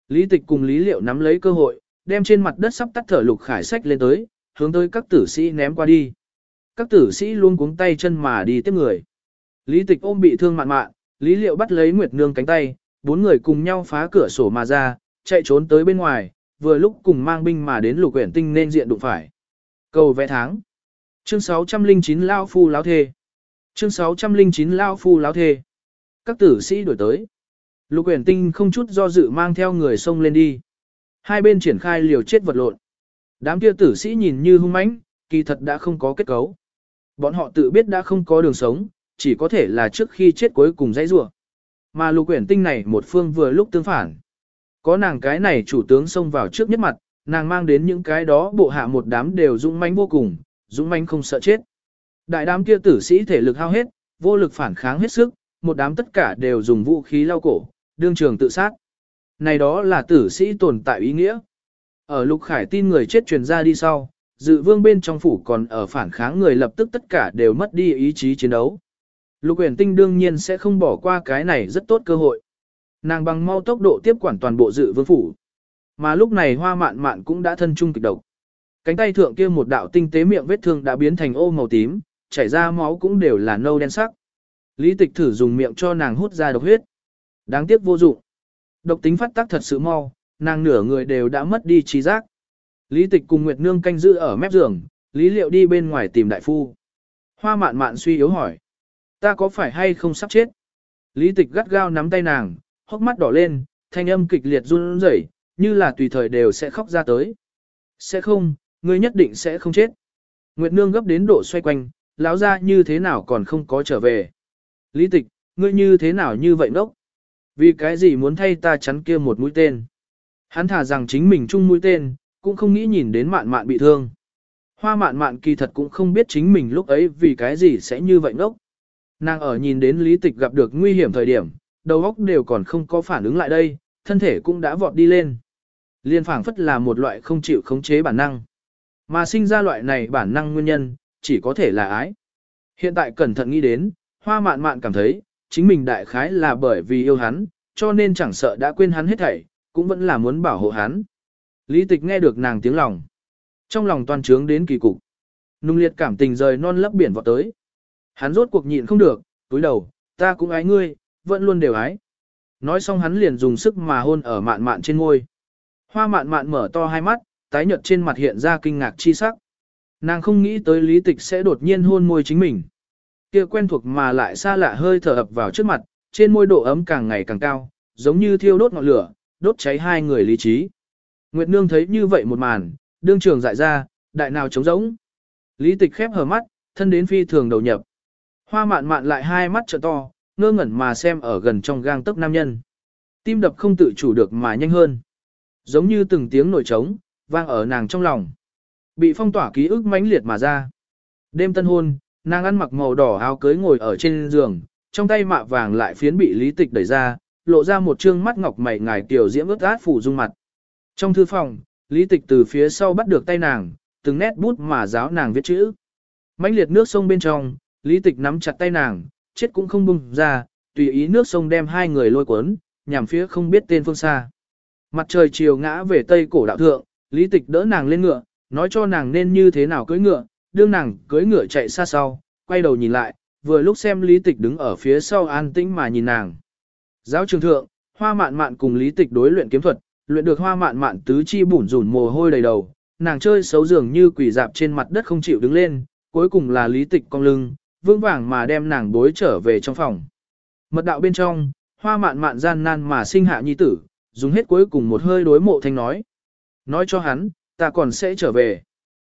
Lý Tịch cùng Lý Liệu nắm lấy cơ hội, đem trên mặt đất sắp tắt thở Lục Khải sách lên tới, hướng tới các tử sĩ ném qua đi. Các tử sĩ luôn cuống tay chân mà đi tiếp người. Lý Tịch ôm bị thương mạn mạn, Lý Liệu bắt lấy Nguyệt Nương cánh tay, bốn người cùng nhau phá cửa sổ mà ra, chạy trốn tới bên ngoài, vừa lúc cùng mang binh mà đến Lục Uyển Tinh nên diện đụng phải. Cầu vẽ tháng. Chương 609 Lao Phu Láo Thê. Chương 609 Lao Phu Láo Thê. Các tử sĩ đổi tới. Lục Uyển Tinh không chút do dự mang theo người xông lên đi. Hai bên triển khai liều chết vật lộn. Đám kia tử sĩ nhìn như hung mãnh, kỳ thật đã không có kết cấu. Bọn họ tự biết đã không có đường sống, chỉ có thể là trước khi chết cuối cùng dãy rủa. Mà Lục Uyển Tinh này một phương vừa lúc tương phản. Có nàng cái này chủ tướng xông vào trước nhất mặt, nàng mang đến những cái đó bộ hạ một đám đều dũng mãnh vô cùng, dũng mãnh không sợ chết. Đại đám kia tử sĩ thể lực hao hết, vô lực phản kháng hết sức, một đám tất cả đều dùng vũ khí lao cổ, đương trường tự sát. Này đó là tử sĩ tồn tại ý nghĩa. Ở lục khải tin người chết truyền ra đi sau, dự vương bên trong phủ còn ở phản kháng người lập tức tất cả đều mất đi ý chí chiến đấu. Lục uyển tinh đương nhiên sẽ không bỏ qua cái này rất tốt cơ hội. Nàng bằng mau tốc độ tiếp quản toàn bộ dự vương phủ. Mà lúc này hoa mạn mạn cũng đã thân chung kịch độc. Cánh tay thượng kia một đạo tinh tế miệng vết thương đã biến thành ô màu tím, chảy ra máu cũng đều là nâu đen sắc. Lý tịch thử dùng miệng cho nàng hút ra độc huyết. Đáng tiếc vô dụng. Độc tính phát tác thật sự mau, nàng nửa người đều đã mất đi trí giác. Lý tịch cùng Nguyệt Nương canh giữ ở mép giường, Lý liệu đi bên ngoài tìm đại phu. Hoa mạn mạn suy yếu hỏi. Ta có phải hay không sắp chết? Lý tịch gắt gao nắm tay nàng, hốc mắt đỏ lên, thanh âm kịch liệt run rẩy, như là tùy thời đều sẽ khóc ra tới. Sẽ không, ngươi nhất định sẽ không chết. Nguyệt Nương gấp đến độ xoay quanh, lão ra như thế nào còn không có trở về. Lý tịch, ngươi như thế nào như vậy ngốc? Vì cái gì muốn thay ta chắn kia một mũi tên? Hắn thả rằng chính mình chung mũi tên, cũng không nghĩ nhìn đến mạn mạn bị thương. Hoa mạn mạn kỳ thật cũng không biết chính mình lúc ấy vì cái gì sẽ như vậy ngốc. Nàng ở nhìn đến lý tịch gặp được nguy hiểm thời điểm, đầu óc đều còn không có phản ứng lại đây, thân thể cũng đã vọt đi lên. Liên phảng phất là một loại không chịu khống chế bản năng. Mà sinh ra loại này bản năng nguyên nhân, chỉ có thể là ái. Hiện tại cẩn thận nghĩ đến, hoa mạn mạn cảm thấy, chính mình đại khái là bởi vì yêu hắn, cho nên chẳng sợ đã quên hắn hết thảy, cũng vẫn là muốn bảo hộ hắn. Lý tịch nghe được nàng tiếng lòng. Trong lòng toàn trướng đến kỳ cục. Nung liệt cảm tình rời non lấp biển vọt tới. Hắn rốt cuộc nhịn không được, túi đầu, ta cũng ái ngươi, vẫn luôn đều ái. Nói xong hắn liền dùng sức mà hôn ở mạn mạn trên ngôi. Hoa mạn mạn mở to hai mắt, tái nhợt trên mặt hiện ra kinh ngạc chi sắc. Nàng không nghĩ tới lý tịch sẽ đột nhiên hôn môi chính mình. Kia quen thuộc mà lại xa lạ hơi thở ập vào trước mặt, trên môi độ ấm càng ngày càng cao, giống như thiêu đốt ngọn lửa, đốt cháy hai người lý trí. Nguyệt Nương thấy như vậy một màn, đương trường dại ra, đại nào trống rỗng. Lý tịch khép hờ mắt, thân đến phi thường đầu nhập. Hoa mạn mạn lại hai mắt trợ to, ngơ ngẩn mà xem ở gần trong gang tấc nam nhân. Tim đập không tự chủ được mà nhanh hơn. Giống như từng tiếng nổi trống, vang ở nàng trong lòng. Bị phong tỏa ký ức mãnh liệt mà ra. Đêm tân hôn, nàng ăn mặc màu đỏ áo cưới ngồi ở trên giường, trong tay mạ vàng lại phiến bị lý tịch đẩy ra, lộ ra một trương mắt ngọc mày ngài tiểu diễm ướt át phủ dung mặt. Trong thư phòng, lý tịch từ phía sau bắt được tay nàng, từng nét bút mà giáo nàng viết chữ. mãnh liệt nước sông bên trong, lý tịch nắm chặt tay nàng, chết cũng không bung ra, tùy ý nước sông đem hai người lôi cuốn, nhằm phía không biết tên phương xa. Mặt trời chiều ngã về tây cổ đạo thượng, lý tịch đỡ nàng lên ngựa, nói cho nàng nên như thế nào cưỡi ngựa, đương nàng cưỡi ngựa chạy xa sau, quay đầu nhìn lại, vừa lúc xem lý tịch đứng ở phía sau an tĩnh mà nhìn nàng. Giáo trường thượng, hoa mạn mạn cùng lý tịch đối luyện kiếm thuật, luyện được hoa mạn mạn tứ chi bủn rủn mồ hôi đầy đầu, nàng chơi xấu dường như quỷ dạp trên mặt đất không chịu đứng lên, cuối cùng là lý tịch cong lưng, vững vàng mà đem nàng bối trở về trong phòng. Mật đạo bên trong, hoa mạn mạn gian nan mà sinh hạ nhi tử, dùng hết cuối cùng một hơi đối mộ thanh nói. Nói cho hắn, ta còn sẽ trở về.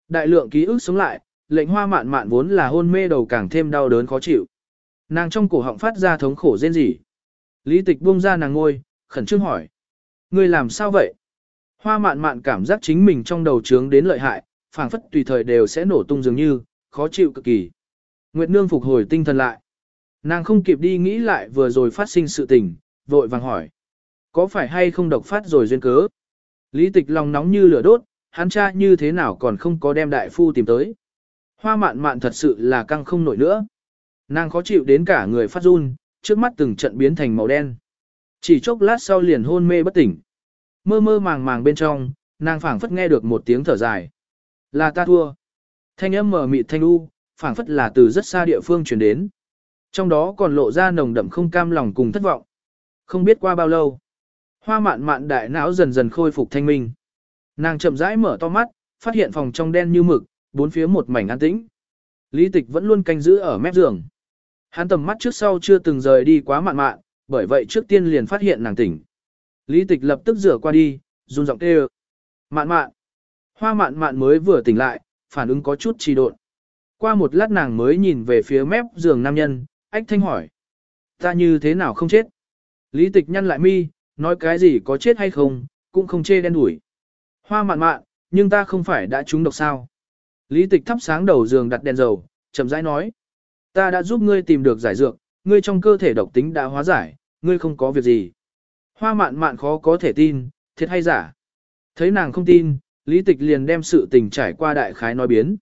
Đại lượng ký ức sống lại, lệnh hoa mạn mạn vốn là hôn mê đầu càng thêm đau đớn khó chịu. Nàng trong cổ họng phát ra thống khổ rên rỉ. Lý tịch buông ra nàng ngôi, khẩn trương hỏi. Ngươi làm sao vậy? Hoa mạn mạn cảm giác chính mình trong đầu trướng đến lợi hại, phảng phất tùy thời đều sẽ nổ tung dường như, khó chịu cực kỳ. Nguyệt Nương phục hồi tinh thần lại. Nàng không kịp đi nghĩ lại vừa rồi phát sinh sự tình, vội vàng hỏi. Có phải hay không độc phát rồi duyên cớ? Lý tịch lòng nóng như lửa đốt, hắn cha như thế nào còn không có đem đại phu tìm tới. Hoa mạn mạn thật sự là căng không nổi nữa. Nàng khó chịu đến cả người phát run, trước mắt từng trận biến thành màu đen. Chỉ chốc lát sau liền hôn mê bất tỉnh. Mơ mơ màng màng bên trong, nàng phảng phất nghe được một tiếng thở dài. Là ta thua. Thanh âm mở mịt thanh u, phảng phất là từ rất xa địa phương truyền đến. Trong đó còn lộ ra nồng đậm không cam lòng cùng thất vọng. Không biết qua bao lâu. Hoa mạn mạn đại não dần dần khôi phục thanh minh. Nàng chậm rãi mở to mắt, phát hiện phòng trong đen như mực, bốn phía một mảnh an tĩnh. Lý tịch vẫn luôn canh giữ ở mép giường. Hắn tầm mắt trước sau chưa từng rời đi quá mạn mạn, bởi vậy trước tiên liền phát hiện nàng tỉnh. Lý tịch lập tức rửa qua đi, run giọng kêu. Mạn mạn. Hoa mạn mạn mới vừa tỉnh lại, phản ứng có chút trì độn. Qua một lát nàng mới nhìn về phía mép giường nam nhân, ách thanh hỏi. Ta như thế nào không chết? Lý tịch nhăn lại mi, nói cái gì có chết hay không, cũng không chê đen đuổi. Hoa mạn mạn, nhưng ta không phải đã trúng độc sao. Lý tịch thắp sáng đầu giường đặt đèn dầu, chậm rãi nói. Ta đã giúp ngươi tìm được giải dược, ngươi trong cơ thể độc tính đã hóa giải, ngươi không có việc gì. Hoa mạn mạn khó có thể tin, thiệt hay giả. Thấy nàng không tin, lý tịch liền đem sự tình trải qua đại khái nói biến.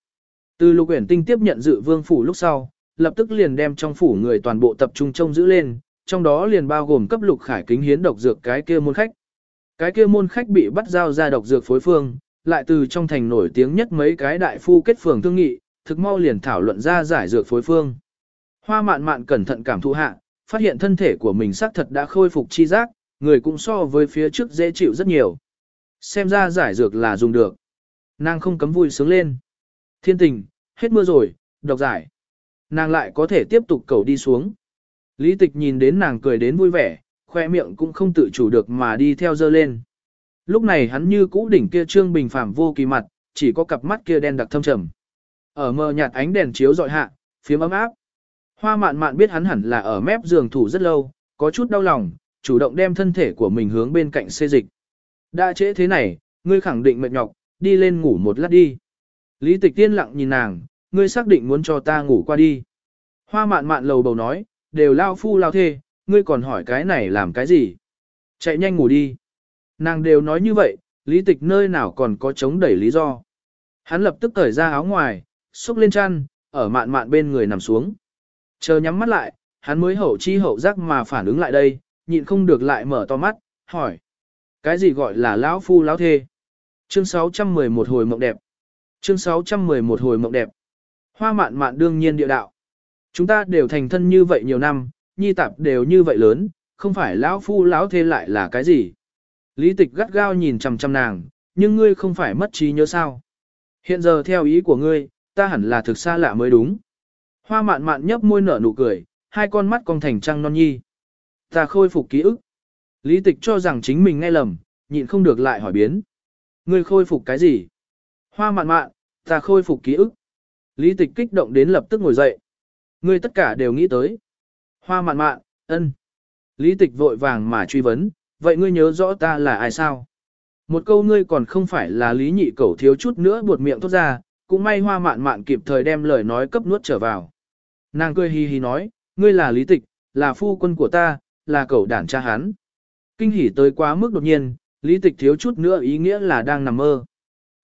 Từ lục uyển tinh tiếp nhận dự vương phủ lúc sau, lập tức liền đem trong phủ người toàn bộ tập trung trông giữ lên, trong đó liền bao gồm cấp lục khải kính hiến độc dược cái kia môn khách. Cái kia môn khách bị bắt giao ra độc dược phối phương, lại từ trong thành nổi tiếng nhất mấy cái đại phu kết phường thương nghị, thực mau liền thảo luận ra giải dược phối phương. Hoa mạn mạn cẩn thận cảm thụ hạ, phát hiện thân thể của mình xác thật đã khôi phục chi giác, người cũng so với phía trước dễ chịu rất nhiều. Xem ra giải dược là dùng được. Nàng không cấm vui sướng lên. Thiên tình, hết mưa rồi, độc giải. Nàng lại có thể tiếp tục cầu đi xuống. Lý tịch nhìn đến nàng cười đến vui vẻ, khoe miệng cũng không tự chủ được mà đi theo dơ lên. Lúc này hắn như cũ đỉnh kia trương bình phàm vô kỳ mặt, chỉ có cặp mắt kia đen đặc thâm trầm. Ở mờ nhạt ánh đèn chiếu dọi hạ, phía ấm áp. Hoa mạn mạn biết hắn hẳn là ở mép giường thủ rất lâu, có chút đau lòng, chủ động đem thân thể của mình hướng bên cạnh xê dịch. Đã trễ thế này, ngươi khẳng định mệt nhọc, đi lên ngủ một lát đi. Lý tịch tiên lặng nhìn nàng, ngươi xác định muốn cho ta ngủ qua đi. Hoa mạn mạn lầu bầu nói, đều lao phu lao thê, ngươi còn hỏi cái này làm cái gì? Chạy nhanh ngủ đi. Nàng đều nói như vậy, lý tịch nơi nào còn có chống đẩy lý do. Hắn lập tức cởi ra áo ngoài, xúc lên chăn, ở mạn mạn bên người nằm xuống. Chờ nhắm mắt lại, hắn mới hậu chi hậu giác mà phản ứng lại đây, nhịn không được lại mở to mắt, hỏi. Cái gì gọi là lão phu lão thê? Chương 611 hồi mộng đẹp. Chương 611 hồi mộng đẹp. Hoa mạn mạn đương nhiên địa đạo. Chúng ta đều thành thân như vậy nhiều năm, nhi tạp đều như vậy lớn, không phải lão phu lão thê lại là cái gì? Lý tịch gắt gao nhìn chằm chằm nàng, nhưng ngươi không phải mất trí nhớ sao? Hiện giờ theo ý của ngươi, ta hẳn là thực xa lạ mới đúng. Hoa mạn mạn nhấp môi nở nụ cười, hai con mắt cong thành trăng non nhi. Ta khôi phục ký ức. Lý tịch cho rằng chính mình nghe lầm, nhịn không được lại hỏi biến. Ngươi khôi phục cái gì? Hoa mạn mạn, ta khôi phục ký ức. Lý tịch kích động đến lập tức ngồi dậy. Ngươi tất cả đều nghĩ tới. Hoa mạn mạn, ân. Lý tịch vội vàng mà truy vấn, vậy ngươi nhớ rõ ta là ai sao? Một câu ngươi còn không phải là lý nhị cẩu thiếu chút nữa buột miệng thốt ra, cũng may hoa mạn mạn kịp thời đem lời nói cấp nuốt trở vào. Nàng cười hì hì nói, ngươi là lý tịch, là phu quân của ta, là Cẩu đản cha hắn. Kinh hỉ tới quá mức đột nhiên, lý tịch thiếu chút nữa ý nghĩa là đang nằm mơ.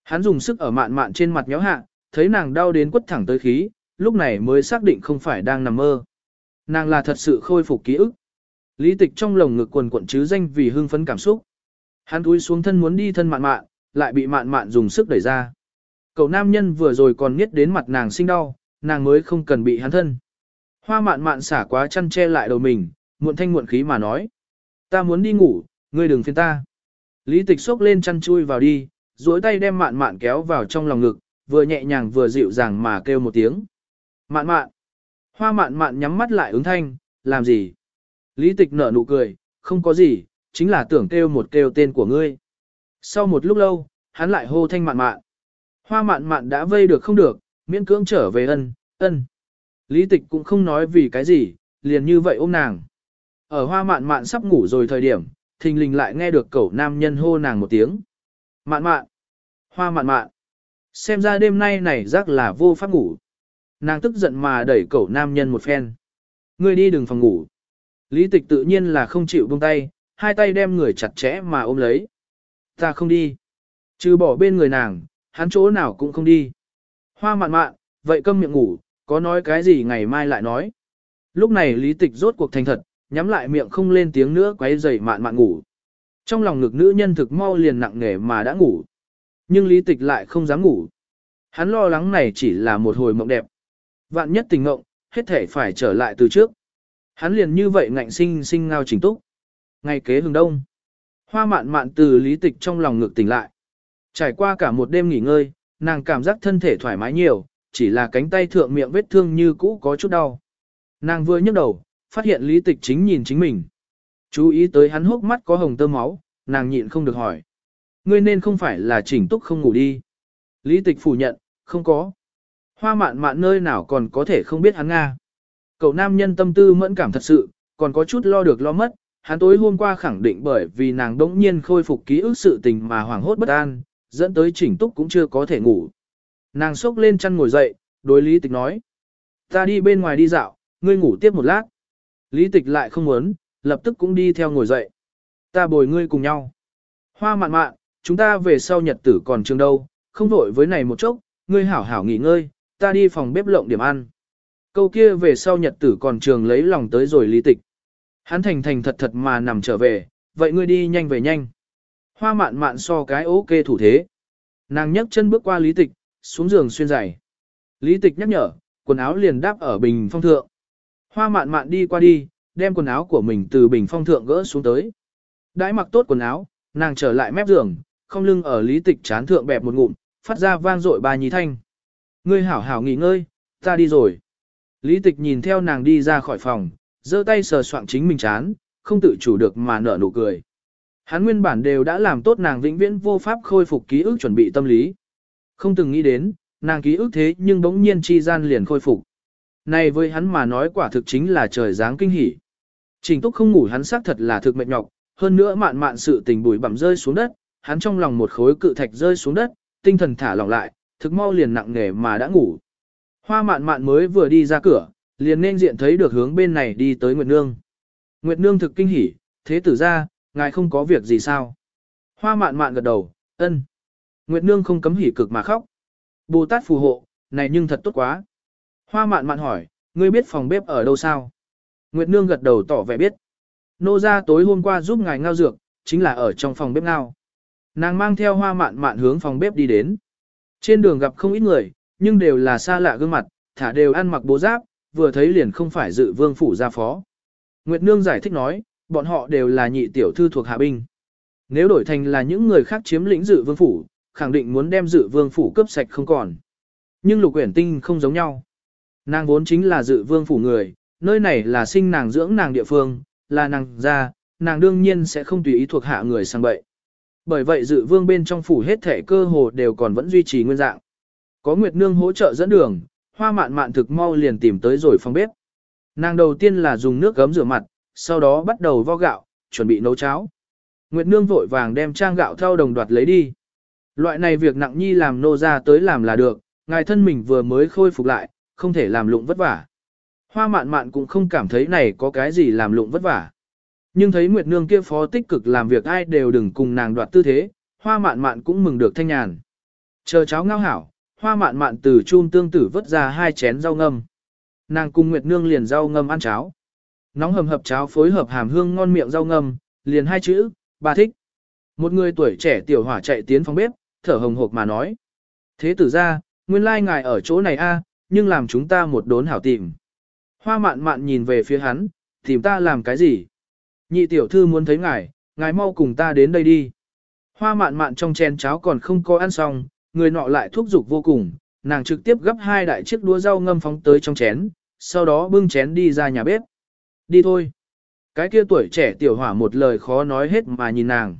Hắn dùng sức ở mạn mạn trên mặt nhéo hạ, thấy nàng đau đến quất thẳng tới khí, lúc này mới xác định không phải đang nằm mơ. Nàng là thật sự khôi phục ký ức. Lý tịch trong lồng ngực quần cuộn chứ danh vì hưng phấn cảm xúc. Hắn túi xuống thân muốn đi thân mạn mạn, lại bị mạn mạn dùng sức đẩy ra. Cậu nam nhân vừa rồi còn nghiết đến mặt nàng sinh đau, nàng mới không cần bị hắn thân. Hoa mạn mạn xả quá chăn che lại đầu mình, muộn thanh muộn khí mà nói. Ta muốn đi ngủ, ngươi đừng phiền ta. Lý tịch xốc lên chăn chui vào đi, duỗi tay đem mạn mạn kéo vào trong lòng ngực, vừa nhẹ nhàng vừa dịu dàng mà kêu một tiếng. Mạn mạn. Hoa mạn mạn nhắm mắt lại ứng thanh, làm gì? Lý tịch nở nụ cười, không có gì, chính là tưởng kêu một kêu tên của ngươi. Sau một lúc lâu, hắn lại hô thanh mạn mạn. Hoa mạn mạn đã vây được không được, miễn cưỡng trở về ân, ân. Lý tịch cũng không nói vì cái gì, liền như vậy ôm nàng. Ở hoa mạn mạn sắp ngủ rồi thời điểm, thình lình lại nghe được cậu nam nhân hô nàng một tiếng. Mạn mạn, hoa mạn mạn. Xem ra đêm nay này rắc là vô pháp ngủ. Nàng tức giận mà đẩy cậu nam nhân một phen. Ngươi đi đừng phòng ngủ. Lý tịch tự nhiên là không chịu buông tay, hai tay đem người chặt chẽ mà ôm lấy. Ta không đi. Trừ bỏ bên người nàng, hắn chỗ nào cũng không đi. Hoa mạn mạn, vậy câm miệng ngủ, có nói cái gì ngày mai lại nói. Lúc này lý tịch rốt cuộc thành thật, nhắm lại miệng không lên tiếng nữa quấy dậy mạn mạn ngủ. Trong lòng ngực nữ nhân thực mau liền nặng nề mà đã ngủ. Nhưng lý tịch lại không dám ngủ. Hắn lo lắng này chỉ là một hồi mộng đẹp. Vạn nhất tình mộng, hết thể phải trở lại từ trước. Hắn liền như vậy ngạnh sinh sinh ngao chỉnh túc. Ngày kế hừng đông. Hoa mạn mạn từ lý tịch trong lòng ngực tỉnh lại. Trải qua cả một đêm nghỉ ngơi, nàng cảm giác thân thể thoải mái nhiều, chỉ là cánh tay thượng miệng vết thương như cũ có chút đau. Nàng vừa nhấc đầu, phát hiện lý tịch chính nhìn chính mình. Chú ý tới hắn hốc mắt có hồng tơ máu, nàng nhịn không được hỏi. Ngươi nên không phải là chỉnh túc không ngủ đi. Lý tịch phủ nhận, không có. Hoa mạn mạn nơi nào còn có thể không biết hắn Nga. Cậu nam nhân tâm tư mẫn cảm thật sự, còn có chút lo được lo mất. Hắn tối hôm qua khẳng định bởi vì nàng đống nhiên khôi phục ký ức sự tình mà hoảng hốt bất an, dẫn tới chỉnh túc cũng chưa có thể ngủ. Nàng sốc lên chăn ngồi dậy, đối lý tịch nói. Ta đi bên ngoài đi dạo, ngươi ngủ tiếp một lát. Lý tịch lại không muốn, lập tức cũng đi theo ngồi dậy. Ta bồi ngươi cùng nhau. Hoa mạn mạn, chúng ta về sau nhật tử còn trường đâu, không vội với này một chốc, ngươi hảo hảo nghỉ ngơi, ta đi phòng bếp lộng điểm ăn. Câu kia về sau nhật tử còn trường lấy lòng tới rồi lý tịch. Hắn thành thành thật thật mà nằm trở về, vậy ngươi đi nhanh về nhanh. Hoa mạn mạn so cái ok thủ thế. Nàng nhấc chân bước qua lý tịch, xuống giường xuyên giày. Lý tịch nhắc nhở, quần áo liền đáp ở bình phong thượng. Hoa mạn mạn đi qua đi, đem quần áo của mình từ bình phong thượng gỡ xuống tới. Đãi mặc tốt quần áo, nàng trở lại mép giường, không lưng ở lý tịch chán thượng bẹp một ngụm, phát ra vang dội ba nhí thanh. Ngươi hảo hảo nghỉ ngơi, ta đi rồi. Lý tịch nhìn theo nàng đi ra khỏi phòng, giơ tay sờ soạng chính mình chán, không tự chủ được mà nở nụ cười. Hắn nguyên bản đều đã làm tốt nàng vĩnh viễn vô pháp khôi phục ký ức chuẩn bị tâm lý. Không từng nghĩ đến, nàng ký ức thế nhưng bỗng nhiên chi gian liền khôi phục. Này với hắn mà nói quả thực chính là trời giáng kinh hỉ. Trình túc không ngủ hắn xác thật là thực mệt nhọc, hơn nữa mạn mạn sự tình bùi bặm rơi xuống đất, hắn trong lòng một khối cự thạch rơi xuống đất, tinh thần thả lỏng lại, thực mau liền nặng nề mà đã ngủ. Hoa mạn mạn mới vừa đi ra cửa, liền nên diện thấy được hướng bên này đi tới Nguyệt Nương. Nguyệt Nương thực kinh hỉ, thế tử ra, ngài không có việc gì sao? Hoa mạn mạn gật đầu, ân. Nguyệt Nương không cấm hỉ cực mà khóc. Bồ Tát phù hộ, này nhưng thật tốt quá. Hoa mạn mạn hỏi, ngươi biết phòng bếp ở đâu sao? Nguyệt Nương gật đầu tỏ vẻ biết. Nô ra tối hôm qua giúp ngài ngao dược, chính là ở trong phòng bếp ngao. Nàng mang theo hoa mạn mạn hướng phòng bếp đi đến. Trên đường gặp không ít người, nhưng đều là xa lạ gương mặt, thả đều ăn mặc bố giáp, vừa thấy liền không phải dự vương phủ gia phó. Nguyệt Nương giải thích nói, bọn họ đều là nhị tiểu thư thuộc hạ binh. Nếu đổi thành là những người khác chiếm lĩnh dự vương phủ, khẳng định muốn đem dự vương phủ cướp sạch không còn. Nhưng lục uyển tinh không giống nhau. Nàng vốn chính là dự vương phủ người, nơi này là sinh nàng dưỡng nàng địa phương, là nàng gia, nàng đương nhiên sẽ không tùy ý thuộc hạ người sang bậy. Bởi vậy dự vương bên trong phủ hết thể cơ hồ đều còn vẫn duy trì nguyên dạng. Có Nguyệt Nương hỗ trợ dẫn đường, hoa mạn mạn thực mau liền tìm tới rồi phòng bếp. Nàng đầu tiên là dùng nước gấm rửa mặt, sau đó bắt đầu vo gạo, chuẩn bị nấu cháo. Nguyệt Nương vội vàng đem trang gạo theo đồng đoạt lấy đi. Loại này việc nặng nhi làm nô ra tới làm là được, ngài thân mình vừa mới khôi phục lại, không thể làm lụng vất vả. Hoa mạn mạn cũng không cảm thấy này có cái gì làm lụng vất vả. Nhưng thấy Nguyệt Nương kia phó tích cực làm việc ai đều đừng cùng nàng đoạt tư thế, hoa mạn mạn cũng mừng được thanh nhàn. Chờ cháo ngao hảo, hoa mạn mạn từ chun tương tử vớt ra hai chén rau ngâm. Nàng cùng Nguyệt Nương liền rau ngâm ăn cháo. Nóng hầm hập cháo phối hợp hàm hương ngon miệng rau ngâm, liền hai chữ, bà thích. Một người tuổi trẻ tiểu hỏa chạy tiến phòng bếp, thở hồng hộc mà nói. Thế tử ra, nguyên lai ngài ở chỗ này a, nhưng làm chúng ta một đốn hảo tìm. Hoa mạn mạn nhìn về phía hắn, tìm ta làm cái gì? Nhị tiểu thư muốn thấy ngài, ngài mau cùng ta đến đây đi. Hoa mạn mạn trong chén cháo còn không có ăn xong, người nọ lại thúc giục vô cùng, nàng trực tiếp gấp hai đại chiếc đũa rau ngâm phóng tới trong chén, sau đó bưng chén đi ra nhà bếp. Đi thôi. Cái kia tuổi trẻ tiểu hỏa một lời khó nói hết mà nhìn nàng.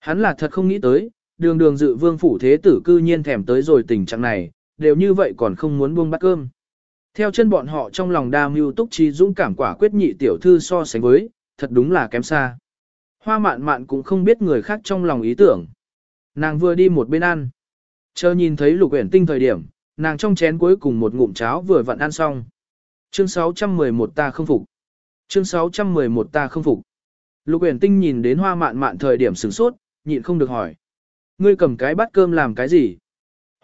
Hắn là thật không nghĩ tới, đường đường dự vương phủ thế tử cư nhiên thèm tới rồi tình trạng này, đều như vậy còn không muốn buông bát cơm. Theo chân bọn họ trong lòng đa mưu túc trí dũng cảm quả quyết nhị tiểu thư so sánh với, thật đúng là kém xa. Hoa mạn mạn cũng không biết người khác trong lòng ý tưởng. Nàng vừa đi một bên ăn. Chờ nhìn thấy lục uyển tinh thời điểm, nàng trong chén cuối cùng một ngụm cháo vừa vặn ăn xong. Chương 611 ta không phục. Chương 611 ta không phục. Lục uyển tinh nhìn đến hoa mạn mạn thời điểm sửng sốt, nhịn không được hỏi. Ngươi cầm cái bát cơm làm cái gì?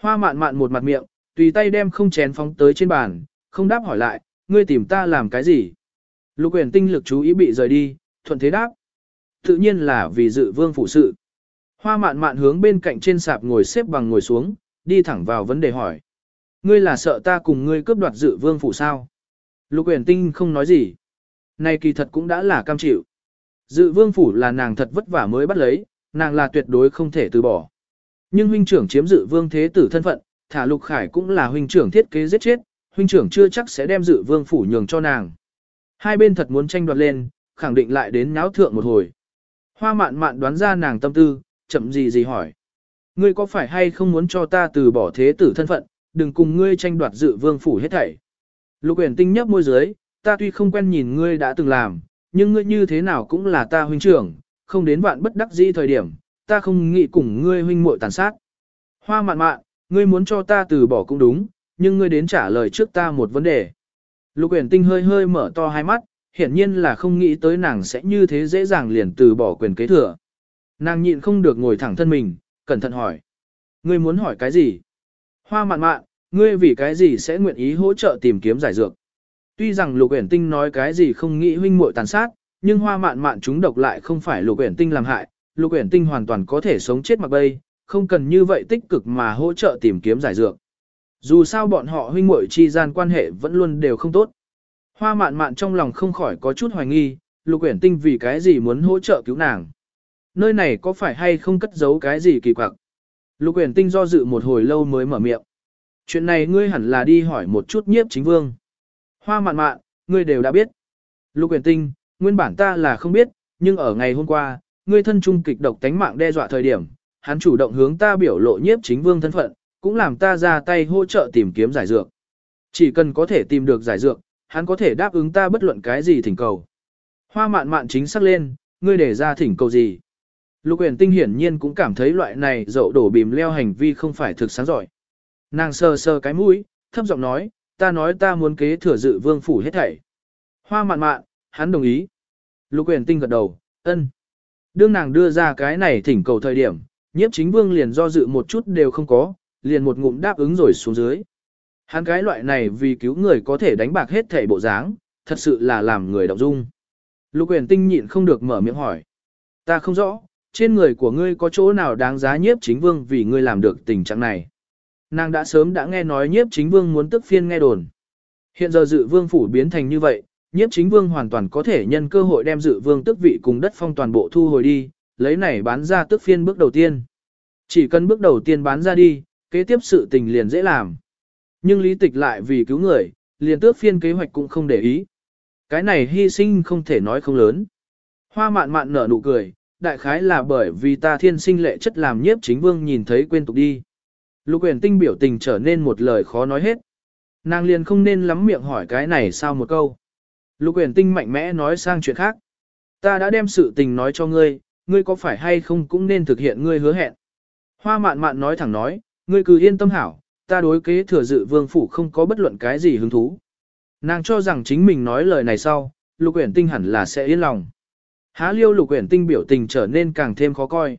Hoa mạn mạn một mặt miệng, tùy tay đem không chén phóng tới trên bàn, không đáp hỏi lại, ngươi tìm ta làm cái gì? Lục uyển tinh lực chú ý bị rời đi, thuận thế đáp. Tự nhiên là vì dự vương phụ sự. Hoa mạn mạn hướng bên cạnh trên sạp ngồi xếp bằng ngồi xuống, đi thẳng vào vấn đề hỏi. Ngươi là sợ ta cùng ngươi cướp đoạt dự vương phủ sao? Lục uyển tinh không nói gì. Này kỳ thật cũng đã là cam chịu. Dự vương phủ là nàng thật vất vả mới bắt lấy, nàng là tuyệt đối không thể từ bỏ. Nhưng huynh trưởng chiếm dự vương thế tử thân phận, thả lục khải cũng là huynh trưởng thiết kế giết chết, huynh trưởng chưa chắc sẽ đem dự vương phủ nhường cho nàng. Hai bên thật muốn tranh đoạt lên, khẳng định lại đến nháo thượng một hồi. Hoa mạn mạn đoán ra nàng tâm tư, chậm gì gì hỏi. Ngươi có phải hay không muốn cho ta từ bỏ thế tử thân phận, đừng cùng ngươi tranh đoạt dự vương phủ hết thảy. Lục uyển tinh nhấp môi dưới, ta tuy không quen nhìn ngươi đã từng làm, nhưng ngươi như thế nào cũng là ta huynh trưởng, không đến vạn bất đắc dĩ thời điểm, ta không nghĩ cùng ngươi huynh muội tàn sát. Hoa mạn mạn, ngươi muốn cho ta từ bỏ cũng đúng, nhưng ngươi đến trả lời trước ta một vấn đề. Lục uyển tinh hơi hơi mở to hai mắt, hiển nhiên là không nghĩ tới nàng sẽ như thế dễ dàng liền từ bỏ quyền kế thừa. Nàng nhịn không được ngồi thẳng thân mình, cẩn thận hỏi. Ngươi muốn hỏi cái gì? Hoa mạn mạn, ngươi vì cái gì sẽ nguyện ý hỗ trợ tìm kiếm giải dược? Tuy rằng lục uyển tinh nói cái gì không nghĩ huynh muội tàn sát, nhưng hoa mạn mạn chúng độc lại không phải lục uyển tinh làm hại, lục uyển tinh hoàn toàn có thể sống chết mặc bay, không cần như vậy tích cực mà hỗ trợ tìm kiếm giải dược. Dù sao bọn họ huynh muội chi gian quan hệ vẫn luôn đều không tốt. Hoa mạn mạn trong lòng không khỏi có chút hoài nghi, lục uyển tinh vì cái gì muốn hỗ trợ cứu nàng. Nơi này có phải hay không cất giấu cái gì kỳ quặc. Lục uyển tinh do dự một hồi lâu mới mở miệng. Chuyện này ngươi hẳn là đi hỏi một chút nhiếp chính vương. Hoa mạn mạn, ngươi đều đã biết. Lục uyển tinh, nguyên bản ta là không biết, nhưng ở ngày hôm qua, ngươi thân trung kịch độc tánh mạng đe dọa thời điểm, hắn chủ động hướng ta biểu lộ nhiếp chính vương thân phận, cũng làm ta ra tay hỗ trợ tìm kiếm giải dược. Chỉ cần có thể tìm được giải dược, hắn có thể đáp ứng ta bất luận cái gì thỉnh cầu. Hoa mạn mạn chính xác lên, ngươi để ra thỉnh cầu gì. Lục uyển tinh hiển nhiên cũng cảm thấy loại này dậu đổ bìm leo hành vi không phải thực sáng giỏi. Nàng sờ sờ cái mũi, thấp giọng nói, ta nói ta muốn kế thừa dự vương phủ hết thảy. Hoa mạn mạn, hắn đồng ý. Lục uyển tinh gật đầu, ân. Đương nàng đưa ra cái này thỉnh cầu thời điểm, nhiếp chính vương liền do dự một chút đều không có, liền một ngụm đáp ứng rồi xuống dưới. Hắn cái loại này vì cứu người có thể đánh bạc hết thảy bộ dáng, thật sự là làm người động dung. Lục uyển tinh nhịn không được mở miệng hỏi. Ta không rõ, trên người của ngươi có chỗ nào đáng giá nhiếp chính vương vì ngươi làm được tình trạng này. Nàng đã sớm đã nghe nói nhiếp chính vương muốn tức phiên nghe đồn. Hiện giờ dự vương phủ biến thành như vậy, nhiếp chính vương hoàn toàn có thể nhân cơ hội đem dự vương tức vị cùng đất phong toàn bộ thu hồi đi, lấy này bán ra tức phiên bước đầu tiên. Chỉ cần bước đầu tiên bán ra đi, kế tiếp sự tình liền dễ làm. Nhưng lý tịch lại vì cứu người, liền tước phiên kế hoạch cũng không để ý. Cái này hy sinh không thể nói không lớn. Hoa mạn mạn nở nụ cười, đại khái là bởi vì ta thiên sinh lệ chất làm nhiếp chính vương nhìn thấy quên tục đi. Lục Uyển tinh biểu tình trở nên một lời khó nói hết. Nàng liền không nên lắm miệng hỏi cái này sao một câu. Lục Uyển tinh mạnh mẽ nói sang chuyện khác. Ta đã đem sự tình nói cho ngươi, ngươi có phải hay không cũng nên thực hiện ngươi hứa hẹn. Hoa mạn mạn nói thẳng nói, ngươi cứ yên tâm hảo, ta đối kế thừa dự vương phủ không có bất luận cái gì hứng thú. Nàng cho rằng chính mình nói lời này sau, lục uyển tinh hẳn là sẽ yên lòng. Há liêu lục uyển tinh biểu tình trở nên càng thêm khó coi.